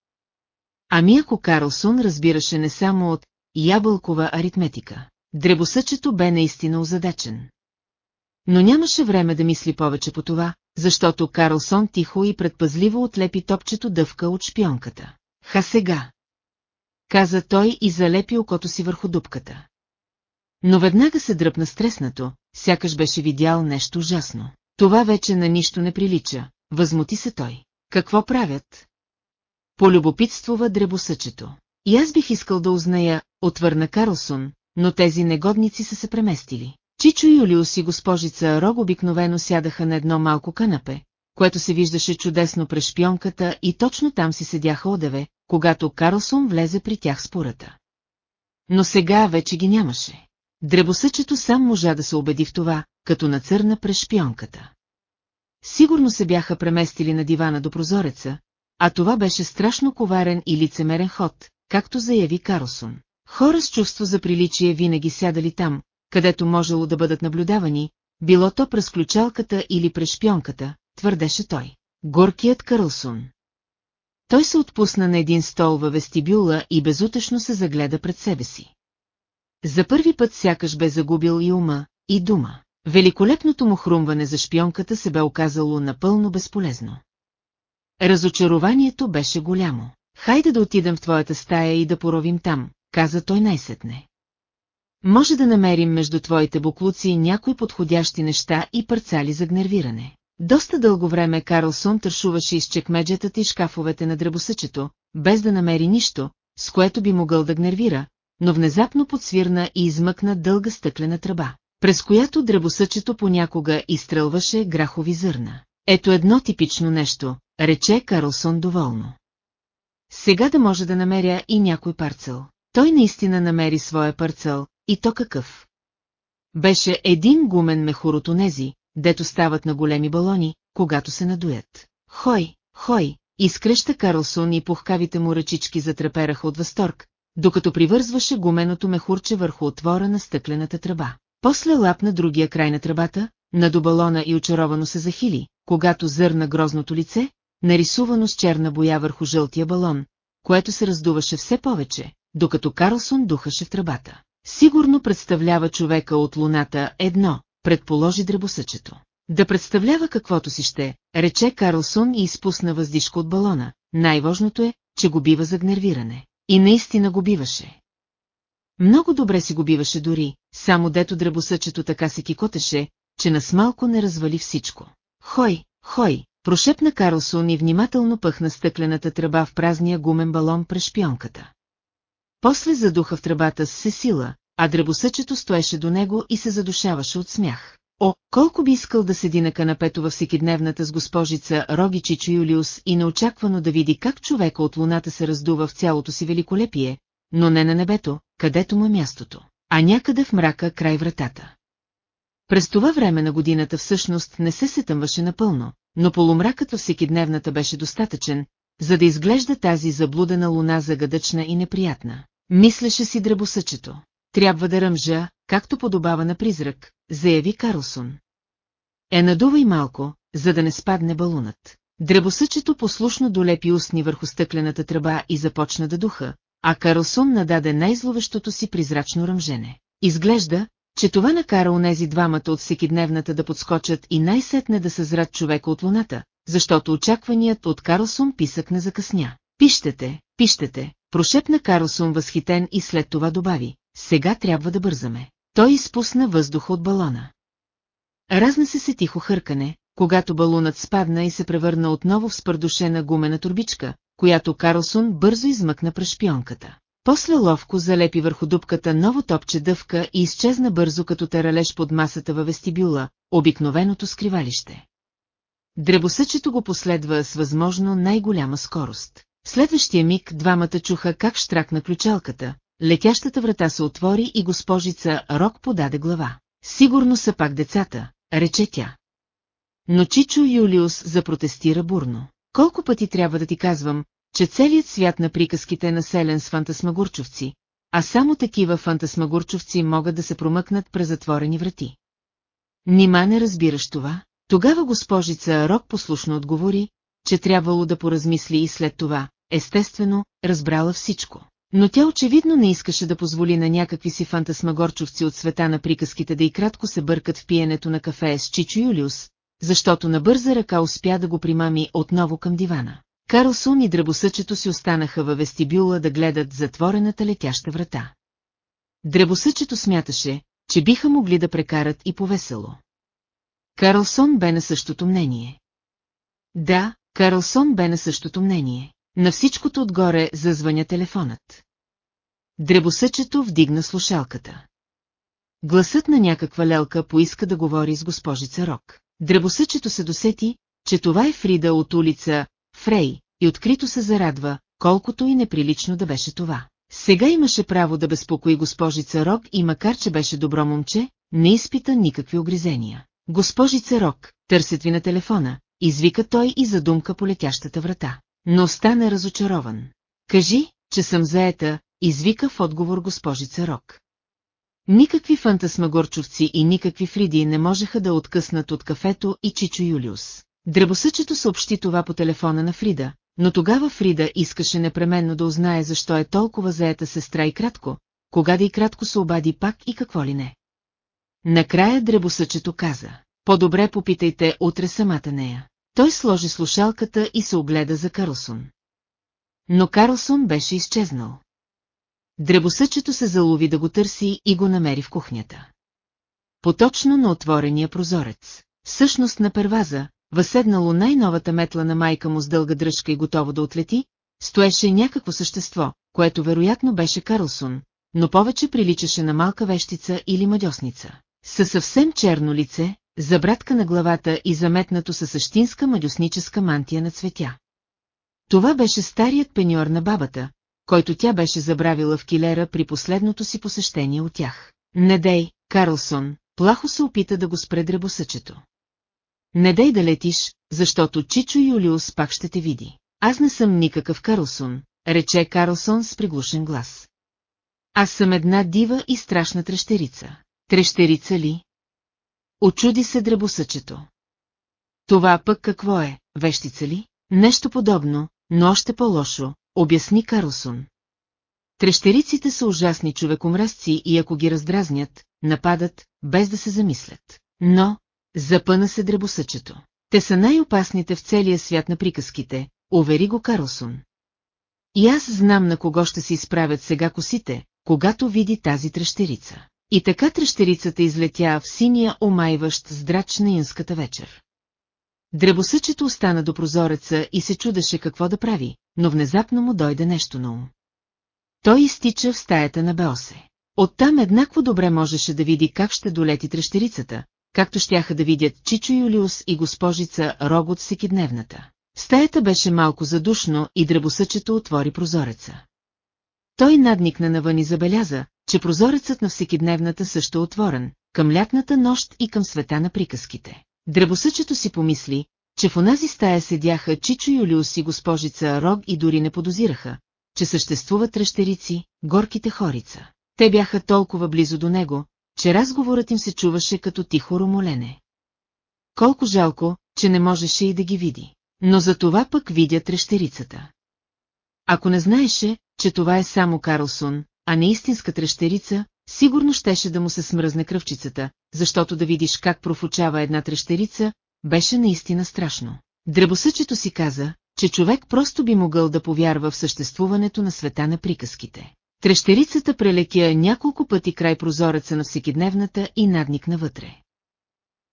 Ами ако Карлсон разбираше не само от ябълкова аритметика, дребосъчето бе наистина озадачен. Но нямаше време да мисли повече по това, защото Карлсон тихо и предпазливо отлепи топчето дъвка от шпионката. Ха сега! Каза той и залепи окото си върху дупката. Но веднага се дръпна стреснато, сякаш беше видял нещо ужасно. Това вече на нищо не прилича, възмути се той. Какво правят? Полюбопитствува дребосъчето. И аз бих искал да узная, отвърна Карлсон, но тези негодници са се преместили. Чичо Юлиус и госпожица Рог обикновено сядаха на едно малко канапе, което се виждаше чудесно през шпионката и точно там си седяха одеве, когато Карлсон влезе при тях спората. Но сега вече ги нямаше. Дребосъчето сам можа да се убеди в това, като нацърна през шпионката. Сигурно се бяха преместили на дивана до прозореца, а това беше страшно коварен и лицемерен ход, както заяви Карлсон. Хора с чувство за приличие винаги сядали там, където можело да бъдат наблюдавани, било то през ключалката или през шпионката, твърдеше той. Горкият Карлсон. Той се отпусна на един стол във вестибюла и безутешно се загледа пред себе си. За първи път сякаш бе загубил и ума, и дума. Великолепното му хрумване за шпионката се бе оказало напълно безполезно. Разочарованието беше голямо. Хайде да отидем в твоята стая и да поровим там, каза той най-сетне. Може да намерим между твоите буклуци някои подходящи неща и парцали за гнервиране. Доста дълго време Карлсон тършуваше из чекмеджетата и шкафовете на дръбосъчето, без да намери нищо, с което би могъл да гнервира, но внезапно подсвирна и измъкна дълга стъклена тръба, през която дръбосъчето понякога изстрелваше грахови зърна. Ето едно типично нещо, рече Карлсон доволно. Сега да може да намеря и някой парцел. Той наистина намери своя парцел, и то какъв. Беше един гумен мехур от онези, дето стават на големи балони, когато се надуят. Хой, хой, изкреща Карлсон и пухкавите му ръчички затрепераха от възторг, докато привързваше гуменото мехурче върху отвора на стъклената тръба. После лапна другия край на тръбата, надо балона и очаровано се захили, когато зърна грозното лице, нарисувано с черна боя върху жълтия балон, което се раздуваше все повече, докато Карлсон духаше в тръбата. Сигурно представлява човека от луната едно, предположи дребосъчето. Да представлява каквото си ще, рече Карлсон и изпусна въздишка от балона. Най-важното е, че го бива за гнервиране. И наистина го биваше. Много добре си го биваше дори, само дето дребосъчето така се кикотеше, че нас малко не развали всичко. Хой, хой, прошепна Карлсон и внимателно пъхна стъклената тръба в празния гумен балон през шпионката. После задуха в тръбата с сесила, а дребосъчето стоеше до него и се задушаваше от смях. О, колко би искал да седи на канапето във всекидневната с госпожица Роги Чичо Юлиус и неочаквано да види как човека от луната се раздува в цялото си великолепие, но не на небето, където му е мястото, а някъде в мрака край вратата. През това време на годината всъщност не се сетъмваше напълно, но полумракът във всекидневната беше достатъчен, за да изглежда тази заблудена луна загадъчна и неприятна. Мислеше си дръбосъчето. Трябва да ръмжа, както подобава на призрак, заяви Карлсон. Е надувай малко, за да не спадне балунът. Дръбосъчето послушно долепи устни върху стъклената тръба и започна да духа, а Карлсон нададе най-зловещото си призрачно ръмжене. Изглежда, че това накара онези двамата от всекидневната да подскочат и най-сетне да съзрат човека от луната, защото очакваният от Карлсон писък не закъсня. Пищете, пищете, прошепна Карлсон възхитен и след това добави, сега трябва да бързаме. Той изпусна въздуха от балона. Разна се се тихо хъркане, когато балунът спадна и се превърна отново в спърдушена гумена турбичка, която Карлсон бързо измъкна през шпионката. После ловко залепи върху дупката ново топче дъвка и изчезна бързо като таралеж под масата във вестибюла, обикновеното скривалище. Дребосъчето го последва с възможно най-голяма скорост. Следващия миг двамата чуха как штракна ключалката, летящата врата се отвори и госпожица Рок подаде глава. Сигурно са пак децата, рече тя. Но Чичо Юлиус запротестира бурно. Колко пъти трябва да ти казвам, че целият свят на приказките е населен с фантасмагурчовци, а само такива фантасмагурчовци могат да се промъкнат през затворени врати. Нима не разбираш това? Тогава госпожица Рок послушно отговори, че трябвало да поразмисли и след това, естествено, разбрала всичко. Но тя очевидно не искаше да позволи на някакви си фантасмагорчовци от света на приказките да и кратко се бъркат в пиенето на кафе с Чичо Юлиус, защото на бърза ръка успя да го примами отново към дивана. Карлсон и дръбосъчето си останаха във вестибюла да гледат затворената летяща врата. Дръбосъчето смяташе, че биха могли да прекарат и повесело. Карлсон бе на същото мнение. Да, Карлсон бе на същото мнение. На всичкото отгоре зазвъня телефонът. Дребосъчето вдигна слушалката. Гласът на някаква лелка поиска да говори с госпожица Рок. Дребосъчето се досети, че това е Фрида от улица Фрей, и открито се зарадва, колкото и неприлично да беше това. Сега имаше право да безпокои госпожица Рок и макар че беше добро момче, не изпита никакви огризения. Госпожица Рок, търсят ви на телефона, извика той и задумка по летящата врата. Но стана разочарован. Кажи, че съм заета, извика в отговор госпожица Рок. Никакви фантасмагорчовци и никакви фриди не можеха да откъснат от кафето и Чичо Юлиус. Дребосъчето съобщи това по телефона на Фрида, но тогава Фрида искаше непременно да узнае защо е толкова заета сестра и кратко, кога да и кратко се обади пак и какво ли не. Накрая дребосъчето каза, по-добре попитайте утре самата нея. Той сложи слушалката и се огледа за Карлсон. но Карлсон беше изчезнал. Дребосъчето се залови да го търси и го намери в кухнята. Поточно на отворения прозорец. Всъщност на перваза, възседнало най-новата метла на майка му с дълга дръжка и готово да отлети, стоеше някакво същество, което вероятно беше Карлсон, но повече приличаше на малка вещица или мадьосница. Със съвсем черно лице, забратка на главата и заметнато със същинска мадюсническа мантия на цветя. Това беше старият пеньор на бабата, който тя беше забравила в килера при последното си посещение от тях. Не дей, Карлсон, плахо се опита да го спре дребосъчето. Не дей да летиш, защото Чичо Юлиус пак ще те види. Аз не съм никакъв Карлсон, рече Карлсон с приглушен глас. Аз съм една дива и страшна трещерица. Трещерица ли? Очуди се дребосъчето. Това пък какво е, вещица ли? Нещо подобно, но още по-лошо, обясни Карлсон. Трещериците са ужасни човекомразци и ако ги раздразнят, нападат, без да се замислят. Но, запъна се дребосъчето. Те са най-опасните в целия свят на приказките, увери го Карлсон. И аз знам на кого ще се изправят сега косите, когато види тази трещерица. И така трещерицата излетя в синия омайващ здрач на юнската вечер. Дребосъчето остана до прозореца и се чудеше какво да прави, но внезапно му дойде нещо на ум. Той изтича в стаята на Беосе. Оттам еднакво добре можеше да види как ще долети трещерицата, както щяха да видят Чичо Юлиус и госпожица Рогот всекидневната. Стаята беше малко задушно и дребосъчето отвори прозореца. Той надникна навън и забеляза, че прозорецът на всекидневната също е отворен, към лятната нощ и към света на приказките. Дребосъчето си помисли, че в онази стая седяха Чичо Юлиус и госпожица Рог и дори не подозираха, че съществуват трещерици, горките хорица. Те бяха толкова близо до него, че разговорът им се чуваше като тихо ромолене. Колко жалко, че не можеше и да ги види. Но за това пък видя трещерицата. Ако не знаеше, че това е само Карлсон, а не истинска трещерица, сигурно щеше да му се смръзне кръвчицата, защото да видиш как профучава една трещерица, беше наистина страшно. Дребосъчето си каза, че човек просто би могъл да повярва в съществуването на света на приказките. Трещерицата прелекя няколко пъти край прозореца на всекидневната и надникна вътре.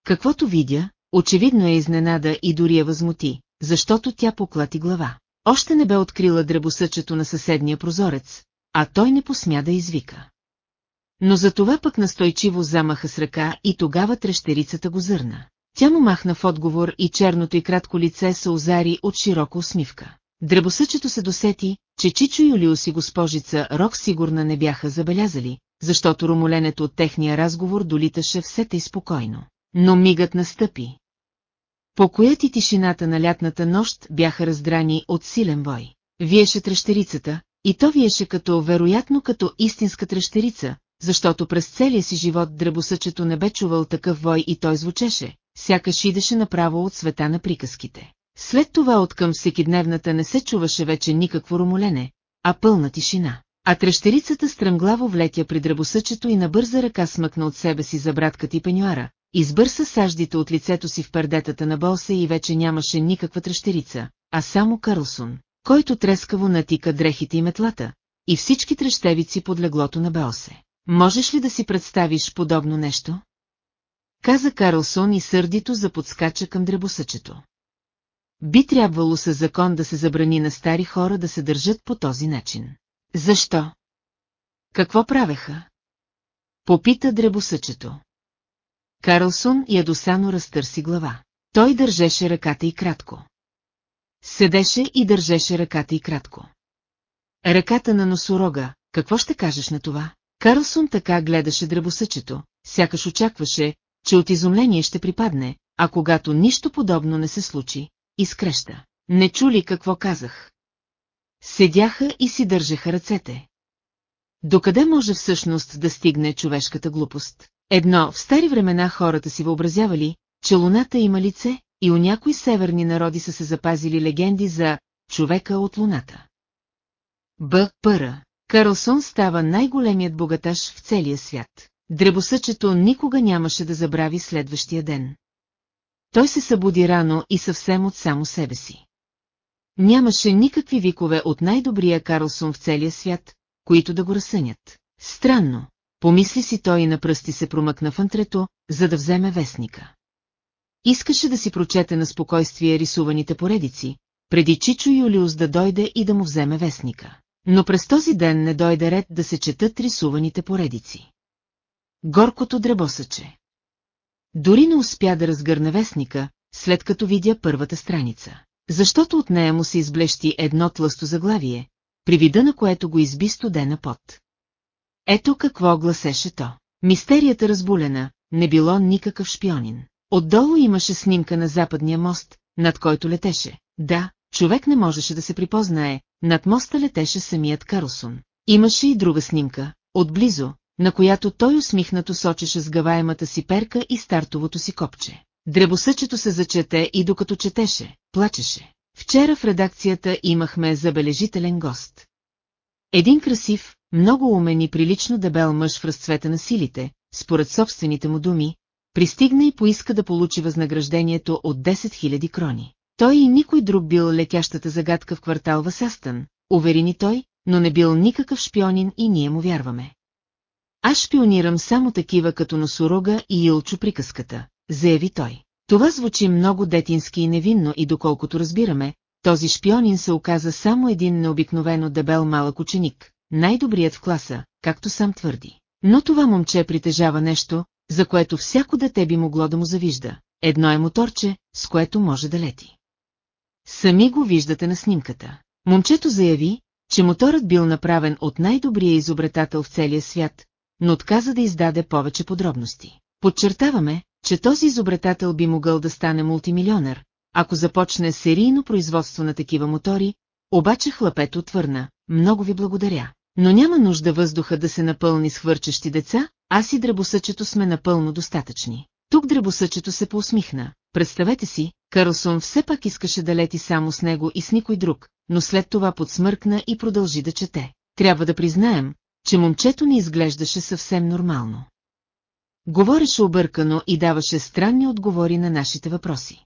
Каквото видя, очевидно е изненада и дори я възмути, защото тя поклати глава. Още не бе открила дребосъчето на съседния прозорец, а той не посмя да извика. Но за това пък настойчиво замаха с ръка и тогава трещерицата го зърна. Тя му махна в отговор и черното и кратко лице се озари от широка усмивка. Дребосъчето се досети, че Чичо Юлиус и госпожица Рок сигурна не бяха забелязали, защото ромоленето от техния разговор долиташе все тъй спокойно. Но мигът настъпи. Покоят и тишината на лятната нощ бяха раздрани от силен бой. Виеше трещерицата, и то виеше като, вероятно като истинска трещерица, защото през целия си живот дребосъчето не бе чувал такъв вой и той звучеше, сякаш идеше направо от света на приказките. След това от към всекидневната не се чуваше вече никакво ромолене, а пълна тишина. А трещерицата стръмглаво влетя при дребосъчето и на бърза ръка смъкна от себе си за братката и пенюара, избърса саждите от лицето си в пердетата на болса и вече нямаше никаква трещерица, а само Карлсон, който трескаво натика дрехите и метлата, и всички трещевици под леглото на Беосе. Можеш ли да си представиш подобно нещо? Каза Карлсон и сърдито заподскача към дребосъчето. Би трябвало със закон да се забрани на стари хора да се държат по този начин. Защо? Какво правеха? Попита дребосъчето. Карлсон ядосано разтърси глава. Той държеше ръката и кратко. Седеше и държеше ръката и кратко. Ръката на носорога, какво ще кажеш на това? Карлсон така гледаше дребосъчето, сякаш очакваше, че от изумление ще припадне, а когато нищо подобно не се случи, изкреща. Не чули какво казах. Седяха и си държаха ръцете. Докъде може всъщност да стигне човешката глупост? Едно, в стари времена хората си въобразявали, че луната има лице, и у някои северни народи са се запазили легенди за човека от луната. Б. Пъра. Карлсон става най-големият богаташ в целия свят. Дребосъчето никога нямаше да забрави следващия ден. Той се събуди рано и съвсем от само себе си. Нямаше никакви викове от най-добрия Карлсон в целия свят, които да го разсънят. Странно, помисли си той и на пръсти се промъкна в антрето, за да вземе вестника. Искаше да си прочете на спокойствие рисуваните поредици, преди Чичо Юлиус да дойде и да му вземе вестника. Но през този ден не дойде ред да се четат рисуваните поредици. Горкото дребосъче. Дори не успя да разгърне вестника, след като видя първата страница. Защото от нея му се изблещи едно тлъсто заглавие, при вида на което го изби студена пот. Ето какво гласеше то. Мистерията разбулена, не било никакъв шпионин. Отдолу имаше снимка на западния мост, над който летеше. Да, човек не можеше да се припознае, над моста летеше самият Карлсон. Имаше и друга снимка, отблизо, на която той усмихнато сочеше сгъваемата си перка и стартовото си копче. Дребосъчето се зачете и докато четеше, плачеше. Вчера в редакцията имахме забележителен гост. Един красив, много умен и прилично дебел мъж в разцвета на силите, според собствените му думи, пристигна и поиска да получи възнаграждението от 10 000 крони. Той и никой друг бил летящата загадка в квартал Васастън, увери ни той, но не бил никакъв шпионин и ние му вярваме. Аз шпионирам само такива като носорога и Илчо приказката, заяви той. Това звучи много детински и невинно и доколкото разбираме, този шпионин се оказа само един необикновено дебел малък ученик, най-добрият в класа, както сам твърди. Но това момче притежава нещо, за което всяко дете би могло да му завижда. Едно е моторче, с което може да лети. Сами го виждате на снимката. Момчето заяви, че моторът бил направен от най-добрия изобретател в целия свят, но отказа да издаде повече подробности. Подчертаваме, че този изобретател би могъл да стане мултимилионер, ако започне серийно производство на такива мотори, обаче хлапето отвърна, много ви благодаря. Но няма нужда въздуха да се напълни с хвърчещи деца, аз и дребосъчето сме напълно достатъчни. Тук дребосъчето се поусмихна. Представете си, Карлсон все пак искаше да лети само с него и с никой друг, но след това подсмъркна и продължи да чете. Трябва да признаем, че момчето ни изглеждаше съвсем нормално. Говореше объркано и даваше странни отговори на нашите въпроси.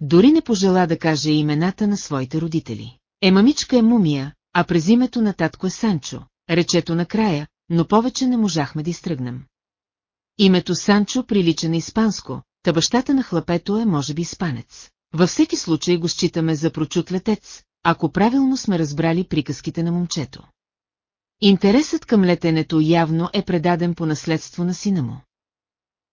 Дори не пожела да каже имената на своите родители. Е, мамичка е мумия, а през името на татко е Санчо, речето накрая, но повече не можахме да изтръгнем. Името Санчо прилича на испанско, та бащата на хлапето е може би испанец. Във всеки случай го считаме за прочут летец, ако правилно сме разбрали приказките на момчето. Интересът към летенето явно е предаден по наследство на сина му.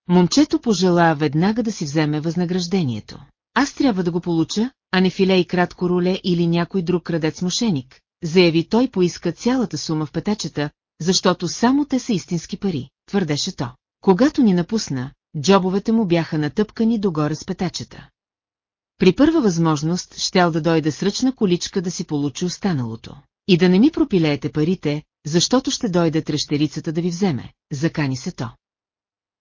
Момчето пожела веднага да си вземе възнаграждението. Аз трябва да го получа, а не филе и кратко руле или някой друг крадец-мошеник, заяви той поиска цялата сума в петачета, защото само те са истински пари, твърдеше то. Когато ни напусна, джобовете му бяха натъпкани догоре с петачета. При първа възможност щял да дойде с ръчна количка да си получи останалото. И да не ми пропилеете парите, защото ще дойде трещерицата да ви вземе, закани се то.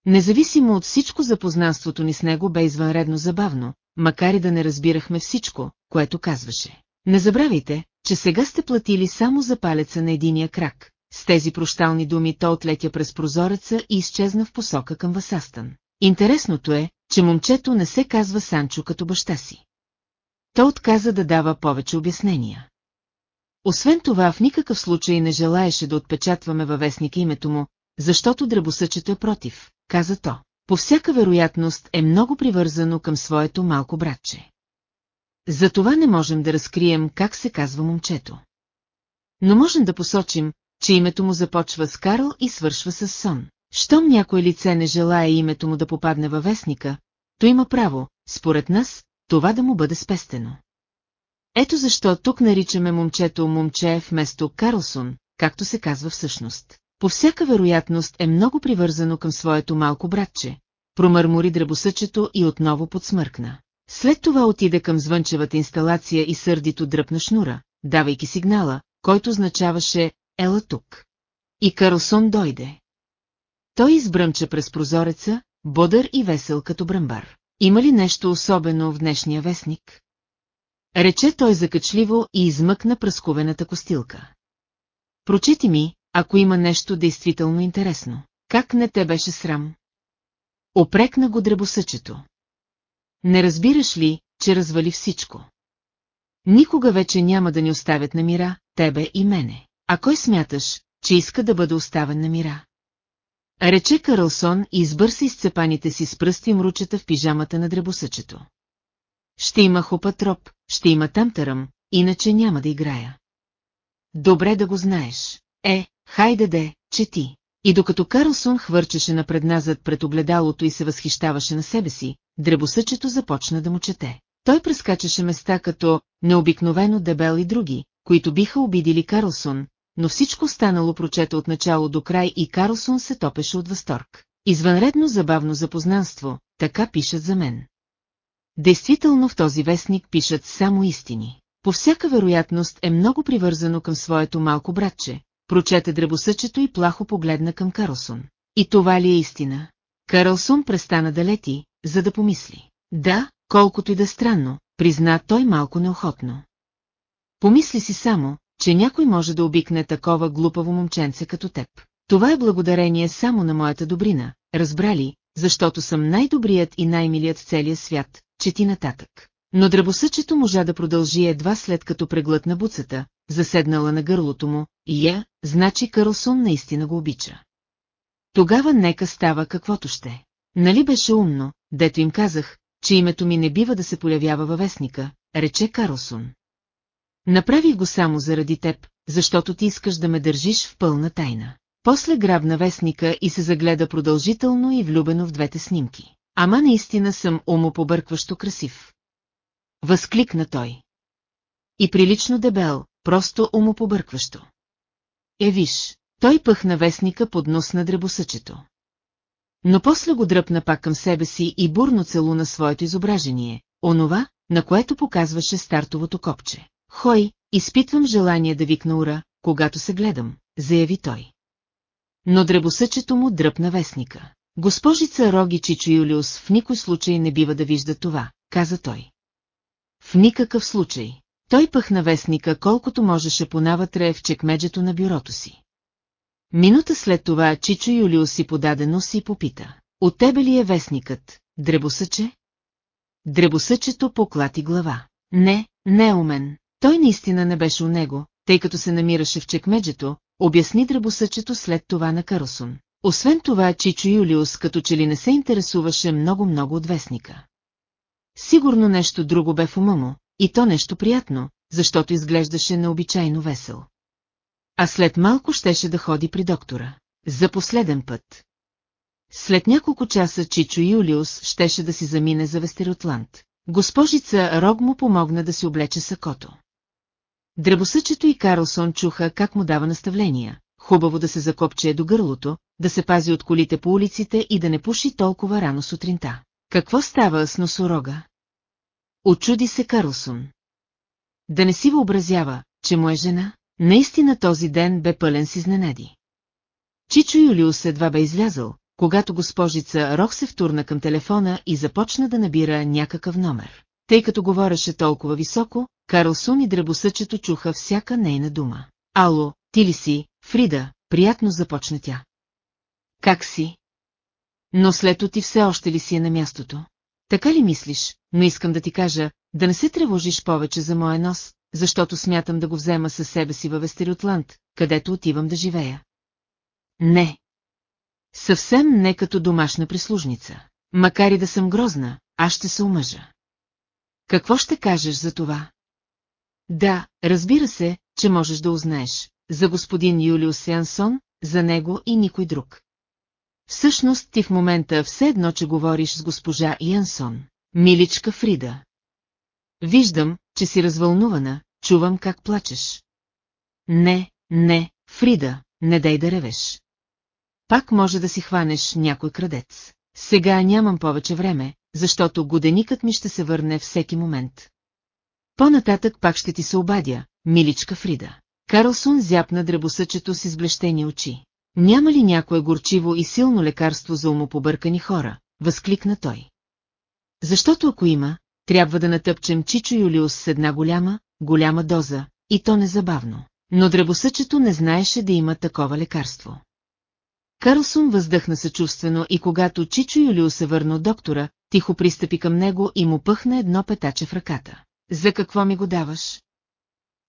Независимо от всичко запознанството ни с него бе извънредно забавно, макар и да не разбирахме всичко, което казваше. Не забравяйте, че сега сте платили само за палеца на единия крак. С тези прощални думи то отлетя през прозореца и изчезна в посока към Васастън. Интересното е, че момчето не се казва Санчо като баща си. То отказа да дава повече обяснения. Освен това в никакъв случай не желаеше да отпечатваме във вестника името му, защото дръбосъчето е против, каза то. По всяка вероятност е много привързано към своето малко братче. Затова не можем да разкрием как се казва момчето. Но можем да посочим, че името му започва с Карл и свършва с Сон. Щом някое лице не желая името му да попадне във вестника, то има право, според нас, това да му бъде спестено. Ето защо тук наричаме момчето момче вместо Карлсон, както се казва всъщност. По всяка вероятност е много привързано към своето малко братче, промърмори дръбосъчето и отново подсмъркна. След това отиде към звънчевата инсталация и сърдито дръпна шнура, давайки сигнала, който означаваше «Ела тук». И Карлсон дойде. Той избръмча през прозореца, бодър и весел като бръмбар. Има ли нещо особено в днешния вестник? Рече той закачливо и измъкна пръсковената костилка. Прочети ми, ако има нещо действително интересно. Как не те беше срам? Опрекна го дребосъчето. Не разбираш ли, че развали всичко? Никога вече няма да ни оставят на мира, тебе и мене. А кой смяташ, че иска да бъде оставен на мира? Рече Карлсон и избърса изцепаните си с пръсти мручета в пижамата на дребосъчето. Ще има хопатроп, ще има тамтарам, иначе няма да играя. Добре да го знаеш. Е, хайде де, чети. И докато Карлсон хвърчеше напредназад пред огледалото и се възхищаваше на себе си, дребосъчето започна да му чете. Той прескачаше места като необикновено дебел и други, които биха обидили Карлсон, но всичко станало прочета от начало до край и Карлсон се топеше от възторг. Извънредно забавно запознанство, така пишат за мен. Действително в този вестник пишат само истини. По всяка вероятност е много привързано към своето малко братче, прочете дребосъчето и плахо погледна към Карлсон. И това ли е истина? Карлсон престана да лети, за да помисли. Да, колкото и да странно, призна той малко неохотно. Помисли си само, че някой може да обикне такова глупаво момченце като теб. Това е благодарение само на моята добрина, разбрали, защото съм най-добрият и най-милият в целия свят, чети нататък. Но дръбосъчето можа да продължи едва след като преглътна буцата, заседнала на гърлото му, и я, значи Карлсон наистина го обича. Тогава нека става каквото ще. Нали беше умно, дето им казах, че името ми не бива да се появява във вестника, рече Карлсон. Направих го само заради теб, защото ти искаш да ме държиш в пълна тайна. После грабна вестника и се загледа продължително и влюбено в двете снимки. Ама наистина съм умопобъркващо красив. Възкликна той. И прилично дебел, просто умопобъркващо. Е, виж, той пъхна вестника под нос на дребосъчето. Но после го дръпна пак към себе си и бурно целуна своето изображение, онова, на което показваше стартовото копче. Хой, изпитвам желание да викна ура, когато се гледам, заяви той. Но дребосъчето му дръпна вестника. Госпожица Роги Чичо Юлиус в никой случай не бива да вижда това, каза той. В никакъв случай. Той пъхна вестника колкото можеше понавътре в чекмеджето на бюрото си. Минута след това Чичо Юлиус си подаде нос и попита. От тебе ли е вестникът, дребосъче? Дребосъчето поклати глава. Не, не е умен. Той наистина не беше у него, тъй като се намираше в чекмеджето, обясни дребосъчето след това на Карлсон. Освен това, Чичо Юлиус като че ли не се интересуваше много-много от вестника. Сигурно нещо друго бе в ума му, и то нещо приятно, защото изглеждаше необичайно весел. А след малко щеше да ходи при доктора. За последен път. След няколко часа Чичо Юлиус щеше да си замине за Вестеротланд. Госпожица Рог му помогна да си облече сакото. Дребосъчето и Карлсон чуха как му дава наставления. Хубаво да се закопче до гърлото, да се пази от колите по улиците и да не пуши толкова рано сутринта. Какво става с носорога? Очуди се Карлсон. Да не си въобразява, че му е жена, наистина този ден бе пълен с изненади. Чичо Юлиус едва бе излязъл, когато госпожица Рох се втурна към телефона и започна да набира някакъв номер. Тъй като говореше толкова високо, Карлсон и дръбосъчето чуха всяка нейна дума. Ало, ти ли си, Фрида, приятно започна тя. Как си? Но след ти все още ли си е на мястото? Така ли мислиш, но искам да ти кажа, да не се тревожиш повече за моя нос, защото смятам да го взема със себе си във Вестериотланд, където отивам да живея. Не. Съвсем не като домашна прислужница. Макар и да съм грозна, аз ще се омъжа. Какво ще кажеш за това? Да, разбира се, че можеш да узнаеш. За господин Юлиус Янсон, за него и никой друг. Всъщност ти в момента все едно, че говориш с госпожа Янсон. Миличка Фрида. Виждам, че си развълнувана, чувам как плачеш. Не, не, Фрида, не дай да ревеш. Пак може да си хванеш някой крадец. Сега нямам повече време, защото годеникът ми ще се върне всеки момент. По-нататък пак ще ти се обадя, миличка Фрида. Карлсон зяпна дребосъчето с изблещени очи. Няма ли някое горчиво и силно лекарство за умопобъркани хора? Възкликна той. Защото ако има, трябва да натъпчем Чичо Юлиус с една голяма, голяма доза, и то незабавно. Но дребосъчето не знаеше да има такова лекарство. Карлсон въздъхна съчувствено и когато Чичо Юлиус се върна от доктора, тихо пристъпи към него и му пъхна едно петаче в ръката. За какво ми го даваш?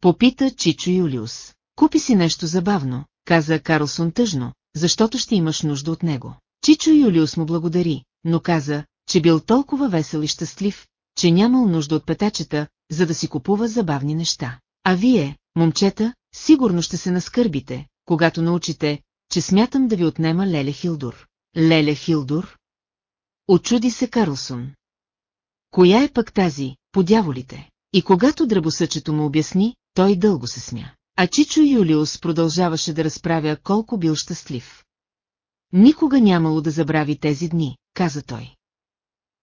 Попита Чичо Юлиус. Купи си нещо забавно, каза Карлсон тъжно, защото ще имаш нужда от него. Чичо Юлиус му благодари, но каза, че бил толкова весел и щастлив, че нямал нужда от петачета, за да си купува забавни неща. А вие, момчета, сигурно ще се наскърбите, когато научите, че смятам да ви отнема Леле Хилдур. Леле Хилдур? Очуди се Карлсон. Коя е пък тази, по дяволите? И когато дръбосъчето му обясни, той дълго се смя. А Чичо Юлиус продължаваше да разправя колко бил щастлив. Никога нямало да забрави тези дни, каза той.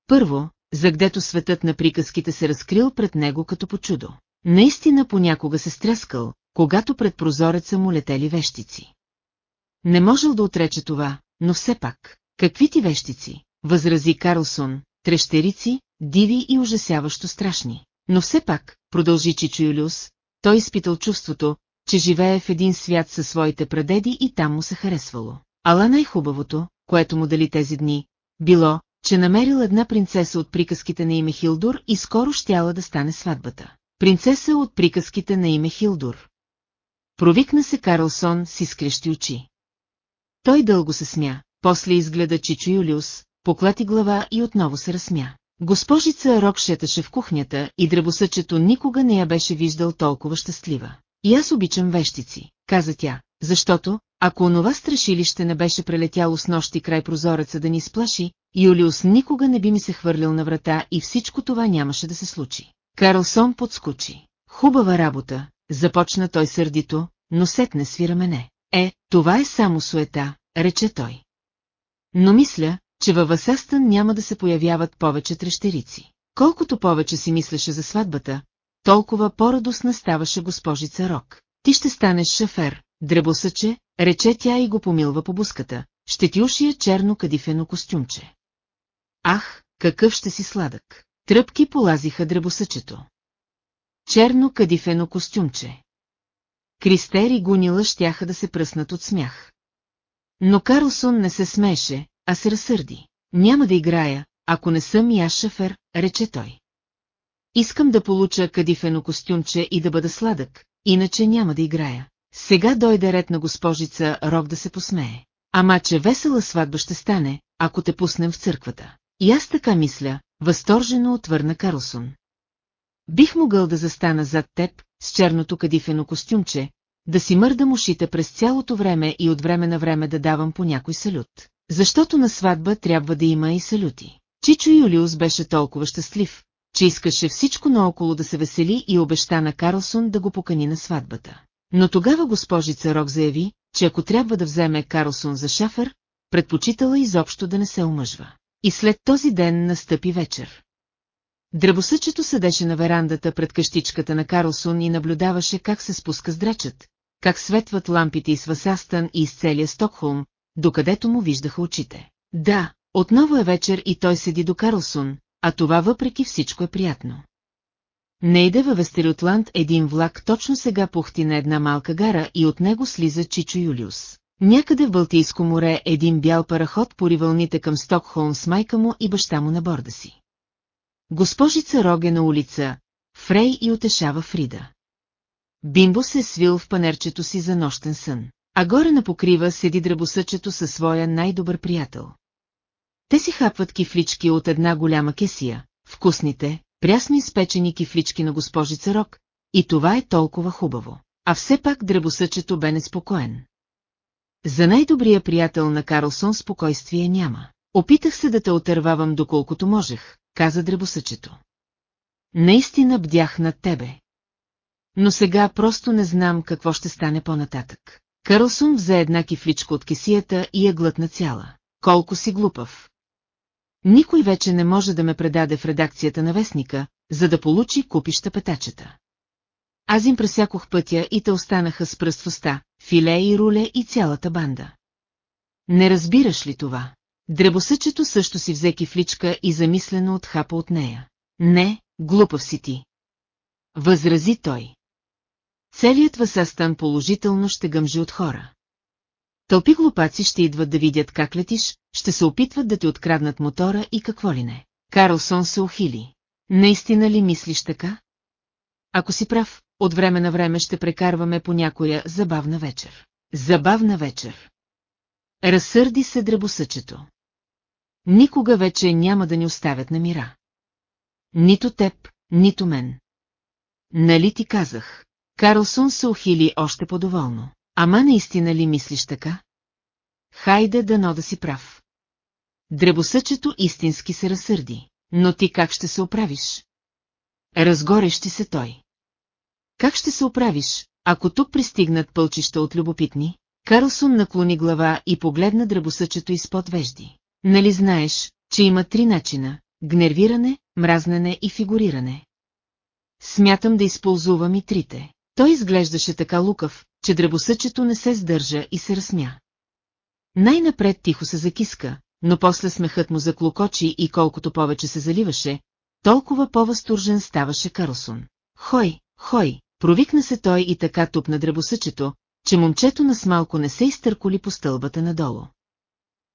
Първо, за гдето светът на приказките се разкрил пред него като по чудо. Наистина понякога се стряскал, когато пред прозореца му летели вещици. Не можел да отрече това, но все пак, какви ти вещици, възрази Карлсон, трещерици, диви и ужасяващо страшни. Но все пак, продължи Чичо Юлиус, той изпитал чувството, че живее в един свят със своите прадеди и там му се харесвало. Ала най-хубавото, което му дали тези дни, било, че намерил една принцеса от приказките на име Хилдур и скоро щяла да стане сватбата. Принцеса от приказките на име Хилдур. Провикна се Карлсон с изкрещи очи. Той дълго се смя, после изгледа Чичо Юлиус, поклати глава и отново се разсмя. Госпожица Рок шеташе в кухнята и дребосъчето никога не я беше виждал толкова щастлива. И аз обичам вещици, каза тя, защото, ако онова страшилище не беше прелетяло с нощи край прозореца да ни сплаши, Юлиус никога не би ми се хвърлил на врата и всичко това нямаше да се случи. Карлсон подскочи. Хубава работа, започна той сърдито, но сетне свира мене. Е, това е само суета, рече той. Но мисля, че във Васастън няма да се появяват повече трещерици. Колкото повече си мислеше за сватбата, толкова по-радостна ставаше госпожица Рок. Ти ще станеш шафер, дребосъче, рече тя и го помилва по буската, ще ти ушия черно кадифено костюмче. Ах, какъв ще си сладък! Тръпки полазиха дребосъчето. Черно кадифено костюмче. Кристер и Гунила щяха да се пръснат от смях. Но Карлсон не се смеше, а се разсърди. Няма да играя, ако не съм и аз шафер, рече той. Искам да получа кадифено костюмче и да бъда сладък, иначе няма да играя. Сега дойде ред на госпожица Рок да се посмее. Ама че весела сватба ще стане, ако те пуснем в църквата. И аз така мисля, възторжено отвърна Карлсон. Бих могъл да застана зад теб, с черното кадифено костюмче, да си мърдам ушите през цялото време и от време на време да давам по някой салют. Защото на сватба трябва да има и салюти. Чичо Юлиус беше толкова щастлив, че искаше всичко наоколо да се весели и обеща на Карлсон да го покани на сватбата. Но тогава госпожица Рок заяви, че ако трябва да вземе Карлсон за шафър, предпочитала изобщо да не се омъжва. И след този ден настъпи вечер. Дръбосъчето седеше на верандата пред къщичката на Карлсон и наблюдаваше как се спуска здрачът, как светват лампите из Васастън и из целия Стокхолм, докъдето му виждаха очите. Да, отново е вечер и той седи до Карлсон, а това въпреки всичко е приятно. Не иде във Вестериотланд един влак точно сега пухти на една малка гара и от него слиза Чичо Юлиус. Някъде в Балтийско море един бял параход пори вълните към Стокхолм с майка му и баща му на борда си. Госпожица Роге на улица, Фрей и утешава Фрида. Бимбо се е свил в панерчето си за нощен сън, а горе на покрива седи дръбосъчето със своя най-добър приятел. Те си хапват кифлички от една голяма кесия, вкусните, прясно изпечени кифлички на госпожица Рок, и това е толкова хубаво. А все пак дръбосъчето бе неспокоен. За най-добрия приятел на Карлсон спокойствие няма. Опитах се да те отървавам доколкото можех, каза дребосъчето. Наистина бдях над тебе. Но сега просто не знам какво ще стане по-нататък. Карлсон взе една кифличка от кисията и я глътна цяла. Колко си глупав. Никой вече не може да ме предаде в редакцията на вестника, за да получи купища петачета. Аз им пресякох пътя и те останаха с пръст филе и руле и цялата банда. Не разбираш ли това? Дребосъчето също си взе кифличка и замислено отхапа от нея. Не, глупав си ти. Възрази той. Целият Васастан положително ще гъмжи от хора. Тълпи глупаци ще идват да видят как летиш, ще се опитват да ти откраднат мотора и какво ли не. Карлсон се ухили. Наистина ли мислиш така? ако си прав, от време на време ще прекарваме по някоя забавна вечер. Забавна вечер. Разсърди се дребосъчето. Никога вече няма да ни оставят на мира. Нито теб, нито мен. Нали ти казах? Карлсон се ухили още по-доволно. Ама наистина ли мислиш така? Хайде дано да си прав. Дребосъчето истински се разсърди. Но ти как ще се оправиш? Разгорещи се той. Как ще се оправиш, ако тук пристигнат пълчища от любопитни? Карлсон наклони глава и погледна дребосъчето изпод вежди. Нали знаеш, че има три начина – гнервиране, мразнене и фигуриране. Смятам да използвам и трите. Той изглеждаше така лукав, че дребосъчето не се сдържа и се разсмя. Най-напред тихо се закиска, но после смехът му заклокочи и колкото повече се заливаше, толкова по-възторжен ставаше Карлсон. Хой, хой, провикна се той и така тупна дребосъчето, че момчето на смалко не се изтърколи по стълбата надолу.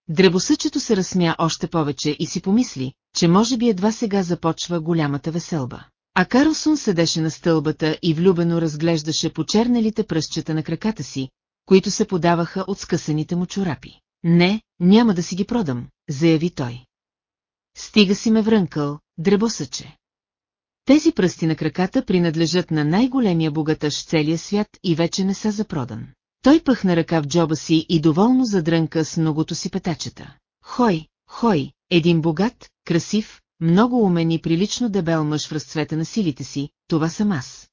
Дребосъчето се разсмя още повече и си помисли, че може би едва сега започва голямата веселба. А Карлсон седеше на стълбата и влюбено разглеждаше почернелите пръстчета на краката си, които се подаваха от скъсаните му чорапи. Не, няма да си ги продам, заяви той. Стига си ме врънкал, дребосъче. Тези пръсти на краката принадлежат на най-големия богатъж целия свят и вече не са за продан. Той пъхна ръка в джоба си и доволно задрънка с многото си петачета. Хой, хой, един богат, красив, много умен и прилично дебел мъж в разцвета на силите си, това съм аз.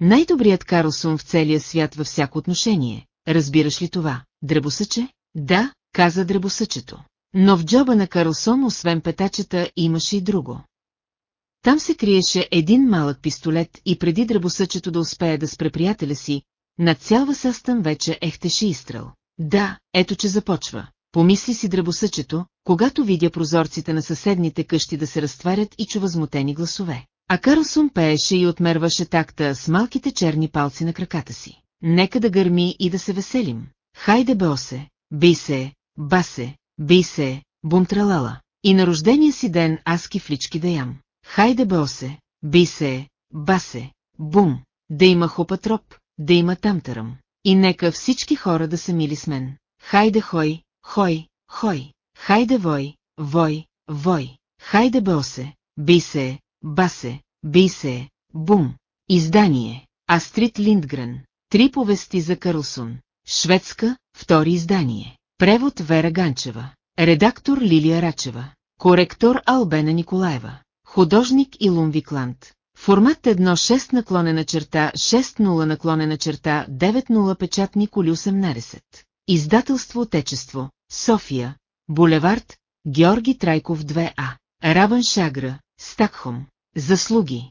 Най-добрият Карлсон в целия свят във всяко отношение, разбираш ли това, дребосъче? Да, каза дребосъчето. Но в джоба на Карлсон, освен петачета, имаше и друго. Там се криеше един малък пистолет и преди дребосъчето да успее да спре приятеля си, над цял състън вече ехтеше изстрел. Да, ето че започва. Помисли си дребосъчето, когато видя прозорците на съседните къщи да се разтварят и чу възмутени гласове. А Карлсон пееше и отмерваше такта с малките черни палци на краката си. Нека да гърми и да се веселим. Хайде Беосе, бий се, басе, бий се, бумтралала. И на рождения си ден аз кифлички да ям. Хайде Беосе, бий се, басе, бум, да има хопатроп, да има тамтарам. И нека всички хора да са мили с мен. Хайде хой, хой, хой, хайде вой, вой, вой, хайде Беосе, бий се, басе, бий се, бум. Издание. Астрид Линдгрен. Три повести за Карлсон. Шведска, втори издание. Превод Вера Ганчева. Редактор Лилия Рачева. Коректор Албена Николаева. Художник Илун Викланд. Формат 1.6 наклонена черта 6.0 наклонена черта 9.0 печатни коли 18. Издателство Отечество. София. Булевард. Георги Трайков 2А. Рабан Шагра. Стакхом. Заслуги.